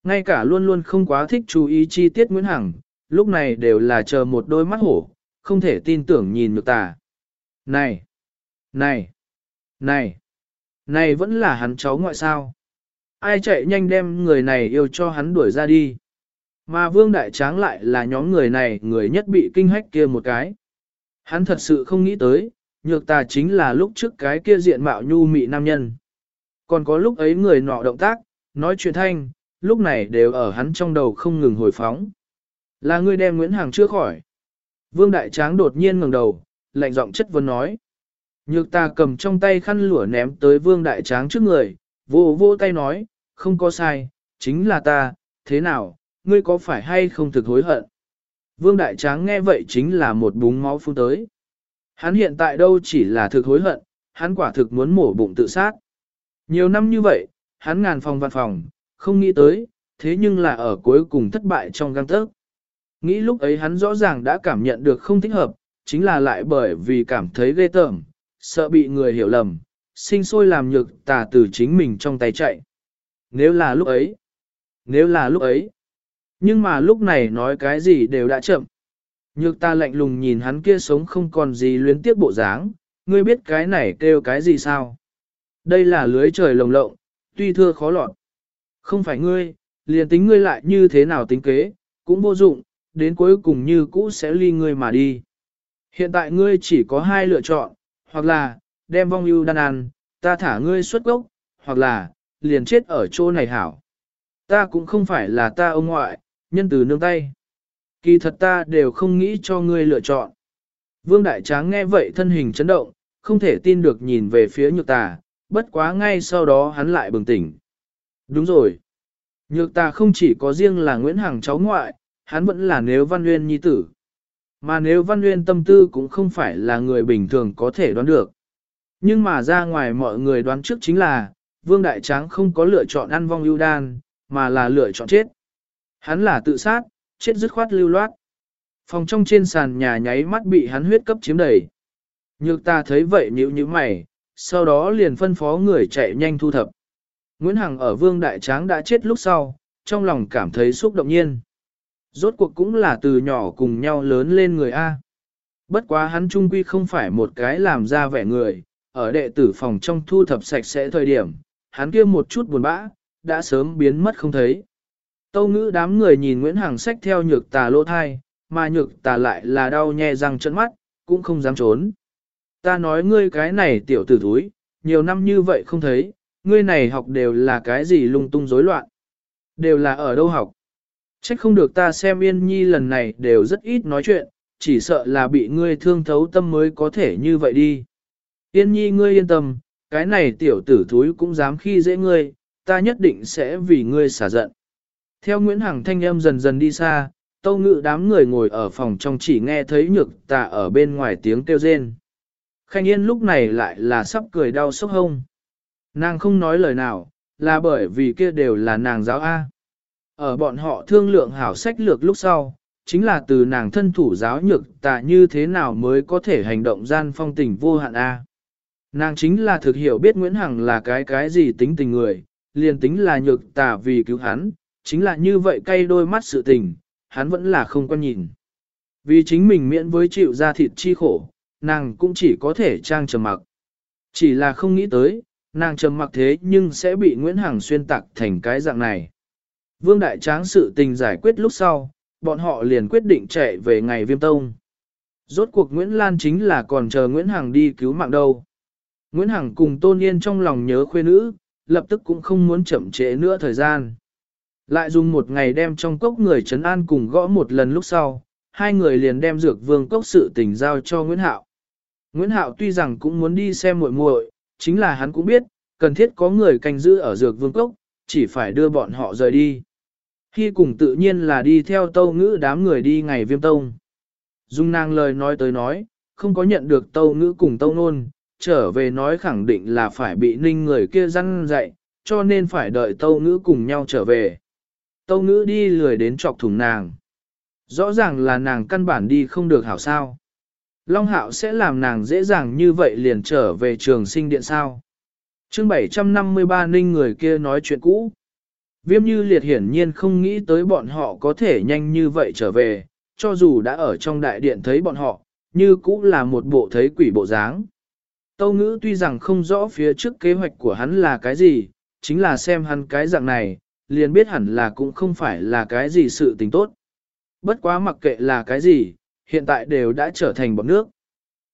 Ngay cả luôn luôn không quá thích chú ý chi tiết Nguyễn Hằng, lúc này đều là chờ một đôi mắt hổ, không thể tin tưởng nhìn nhược tà. Này! Này! Này! Này vẫn là hắn cháu ngoại sao? Ai chạy nhanh đem người này yêu cho hắn đuổi ra đi. Mà vương đại tráng lại là nhóm người này người nhất bị kinh hách kia một cái. Hắn thật sự không nghĩ tới, nhược tà chính là lúc trước cái kia diện mạo nhu mị nam nhân. Còn có lúc ấy người nọ động tác, nói chuyện thanh, lúc này đều ở hắn trong đầu không ngừng hồi phóng. Là người đem Nguyễn Hằng chưa khỏi. Vương Đại Tráng đột nhiên ngẩng đầu, lạnh giọng chất vấn nói. Nhược ta cầm trong tay khăn lụa ném tới Vương Đại Tráng trước người, vô vô tay nói, không có sai, chính là ta, thế nào, ngươi có phải hay không thực hối hận? Vương Đại Tráng nghe vậy chính là một búng máu phun tới. Hắn hiện tại đâu chỉ là thực hối hận, hắn quả thực muốn mổ bụng tự sát. Nhiều năm như vậy, hắn ngàn phòng văn phòng, không nghĩ tới, thế nhưng là ở cuối cùng thất bại trong găng tớc. Nghĩ lúc ấy hắn rõ ràng đã cảm nhận được không thích hợp, chính là lại bởi vì cảm thấy ghê tởm, sợ bị người hiểu lầm, sinh sôi làm nhược tà từ chính mình trong tay chạy. Nếu là lúc ấy, nếu là lúc ấy, nhưng mà lúc này nói cái gì đều đã chậm. Nhược ta lạnh lùng nhìn hắn kia sống không còn gì luyến tiếc bộ dáng, ngươi biết cái này kêu cái gì sao? Đây là lưới trời lồng lộng, tuy thưa khó lọt. Không phải ngươi, liền tính ngươi lại như thế nào tính kế, cũng vô dụng, đến cuối cùng như cũ sẽ ly ngươi mà đi. Hiện tại ngươi chỉ có hai lựa chọn, hoặc là, đem vong ưu đan ăn, ta thả ngươi xuất gốc, hoặc là, liền chết ở chỗ này hảo. Ta cũng không phải là ta ông ngoại, nhân từ nương tay. Kỳ thật ta đều không nghĩ cho ngươi lựa chọn. Vương Đại Tráng nghe vậy thân hình chấn động, không thể tin được nhìn về phía nhược tà, bất quá ngay sau đó hắn lại bừng tỉnh. Đúng rồi. Nhược tà không chỉ có riêng là Nguyễn Hằng cháu ngoại, hắn vẫn là nếu văn nguyên nhi tử. Mà nếu văn nguyên tâm tư cũng không phải là người bình thường có thể đoán được. Nhưng mà ra ngoài mọi người đoán trước chính là, Vương Đại Tráng không có lựa chọn ăn vong ưu đan, mà là lựa chọn chết. Hắn là tự sát, chết dứt khoát lưu loát. Phòng trong trên sàn nhà nháy mắt bị hắn huyết cấp chiếm đầy. Nhược ta thấy vậy nhíu như mày, sau đó liền phân phó người chạy nhanh thu thập. Nguyễn Hằng ở Vương Đại Tráng đã chết lúc sau, trong lòng cảm thấy xúc động nhiên. Rốt cuộc cũng là từ nhỏ cùng nhau lớn lên người A. Bất quá hắn trung quy không phải một cái làm ra vẻ người, ở đệ tử phòng trong thu thập sạch sẽ thời điểm, hắn kia một chút buồn bã, đã sớm biến mất không thấy. Tâu ngữ đám người nhìn Nguyễn Hằng sách theo nhược tà lỗ thai, mà nhược tà lại là đau nhe răng trận mắt, cũng không dám trốn. Ta nói ngươi cái này tiểu tử thúi, nhiều năm như vậy không thấy, ngươi này học đều là cái gì lung tung rối loạn. Đều là ở đâu học. Trách không được ta xem Yên Nhi lần này đều rất ít nói chuyện, chỉ sợ là bị ngươi thương thấu tâm mới có thể như vậy đi. Yên Nhi ngươi yên tâm, cái này tiểu tử thúi cũng dám khi dễ ngươi, ta nhất định sẽ vì ngươi xả giận. Theo Nguyễn Hằng thanh âm dần dần đi xa, tâu ngự đám người ngồi ở phòng trong chỉ nghe thấy nhược tà ở bên ngoài tiếng kêu rên. Khanh Yên lúc này lại là sắp cười đau sốc hông. Nàng không nói lời nào, là bởi vì kia đều là nàng giáo A. Ở bọn họ thương lượng hảo sách lược lúc sau, chính là từ nàng thân thủ giáo nhược tà như thế nào mới có thể hành động gian phong tình vô hạn A. Nàng chính là thực hiểu biết Nguyễn Hằng là cái cái gì tính tình người, liền tính là nhược tà vì cứu hắn, chính là như vậy cay đôi mắt sự tình, hắn vẫn là không quan nhìn. Vì chính mình miễn với chịu ra thịt chi khổ, nàng cũng chỉ có thể trang trầm mặc. Chỉ là không nghĩ tới, nàng trầm mặc thế nhưng sẽ bị Nguyễn Hằng xuyên tạc thành cái dạng này. Vương Đại Tráng sự tình giải quyết lúc sau, bọn họ liền quyết định chạy về ngày viêm tông. Rốt cuộc Nguyễn Lan chính là còn chờ Nguyễn Hằng đi cứu mạng đâu. Nguyễn Hằng cùng Tôn Yên trong lòng nhớ khuê nữ, lập tức cũng không muốn chậm trễ nữa thời gian. Lại dùng một ngày đem trong cốc người trấn an cùng gõ một lần lúc sau, hai người liền đem dược vương cốc sự tình giao cho Nguyễn Hạo. Nguyễn Hạo tuy rằng cũng muốn đi xem muội muội, chính là hắn cũng biết, cần thiết có người canh giữ ở dược vương cốc, chỉ phải đưa bọn họ rời đi. Hy cùng tự nhiên là đi theo tâu ngữ đám người đi ngày viêm tông. Dung nàng lời nói tới nói, không có nhận được tâu ngữ cùng tâu nôn, trở về nói khẳng định là phải bị ninh người kia răn dạy, cho nên phải đợi tâu ngữ cùng nhau trở về. Tâu ngữ đi lười đến chọc thủng nàng. Rõ ràng là nàng căn bản đi không được hảo sao. Long hạo sẽ làm nàng dễ dàng như vậy liền trở về trường sinh điện sao. chương 753 ninh người kia nói chuyện cũ. Viêm như liệt hiển nhiên không nghĩ tới bọn họ có thể nhanh như vậy trở về, cho dù đã ở trong đại điện thấy bọn họ, như cũng là một bộ thấy quỷ bộ dáng. Tâu ngữ tuy rằng không rõ phía trước kế hoạch của hắn là cái gì, chính là xem hắn cái dạng này, liền biết hẳn là cũng không phải là cái gì sự tình tốt. Bất quá mặc kệ là cái gì, hiện tại đều đã trở thành bọn nước.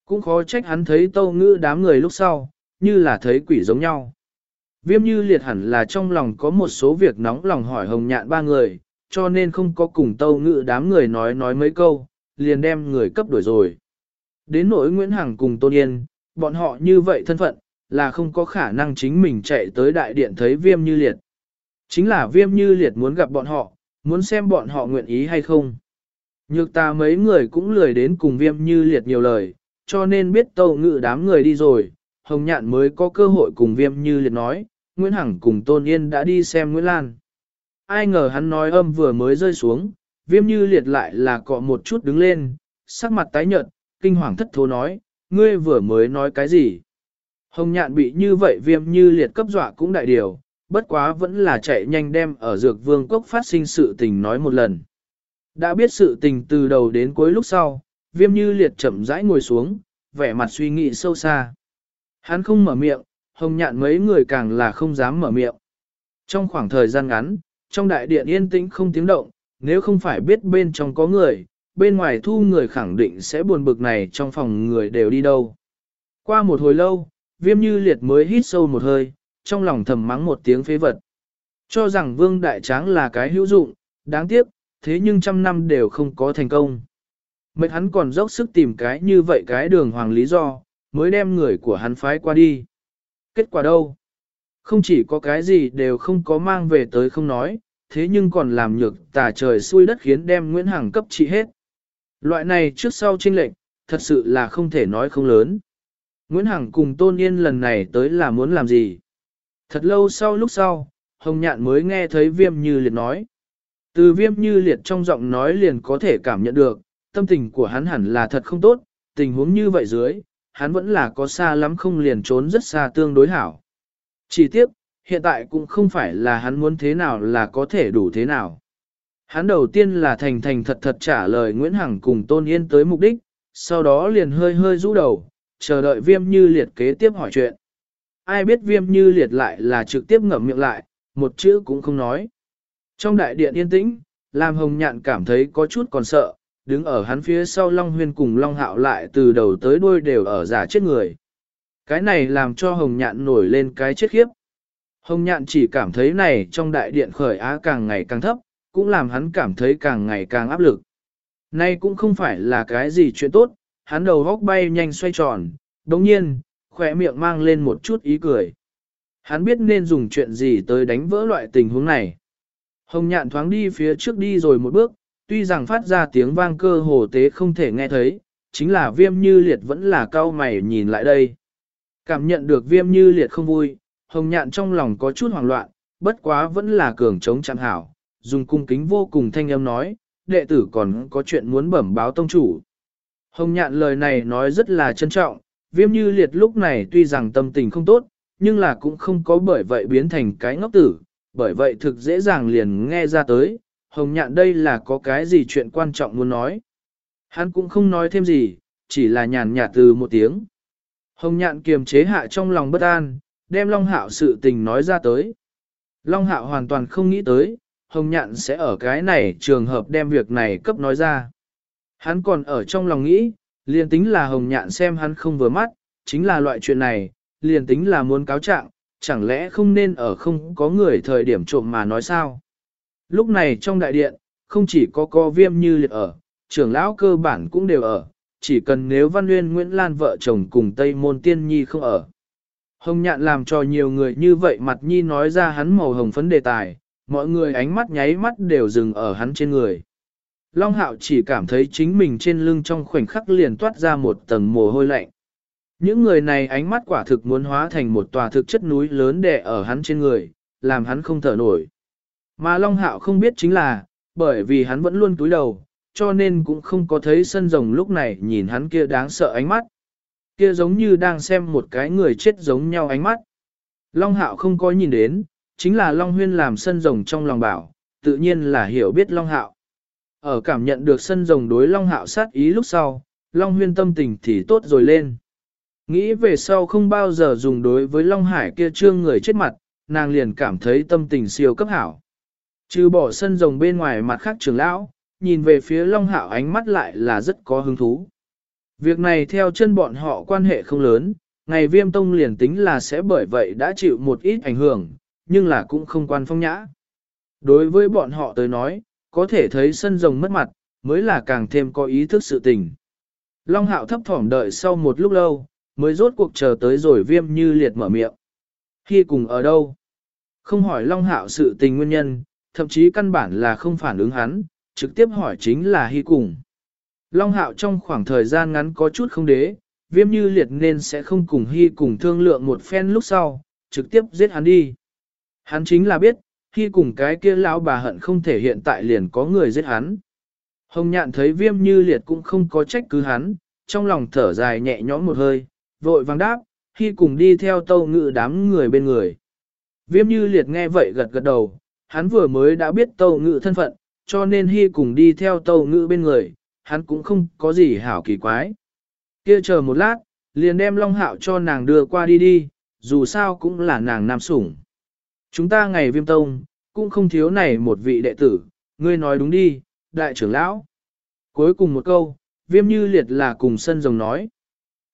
Cũng khó trách hắn thấy tâu ngữ đám người lúc sau, như là thấy quỷ giống nhau. Viêm như liệt hẳn là trong lòng có một số việc nóng lòng hỏi hồng nhạn ba người, cho nên không có cùng tâu ngự đám người nói nói mấy câu, liền đem người cấp đuổi rồi. Đến nỗi Nguyễn Hằng cùng Tôn Yên, bọn họ như vậy thân phận, là không có khả năng chính mình chạy tới đại điện thấy viêm như liệt. Chính là viêm như liệt muốn gặp bọn họ, muốn xem bọn họ nguyện ý hay không. Nhược ta mấy người cũng lười đến cùng viêm như liệt nhiều lời, cho nên biết tâu ngự đám người đi rồi, Hồng Nhạn mới có cơ hội cùng viêm như liệt nói, Nguyễn Hằng cùng Tôn Yên đã đi xem Nguyễn Lan. Ai ngờ hắn nói âm vừa mới rơi xuống, viêm như liệt lại là cọ một chút đứng lên, sắc mặt tái nhợt, kinh hoàng thất thố nói, ngươi vừa mới nói cái gì? Hồng nhạn bị như vậy viêm như liệt cấp dọa cũng đại điều, bất quá vẫn là chạy nhanh đem ở dược vương cốc phát sinh sự tình nói một lần. Đã biết sự tình từ đầu đến cuối lúc sau, viêm như liệt chậm rãi ngồi xuống, vẻ mặt suy nghĩ sâu xa. Hắn không mở miệng, hồng nhạn mấy người càng là không dám mở miệng. Trong khoảng thời gian ngắn, trong đại điện yên tĩnh không tiếng động, nếu không phải biết bên trong có người, bên ngoài thu người khẳng định sẽ buồn bực này trong phòng người đều đi đâu. Qua một hồi lâu, viêm như liệt mới hít sâu một hơi, trong lòng thầm mắng một tiếng phế vật. Cho rằng vương đại tráng là cái hữu dụng, đáng tiếc, thế nhưng trăm năm đều không có thành công. Mệnh hắn còn dốc sức tìm cái như vậy cái đường hoàng lý do, mới đem người của hắn phái qua đi. Kết quả đâu? Không chỉ có cái gì đều không có mang về tới không nói, thế nhưng còn làm nhược tà trời xui đất khiến đem Nguyễn Hằng cấp trị hết. Loại này trước sau trinh lệnh, thật sự là không thể nói không lớn. Nguyễn Hằng cùng Tôn Yên lần này tới là muốn làm gì? Thật lâu sau lúc sau, Hồng Nhạn mới nghe thấy viêm như liệt nói. Từ viêm như liệt trong giọng nói liền có thể cảm nhận được, tâm tình của hắn hẳn là thật không tốt, tình huống như vậy dưới, hắn vẫn là có xa lắm không liền trốn rất xa tương đối hảo. Chỉ tiếp, hiện tại cũng không phải là hắn muốn thế nào là có thể đủ thế nào. Hắn đầu tiên là thành thành thật thật trả lời Nguyễn Hằng cùng Tôn Yên tới mục đích, sau đó liền hơi hơi rũ đầu, chờ đợi viêm như liệt kế tiếp hỏi chuyện. Ai biết viêm như liệt lại là trực tiếp ngậm miệng lại, một chữ cũng không nói. Trong đại điện yên tĩnh, làm hồng nhạn cảm thấy có chút còn sợ, đứng ở hắn phía sau Long Huyên cùng Long Hạo lại từ đầu tới đuôi đều ở giả chết người. Cái này làm cho hồng nhạn nổi lên cái chết khiếp. Hồng nhạn chỉ cảm thấy này trong đại điện khởi á càng ngày càng thấp, cũng làm hắn cảm thấy càng ngày càng áp lực. Nay cũng không phải là cái gì chuyện tốt, hắn đầu góc bay nhanh xoay tròn, đồng nhiên, khỏe miệng mang lên một chút ý cười. Hắn biết nên dùng chuyện gì tới đánh vỡ loại tình huống này. Hồng nhạn thoáng đi phía trước đi rồi một bước, tuy rằng phát ra tiếng vang cơ hồ tế không thể nghe thấy, chính là viêm như liệt vẫn là cao mày nhìn lại đây. Cảm nhận được viêm như liệt không vui, hồng nhạn trong lòng có chút hoảng loạn, bất quá vẫn là cường chống chẳng hảo, dùng cung kính vô cùng thanh âm nói, đệ tử còn có chuyện muốn bẩm báo tông chủ. Hồng nhạn lời này nói rất là trân trọng, viêm như liệt lúc này tuy rằng tâm tình không tốt, nhưng là cũng không có bởi vậy biến thành cái ngốc tử, bởi vậy thực dễ dàng liền nghe ra tới, hồng nhạn đây là có cái gì chuyện quan trọng muốn nói. Hắn cũng không nói thêm gì, chỉ là nhàn nhạt từ một tiếng. Hồng nhạn kiềm chế hạ trong lòng bất an, đem Long Hạo sự tình nói ra tới. Long Hạo hoàn toàn không nghĩ tới, Hồng nhạn sẽ ở cái này trường hợp đem việc này cấp nói ra. Hắn còn ở trong lòng nghĩ, liền tính là Hồng nhạn xem hắn không vừa mắt, chính là loại chuyện này, liền tính là muốn cáo trạng, chẳng lẽ không nên ở không có người thời điểm trộm mà nói sao? Lúc này trong đại điện, không chỉ có co viêm như liệt ở, trưởng lão cơ bản cũng đều ở, chỉ cần nếu Văn Nguyên Nguyễn Lan vợ chồng cùng Tây Môn Tiên Nhi không ở. Hồng nhạn làm cho nhiều người như vậy mặt nhi nói ra hắn màu hồng phấn đề tài, mọi người ánh mắt nháy mắt đều dừng ở hắn trên người. Long hạo chỉ cảm thấy chính mình trên lưng trong khoảnh khắc liền toát ra một tầng mồ hôi lạnh. Những người này ánh mắt quả thực muốn hóa thành một tòa thực chất núi lớn đè ở hắn trên người, làm hắn không thở nổi. Mà Long Hạo không biết chính là, bởi vì hắn vẫn luôn túi đầu, cho nên cũng không có thấy sân rồng lúc này nhìn hắn kia đáng sợ ánh mắt. Kia giống như đang xem một cái người chết giống nhau ánh mắt. Long Hạo không có nhìn đến, chính là Long Huyên làm sân rồng trong lòng bảo, tự nhiên là hiểu biết Long Hạo. Ở cảm nhận được sân rồng đối Long Hạo sát ý lúc sau, Long Huyên tâm tình thì tốt rồi lên. Nghĩ về sau không bao giờ dùng đối với Long Hải kia trương người chết mặt, nàng liền cảm thấy tâm tình siêu cấp hảo. Trừ bỏ sân rồng bên ngoài mặt khác trưởng lão, nhìn về phía Long Hạo ánh mắt lại là rất có hứng thú. Việc này theo chân bọn họ quan hệ không lớn, ngày viêm tông liền tính là sẽ bởi vậy đã chịu một ít ảnh hưởng, nhưng là cũng không quan phong nhã. Đối với bọn họ tới nói, có thể thấy sân rồng mất mặt, mới là càng thêm có ý thức sự tình. Long Hạo thấp thỏm đợi sau một lúc lâu, mới rốt cuộc chờ tới rồi viêm như liệt mở miệng. Khi cùng ở đâu? Không hỏi Long Hạo sự tình nguyên nhân, thậm chí căn bản là không phản ứng hắn, trực tiếp hỏi chính là hy cùng. Long Hạo trong khoảng thời gian ngắn có chút không đế, viêm như liệt nên sẽ không cùng hy cùng thương lượng một phen lúc sau, trực tiếp giết hắn đi. Hắn chính là biết, hy cùng cái kia lão bà hận không thể hiện tại liền có người giết hắn. Hồng nhạn thấy viêm như liệt cũng không có trách cứ hắn, trong lòng thở dài nhẹ nhõm một hơi, vội vàng đáp, khi cùng đi theo tâu Ngự đám người bên người. Viêm như liệt nghe vậy gật gật đầu, hắn vừa mới đã biết tâu ngự thân phận, cho nên hy cùng đi theo tâu ngự bên người, hắn cũng không có gì hảo kỳ quái. Kia chờ một lát, liền đem Long Hạo cho nàng đưa qua đi đi, dù sao cũng là nàng nam sủng. Chúng ta ngày viêm tông, cũng không thiếu này một vị đệ tử, ngươi nói đúng đi, đại trưởng lão. Cuối cùng một câu, viêm như liệt là cùng sân rồng nói.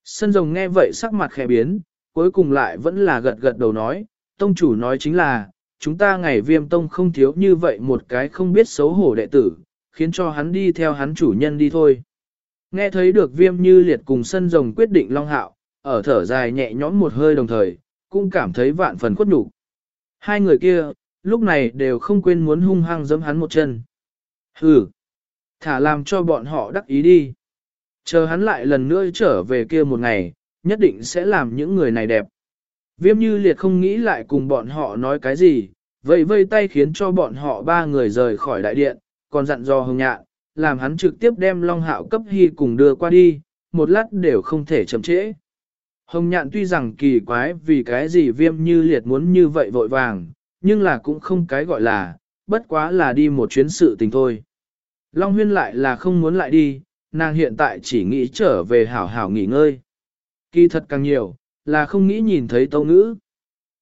Sân rồng nghe vậy sắc mặt khẽ biến, cuối cùng lại vẫn là gật gật đầu nói, tông chủ nói chính là, chúng ta ngày viêm tông không thiếu như vậy một cái không biết xấu hổ đệ tử, khiến cho hắn đi theo hắn chủ nhân đi thôi. Nghe thấy được viêm như liệt cùng sân rồng quyết định long hạo, ở thở dài nhẹ nhõm một hơi đồng thời, cũng cảm thấy vạn phần khuất nhục. Hai người kia, lúc này đều không quên muốn hung hăng giẫm hắn một chân. Hừ, thả làm cho bọn họ đắc ý đi. Chờ hắn lại lần nữa trở về kia một ngày, nhất định sẽ làm những người này đẹp. Viêm như liệt không nghĩ lại cùng bọn họ nói cái gì, vậy vây tay khiến cho bọn họ ba người rời khỏi đại điện, còn dặn dò hồng nhạn, làm hắn trực tiếp đem Long Hạo cấp hy cùng đưa qua đi, một lát đều không thể chậm trễ. Hồng nhạn tuy rằng kỳ quái vì cái gì viêm như liệt muốn như vậy vội vàng, nhưng là cũng không cái gọi là, bất quá là đi một chuyến sự tình thôi. Long huyên lại là không muốn lại đi, nàng hiện tại chỉ nghĩ trở về hảo hảo nghỉ ngơi. Kỳ thật càng nhiều, là không nghĩ nhìn thấy tâu ngữ.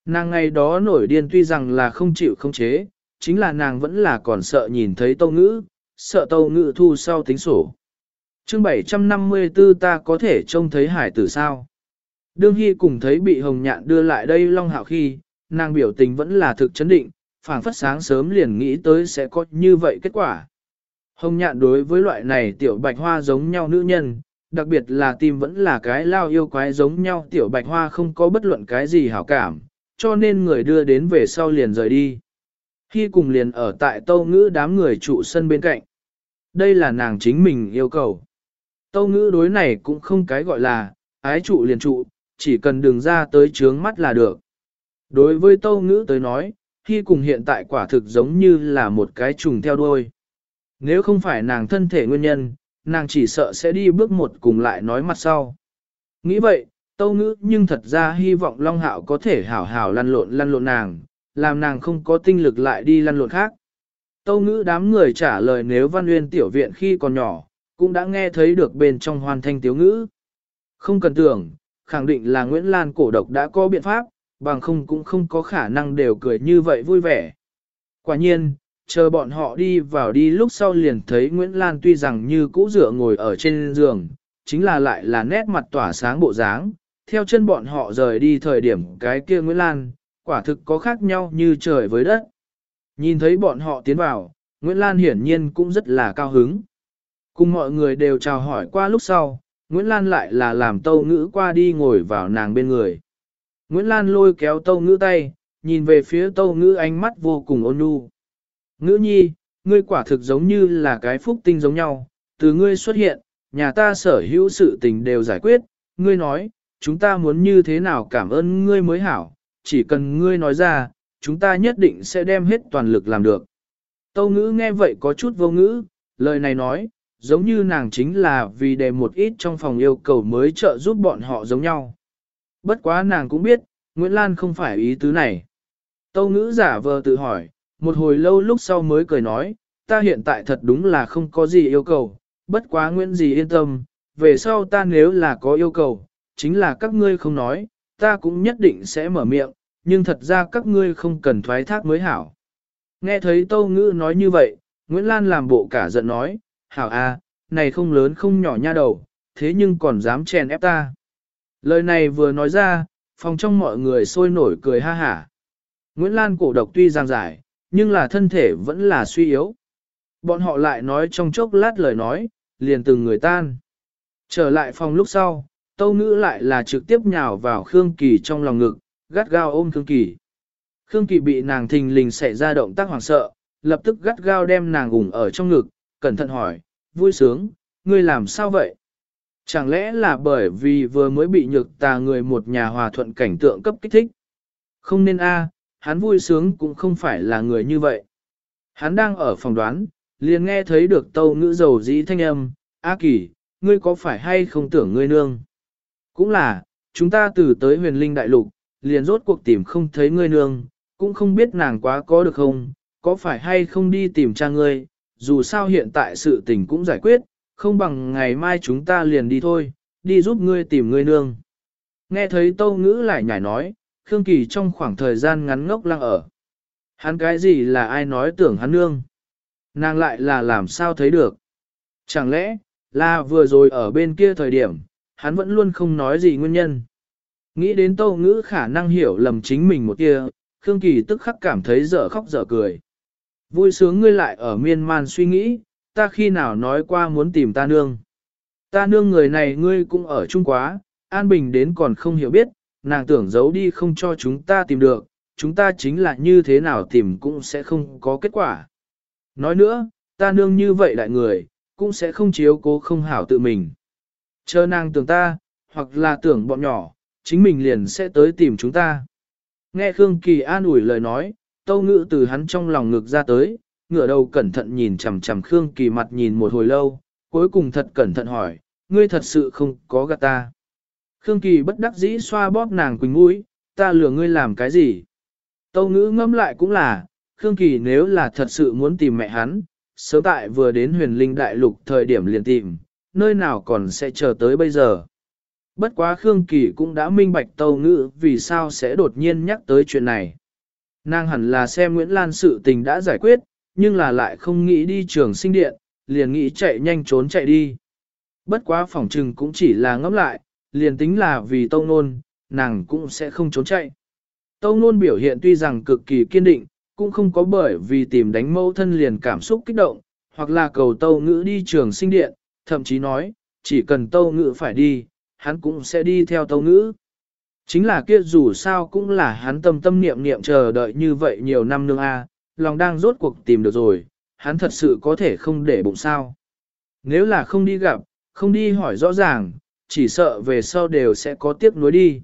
Nàng ngày đó nổi điên tuy rằng là không chịu không chế, chính là nàng vẫn là còn sợ nhìn thấy tâu ngữ, sợ tâu ngữ thu sau tính sổ. chương 754 ta có thể trông thấy hải tử sao. Đương Hy cùng thấy bị hồng nhạn đưa lại đây Long Hạo khi, nàng biểu tình vẫn là thực chấn định, phảng phất sáng sớm liền nghĩ tới sẽ có như vậy kết quả. Hồng nhạn đối với loại này tiểu bạch hoa giống nhau nữ nhân, đặc biệt là tim vẫn là cái lao yêu quái giống nhau tiểu bạch hoa không có bất luận cái gì hảo cảm, cho nên người đưa đến về sau liền rời đi. Khi cùng liền ở tại tâu ngữ đám người trụ sân bên cạnh. Đây là nàng chính mình yêu cầu. Tâu ngữ đối này cũng không cái gọi là, ái trụ liền trụ, chỉ cần đường ra tới trướng mắt là được. Đối với tâu ngữ tới nói, khi cùng hiện tại quả thực giống như là một cái trùng theo đuôi. Nếu không phải nàng thân thể nguyên nhân, nàng chỉ sợ sẽ đi bước một cùng lại nói mặt sau. Nghĩ vậy, tâu ngữ nhưng thật ra hy vọng Long Hạo có thể hảo hảo lăn lộn lăn lộn nàng, làm nàng không có tinh lực lại đi lăn lộn khác. Tâu ngữ đám người trả lời nếu văn nguyên tiểu viện khi còn nhỏ, cũng đã nghe thấy được bên trong hoàn thanh tiếu ngữ. Không cần tưởng, khẳng định là Nguyễn Lan cổ độc đã có biện pháp, bằng không cũng không có khả năng đều cười như vậy vui vẻ. Quả nhiên, chờ bọn họ đi vào đi lúc sau liền thấy Nguyễn Lan tuy rằng như cũ dựa ngồi ở trên giường, chính là lại là nét mặt tỏa sáng bộ dáng. Theo chân bọn họ rời đi thời điểm cái kia Nguyễn Lan, quả thực có khác nhau như trời với đất. Nhìn thấy bọn họ tiến vào, Nguyễn Lan hiển nhiên cũng rất là cao hứng. Cùng mọi người đều chào hỏi qua lúc sau, Nguyễn Lan lại là làm tâu ngữ qua đi ngồi vào nàng bên người. Nguyễn Lan lôi kéo tâu ngữ tay, nhìn về phía tâu ngữ ánh mắt vô cùng ôn nhu. Ngữ nhi, ngươi quả thực giống như là cái phúc tinh giống nhau, từ ngươi xuất hiện, nhà ta sở hữu sự tình đều giải quyết, ngươi nói, chúng ta muốn như thế nào cảm ơn ngươi mới hảo, chỉ cần ngươi nói ra, chúng ta nhất định sẽ đem hết toàn lực làm được. Tâu ngữ nghe vậy có chút vô ngữ, lời này nói, giống như nàng chính là vì để một ít trong phòng yêu cầu mới trợ giúp bọn họ giống nhau. Bất quá nàng cũng biết, Nguyễn Lan không phải ý tứ này. Tâu ngữ giả vờ tự hỏi, một hồi lâu lúc sau mới cười nói, ta hiện tại thật đúng là không có gì yêu cầu, bất quá Nguyễn gì yên tâm, về sau ta nếu là có yêu cầu, chính là các ngươi không nói, ta cũng nhất định sẽ mở miệng, nhưng thật ra các ngươi không cần thoái thác mới hảo. Nghe thấy Tâu Ngữ nói như vậy, Nguyễn Lan làm bộ cả giận nói, hảo a, này không lớn không nhỏ nha đầu, thế nhưng còn dám chèn ép ta. Lời này vừa nói ra, phòng trong mọi người sôi nổi cười ha hả. Nguyễn Lan cổ độc tuy giang giải, nhưng là thân thể vẫn là suy yếu. Bọn họ lại nói trong chốc lát lời nói, liền từng người tan. Trở lại phòng lúc sau, tâu ngữ lại là trực tiếp nhào vào Khương Kỳ trong lòng ngực, gắt gao ôm Khương Kỳ. Khương Kỳ bị nàng thình lình xảy ra động tác hoảng sợ, lập tức gắt gao đem nàng gùng ở trong ngực, cẩn thận hỏi, vui sướng, ngươi làm sao vậy? Chẳng lẽ là bởi vì vừa mới bị nhược tà người một nhà hòa thuận cảnh tượng cấp kích thích? Không nên a, hắn vui sướng cũng không phải là người như vậy. Hắn đang ở phòng đoán, liền nghe thấy được tâu ngữ dầu dĩ thanh âm, A kỳ, ngươi có phải hay không tưởng ngươi nương? Cũng là, chúng ta từ tới huyền linh đại lục, liền rốt cuộc tìm không thấy ngươi nương, cũng không biết nàng quá có được không, có phải hay không đi tìm cha ngươi, dù sao hiện tại sự tình cũng giải quyết, không bằng ngày mai chúng ta liền đi thôi, đi giúp ngươi tìm ngươi nương. Nghe thấy Tâu Ngữ lại nhảy nói, Khương Kỳ trong khoảng thời gian ngắn ngốc lăng ở. Hắn cái gì là ai nói tưởng hắn nương? Nàng lại là làm sao thấy được? Chẳng lẽ, là vừa rồi ở bên kia thời điểm, hắn vẫn luôn không nói gì nguyên nhân. Nghĩ đến Tâu Ngữ khả năng hiểu lầm chính mình một kia, Khương Kỳ tức khắc cảm thấy dở khóc dở cười. Vui sướng ngươi lại ở miên man suy nghĩ, ta khi nào nói qua muốn tìm ta nương. Ta nương người này ngươi cũng ở chung quá, An Bình đến còn không hiểu biết, nàng tưởng giấu đi không cho chúng ta tìm được, chúng ta chính là như thế nào tìm cũng sẽ không có kết quả. Nói nữa, ta nương như vậy đại người, cũng sẽ không chiếu cố không hảo tự mình. Chờ nàng tưởng ta, hoặc là tưởng bọn nhỏ, chính mình liền sẽ tới tìm chúng ta. Nghe Khương Kỳ an ủi lời nói, tâu ngữ từ hắn trong lòng ngực ra tới, ngửa đầu cẩn thận nhìn chằm chằm Khương Kỳ mặt nhìn một hồi lâu, cuối cùng thật cẩn thận hỏi, ngươi thật sự không có gạt ta. Khương Kỳ bất đắc dĩ xoa bóp nàng quỳnh mũi, ta lừa ngươi làm cái gì? Tâu ngữ ngâm lại cũng là, Khương Kỳ nếu là thật sự muốn tìm mẹ hắn, sớm tại vừa đến huyền linh đại lục thời điểm liền tìm, nơi nào còn sẽ chờ tới bây giờ. Bất quá Khương Kỳ cũng đã minh bạch tâu ngữ vì sao sẽ đột nhiên nhắc tới chuyện này. Nàng hẳn là xem Nguyễn Lan sự tình đã giải quyết, nhưng là lại không nghĩ đi trường sinh điện, liền nghĩ chạy nhanh trốn chạy đi. Bất quá phỏng trừng cũng chỉ là ngẫm lại, liền tính là vì tâu nôn, nàng cũng sẽ không trốn chạy. Tâu nôn biểu hiện tuy rằng cực kỳ kiên định, cũng không có bởi vì tìm đánh mâu thân liền cảm xúc kích động, hoặc là cầu tâu ngữ đi trường sinh điện, thậm chí nói, chỉ cần tâu ngữ phải đi, hắn cũng sẽ đi theo tâu ngữ. Chính là kia dù sao cũng là hắn tâm tâm niệm niệm chờ đợi như vậy nhiều năm nương A, à, lòng đang rốt cuộc tìm được rồi, hắn thật sự có thể không để bụng sao. Nếu là không đi gặp, không đi hỏi rõ ràng, chỉ sợ về sau đều sẽ có tiếc nuối đi.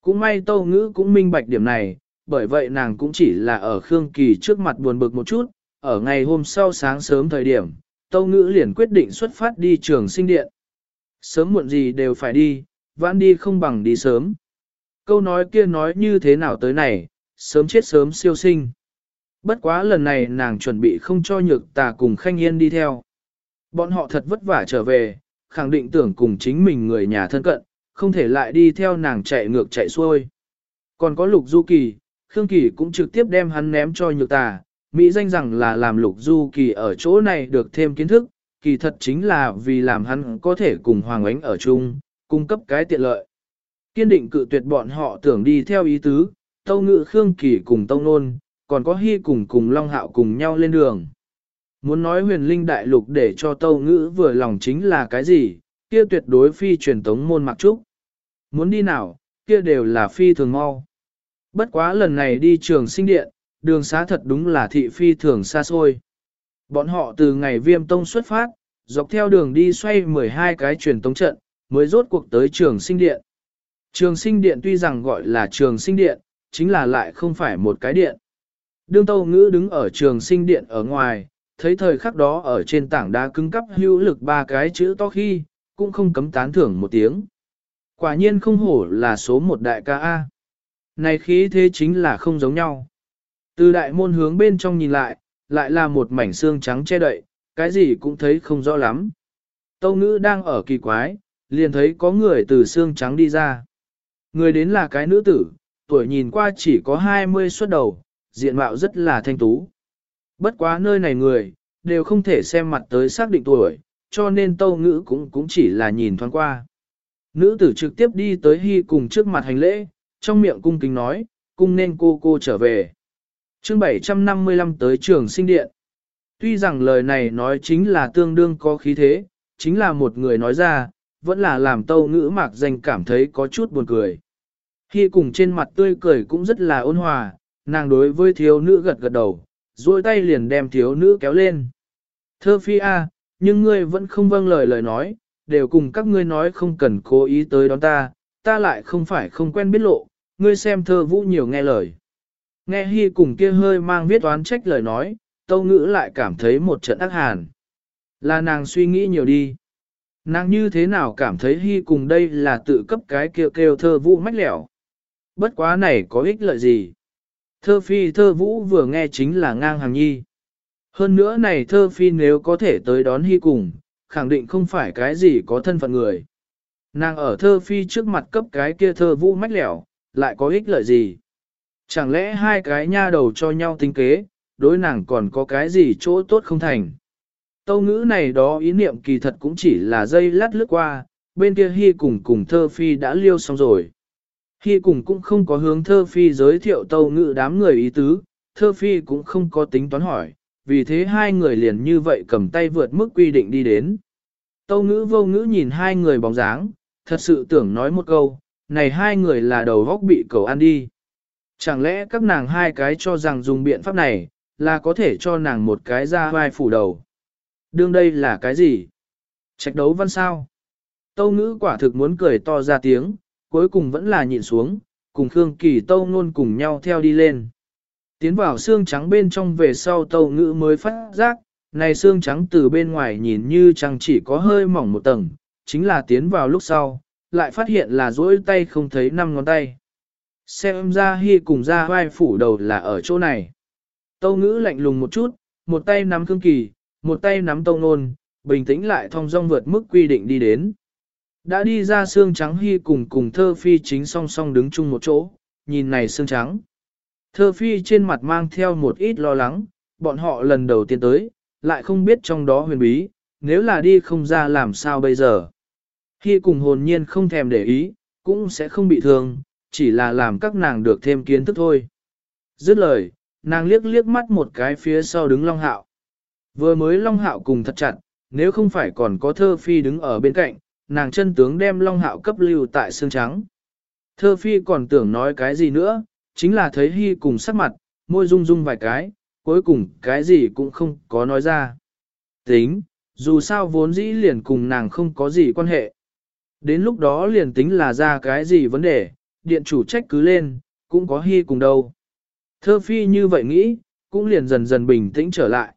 Cũng may tâu ngữ cũng minh bạch điểm này, bởi vậy nàng cũng chỉ là ở Khương Kỳ trước mặt buồn bực một chút, ở ngày hôm sau sáng sớm thời điểm, tâu ngữ liền quyết định xuất phát đi trường sinh điện. Sớm muộn gì đều phải đi, vãn đi không bằng đi sớm. Câu nói kia nói như thế nào tới này, sớm chết sớm siêu sinh. Bất quá lần này nàng chuẩn bị không cho nhược tà cùng khanh yên đi theo. Bọn họ thật vất vả trở về, khẳng định tưởng cùng chính mình người nhà thân cận, không thể lại đi theo nàng chạy ngược chạy xuôi. Còn có lục du kỳ, Khương Kỳ cũng trực tiếp đem hắn ném cho nhược tà, Mỹ danh rằng là làm lục du kỳ ở chỗ này được thêm kiến thức, kỳ thật chính là vì làm hắn có thể cùng Hoàng Ánh ở chung, cung cấp cái tiện lợi. Kiên định cự tuyệt bọn họ tưởng đi theo ý tứ, Tâu Ngự Khương Kỳ cùng Tâu Nôn, còn có Hy cùng cùng Long Hạo cùng nhau lên đường. Muốn nói huyền linh đại lục để cho Tâu Ngữ vừa lòng chính là cái gì, kia tuyệt đối phi truyền tống môn mặc trúc. Muốn đi nào, kia đều là phi thường mau. Bất quá lần này đi trường sinh điện, đường xá thật đúng là thị phi thường xa xôi. Bọn họ từ ngày viêm tông xuất phát, dọc theo đường đi xoay 12 cái truyền tống trận, mới rốt cuộc tới trường sinh điện. Trường sinh điện tuy rằng gọi là trường sinh điện, chính là lại không phải một cái điện. Đương Tâu Ngữ đứng ở trường sinh điện ở ngoài, thấy thời khắc đó ở trên tảng đá cứng cắp hữu lực ba cái chữ to khi, cũng không cấm tán thưởng một tiếng. Quả nhiên không hổ là số một đại ca A. Này khí thế chính là không giống nhau. Từ đại môn hướng bên trong nhìn lại, lại là một mảnh xương trắng che đậy, cái gì cũng thấy không rõ lắm. Tâu ngữ đang ở kỳ quái, liền thấy có người từ xương trắng đi ra. Người đến là cái nữ tử, tuổi nhìn qua chỉ có 20 xuất đầu, diện mạo rất là thanh tú. Bất quá nơi này người, đều không thể xem mặt tới xác định tuổi, cho nên tâu ngữ cũng cũng chỉ là nhìn thoáng qua. Nữ tử trực tiếp đi tới hy cùng trước mặt hành lễ, trong miệng cung kính nói, cung nên cô cô trở về. chương 755 tới trường sinh điện. Tuy rằng lời này nói chính là tương đương có khí thế, chính là một người nói ra, vẫn là làm tâu ngữ mạc danh cảm thấy có chút buồn cười. Hy cùng trên mặt tươi cười cũng rất là ôn hòa, nàng đối với thiếu nữ gật gật đầu, duỗi tay liền đem thiếu nữ kéo lên. Thơ phi a, nhưng ngươi vẫn không vâng lời lời nói, đều cùng các ngươi nói không cần cố ý tới đón ta, ta lại không phải không quen biết lộ, ngươi xem thơ vũ nhiều nghe lời. Nghe hy cùng kia hơi mang viết toán trách lời nói, tâu ngữ lại cảm thấy một trận ác hàn. Là nàng suy nghĩ nhiều đi. Nàng như thế nào cảm thấy hy cùng đây là tự cấp cái kêu kêu thơ vũ mách lẻo. Bất quá này có ích lợi gì? Thơ phi thơ vũ vừa nghe chính là ngang hàng nhi. Hơn nữa này thơ phi nếu có thể tới đón hy cùng, khẳng định không phải cái gì có thân phận người. Nàng ở thơ phi trước mặt cấp cái kia thơ vũ mách lẻo, lại có ích lợi gì? Chẳng lẽ hai cái nha đầu cho nhau tính kế, đối nàng còn có cái gì chỗ tốt không thành? Tâu ngữ này đó ý niệm kỳ thật cũng chỉ là dây lát lướt qua, bên kia hy cùng cùng thơ phi đã liêu xong rồi. Hy cùng cũng không có hướng thơ phi giới thiệu tâu ngự đám người ý tứ, thơ phi cũng không có tính toán hỏi, vì thế hai người liền như vậy cầm tay vượt mức quy định đi đến. Tâu ngữ vô ngữ nhìn hai người bóng dáng, thật sự tưởng nói một câu, này hai người là đầu góc bị cầu ăn đi. Chẳng lẽ các nàng hai cái cho rằng dùng biện pháp này, là có thể cho nàng một cái ra vai phủ đầu. Đương đây là cái gì? Trạch đấu văn sao? Tâu ngữ quả thực muốn cười to ra tiếng, cuối cùng vẫn là nhịn xuống, cùng Khương Kỳ Tâu Nôn cùng nhau theo đi lên. Tiến vào xương trắng bên trong về sau Tâu ngữ mới phát giác, này xương trắng từ bên ngoài nhìn như chẳng chỉ có hơi mỏng một tầng, chính là tiến vào lúc sau, lại phát hiện là dỗi tay không thấy năm ngón tay. Xem ra hy cùng ra vai phủ đầu là ở chỗ này. Tâu ngữ lạnh lùng một chút, một tay nắm Khương Kỳ, một tay nắm Tâu nôn, bình tĩnh lại thong dong vượt mức quy định đi đến. Đã đi ra xương trắng hy cùng cùng thơ phi chính song song đứng chung một chỗ, nhìn này xương trắng. Thơ phi trên mặt mang theo một ít lo lắng, bọn họ lần đầu tiên tới, lại không biết trong đó huyền bí, nếu là đi không ra làm sao bây giờ. Hy cùng hồn nhiên không thèm để ý, cũng sẽ không bị thương, chỉ là làm các nàng được thêm kiến thức thôi. Dứt lời, nàng liếc liếc mắt một cái phía sau đứng Long Hạo. Vừa mới Long Hạo cùng thật chặt, nếu không phải còn có thơ phi đứng ở bên cạnh, nàng chân tướng đem Long Hạo cấp lưu tại xương trắng. Thơ phi còn tưởng nói cái gì nữa, chính là thấy Hy cùng sắc mặt, môi rung rung vài cái, cuối cùng cái gì cũng không có nói ra. Tính, dù sao vốn dĩ liền cùng nàng không có gì quan hệ. Đến lúc đó liền tính là ra cái gì vấn đề, điện chủ trách cứ lên, cũng có Hy cùng đâu. Thơ phi như vậy nghĩ, cũng liền dần dần bình tĩnh trở lại.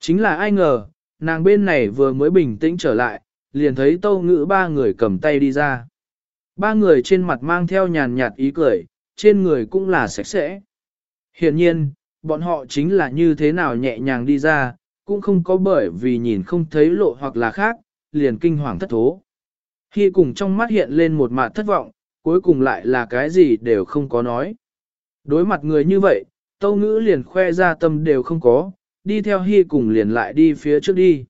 Chính là ai ngờ, nàng bên này vừa mới bình tĩnh trở lại, liền thấy tâu ngữ ba người cầm tay đi ra. Ba người trên mặt mang theo nhàn nhạt ý cười, trên người cũng là sạch sẽ. Hiện nhiên, bọn họ chính là như thế nào nhẹ nhàng đi ra, cũng không có bởi vì nhìn không thấy lộ hoặc là khác, liền kinh hoàng thất thố. Khi cùng trong mắt hiện lên một mặt thất vọng, cuối cùng lại là cái gì đều không có nói. Đối mặt người như vậy, tâu ngữ liền khoe ra tâm đều không có, đi theo hy cùng liền lại đi phía trước đi.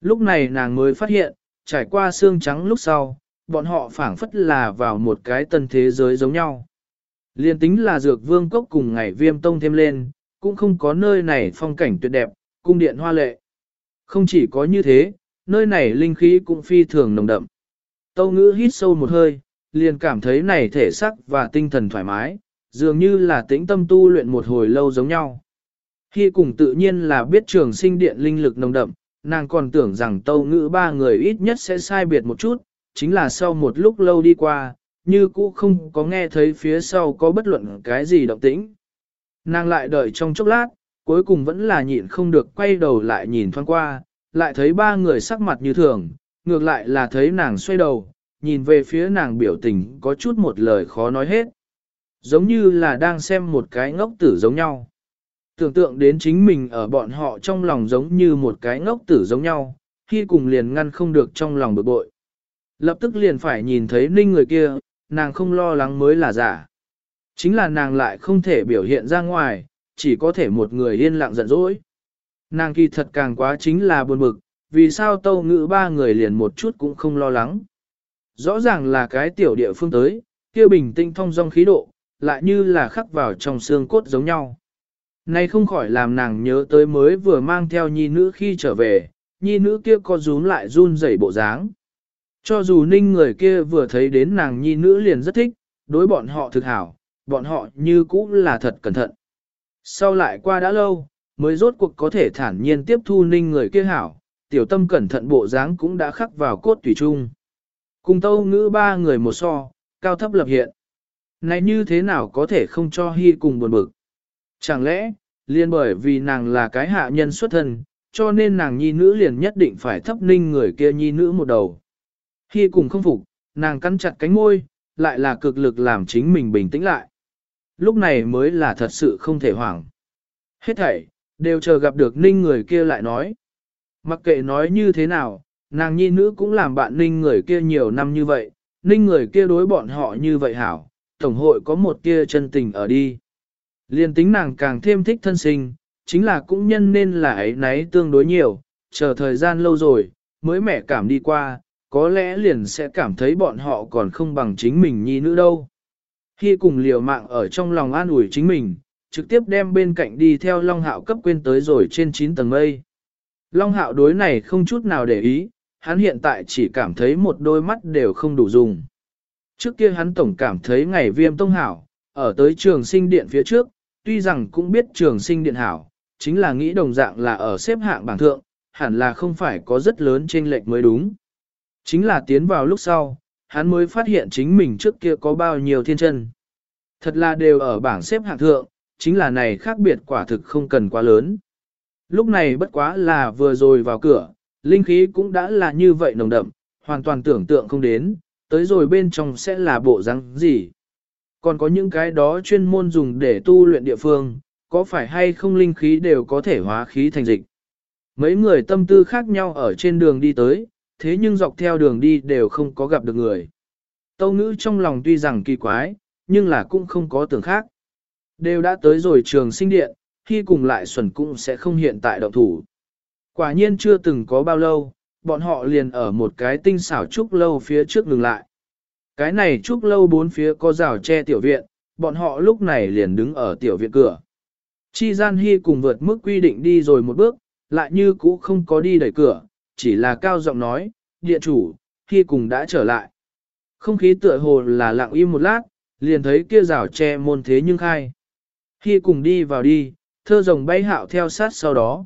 Lúc này nàng mới phát hiện, trải qua xương trắng lúc sau, bọn họ phảng phất là vào một cái tân thế giới giống nhau. Liên tính là dược vương cốc cùng ngày viêm tông thêm lên, cũng không có nơi này phong cảnh tuyệt đẹp, cung điện hoa lệ. Không chỉ có như thế, nơi này linh khí cũng phi thường nồng đậm. Tâu ngữ hít sâu một hơi, liền cảm thấy này thể sắc và tinh thần thoải mái, dường như là tĩnh tâm tu luyện một hồi lâu giống nhau. Khi cùng tự nhiên là biết trường sinh điện linh lực nồng đậm, nàng còn tưởng rằng tâu ngữ ba người ít nhất sẽ sai biệt một chút, chính là sau một lúc lâu đi qua, như cũ không có nghe thấy phía sau có bất luận cái gì động tĩnh. Nàng lại đợi trong chốc lát, cuối cùng vẫn là nhịn không được quay đầu lại nhìn thoáng qua, lại thấy ba người sắc mặt như thường, ngược lại là thấy nàng xoay đầu, nhìn về phía nàng biểu tình có chút một lời khó nói hết. Giống như là đang xem một cái ngốc tử giống nhau. Tưởng tượng đến chính mình ở bọn họ trong lòng giống như một cái ngốc tử giống nhau, khi cùng liền ngăn không được trong lòng bực bội. Lập tức liền phải nhìn thấy ninh người kia, nàng không lo lắng mới là giả. Chính là nàng lại không thể biểu hiện ra ngoài, chỉ có thể một người yên lặng giận dỗi. Nàng kỳ thật càng quá chính là buồn bực, vì sao tâu ngữ ba người liền một chút cũng không lo lắng. Rõ ràng là cái tiểu địa phương tới, kia bình tinh thông dong khí độ, lại như là khắc vào trong xương cốt giống nhau. Này không khỏi làm nàng nhớ tới mới vừa mang theo nhi nữ khi trở về, nhi nữ kia có rúm lại run rẩy bộ dáng. Cho dù ninh người kia vừa thấy đến nàng nhi nữ liền rất thích, đối bọn họ thực hảo, bọn họ như cũ là thật cẩn thận. Sau lại qua đã lâu, mới rốt cuộc có thể thản nhiên tiếp thu ninh người kia hảo, tiểu tâm cẩn thận bộ dáng cũng đã khắc vào cốt tùy trung. Cùng tâu ngữ ba người một so, cao thấp lập hiện. Này như thế nào có thể không cho hy cùng buồn bực? Chẳng lẽ, liền bởi vì nàng là cái hạ nhân xuất thân, cho nên nàng nhi nữ liền nhất định phải thấp ninh người kia nhi nữ một đầu. Khi cùng không phục, nàng cắn chặt cánh môi, lại là cực lực làm chính mình bình tĩnh lại. Lúc này mới là thật sự không thể hoảng. Hết thảy, đều chờ gặp được ninh người kia lại nói. Mặc kệ nói như thế nào, nàng nhi nữ cũng làm bạn ninh người kia nhiều năm như vậy, ninh người kia đối bọn họ như vậy hảo, tổng hội có một kia chân tình ở đi. Liên tính nàng càng thêm thích thân sinh, chính là cũng nhân nên là ấy nấy tương đối nhiều, chờ thời gian lâu rồi, mới mẹ cảm đi qua, có lẽ liền sẽ cảm thấy bọn họ còn không bằng chính mình nhi nữ đâu. Khi cùng liều mạng ở trong lòng an ủi chính mình, trực tiếp đem bên cạnh đi theo Long Hạo cấp quên tới rồi trên 9 tầng mây. Long Hạo đối này không chút nào để ý, hắn hiện tại chỉ cảm thấy một đôi mắt đều không đủ dùng. Trước kia hắn tổng cảm thấy ngày viêm tông hảo, ở tới trường sinh điện phía trước, tuy rằng cũng biết trường sinh điện hảo, chính là nghĩ đồng dạng là ở xếp hạng bảng thượng, hẳn là không phải có rất lớn trên lệch mới đúng. Chính là tiến vào lúc sau, hắn mới phát hiện chính mình trước kia có bao nhiêu thiên chân. Thật là đều ở bảng xếp hạng thượng, chính là này khác biệt quả thực không cần quá lớn. Lúc này bất quá là vừa rồi vào cửa, linh khí cũng đã là như vậy nồng đậm, hoàn toàn tưởng tượng không đến, tới rồi bên trong sẽ là bộ răng gì. Còn có những cái đó chuyên môn dùng để tu luyện địa phương, có phải hay không linh khí đều có thể hóa khí thành dịch. Mấy người tâm tư khác nhau ở trên đường đi tới, thế nhưng dọc theo đường đi đều không có gặp được người. Tâu ngữ trong lòng tuy rằng kỳ quái, nhưng là cũng không có tưởng khác. Đều đã tới rồi trường sinh điện, khi cùng lại xuẩn cũng sẽ không hiện tại động thủ. Quả nhiên chưa từng có bao lâu, bọn họ liền ở một cái tinh xảo trúc lâu phía trước ngừng lại. Cái này trúc lâu bốn phía có rào che tiểu viện, bọn họ lúc này liền đứng ở tiểu viện cửa. Chi gian hy cùng vượt mức quy định đi rồi một bước, lại như cũ không có đi đẩy cửa, chỉ là cao giọng nói, điện chủ, hy cùng đã trở lại. Không khí tựa hồ là lặng im một lát, liền thấy kia rào che môn thế nhưng khai. Hy cùng đi vào đi, thơ rồng bay hạo theo sát sau đó.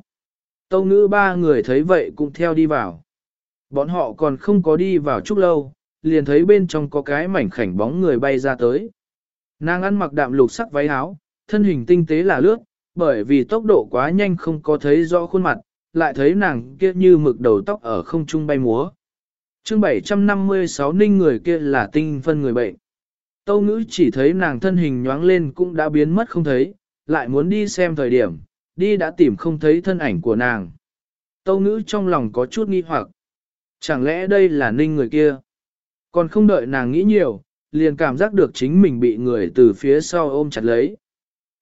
Tâu ngữ ba người thấy vậy cũng theo đi vào. Bọn họ còn không có đi vào chút lâu, liền thấy bên trong có cái mảnh khảnh bóng người bay ra tới. Nàng ăn mặc đạm lục sắc váy áo, thân hình tinh tế là lướt, bởi vì tốc độ quá nhanh không có thấy rõ khuôn mặt, lại thấy nàng kia như mực đầu tóc ở không trung bay múa. chương 756 ninh người kia là tinh phân người bệnh. Tâu ngữ chỉ thấy nàng thân hình nhoáng lên cũng đã biến mất không thấy, lại muốn đi xem thời điểm, đi đã tìm không thấy thân ảnh của nàng. Tâu ngữ trong lòng có chút nghi hoặc. Chẳng lẽ đây là ninh người kia? Còn không đợi nàng nghĩ nhiều, liền cảm giác được chính mình bị người từ phía sau ôm chặt lấy.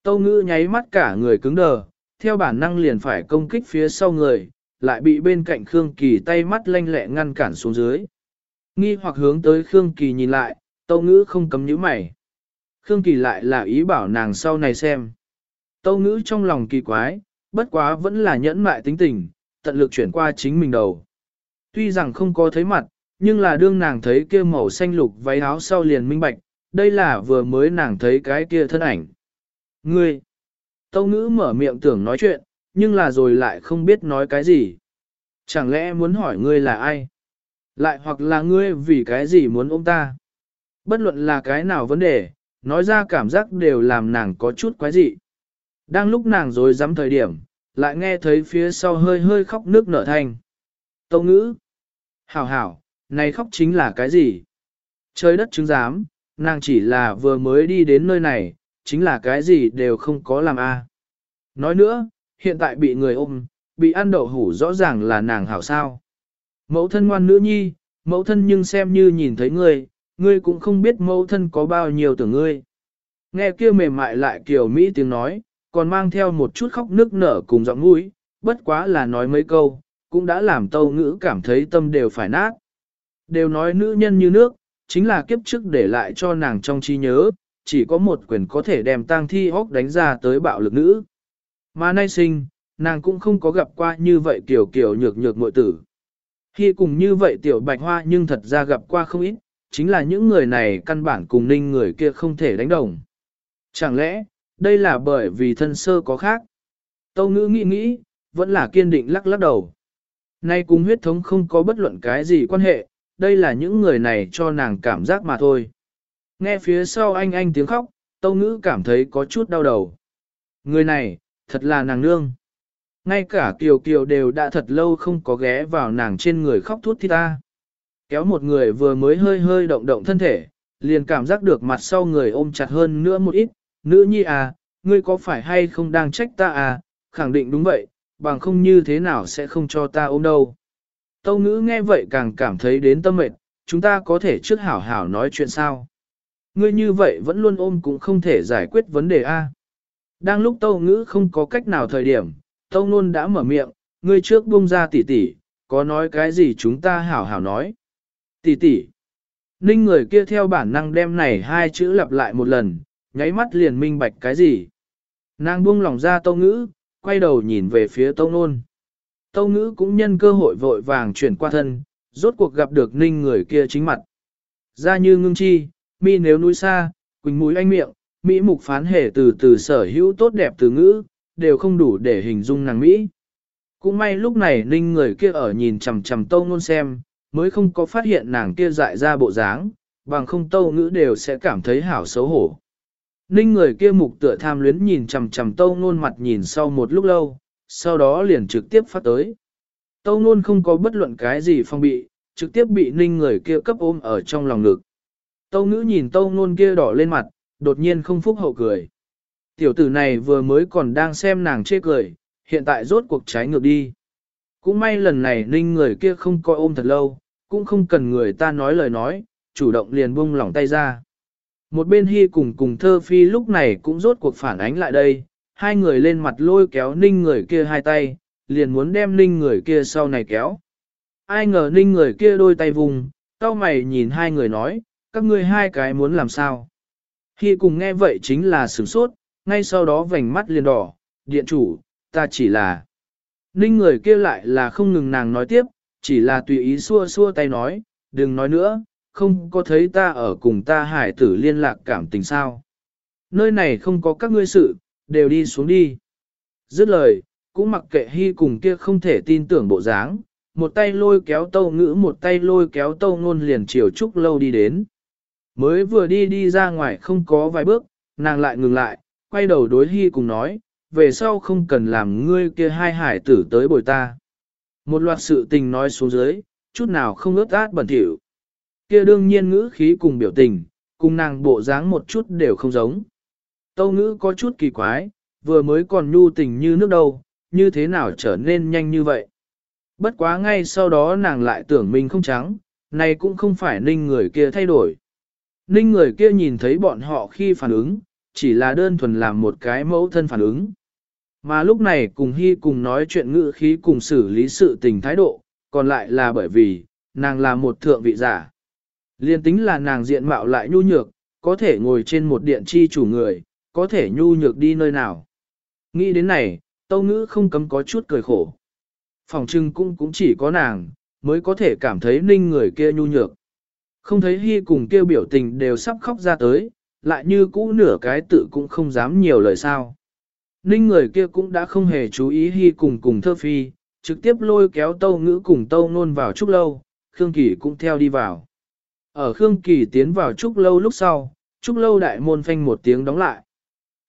Tâu ngữ nháy mắt cả người cứng đờ, theo bản năng liền phải công kích phía sau người, lại bị bên cạnh Khương Kỳ tay mắt lanh lẹ ngăn cản xuống dưới. Nghi hoặc hướng tới Khương Kỳ nhìn lại, tâu ngữ không cấm nhíu mày. Khương Kỳ lại là ý bảo nàng sau này xem. Tâu ngữ trong lòng kỳ quái, bất quá vẫn là nhẫn mại tính tình, tận lực chuyển qua chính mình đầu. Tuy rằng không có thấy mặt, nhưng là đương nàng thấy kia màu xanh lục váy áo sau liền minh bạch, đây là vừa mới nàng thấy cái kia thân ảnh. Ngươi! Tâu ngữ mở miệng tưởng nói chuyện, nhưng là rồi lại không biết nói cái gì. Chẳng lẽ muốn hỏi ngươi là ai? Lại hoặc là ngươi vì cái gì muốn ôm ta? Bất luận là cái nào vấn đề, nói ra cảm giác đều làm nàng có chút quái dị. Đang lúc nàng rồi dám thời điểm, lại nghe thấy phía sau hơi hơi khóc nước nở thành Tâu ngữ. Hảo hảo, này khóc chính là cái gì? Trời đất chứng giám, nàng chỉ là vừa mới đi đến nơi này, chính là cái gì đều không có làm a. Nói nữa, hiện tại bị người ôm, bị ăn đậu hủ rõ ràng là nàng hảo sao. Mẫu thân ngoan nữ nhi, mẫu thân nhưng xem như nhìn thấy ngươi, ngươi cũng không biết mẫu thân có bao nhiêu tưởng ngươi. Nghe kia mềm mại lại kiểu Mỹ tiếng nói, còn mang theo một chút khóc nước nở cùng giọng mũi, bất quá là nói mấy câu, cũng đã làm tâu ngữ cảm thấy tâm đều phải nát. Đều nói nữ nhân như nước, chính là kiếp trước để lại cho nàng trong trí nhớ, chỉ có một quyền có thể đem tang thi hốc đánh ra tới bạo lực nữ. Mà nay sinh, nàng cũng không có gặp qua như vậy kiểu kiểu nhược nhược mội tử. Khi cùng như vậy tiểu bạch hoa nhưng thật ra gặp qua không ít, chính là những người này căn bản cùng ninh người kia không thể đánh đồng. Chẳng lẽ, đây là bởi vì thân sơ có khác? Tâu ngữ nghĩ nghĩ, vẫn là kiên định lắc lắc đầu. Nay cùng huyết thống không có bất luận cái gì quan hệ, đây là những người này cho nàng cảm giác mà thôi. Nghe phía sau anh anh tiếng khóc, tâu ngữ cảm thấy có chút đau đầu. Người này, thật là nàng nương. Ngay cả Kiều Kiều đều đã thật lâu không có ghé vào nàng trên người khóc thút thi ta. Kéo một người vừa mới hơi hơi động động thân thể, liền cảm giác được mặt sau người ôm chặt hơn nữa một ít. Nữ nhi à, ngươi có phải hay không đang trách ta à, khẳng định đúng vậy, bằng không như thế nào sẽ không cho ta ôm đâu. Tâu ngữ nghe vậy càng cảm thấy đến tâm mệt, chúng ta có thể trước hảo hảo nói chuyện sao. Ngươi như vậy vẫn luôn ôm cũng không thể giải quyết vấn đề A. Đang lúc tâu ngữ không có cách nào thời điểm, tâu nôn đã mở miệng, ngươi trước buông ra tỉ tỉ, có nói cái gì chúng ta hảo hảo nói. Tỉ tỉ. Ninh người kia theo bản năng đem này hai chữ lặp lại một lần, nháy mắt liền minh bạch cái gì. Nàng buông lòng ra tâu ngữ, quay đầu nhìn về phía tâu nôn. Tâu ngữ cũng nhân cơ hội vội vàng chuyển qua thân, rốt cuộc gặp được ninh người kia chính mặt. Ra như ngưng chi, mi nếu núi xa, quỳnh mũi anh miệng, Mỹ mục phán hề từ từ sở hữu tốt đẹp từ ngữ, đều không đủ để hình dung nàng Mỹ. Cũng may lúc này ninh người kia ở nhìn chằm chằm tâu nôn xem, mới không có phát hiện nàng kia dại ra bộ dáng, bằng không tâu ngữ đều sẽ cảm thấy hảo xấu hổ. Ninh người kia mục tựa tham luyến nhìn chằm chằm tâu nôn mặt nhìn sau một lúc lâu, sau đó liền trực tiếp phát tới. Tâu nôn không có bất luận cái gì phong bị, trực tiếp bị ninh người kia cấp ôm ở trong lòng ngực. Tâu ngữ nhìn tâu nôn kia đỏ lên mặt, đột nhiên không phúc hậu cười. Tiểu tử này vừa mới còn đang xem nàng chê cười, hiện tại rốt cuộc trái ngược đi. Cũng may lần này ninh người kia không coi ôm thật lâu, cũng không cần người ta nói lời nói, chủ động liền buông lỏng tay ra. Một bên hy cùng cùng thơ phi lúc này cũng rốt cuộc phản ánh lại đây, hai người lên mặt lôi kéo ninh người kia hai tay, liền muốn đem ninh người kia sau này kéo. Ai ngờ ninh người kia đôi tay vùng, tao mày nhìn hai người nói, các ngươi hai cái muốn làm sao. khi cùng nghe vậy chính là sửng sốt, ngay sau đó vành mắt liền đỏ, điện chủ, ta chỉ là. Ninh người kia lại là không ngừng nàng nói tiếp, chỉ là tùy ý xua xua tay nói, đừng nói nữa, không có thấy ta ở cùng ta hải tử liên lạc cảm tình sao. Nơi này không có các ngươi sự, đều đi xuống đi. Dứt lời, cũng mặc kệ hy cùng kia không thể tin tưởng bộ dáng, một tay lôi kéo tâu ngữ một tay lôi kéo tâu ngôn liền chiều trúc lâu đi đến. Mới vừa đi đi ra ngoài không có vài bước, nàng lại ngừng lại, quay đầu đối hy cùng nói, về sau không cần làm ngươi kia hai hải tử tới bồi ta. Một loạt sự tình nói xuống dưới, chút nào không ướt át bẩn thỉu. Kia đương nhiên ngữ khí cùng biểu tình, cùng nàng bộ dáng một chút đều không giống. Tâu ngữ có chút kỳ quái, vừa mới còn nhu tình như nước đâu, như thế nào trở nên nhanh như vậy. Bất quá ngay sau đó nàng lại tưởng mình không trắng, này cũng không phải ninh người kia thay đổi. Ninh người kia nhìn thấy bọn họ khi phản ứng, chỉ là đơn thuần làm một cái mẫu thân phản ứng. Mà lúc này cùng Hy cùng nói chuyện ngữ khí cùng xử lý sự tình thái độ, còn lại là bởi vì, nàng là một thượng vị giả. Liên tính là nàng diện mạo lại nhu nhược, có thể ngồi trên một điện chi chủ người, có thể nhu nhược đi nơi nào. Nghĩ đến này, tâu ngữ không cấm có chút cười khổ. Phòng trưng cũng cũng chỉ có nàng, mới có thể cảm thấy ninh người kia nhu nhược. Không thấy hy cùng kêu biểu tình đều sắp khóc ra tới, lại như cũ nửa cái tự cũng không dám nhiều lời sao. Ninh người kia cũng đã không hề chú ý hy cùng cùng thơ phi, trực tiếp lôi kéo tâu ngữ cùng tâu nôn vào trúc lâu, Khương Kỳ cũng theo đi vào. Ở Khương Kỳ tiến vào trúc lâu lúc sau, trúc lâu đại môn phanh một tiếng đóng lại.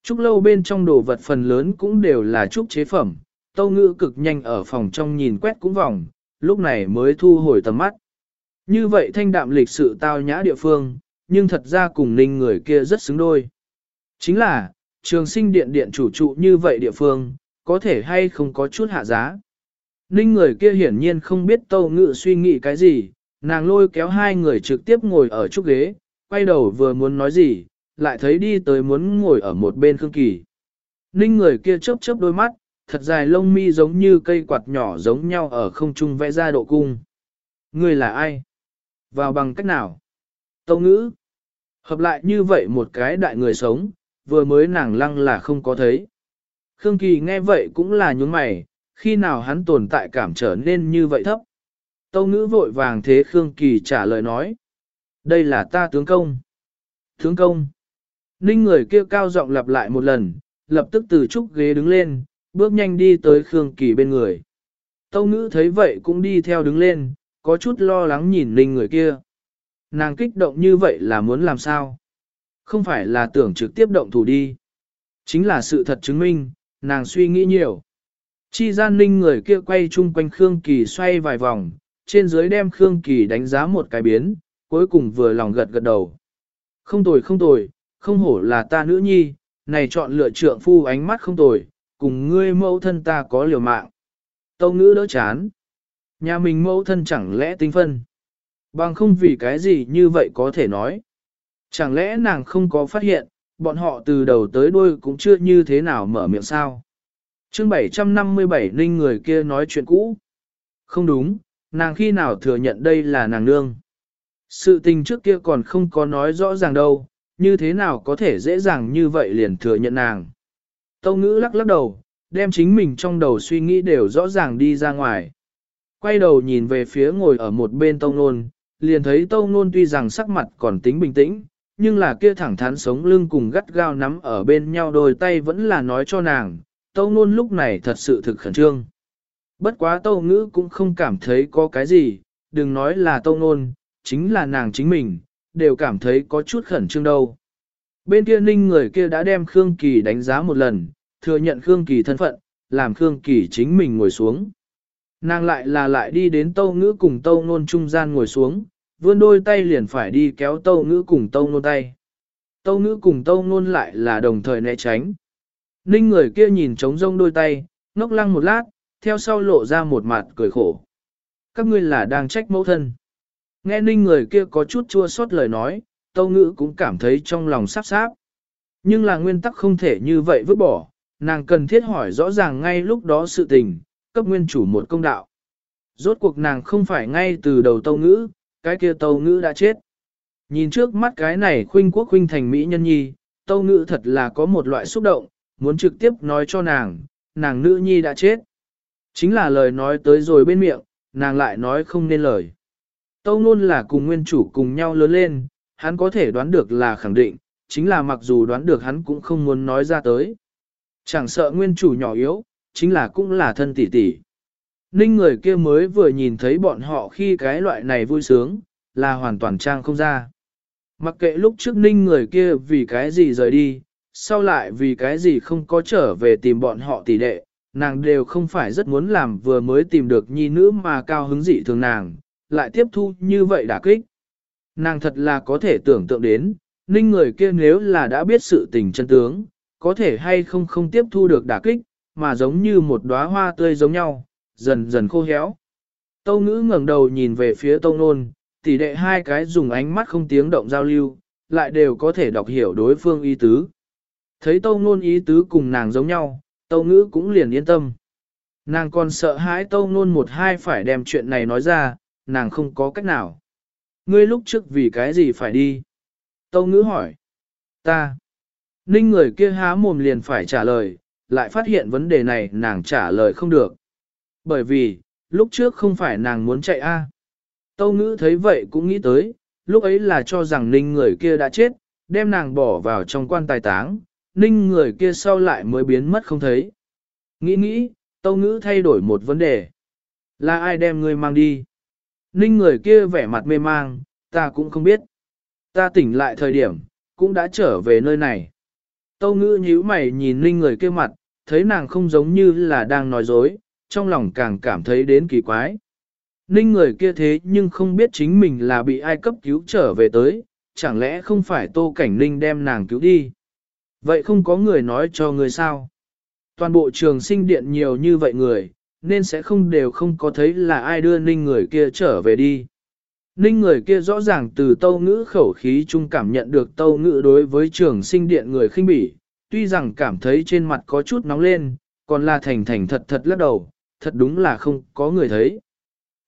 Trúc lâu bên trong đồ vật phần lớn cũng đều là trúc chế phẩm, tâu ngữ cực nhanh ở phòng trong nhìn quét cũng vòng, lúc này mới thu hồi tầm mắt. Như vậy thanh đạm lịch sự tao nhã địa phương, nhưng thật ra cùng ninh người kia rất xứng đôi. Chính là, trường sinh điện điện chủ trụ như vậy địa phương, có thể hay không có chút hạ giá. Ninh người kia hiển nhiên không biết tâu ngự suy nghĩ cái gì, nàng lôi kéo hai người trực tiếp ngồi ở trúc ghế, quay đầu vừa muốn nói gì, lại thấy đi tới muốn ngồi ở một bên Khương Kỳ. Ninh người kia chớp chớp đôi mắt, thật dài lông mi giống như cây quạt nhỏ giống nhau ở không trung vẽ ra độ cung. Người là ai? Vào bằng cách nào? Tâu ngữ. Hợp lại như vậy một cái đại người sống, vừa mới nàng lăng là không có thấy. Khương Kỳ nghe vậy cũng là nhún mày, khi nào hắn tồn tại cảm trở nên như vậy thấp. Tâu ngữ vội vàng thế Khương Kỳ trả lời nói. Đây là ta tướng công. Tướng công. Ninh người kia cao giọng lặp lại một lần, lập tức từ trúc ghế đứng lên, bước nhanh đi tới Khương Kỳ bên người. Tâu ngữ thấy vậy cũng đi theo đứng lên, có chút lo lắng nhìn Ninh người kia. Nàng kích động như vậy là muốn làm sao? Không phải là tưởng trực tiếp động thủ đi. Chính là sự thật chứng minh, nàng suy nghĩ nhiều. Chi gian ninh người kia quay chung quanh Khương Kỳ xoay vài vòng, trên dưới đem Khương Kỳ đánh giá một cái biến, cuối cùng vừa lòng gật gật đầu. Không tồi không tồi, không hổ là ta nữ nhi, này chọn lựa trượng phu ánh mắt không tồi, cùng ngươi mẫu thân ta có liều mạng. Tâu ngữ đỡ chán. Nhà mình mẫu thân chẳng lẽ tinh phân. Bằng không vì cái gì như vậy có thể nói. Chẳng lẽ nàng không có phát hiện, bọn họ từ đầu tới đuôi cũng chưa như thế nào mở miệng sao. chương 757 ninh người kia nói chuyện cũ. Không đúng, nàng khi nào thừa nhận đây là nàng nương. Sự tình trước kia còn không có nói rõ ràng đâu, như thế nào có thể dễ dàng như vậy liền thừa nhận nàng. Tâu ngữ lắc lắc đầu, đem chính mình trong đầu suy nghĩ đều rõ ràng đi ra ngoài. Quay đầu nhìn về phía ngồi ở một bên tâu nôn, liền thấy tâu nôn tuy rằng sắc mặt còn tính bình tĩnh, nhưng là kia thẳng thắn sống lưng cùng gắt gao nắm ở bên nhau đôi tay vẫn là nói cho nàng, tâu nôn lúc này thật sự thực khẩn trương. Bất quá tâu ngữ cũng không cảm thấy có cái gì, đừng nói là tâu nôn, chính là nàng chính mình, đều cảm thấy có chút khẩn trương đâu. Bên kia ninh người kia đã đem Khương Kỳ đánh giá một lần, thừa nhận Khương Kỳ thân phận, làm Khương Kỳ chính mình ngồi xuống. Nàng lại là lại đi đến tâu ngữ cùng tâu nôn trung gian ngồi xuống, vươn đôi tay liền phải đi kéo tâu ngữ cùng tâu nôn tay. Tâu ngữ cùng tâu nôn lại là đồng thời né tránh. Ninh người kia nhìn trống rông đôi tay, ngốc lăng một lát, theo sau lộ ra một mặt cười khổ. Các ngươi là đang trách mẫu thân. Nghe ninh người kia có chút chua xót lời nói, tâu ngữ cũng cảm thấy trong lòng sắp sáp. Nhưng là nguyên tắc không thể như vậy vứt bỏ, nàng cần thiết hỏi rõ ràng ngay lúc đó sự tình, cấp nguyên chủ một công đạo. Rốt cuộc nàng không phải ngay từ đầu tâu ngữ, cái kia tâu ngữ đã chết. Nhìn trước mắt cái này khuynh quốc khuynh thành Mỹ nhân nhi, tâu ngữ thật là có một loại xúc động, muốn trực tiếp nói cho nàng, nàng nữ nhi đã chết. Chính là lời nói tới rồi bên miệng, nàng lại nói không nên lời. Tâu Nôn là cùng nguyên chủ cùng nhau lớn lên, hắn có thể đoán được là khẳng định, chính là mặc dù đoán được hắn cũng không muốn nói ra tới. Chẳng sợ nguyên chủ nhỏ yếu, chính là cũng là thân tỷ tỷ. Ninh người kia mới vừa nhìn thấy bọn họ khi cái loại này vui sướng, là hoàn toàn trang không ra. Mặc kệ lúc trước ninh người kia vì cái gì rời đi, sau lại vì cái gì không có trở về tìm bọn họ tỷ đệ, nàng đều không phải rất muốn làm vừa mới tìm được nhi nữ mà cao hứng dị thường nàng, lại tiếp thu như vậy đả kích. Nàng thật là có thể tưởng tượng đến, ninh người kia nếu là đã biết sự tình chân tướng, có thể hay không không tiếp thu được đả kích, mà giống như một đóa hoa tươi giống nhau, dần dần khô héo. Tâu ngữ ngẩng đầu nhìn về phía tâu nôn, tỷ đệ hai cái dùng ánh mắt không tiếng động giao lưu, lại đều có thể đọc hiểu đối phương ý tứ. Thấy tâu nôn ý tứ cùng nàng giống nhau, tâu ngữ cũng liền yên tâm. Nàng còn sợ hãi tâu nôn một hai phải đem chuyện này nói ra, nàng không có cách nào. Ngươi lúc trước vì cái gì phải đi? Tâu ngữ hỏi. Ta. Ninh người kia há mồm liền phải trả lời, lại phát hiện vấn đề này nàng trả lời không được. Bởi vì, lúc trước không phải nàng muốn chạy a. Tâu ngữ thấy vậy cũng nghĩ tới, lúc ấy là cho rằng ninh người kia đã chết, đem nàng bỏ vào trong quan tài táng, ninh người kia sau lại mới biến mất không thấy. Nghĩ nghĩ, tâu ngữ thay đổi một vấn đề. Là ai đem người mang đi? Ninh người kia vẻ mặt mê mang, ta cũng không biết. Ta tỉnh lại thời điểm, cũng đã trở về nơi này. Tâu ngữ nhíu mày nhìn ninh người kia mặt, thấy nàng không giống như là đang nói dối, trong lòng càng cảm thấy đến kỳ quái. Ninh người kia thế nhưng không biết chính mình là bị ai cấp cứu trở về tới, chẳng lẽ không phải tô cảnh ninh đem nàng cứu đi. Vậy không có người nói cho người sao? Toàn bộ trường sinh điện nhiều như vậy người, nên sẽ không đều không có thấy là ai đưa ninh người kia trở về đi. Ninh người kia rõ ràng từ tâu ngữ khẩu khí chung cảm nhận được tâu ngữ đối với trường sinh điện người khinh bỉ, tuy rằng cảm thấy trên mặt có chút nóng lên, còn là thành thành thật thật lắc đầu, thật đúng là không có người thấy.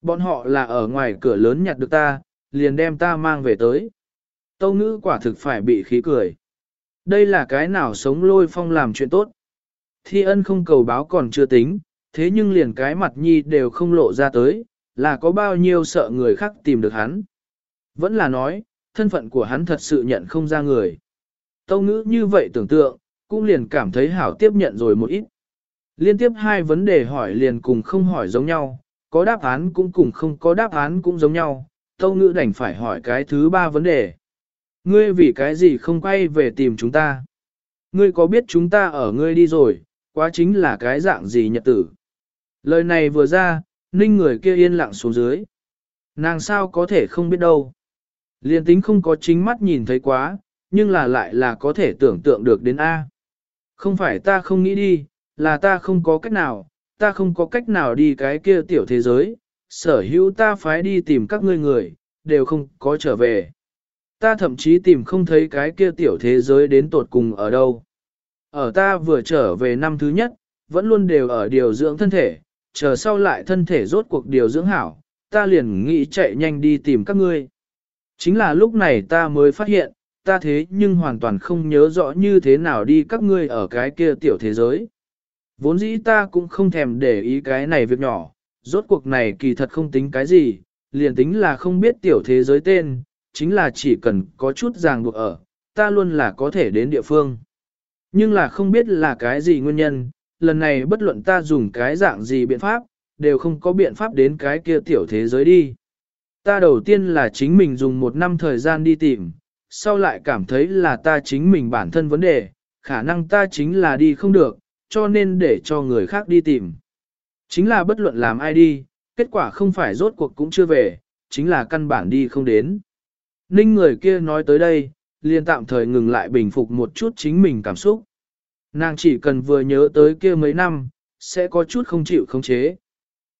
Bọn họ là ở ngoài cửa lớn nhặt được ta, liền đem ta mang về tới. Tâu ngữ quả thực phải bị khí cười. Đây là cái nào sống lôi phong làm chuyện tốt. Thi ân không cầu báo còn chưa tính, thế nhưng liền cái mặt nhi đều không lộ ra tới, là có bao nhiêu sợ người khác tìm được hắn. Vẫn là nói, thân phận của hắn thật sự nhận không ra người. Tâu ngữ như vậy tưởng tượng, cũng liền cảm thấy hảo tiếp nhận rồi một ít. Liên tiếp hai vấn đề hỏi liền cùng không hỏi giống nhau, có đáp án cũng cùng không có đáp án cũng giống nhau, tâu ngữ đành phải hỏi cái thứ ba vấn đề. Ngươi vì cái gì không quay về tìm chúng ta? Ngươi có biết chúng ta ở ngươi đi rồi, quá chính là cái dạng gì nhật tử? Lời này vừa ra, ninh người kia yên lặng xuống dưới. Nàng sao có thể không biết đâu. Liên tính không có chính mắt nhìn thấy quá, nhưng là lại là có thể tưởng tượng được đến A. Không phải ta không nghĩ đi, là ta không có cách nào, ta không có cách nào đi cái kia tiểu thế giới, sở hữu ta phái đi tìm các ngươi người, đều không có trở về. Ta thậm chí tìm không thấy cái kia tiểu thế giới đến tột cùng ở đâu. Ở ta vừa trở về năm thứ nhất, vẫn luôn đều ở điều dưỡng thân thể, chờ sau lại thân thể rốt cuộc điều dưỡng hảo, ta liền nghĩ chạy nhanh đi tìm các ngươi. Chính là lúc này ta mới phát hiện, ta thế nhưng hoàn toàn không nhớ rõ như thế nào đi các ngươi ở cái kia tiểu thế giới. Vốn dĩ ta cũng không thèm để ý cái này việc nhỏ, rốt cuộc này kỳ thật không tính cái gì, liền tính là không biết tiểu thế giới tên, chính là chỉ cần có chút ràng buộc ở, ta luôn là có thể đến địa phương. Nhưng là không biết là cái gì nguyên nhân, lần này bất luận ta dùng cái dạng gì biện pháp, đều không có biện pháp đến cái kia tiểu thế giới đi. Ta đầu tiên là chính mình dùng một năm thời gian đi tìm, sau lại cảm thấy là ta chính mình bản thân vấn đề, khả năng ta chính là đi không được, cho nên để cho người khác đi tìm. Chính là bất luận làm ai đi, kết quả không phải rốt cuộc cũng chưa về, chính là căn bản đi không đến. Ninh người kia nói tới đây, liền tạm thời ngừng lại bình phục một chút chính mình cảm xúc. Nàng chỉ cần vừa nhớ tới kia mấy năm, sẽ có chút không chịu khống chế.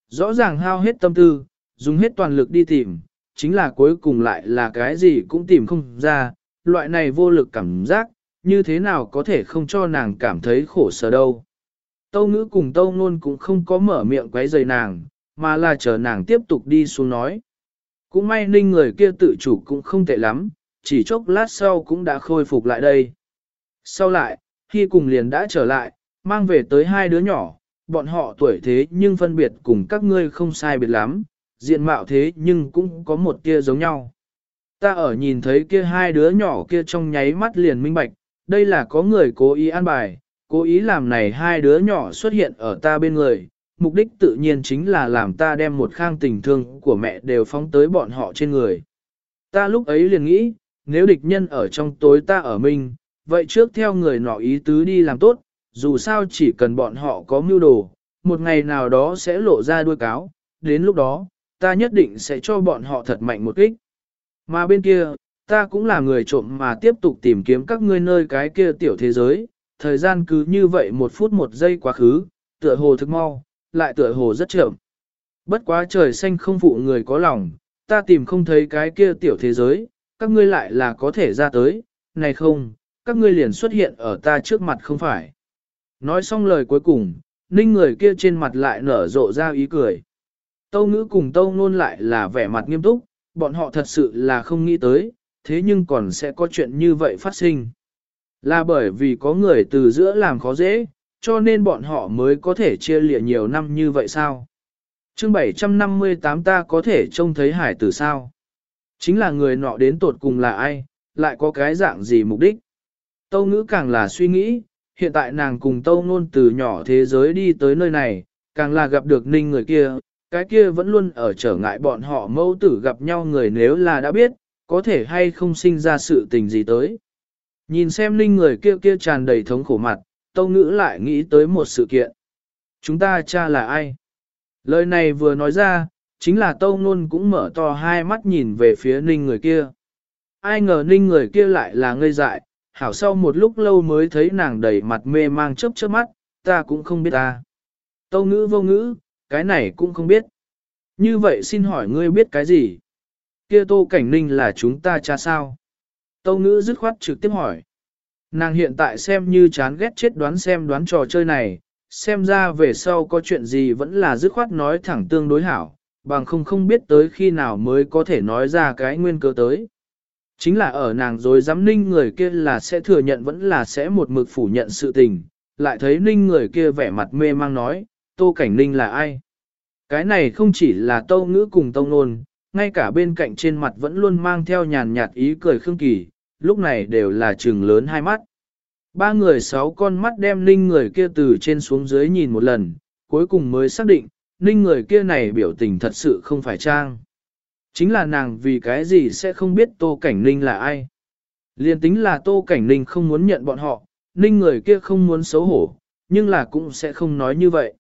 Rõ ràng hao hết tâm tư, dùng hết toàn lực đi tìm, chính là cuối cùng lại là cái gì cũng tìm không ra, loại này vô lực cảm giác, như thế nào có thể không cho nàng cảm thấy khổ sở đâu. Tâu ngữ cùng tâu nôn cũng không có mở miệng quấy rời nàng, mà là chờ nàng tiếp tục đi xuống nói. Cũng may ninh người kia tự chủ cũng không tệ lắm, chỉ chốc lát sau cũng đã khôi phục lại đây. Sau lại, khi cùng liền đã trở lại, mang về tới hai đứa nhỏ, bọn họ tuổi thế nhưng phân biệt cùng các ngươi không sai biệt lắm, diện mạo thế nhưng cũng có một kia giống nhau. Ta ở nhìn thấy kia hai đứa nhỏ kia trong nháy mắt liền minh bạch, đây là có người cố ý an bài, cố ý làm này hai đứa nhỏ xuất hiện ở ta bên người, mục đích tự nhiên chính là làm ta đem một khang tình thương của mẹ đều phóng tới bọn họ trên người. Ta lúc ấy liền nghĩ, nếu địch nhân ở trong tối ta ở mình, vậy trước theo người nọ ý tứ đi làm tốt, dù sao chỉ cần bọn họ có mưu đồ, một ngày nào đó sẽ lộ ra đuôi cáo, đến lúc đó, ta nhất định sẽ cho bọn họ thật mạnh một kích. Mà bên kia, ta cũng là người trộm mà tiếp tục tìm kiếm các ngươi nơi cái kia tiểu thế giới, thời gian cứ như vậy một phút một giây quá khứ, tựa hồ thức mau, lại tựa hồ rất chậm. Bất quá trời xanh không phụ người có lòng, ta tìm không thấy cái kia tiểu thế giới, các ngươi lại là có thể ra tới, này không, các ngươi liền xuất hiện ở ta trước mặt không phải. Nói xong lời cuối cùng, ninh người kia trên mặt lại nở rộ ra ý cười. Tâu ngữ cùng tâu nôn lại là vẻ mặt nghiêm túc, bọn họ thật sự là không nghĩ tới, thế nhưng còn sẽ có chuyện như vậy phát sinh. Là bởi vì có người từ giữa làm khó dễ, cho nên bọn họ mới có thể chia lịa nhiều năm như vậy sao? chương 758 ta có thể trông thấy hải tử sao? Chính là người nọ đến tột cùng là ai, lại có cái dạng gì mục đích? Tâu ngữ càng là suy nghĩ, hiện tại nàng cùng tâu ngôn từ nhỏ thế giới đi tới nơi này, càng là gặp được ninh người kia, cái kia vẫn luôn ở trở ngại bọn họ mâu tử gặp nhau người nếu là đã biết, có thể hay không sinh ra sự tình gì tới. Nhìn xem ninh người kia kia tràn đầy thống khổ mặt, tâu ngữ lại nghĩ tới một sự kiện. Chúng ta cha là ai? Lời này vừa nói ra, chính là tâu ngôn cũng mở to hai mắt nhìn về phía ninh người kia. Ai ngờ ninh người kia lại là ngây dại, hảo sau một lúc lâu mới thấy nàng đầy mặt mê mang chớp chớp mắt, ta cũng không biết ta. Tâu ngữ vô ngữ, cái này cũng không biết. Như vậy xin hỏi ngươi biết cái gì? Kia tô cảnh ninh là chúng ta cha sao? Tâu ngữ dứt khoát trực tiếp hỏi. Nàng hiện tại xem như chán ghét chết đoán xem đoán trò chơi này, xem ra về sau có chuyện gì vẫn là dứt khoát nói thẳng tương đối hảo, bằng không không biết tới khi nào mới có thể nói ra cái nguyên cơ tới. Chính là ở nàng rồi dám ninh người kia là sẽ thừa nhận vẫn là sẽ một mực phủ nhận sự tình, lại thấy ninh người kia vẻ mặt mê mang nói, tô cảnh ninh là ai? Cái này không chỉ là tâu ngữ cùng tâu nôn, ngay cả bên cạnh trên mặt vẫn luôn mang theo nhàn nhạt ý cười khương kỳ, lúc này đều là trừng lớn hai mắt. Ba người sáu con mắt đem ninh người kia từ trên xuống dưới nhìn một lần, cuối cùng mới xác định, ninh người kia này biểu tình thật sự không phải trang. Chính là nàng vì cái gì sẽ không biết Tô Cảnh Ninh là ai. Liên tính là Tô Cảnh Ninh không muốn nhận bọn họ, ninh người kia không muốn xấu hổ, nhưng là cũng sẽ không nói như vậy.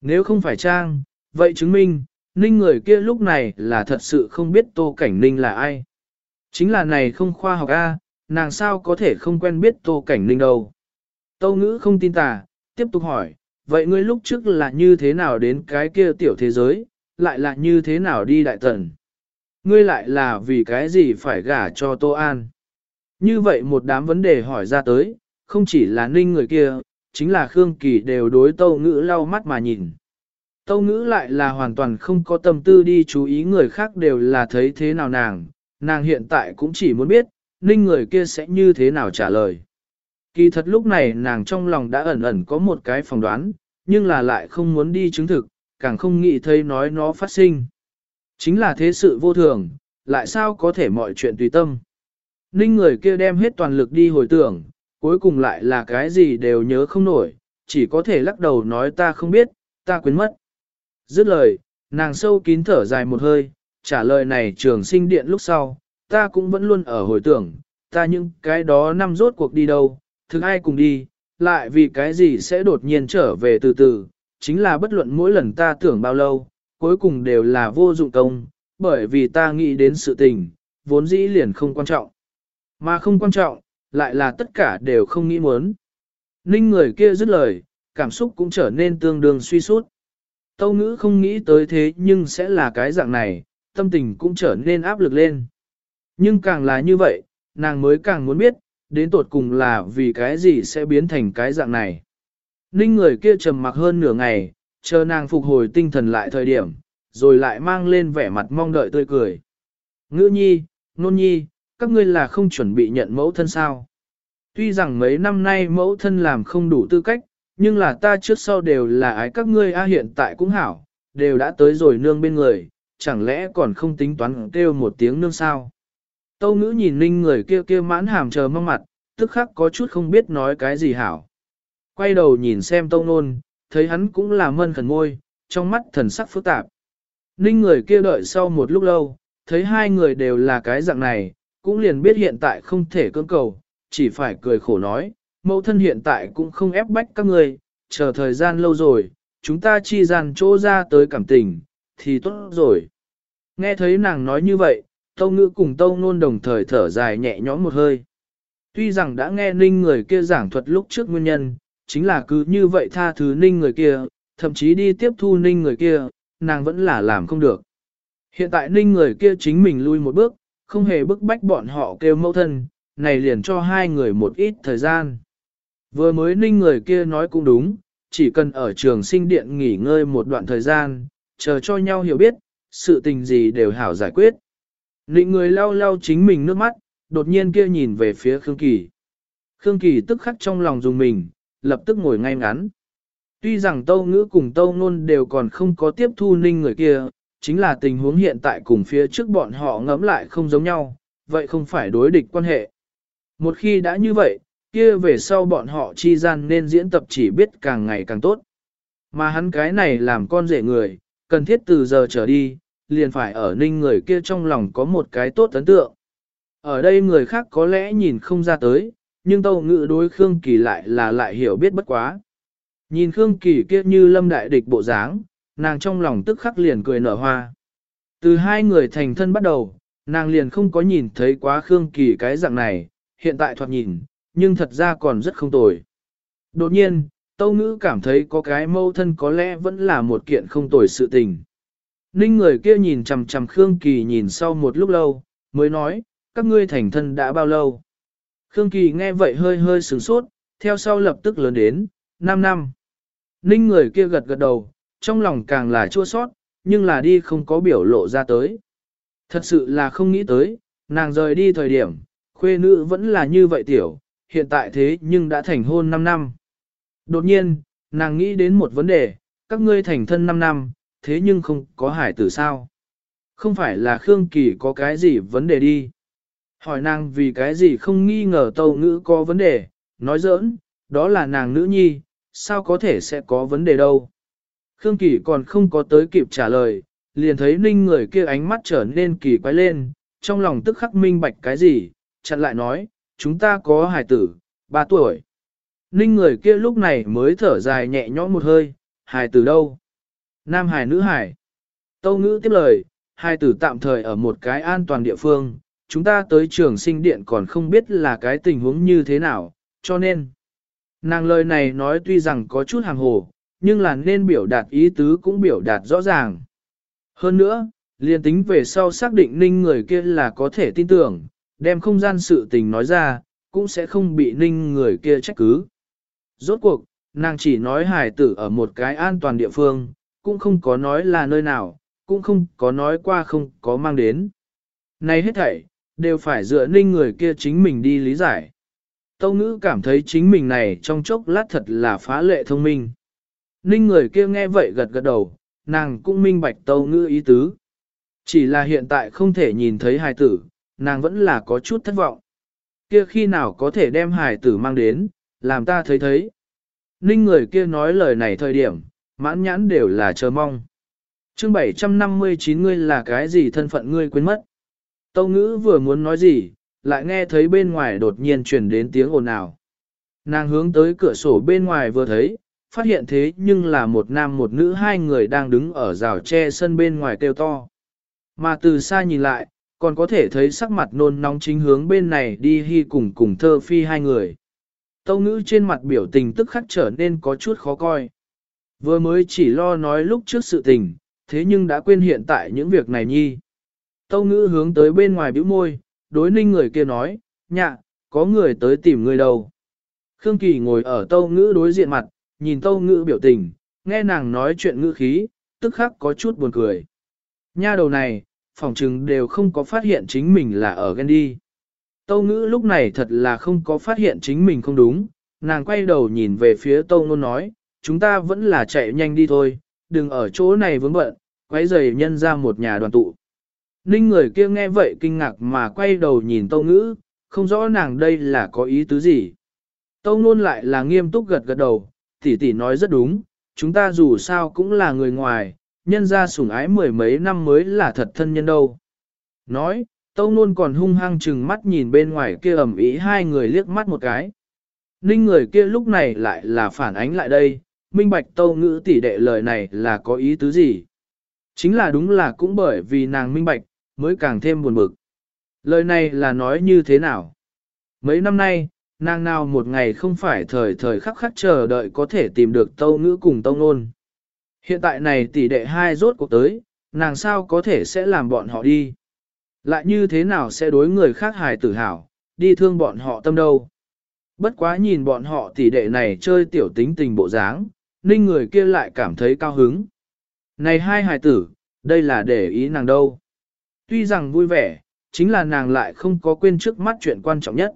Nếu không phải trang, vậy chứng minh, ninh người kia lúc này là thật sự không biết Tô Cảnh Ninh là ai. Chính là này không khoa học A, nàng sao có thể không quen biết Tô Cảnh Ninh đâu. Tâu ngữ không tin tà, tiếp tục hỏi, vậy ngươi lúc trước là như thế nào đến cái kia tiểu thế giới, lại là như thế nào đi đại tần? Ngươi lại là vì cái gì phải gả cho Tô An? Như vậy một đám vấn đề hỏi ra tới, không chỉ là ninh người kia, chính là Khương Kỳ đều đối tâu ngữ lau mắt mà nhìn. Tâu ngữ lại là hoàn toàn không có tâm tư đi chú ý người khác đều là thấy thế nào nàng, nàng hiện tại cũng chỉ muốn biết, ninh người kia sẽ như thế nào trả lời. Kỳ thật lúc này nàng trong lòng đã ẩn ẩn có một cái phỏng đoán, nhưng là lại không muốn đi chứng thực, càng không nghĩ thấy nói nó phát sinh. Chính là thế sự vô thường, lại sao có thể mọi chuyện tùy tâm. Ninh người kia đem hết toàn lực đi hồi tưởng, cuối cùng lại là cái gì đều nhớ không nổi, chỉ có thể lắc đầu nói ta không biết, ta quên mất. Dứt lời, nàng sâu kín thở dài một hơi, trả lời này trường sinh điện lúc sau, ta cũng vẫn luôn ở hồi tưởng, ta những cái đó năm rốt cuộc đi đâu, thực ai cùng đi, lại vì cái gì sẽ đột nhiên trở về từ từ, chính là bất luận mỗi lần ta tưởng bao lâu, cuối cùng đều là vô dụng công, bởi vì ta nghĩ đến sự tình, vốn dĩ liền không quan trọng. Mà không quan trọng, lại là tất cả đều không nghĩ muốn. Ninh người kia dứt lời, cảm xúc cũng trở nên tương đương suy sút. Tâu ngữ không nghĩ tới thế nhưng sẽ là cái dạng này, tâm tình cũng trở nên áp lực lên. Nhưng càng là như vậy, nàng mới càng muốn biết, đến tột cùng là vì cái gì sẽ biến thành cái dạng này. Ninh người kia trầm mặc hơn nửa ngày, chờ nàng phục hồi tinh thần lại thời điểm, rồi lại mang lên vẻ mặt mong đợi tươi cười. Ngữ nhi, nôn nhi, các ngươi là không chuẩn bị nhận mẫu thân sao. Tuy rằng mấy năm nay mẫu thân làm không đủ tư cách, nhưng là ta trước sau đều là ái các ngươi a hiện tại cũng hảo, đều đã tới rồi nương bên người, chẳng lẽ còn không tính toán kêu một tiếng nương sao. Tâu ngữ nhìn ninh người kia kia mãn hàm chờ mong mặt, tức khắc có chút không biết nói cái gì hảo. Quay đầu nhìn xem tâu nôn, thấy hắn cũng là mân khẩn môi, trong mắt thần sắc phức tạp. Ninh người kia đợi sau một lúc lâu, thấy hai người đều là cái dạng này, cũng liền biết hiện tại không thể cưỡng cầu, chỉ phải cười khổ nói, mẫu thân hiện tại cũng không ép bách các người, chờ thời gian lâu rồi, chúng ta chi gian chỗ ra tới cảm tình, thì tốt rồi. Nghe thấy nàng nói như vậy, Tâu Ngữ cùng Tâu Nôn đồng thời thở dài nhẹ nhõm một hơi. Tuy rằng đã nghe Ninh người kia giảng thuật lúc trước nguyên nhân, chính là cứ như vậy tha thứ Ninh người kia, thậm chí đi tiếp thu Ninh người kia, nàng vẫn là làm không được. Hiện tại Ninh người kia chính mình lui một bước, không hề bức bách bọn họ kêu mẫu thân, này liền cho hai người một ít thời gian. Vừa mới Ninh người kia nói cũng đúng, chỉ cần ở trường sinh điện nghỉ ngơi một đoạn thời gian, chờ cho nhau hiểu biết, sự tình gì đều hảo giải quyết. Ninh người lau lau chính mình nước mắt, đột nhiên kia nhìn về phía Khương Kỳ. Khương Kỳ tức khắc trong lòng dùng mình, lập tức ngồi ngay ngắn. Tuy rằng Tâu Ngữ cùng Tâu Nôn đều còn không có tiếp thu ninh người kia, chính là tình huống hiện tại cùng phía trước bọn họ ngẫm lại không giống nhau, vậy không phải đối địch quan hệ. Một khi đã như vậy, kia về sau bọn họ chi gian nên diễn tập chỉ biết càng ngày càng tốt. Mà hắn cái này làm con rể người, cần thiết từ giờ trở đi, liền phải ở ninh người kia trong lòng có một cái tốt ấn tượng. Ở đây người khác có lẽ nhìn không ra tới, nhưng tâu ngự đối Khương Kỳ lại là lại hiểu biết bất quá. Nhìn Khương Kỳ kia như lâm đại địch bộ dáng, nàng trong lòng tức khắc liền cười nở hoa. Từ hai người thành thân bắt đầu, nàng liền không có nhìn thấy quá Khương Kỳ cái dạng này, hiện tại thoạt nhìn, nhưng thật ra còn rất không tồi. Đột nhiên, Tâu Ngữ cảm thấy có cái mâu thân có lẽ vẫn là một kiện không tồi sự tình. Ninh người kia nhìn chầm chầm Khương Kỳ nhìn sau một lúc lâu, mới nói, các ngươi thành thân đã bao lâu. Khương Kỳ nghe vậy hơi hơi sửng sốt, theo sau lập tức lớn đến, 5 năm. Ninh người kia gật gật đầu, trong lòng càng là chua sót, nhưng là đi không có biểu lộ ra tới. Thật sự là không nghĩ tới, nàng rời đi thời điểm, khuê nữ vẫn là như vậy tiểu, hiện tại thế nhưng đã thành hôn 5 năm. Đột nhiên, nàng nghĩ đến một vấn đề, các ngươi thành thân 5 năm, thế nhưng không có hải tử sao? Không phải là Khương Kỳ có cái gì vấn đề đi. Hỏi nàng vì cái gì không nghi ngờ tâu ngữ có vấn đề, nói giỡn, đó là nàng nữ nhi, sao có thể sẽ có vấn đề đâu. Khương Kỳ còn không có tới kịp trả lời, liền thấy ninh người kia ánh mắt trở nên kỳ quái lên, trong lòng tức khắc minh bạch cái gì, chặn lại nói, chúng ta có hài tử, 3 tuổi. Ninh người kia lúc này mới thở dài nhẹ nhõm một hơi, hài tử đâu? Nam hải nữ hải. Tâu ngữ tiếp lời, hài tử tạm thời ở một cái an toàn địa phương, chúng ta tới trường sinh điện còn không biết là cái tình huống như thế nào, cho nên. Nàng lời này nói tuy rằng có chút hàng hồ, nhưng là nên biểu đạt ý tứ cũng biểu đạt rõ ràng. Hơn nữa, liền tính về sau xác định ninh người kia là có thể tin tưởng, đem không gian sự tình nói ra, cũng sẽ không bị ninh người kia trách cứ. Rốt cuộc, nàng chỉ nói hài tử ở một cái an toàn địa phương, cũng không có nói là nơi nào, cũng không có nói qua không có mang đến. Này hết thảy, đều phải dựa ninh người kia chính mình đi lý giải. Tâu ngữ cảm thấy chính mình này trong chốc lát thật là phá lệ thông minh. Ninh người kia nghe vậy gật gật đầu, nàng cũng minh bạch tâu ngữ ý tứ. Chỉ là hiện tại không thể nhìn thấy hài tử, nàng vẫn là có chút thất vọng. Kia khi nào có thể đem hài tử mang đến, làm ta thấy thấy. Ninh người kia nói lời này thời điểm, mãn nhãn đều là chờ mong. chương 759 ngươi là cái gì thân phận ngươi quên mất. Tâu ngữ vừa muốn nói gì, lại nghe thấy bên ngoài đột nhiên truyền đến tiếng ồn ào. Nàng hướng tới cửa sổ bên ngoài vừa thấy, phát hiện thế nhưng là một nam một nữ hai người đang đứng ở rào tre sân bên ngoài kêu to. Mà từ xa nhìn lại, còn có thể thấy sắc mặt nôn nóng chính hướng bên này đi hy cùng cùng thơ phi hai người. Tâu ngữ trên mặt biểu tình tức khắc trở nên có chút khó coi. Vừa mới chỉ lo nói lúc trước sự tình, thế nhưng đã quên hiện tại những việc này nhi. Tâu ngữ hướng tới bên ngoài bĩu môi, đối ninh người kia nói, nhạ, có người tới tìm người đâu. Khương Kỳ ngồi ở tâu ngữ đối diện mặt, nhìn tâu ngữ biểu tình, nghe nàng nói chuyện ngữ khí, tức khắc có chút buồn cười. Nha đầu này, phòng trừng đều không có phát hiện chính mình là ở ghen đi. Tâu ngữ lúc này thật là không có phát hiện chính mình không đúng, nàng quay đầu nhìn về phía tâu ngôn nói, chúng ta vẫn là chạy nhanh đi thôi, đừng ở chỗ này vướng bận, quay giày nhân ra một nhà đoàn tụ. Ninh người kia nghe vậy kinh ngạc mà quay đầu nhìn tâu ngữ, không rõ nàng đây là có ý tứ gì. Tâu nôn lại là nghiêm túc gật gật đầu, tỷ tỷ nói rất đúng, chúng ta dù sao cũng là người ngoài, nhân ra sủng ái mười mấy năm mới là thật thân nhân đâu. Nói, tâu nôn còn hung hăng chừng mắt nhìn bên ngoài kia ẩm ý hai người liếc mắt một cái. Ninh người kia lúc này lại là phản ánh lại đây, minh bạch tâu ngữ tỷ đệ lời này là có ý tứ gì. Chính là đúng là cũng bởi vì nàng minh bạch, mới càng thêm buồn bực. Lời này là nói như thế nào? Mấy năm nay, nàng nào một ngày không phải thời thời khắc khắc chờ đợi có thể tìm được tâu ngữ cùng tâu nôn. Hiện tại này tỷ đệ hai rốt cuộc tới, nàng sao có thể sẽ làm bọn họ đi. Lại như thế nào sẽ đối người khác hài tử hảo, đi thương bọn họ tâm đâu. Bất quá nhìn bọn họ tỷ đệ này chơi tiểu tính tình bộ dáng, ninh người kia lại cảm thấy cao hứng. Này hai hài tử, đây là để ý nàng đâu. Tuy rằng vui vẻ, chính là nàng lại không có quên trước mắt chuyện quan trọng nhất.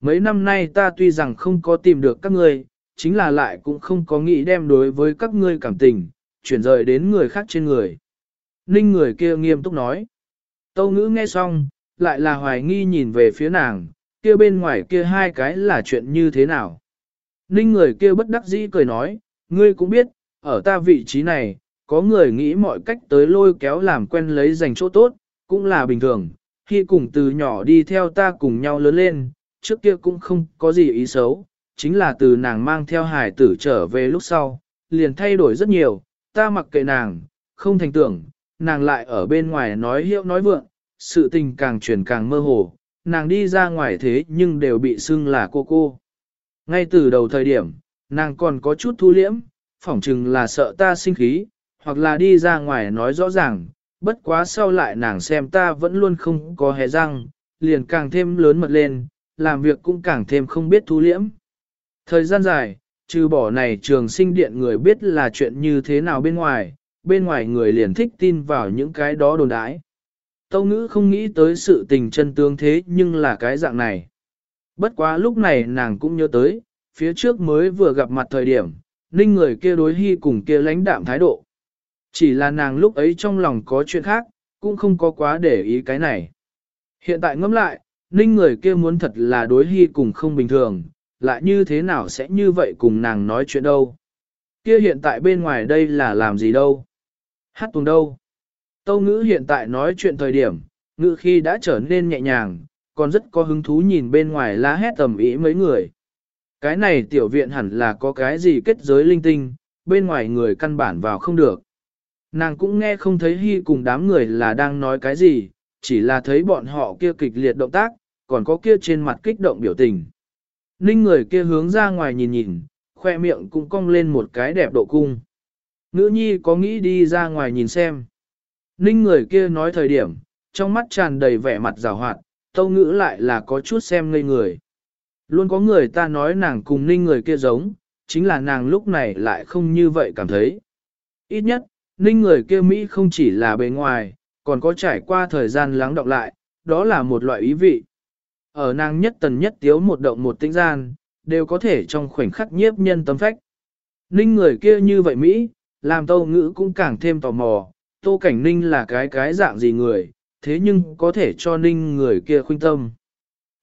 Mấy năm nay ta tuy rằng không có tìm được các ngươi, chính là lại cũng không có nghĩ đem đối với các ngươi cảm tình, chuyển rời đến người khác trên người. Ninh người kia nghiêm túc nói. Tâu ngữ nghe xong, lại là hoài nghi nhìn về phía nàng, kia bên ngoài kia hai cái là chuyện như thế nào. Ninh người kia bất đắc dĩ cười nói, ngươi cũng biết, ở ta vị trí này, có người nghĩ mọi cách tới lôi kéo làm quen lấy dành chỗ tốt, cũng là bình thường. Khi cùng từ nhỏ đi theo ta cùng nhau lớn lên, trước kia cũng không có gì ý xấu, chính là từ nàng mang theo hải tử trở về lúc sau, liền thay đổi rất nhiều, ta mặc kệ nàng, không thành tưởng, nàng lại ở bên ngoài nói hiệu nói vượng, sự tình càng chuyển càng mơ hồ, nàng đi ra ngoài thế nhưng đều bị xưng là cô cô. Ngay từ đầu thời điểm, nàng còn có chút thu liễm, phỏng chừng là sợ ta sinh khí, hoặc là đi ra ngoài nói rõ ràng, bất quá sau lại nàng xem ta vẫn luôn không có hé răng, liền càng thêm lớn mật lên, làm việc cũng càng thêm không biết thu liễm. Thời gian dài, trừ bỏ này trường sinh điện người biết là chuyện như thế nào bên ngoài, bên ngoài người liền thích tin vào những cái đó đồn đãi. Tâu ngữ không nghĩ tới sự tình chân tương thế nhưng là cái dạng này. Bất quá lúc này nàng cũng nhớ tới, phía trước mới vừa gặp mặt thời điểm, ninh người kia đối hy cùng kia lãnh đạm thái độ. Chỉ là nàng lúc ấy trong lòng có chuyện khác, cũng không có quá để ý cái này. Hiện tại ngẫm lại, ninh người kia muốn thật là đối hy cùng không bình thường, lại như thế nào sẽ như vậy cùng nàng nói chuyện đâu. Kia hiện tại bên ngoài đây là làm gì đâu. Hát tuồng đâu. Tâu ngữ hiện tại nói chuyện thời điểm, ngữ khi đã trở nên nhẹ nhàng, còn rất có hứng thú nhìn bên ngoài la hét tầm ý mấy người. Cái này tiểu viện hẳn là có cái gì kết giới linh tinh, bên ngoài người căn bản vào không được. Nàng cũng nghe không thấy Hy cùng đám người là đang nói cái gì, chỉ là thấy bọn họ kia kịch liệt động tác, còn có kia trên mặt kích động biểu tình. Ninh người kia hướng ra ngoài nhìn nhìn, khoe miệng cũng cong lên một cái đẹp độ cung. Ngữ nhi có nghĩ đi ra ngoài nhìn xem. Ninh người kia nói thời điểm, trong mắt tràn đầy vẻ mặt rào hoạt, tâu ngữ lại là có chút xem ngây người. Luôn có người ta nói nàng cùng ninh người kia giống, chính là nàng lúc này lại không như vậy cảm thấy. Ít nhất, ninh người kia Mỹ không chỉ là bề ngoài, còn có trải qua thời gian lắng đọng lại, đó là một loại ý vị. Ở nàng nhất tần nhất tiếu một động một tinh gian, đều có thể trong khoảnh khắc nhiếp nhân tâm phách. Ninh người kia như vậy Mỹ, làm tâu ngữ cũng càng thêm tò mò, tô cảnh ninh là cái cái dạng gì người, thế nhưng có thể cho ninh người kia khuyên tâm.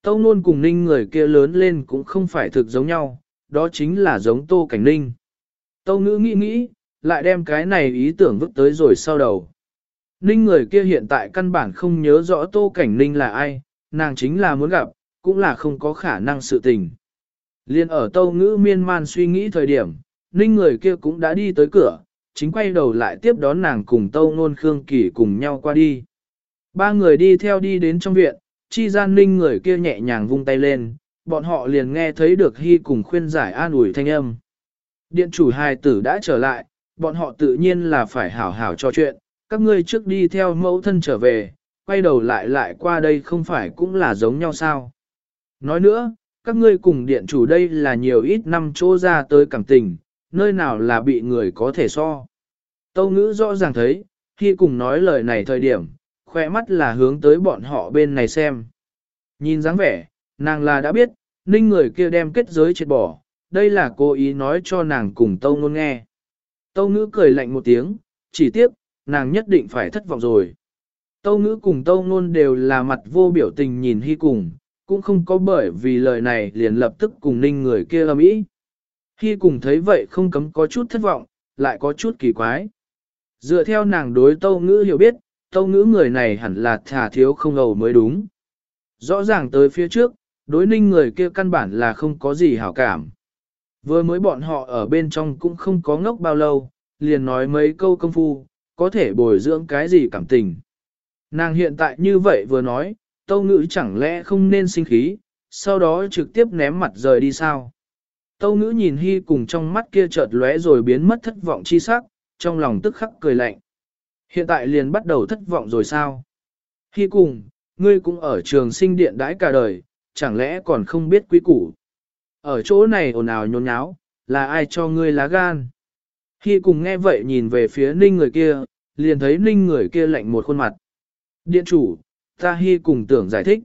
Tâu nôn cùng ninh người kia lớn lên cũng không phải thực giống nhau, đó chính là giống tô cảnh ninh. Tâu ngữ nghĩ nghĩ, lại đem cái này ý tưởng vứt tới rồi sau đầu. Ninh người kia hiện tại căn bản không nhớ rõ tô cảnh ninh là ai, nàng chính là muốn gặp, cũng là không có khả năng sự tình. Liên ở tâu ngữ miên man suy nghĩ thời điểm, ninh người kia cũng đã đi tới cửa, chính quay đầu lại tiếp đón nàng cùng tâu nôn khương kỳ cùng nhau qua đi. Ba người đi theo đi đến trong viện, chi gian ninh người kia nhẹ nhàng vung tay lên, bọn họ liền nghe thấy được hy cùng khuyên giải an ủi thanh âm. Điện chủ hài tử đã trở lại, bọn họ tự nhiên là phải hảo hảo cho chuyện, các ngươi trước đi theo mẫu thân trở về, quay đầu lại lại qua đây không phải cũng là giống nhau sao. Nói nữa, các ngươi cùng điện chủ đây là nhiều ít năm chỗ ra tới cảm tình, nơi nào là bị người có thể so. Tâu ngữ rõ ràng thấy, khi cùng nói lời này thời điểm, khoe mắt là hướng tới bọn họ bên này xem. Nhìn dáng vẻ, nàng là đã biết, ninh người kia đem kết giới triệt bỏ, đây là cố ý nói cho nàng cùng tâu ngôn nghe. Tâu ngữ cười lạnh một tiếng, chỉ tiếp, nàng nhất định phải thất vọng rồi. Tâu ngữ cùng tâu ngôn đều là mặt vô biểu tình nhìn hy cùng, cũng không có bởi vì lời này liền lập tức cùng ninh người kia âm ý. Hy cùng thấy vậy không cấm có chút thất vọng, lại có chút kỳ quái. Dựa theo nàng đối tâu ngữ hiểu biết, tâu ngữ người này hẳn là thả thiếu không ngầu mới đúng. Rõ ràng tới phía trước, đối ninh người kia căn bản là không có gì hảo cảm. Vừa mới bọn họ ở bên trong cũng không có ngốc bao lâu, liền nói mấy câu công phu, có thể bồi dưỡng cái gì cảm tình. Nàng hiện tại như vậy vừa nói, tâu ngữ chẳng lẽ không nên sinh khí, sau đó trực tiếp ném mặt rời đi sao. Tâu ngữ nhìn Hy cùng trong mắt kia chợt lóe rồi biến mất thất vọng chi sắc, trong lòng tức khắc cười lạnh. Hiện tại liền bắt đầu thất vọng rồi sao? Hy cùng, ngươi cũng ở trường sinh điện đãi cả đời, chẳng lẽ còn không biết quý củ? Ở chỗ này ồn ào nhốn nháo, là ai cho ngươi lá gan? Khi cùng nghe vậy nhìn về phía ninh người kia, liền thấy ninh người kia lạnh một khuôn mặt. Điện chủ, ta Hy cùng tưởng giải thích.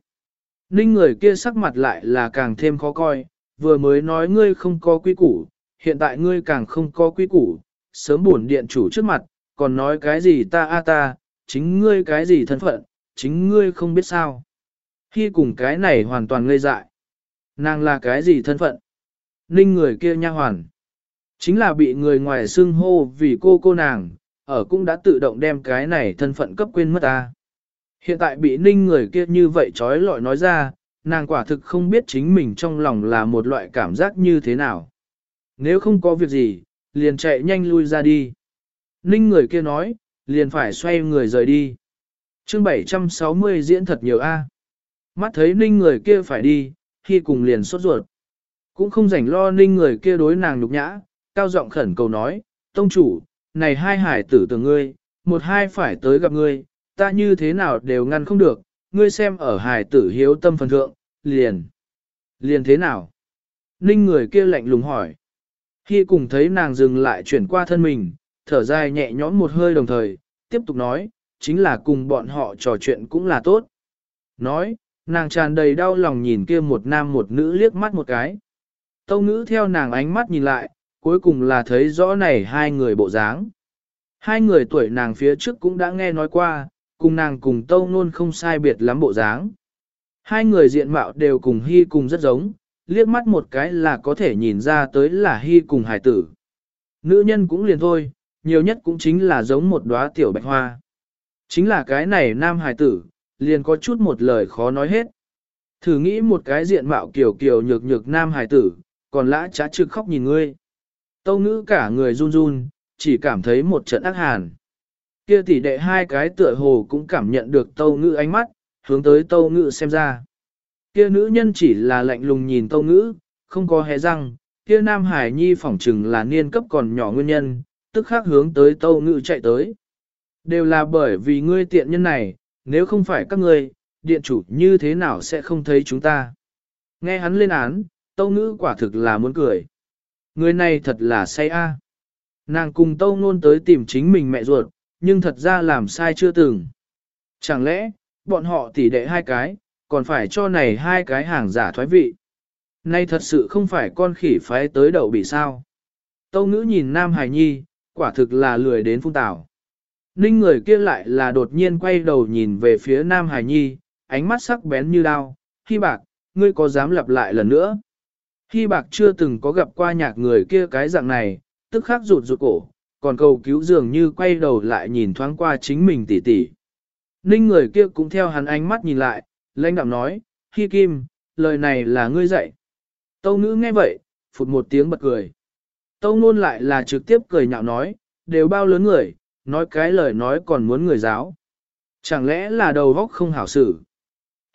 Ninh người kia sắc mặt lại là càng thêm khó coi, vừa mới nói ngươi không có quy củ, hiện tại ngươi càng không có quy củ, sớm buồn điện chủ trước mặt, còn nói cái gì ta a ta, chính ngươi cái gì thân phận, chính ngươi không biết sao. Khi cùng cái này hoàn toàn ngây dại. Nàng là cái gì thân phận? Ninh người kia nha hoàn. Chính là bị người ngoài xưng hô vì cô cô nàng, ở cũng đã tự động đem cái này thân phận cấp quên mất ta. Hiện tại bị ninh người kia như vậy trói lọi nói ra, nàng quả thực không biết chính mình trong lòng là một loại cảm giác như thế nào. Nếu không có việc gì, liền chạy nhanh lui ra đi. Ninh người kia nói, liền phải xoay người rời đi. chương 760 diễn thật nhiều A. Mắt thấy ninh người kia phải đi, khi cùng liền sốt ruột. Cũng không rảnh lo ninh người kia đối nàng nhục nhã, cao giọng khẩn cầu nói, tông chủ, này hai hải tử từ ngươi, một hai phải tới gặp ngươi, ta như thế nào đều ngăn không được, ngươi xem ở hải tử hiếu tâm phần thượng, liền. Liền thế nào? Ninh người kia lạnh lùng hỏi. Khi cùng thấy nàng dừng lại chuyển qua thân mình, thở dài nhẹ nhõm một hơi đồng thời, tiếp tục nói, chính là cùng bọn họ trò chuyện cũng là tốt. Nói, nàng tràn đầy đau lòng nhìn kia một nam một nữ liếc mắt một cái. Tâu ngữ theo nàng ánh mắt nhìn lại, cuối cùng là thấy rõ này hai người bộ dáng. Hai người tuổi nàng phía trước cũng đã nghe nói qua, cùng nàng cùng tâu nôn không sai biệt lắm bộ dáng. Hai người diện mạo đều cùng hy cùng rất giống, liếc mắt một cái là có thể nhìn ra tới là hy cùng hải tử. Nữ nhân cũng liền thôi, nhiều nhất cũng chính là giống một đóa tiểu bạch hoa. Chính là cái này nam hải tử, liền có chút một lời khó nói hết. Thử nghĩ một cái diện mạo kiểu kiểu nhược nhược nam hải tử, còn lã trá trực khóc nhìn ngươi. Tâu ngữ cả người run run, chỉ cảm thấy một trận ác hàn. Kia tỷ đệ hai cái tựa hồ cũng cảm nhận được tâu ngữ ánh mắt, hướng tới tâu ngữ xem ra. Kia nữ nhân chỉ là lạnh lùng nhìn tâu ngữ, không có hé răng, kia nam hải nhi phỏng chừng là niên cấp còn nhỏ nguyên nhân, tức khắc hướng tới tâu ngữ chạy tới. Đều là bởi vì ngươi tiện nhân này, nếu không phải các ngươi, điện chủ như thế nào sẽ không thấy chúng ta. Nghe hắn lên án, tâu ngữ quả thực là muốn cười. Người này thật là say a. Nàng cùng tâu ngôn tới tìm chính mình mẹ ruột, nhưng thật ra làm sai chưa từng. Chẳng lẽ, bọn họ tỉ đệ hai cái, còn phải cho này hai cái hàng giả thoái vị. Nay thật sự không phải con khỉ phái tới đậu bị sao. Tâu ngữ nhìn Nam Hải Nhi, quả thực là lười đến phung tảo. Ninh người kia lại là đột nhiên quay đầu nhìn về phía Nam Hải Nhi, ánh mắt sắc bén như đao. Hy bạc, ngươi có dám lặp lại lần nữa? Hy bạc chưa từng có gặp qua nhạc người kia cái dạng này, tức khắc rụt rụt cổ, còn cầu cứu dường như quay đầu lại nhìn thoáng qua chính mình tỉ tỉ. Ninh người kia cũng theo hắn ánh mắt nhìn lại, lãnh đạm nói, Hy Kim, lời này là ngươi dạy. Tâu ngữ nghe vậy, phụt một tiếng bật cười. Tâu ngôn lại là trực tiếp cười nhạo nói, đều bao lớn người, nói cái lời nói còn muốn người giáo. Chẳng lẽ là đầu góc không hảo xử.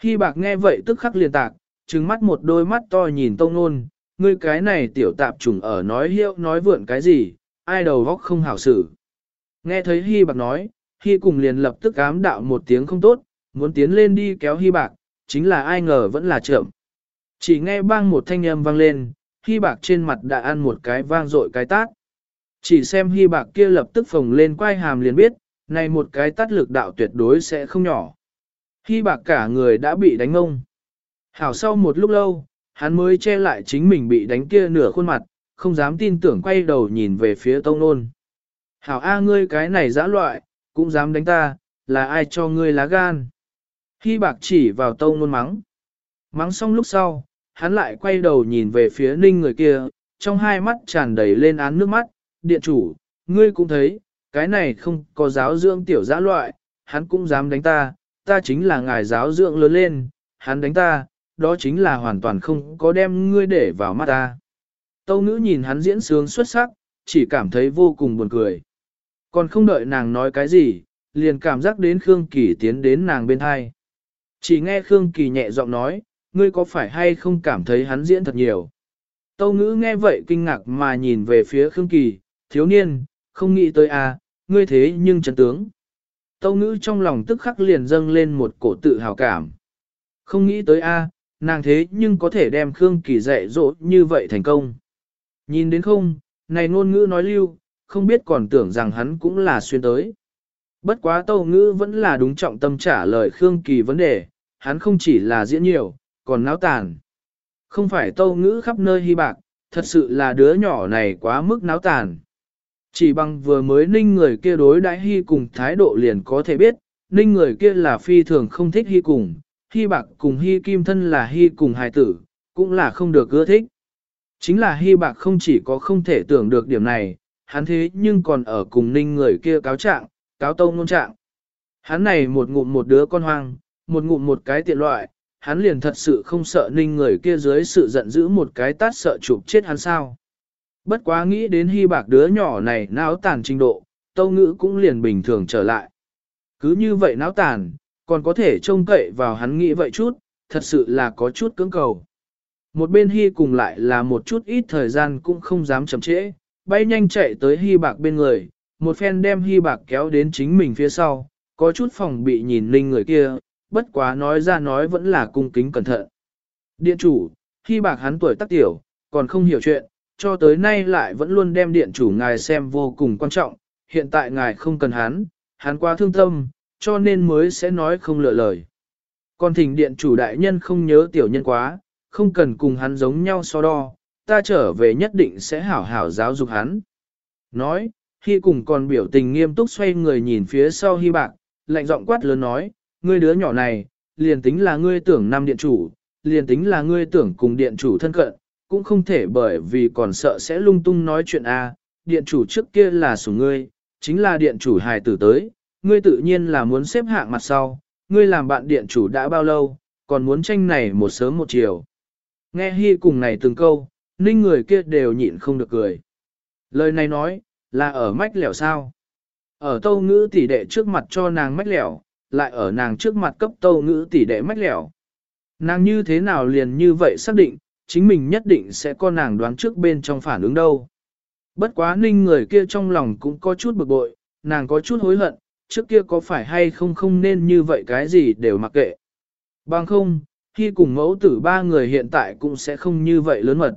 Hy bạc nghe vậy tức khắc liền tạc, trừng mắt một đôi mắt to nhìn tông nôn, ngươi cái này tiểu tạp trùng ở nói hiệu nói vượn cái gì, ai đầu góc không hảo xử. Nghe thấy Hy bạc nói, Hy cùng liền lập tức ám đạo một tiếng không tốt, muốn tiến lên đi kéo Hy bạc, chính là ai ngờ vẫn là chậm. Chỉ nghe bang một thanh âm vang lên, Hy bạc trên mặt đã ăn một cái vang dội cái tát. Chỉ xem Hy bạc kia lập tức phồng lên quay hàm liền biết, này một cái tát lực đạo tuyệt đối sẽ không nhỏ. Hy bạc cả người đã bị đánh ngông. Hảo sau một lúc lâu, hắn mới che lại chính mình bị đánh kia nửa khuôn mặt, không dám tin tưởng quay đầu nhìn về phía tông nôn. Hảo A ngươi cái này dã loại, cũng dám đánh ta, là ai cho ngươi lá gan. Hy bạc chỉ vào tông nôn mắng. Mắng xong lúc sau, hắn lại quay đầu nhìn về phía ninh người kia, trong hai mắt tràn đầy lên án nước mắt, điện chủ, ngươi cũng thấy, cái này không có giáo dưỡng tiểu giã loại, hắn cũng dám đánh ta, ta chính là ngài giáo dưỡng lớn lên, hắn đánh ta, đó chính là hoàn toàn không có đem ngươi để vào mắt ta. Tâu ngữ nhìn hắn diễn sướng xuất sắc, chỉ cảm thấy vô cùng buồn cười. Còn không đợi nàng nói cái gì, liền cảm giác đến Khương Kỳ tiến đến nàng bên hai. Chỉ nghe Khương Kỳ nhẹ giọng nói, ngươi có phải hay không cảm thấy hắn diễn thật nhiều. Tâu ngữ nghe vậy kinh ngạc mà nhìn về phía Khương Kỳ, thiếu niên, không nghĩ tới à, ngươi thế nhưng chấn tướng. Tâu ngữ trong lòng tức khắc liền dâng lên một cổ tự hào cảm. Không nghĩ tới a nàng thế nhưng có thể đem Khương Kỳ dạy dỗ như vậy thành công. Nhìn đến không, này ngôn ngữ nói lưu, không biết còn tưởng rằng hắn cũng là xuyên tới. Bất quá tâu ngữ vẫn là đúng trọng tâm trả lời Khương Kỳ vấn đề, hắn không chỉ là diễn nhiều, còn náo tàn. Không phải tâu ngữ khắp nơi hy bạc, thật sự là đứa nhỏ này quá mức náo tàn. Chỉ bằng vừa mới ninh người kia đối đãi hy cùng thái độ liền có thể biết, ninh người kia là phi thường không thích hy cùng, hy bạc cùng hy kim thân là hy cùng hài tử, cũng là không được ưa thích. Chính là hy bạc không chỉ có không thể tưởng được điểm này, hắn thế nhưng còn ở cùng ninh người kia cáo trạng, cáo tông ngôn trạng. Hắn này một ngụm một đứa con hoang, một ngụm một cái tiện loại, hắn liền thật sự không sợ ninh người kia dưới sự giận dữ một cái tát sợ chụp chết hắn sao. Bất quá nghĩ đến hy bạc đứa nhỏ này náo tàn trình độ, tâu ngữ cũng liền bình thường trở lại. Cứ như vậy náo tàn, còn có thể trông cậy vào hắn nghĩ vậy chút, thật sự là có chút cưỡng cầu. Một bên hy cùng lại là một chút ít thời gian cũng không dám chậm trễ, bay nhanh chạy tới hy bạc bên người, một phen đem hy bạc kéo đến chính mình phía sau, có chút phòng bị nhìn linh người kia, bất quá nói ra nói vẫn là cung kính cẩn thận. Điện chủ, hy bạc hắn tuổi tác tiểu, còn không hiểu chuyện, cho tới nay lại vẫn luôn đem điện chủ ngài xem vô cùng quan trọng, hiện tại ngài không cần hắn, hắn quá thương tâm, cho nên mới sẽ nói không lựa lời. Còn thỉnh điện chủ đại nhân không nhớ tiểu nhân quá, không cần cùng hắn giống nhau so đo, ta trở về nhất định sẽ hảo hảo giáo dục hắn. Nói, khi cùng còn biểu tình nghiêm túc xoay người nhìn phía sau hy bạc, lạnh giọng quát lớn nói, ngươi đứa nhỏ này, liền tính là ngươi tưởng năm điện chủ, liền tính là ngươi tưởng cùng điện chủ thân cận, cũng không thể bởi vì còn sợ sẽ lung tung nói chuyện a. điện chủ trước kia là sủng ngươi, chính là điện chủ hài tử tới, ngươi tự nhiên là muốn xếp hạng mặt sau, ngươi làm bạn điện chủ đã bao lâu, còn muốn tranh này một sớm một chiều. Nghe hy cùng này từng câu, ninh người kia đều nhịn không được cười. Lời này nói, là ở mách lẻo sao. Ở tâu ngữ tỷ đệ trước mặt cho nàng mách lẻo, lại ở nàng trước mặt cấp tâu ngữ tỷ đệ mách lẻo. Nàng như thế nào liền như vậy xác định, chính mình nhất định sẽ có nàng đoán trước bên trong phản ứng đâu. Bất quá ninh người kia trong lòng cũng có chút bực bội, nàng có chút hối hận, trước kia có phải hay không không nên như vậy cái gì đều mặc kệ. Bằng không, khi cùng mẫu tử ba người hiện tại cũng sẽ không như vậy lớn mật.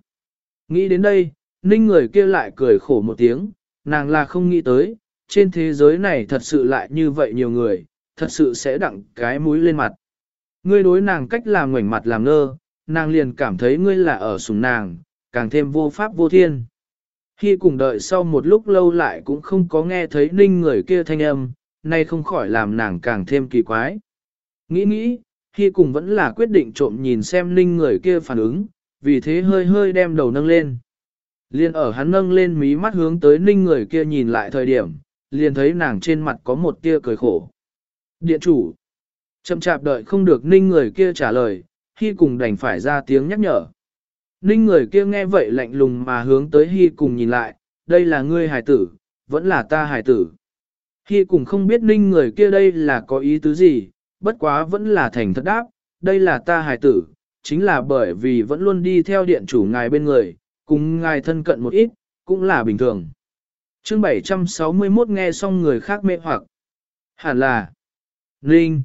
Nghĩ đến đây, ninh người kia lại cười khổ một tiếng, nàng là không nghĩ tới, trên thế giới này thật sự lại như vậy nhiều người, thật sự sẽ đặng cái mũi lên mặt. Ngươi đối nàng cách làm ngoảnh mặt làm ngơ, nàng liền cảm thấy ngươi là ở sùng nàng, càng thêm vô pháp vô thiên. Khi cùng đợi sau một lúc lâu lại cũng không có nghe thấy ninh người kia thanh âm, nay không khỏi làm nàng càng thêm kỳ quái. Nghĩ nghĩ, khi cùng vẫn là quyết định trộm nhìn xem ninh người kia phản ứng, vì thế hơi hơi đem đầu nâng lên. Liên ở hắn nâng lên mí mắt hướng tới ninh người kia nhìn lại thời điểm, liền thấy nàng trên mặt có một tia cười khổ. Điện chủ, chậm chạp đợi không được ninh người kia trả lời, Hy cùng đành phải ra tiếng nhắc nhở. Ninh người kia nghe vậy lạnh lùng mà hướng tới Hy cùng nhìn lại, đây là ngươi hài tử, vẫn là ta hài tử. Hy cùng không biết ninh người kia đây là có ý tứ gì, bất quá vẫn là thành thật đáp, đây là ta hài tử, chính là bởi vì vẫn luôn đi theo điện chủ ngài bên người, cùng ngài thân cận một ít, cũng là bình thường. chương 761 nghe xong người khác mê hoặc. Hẳn là Ninh.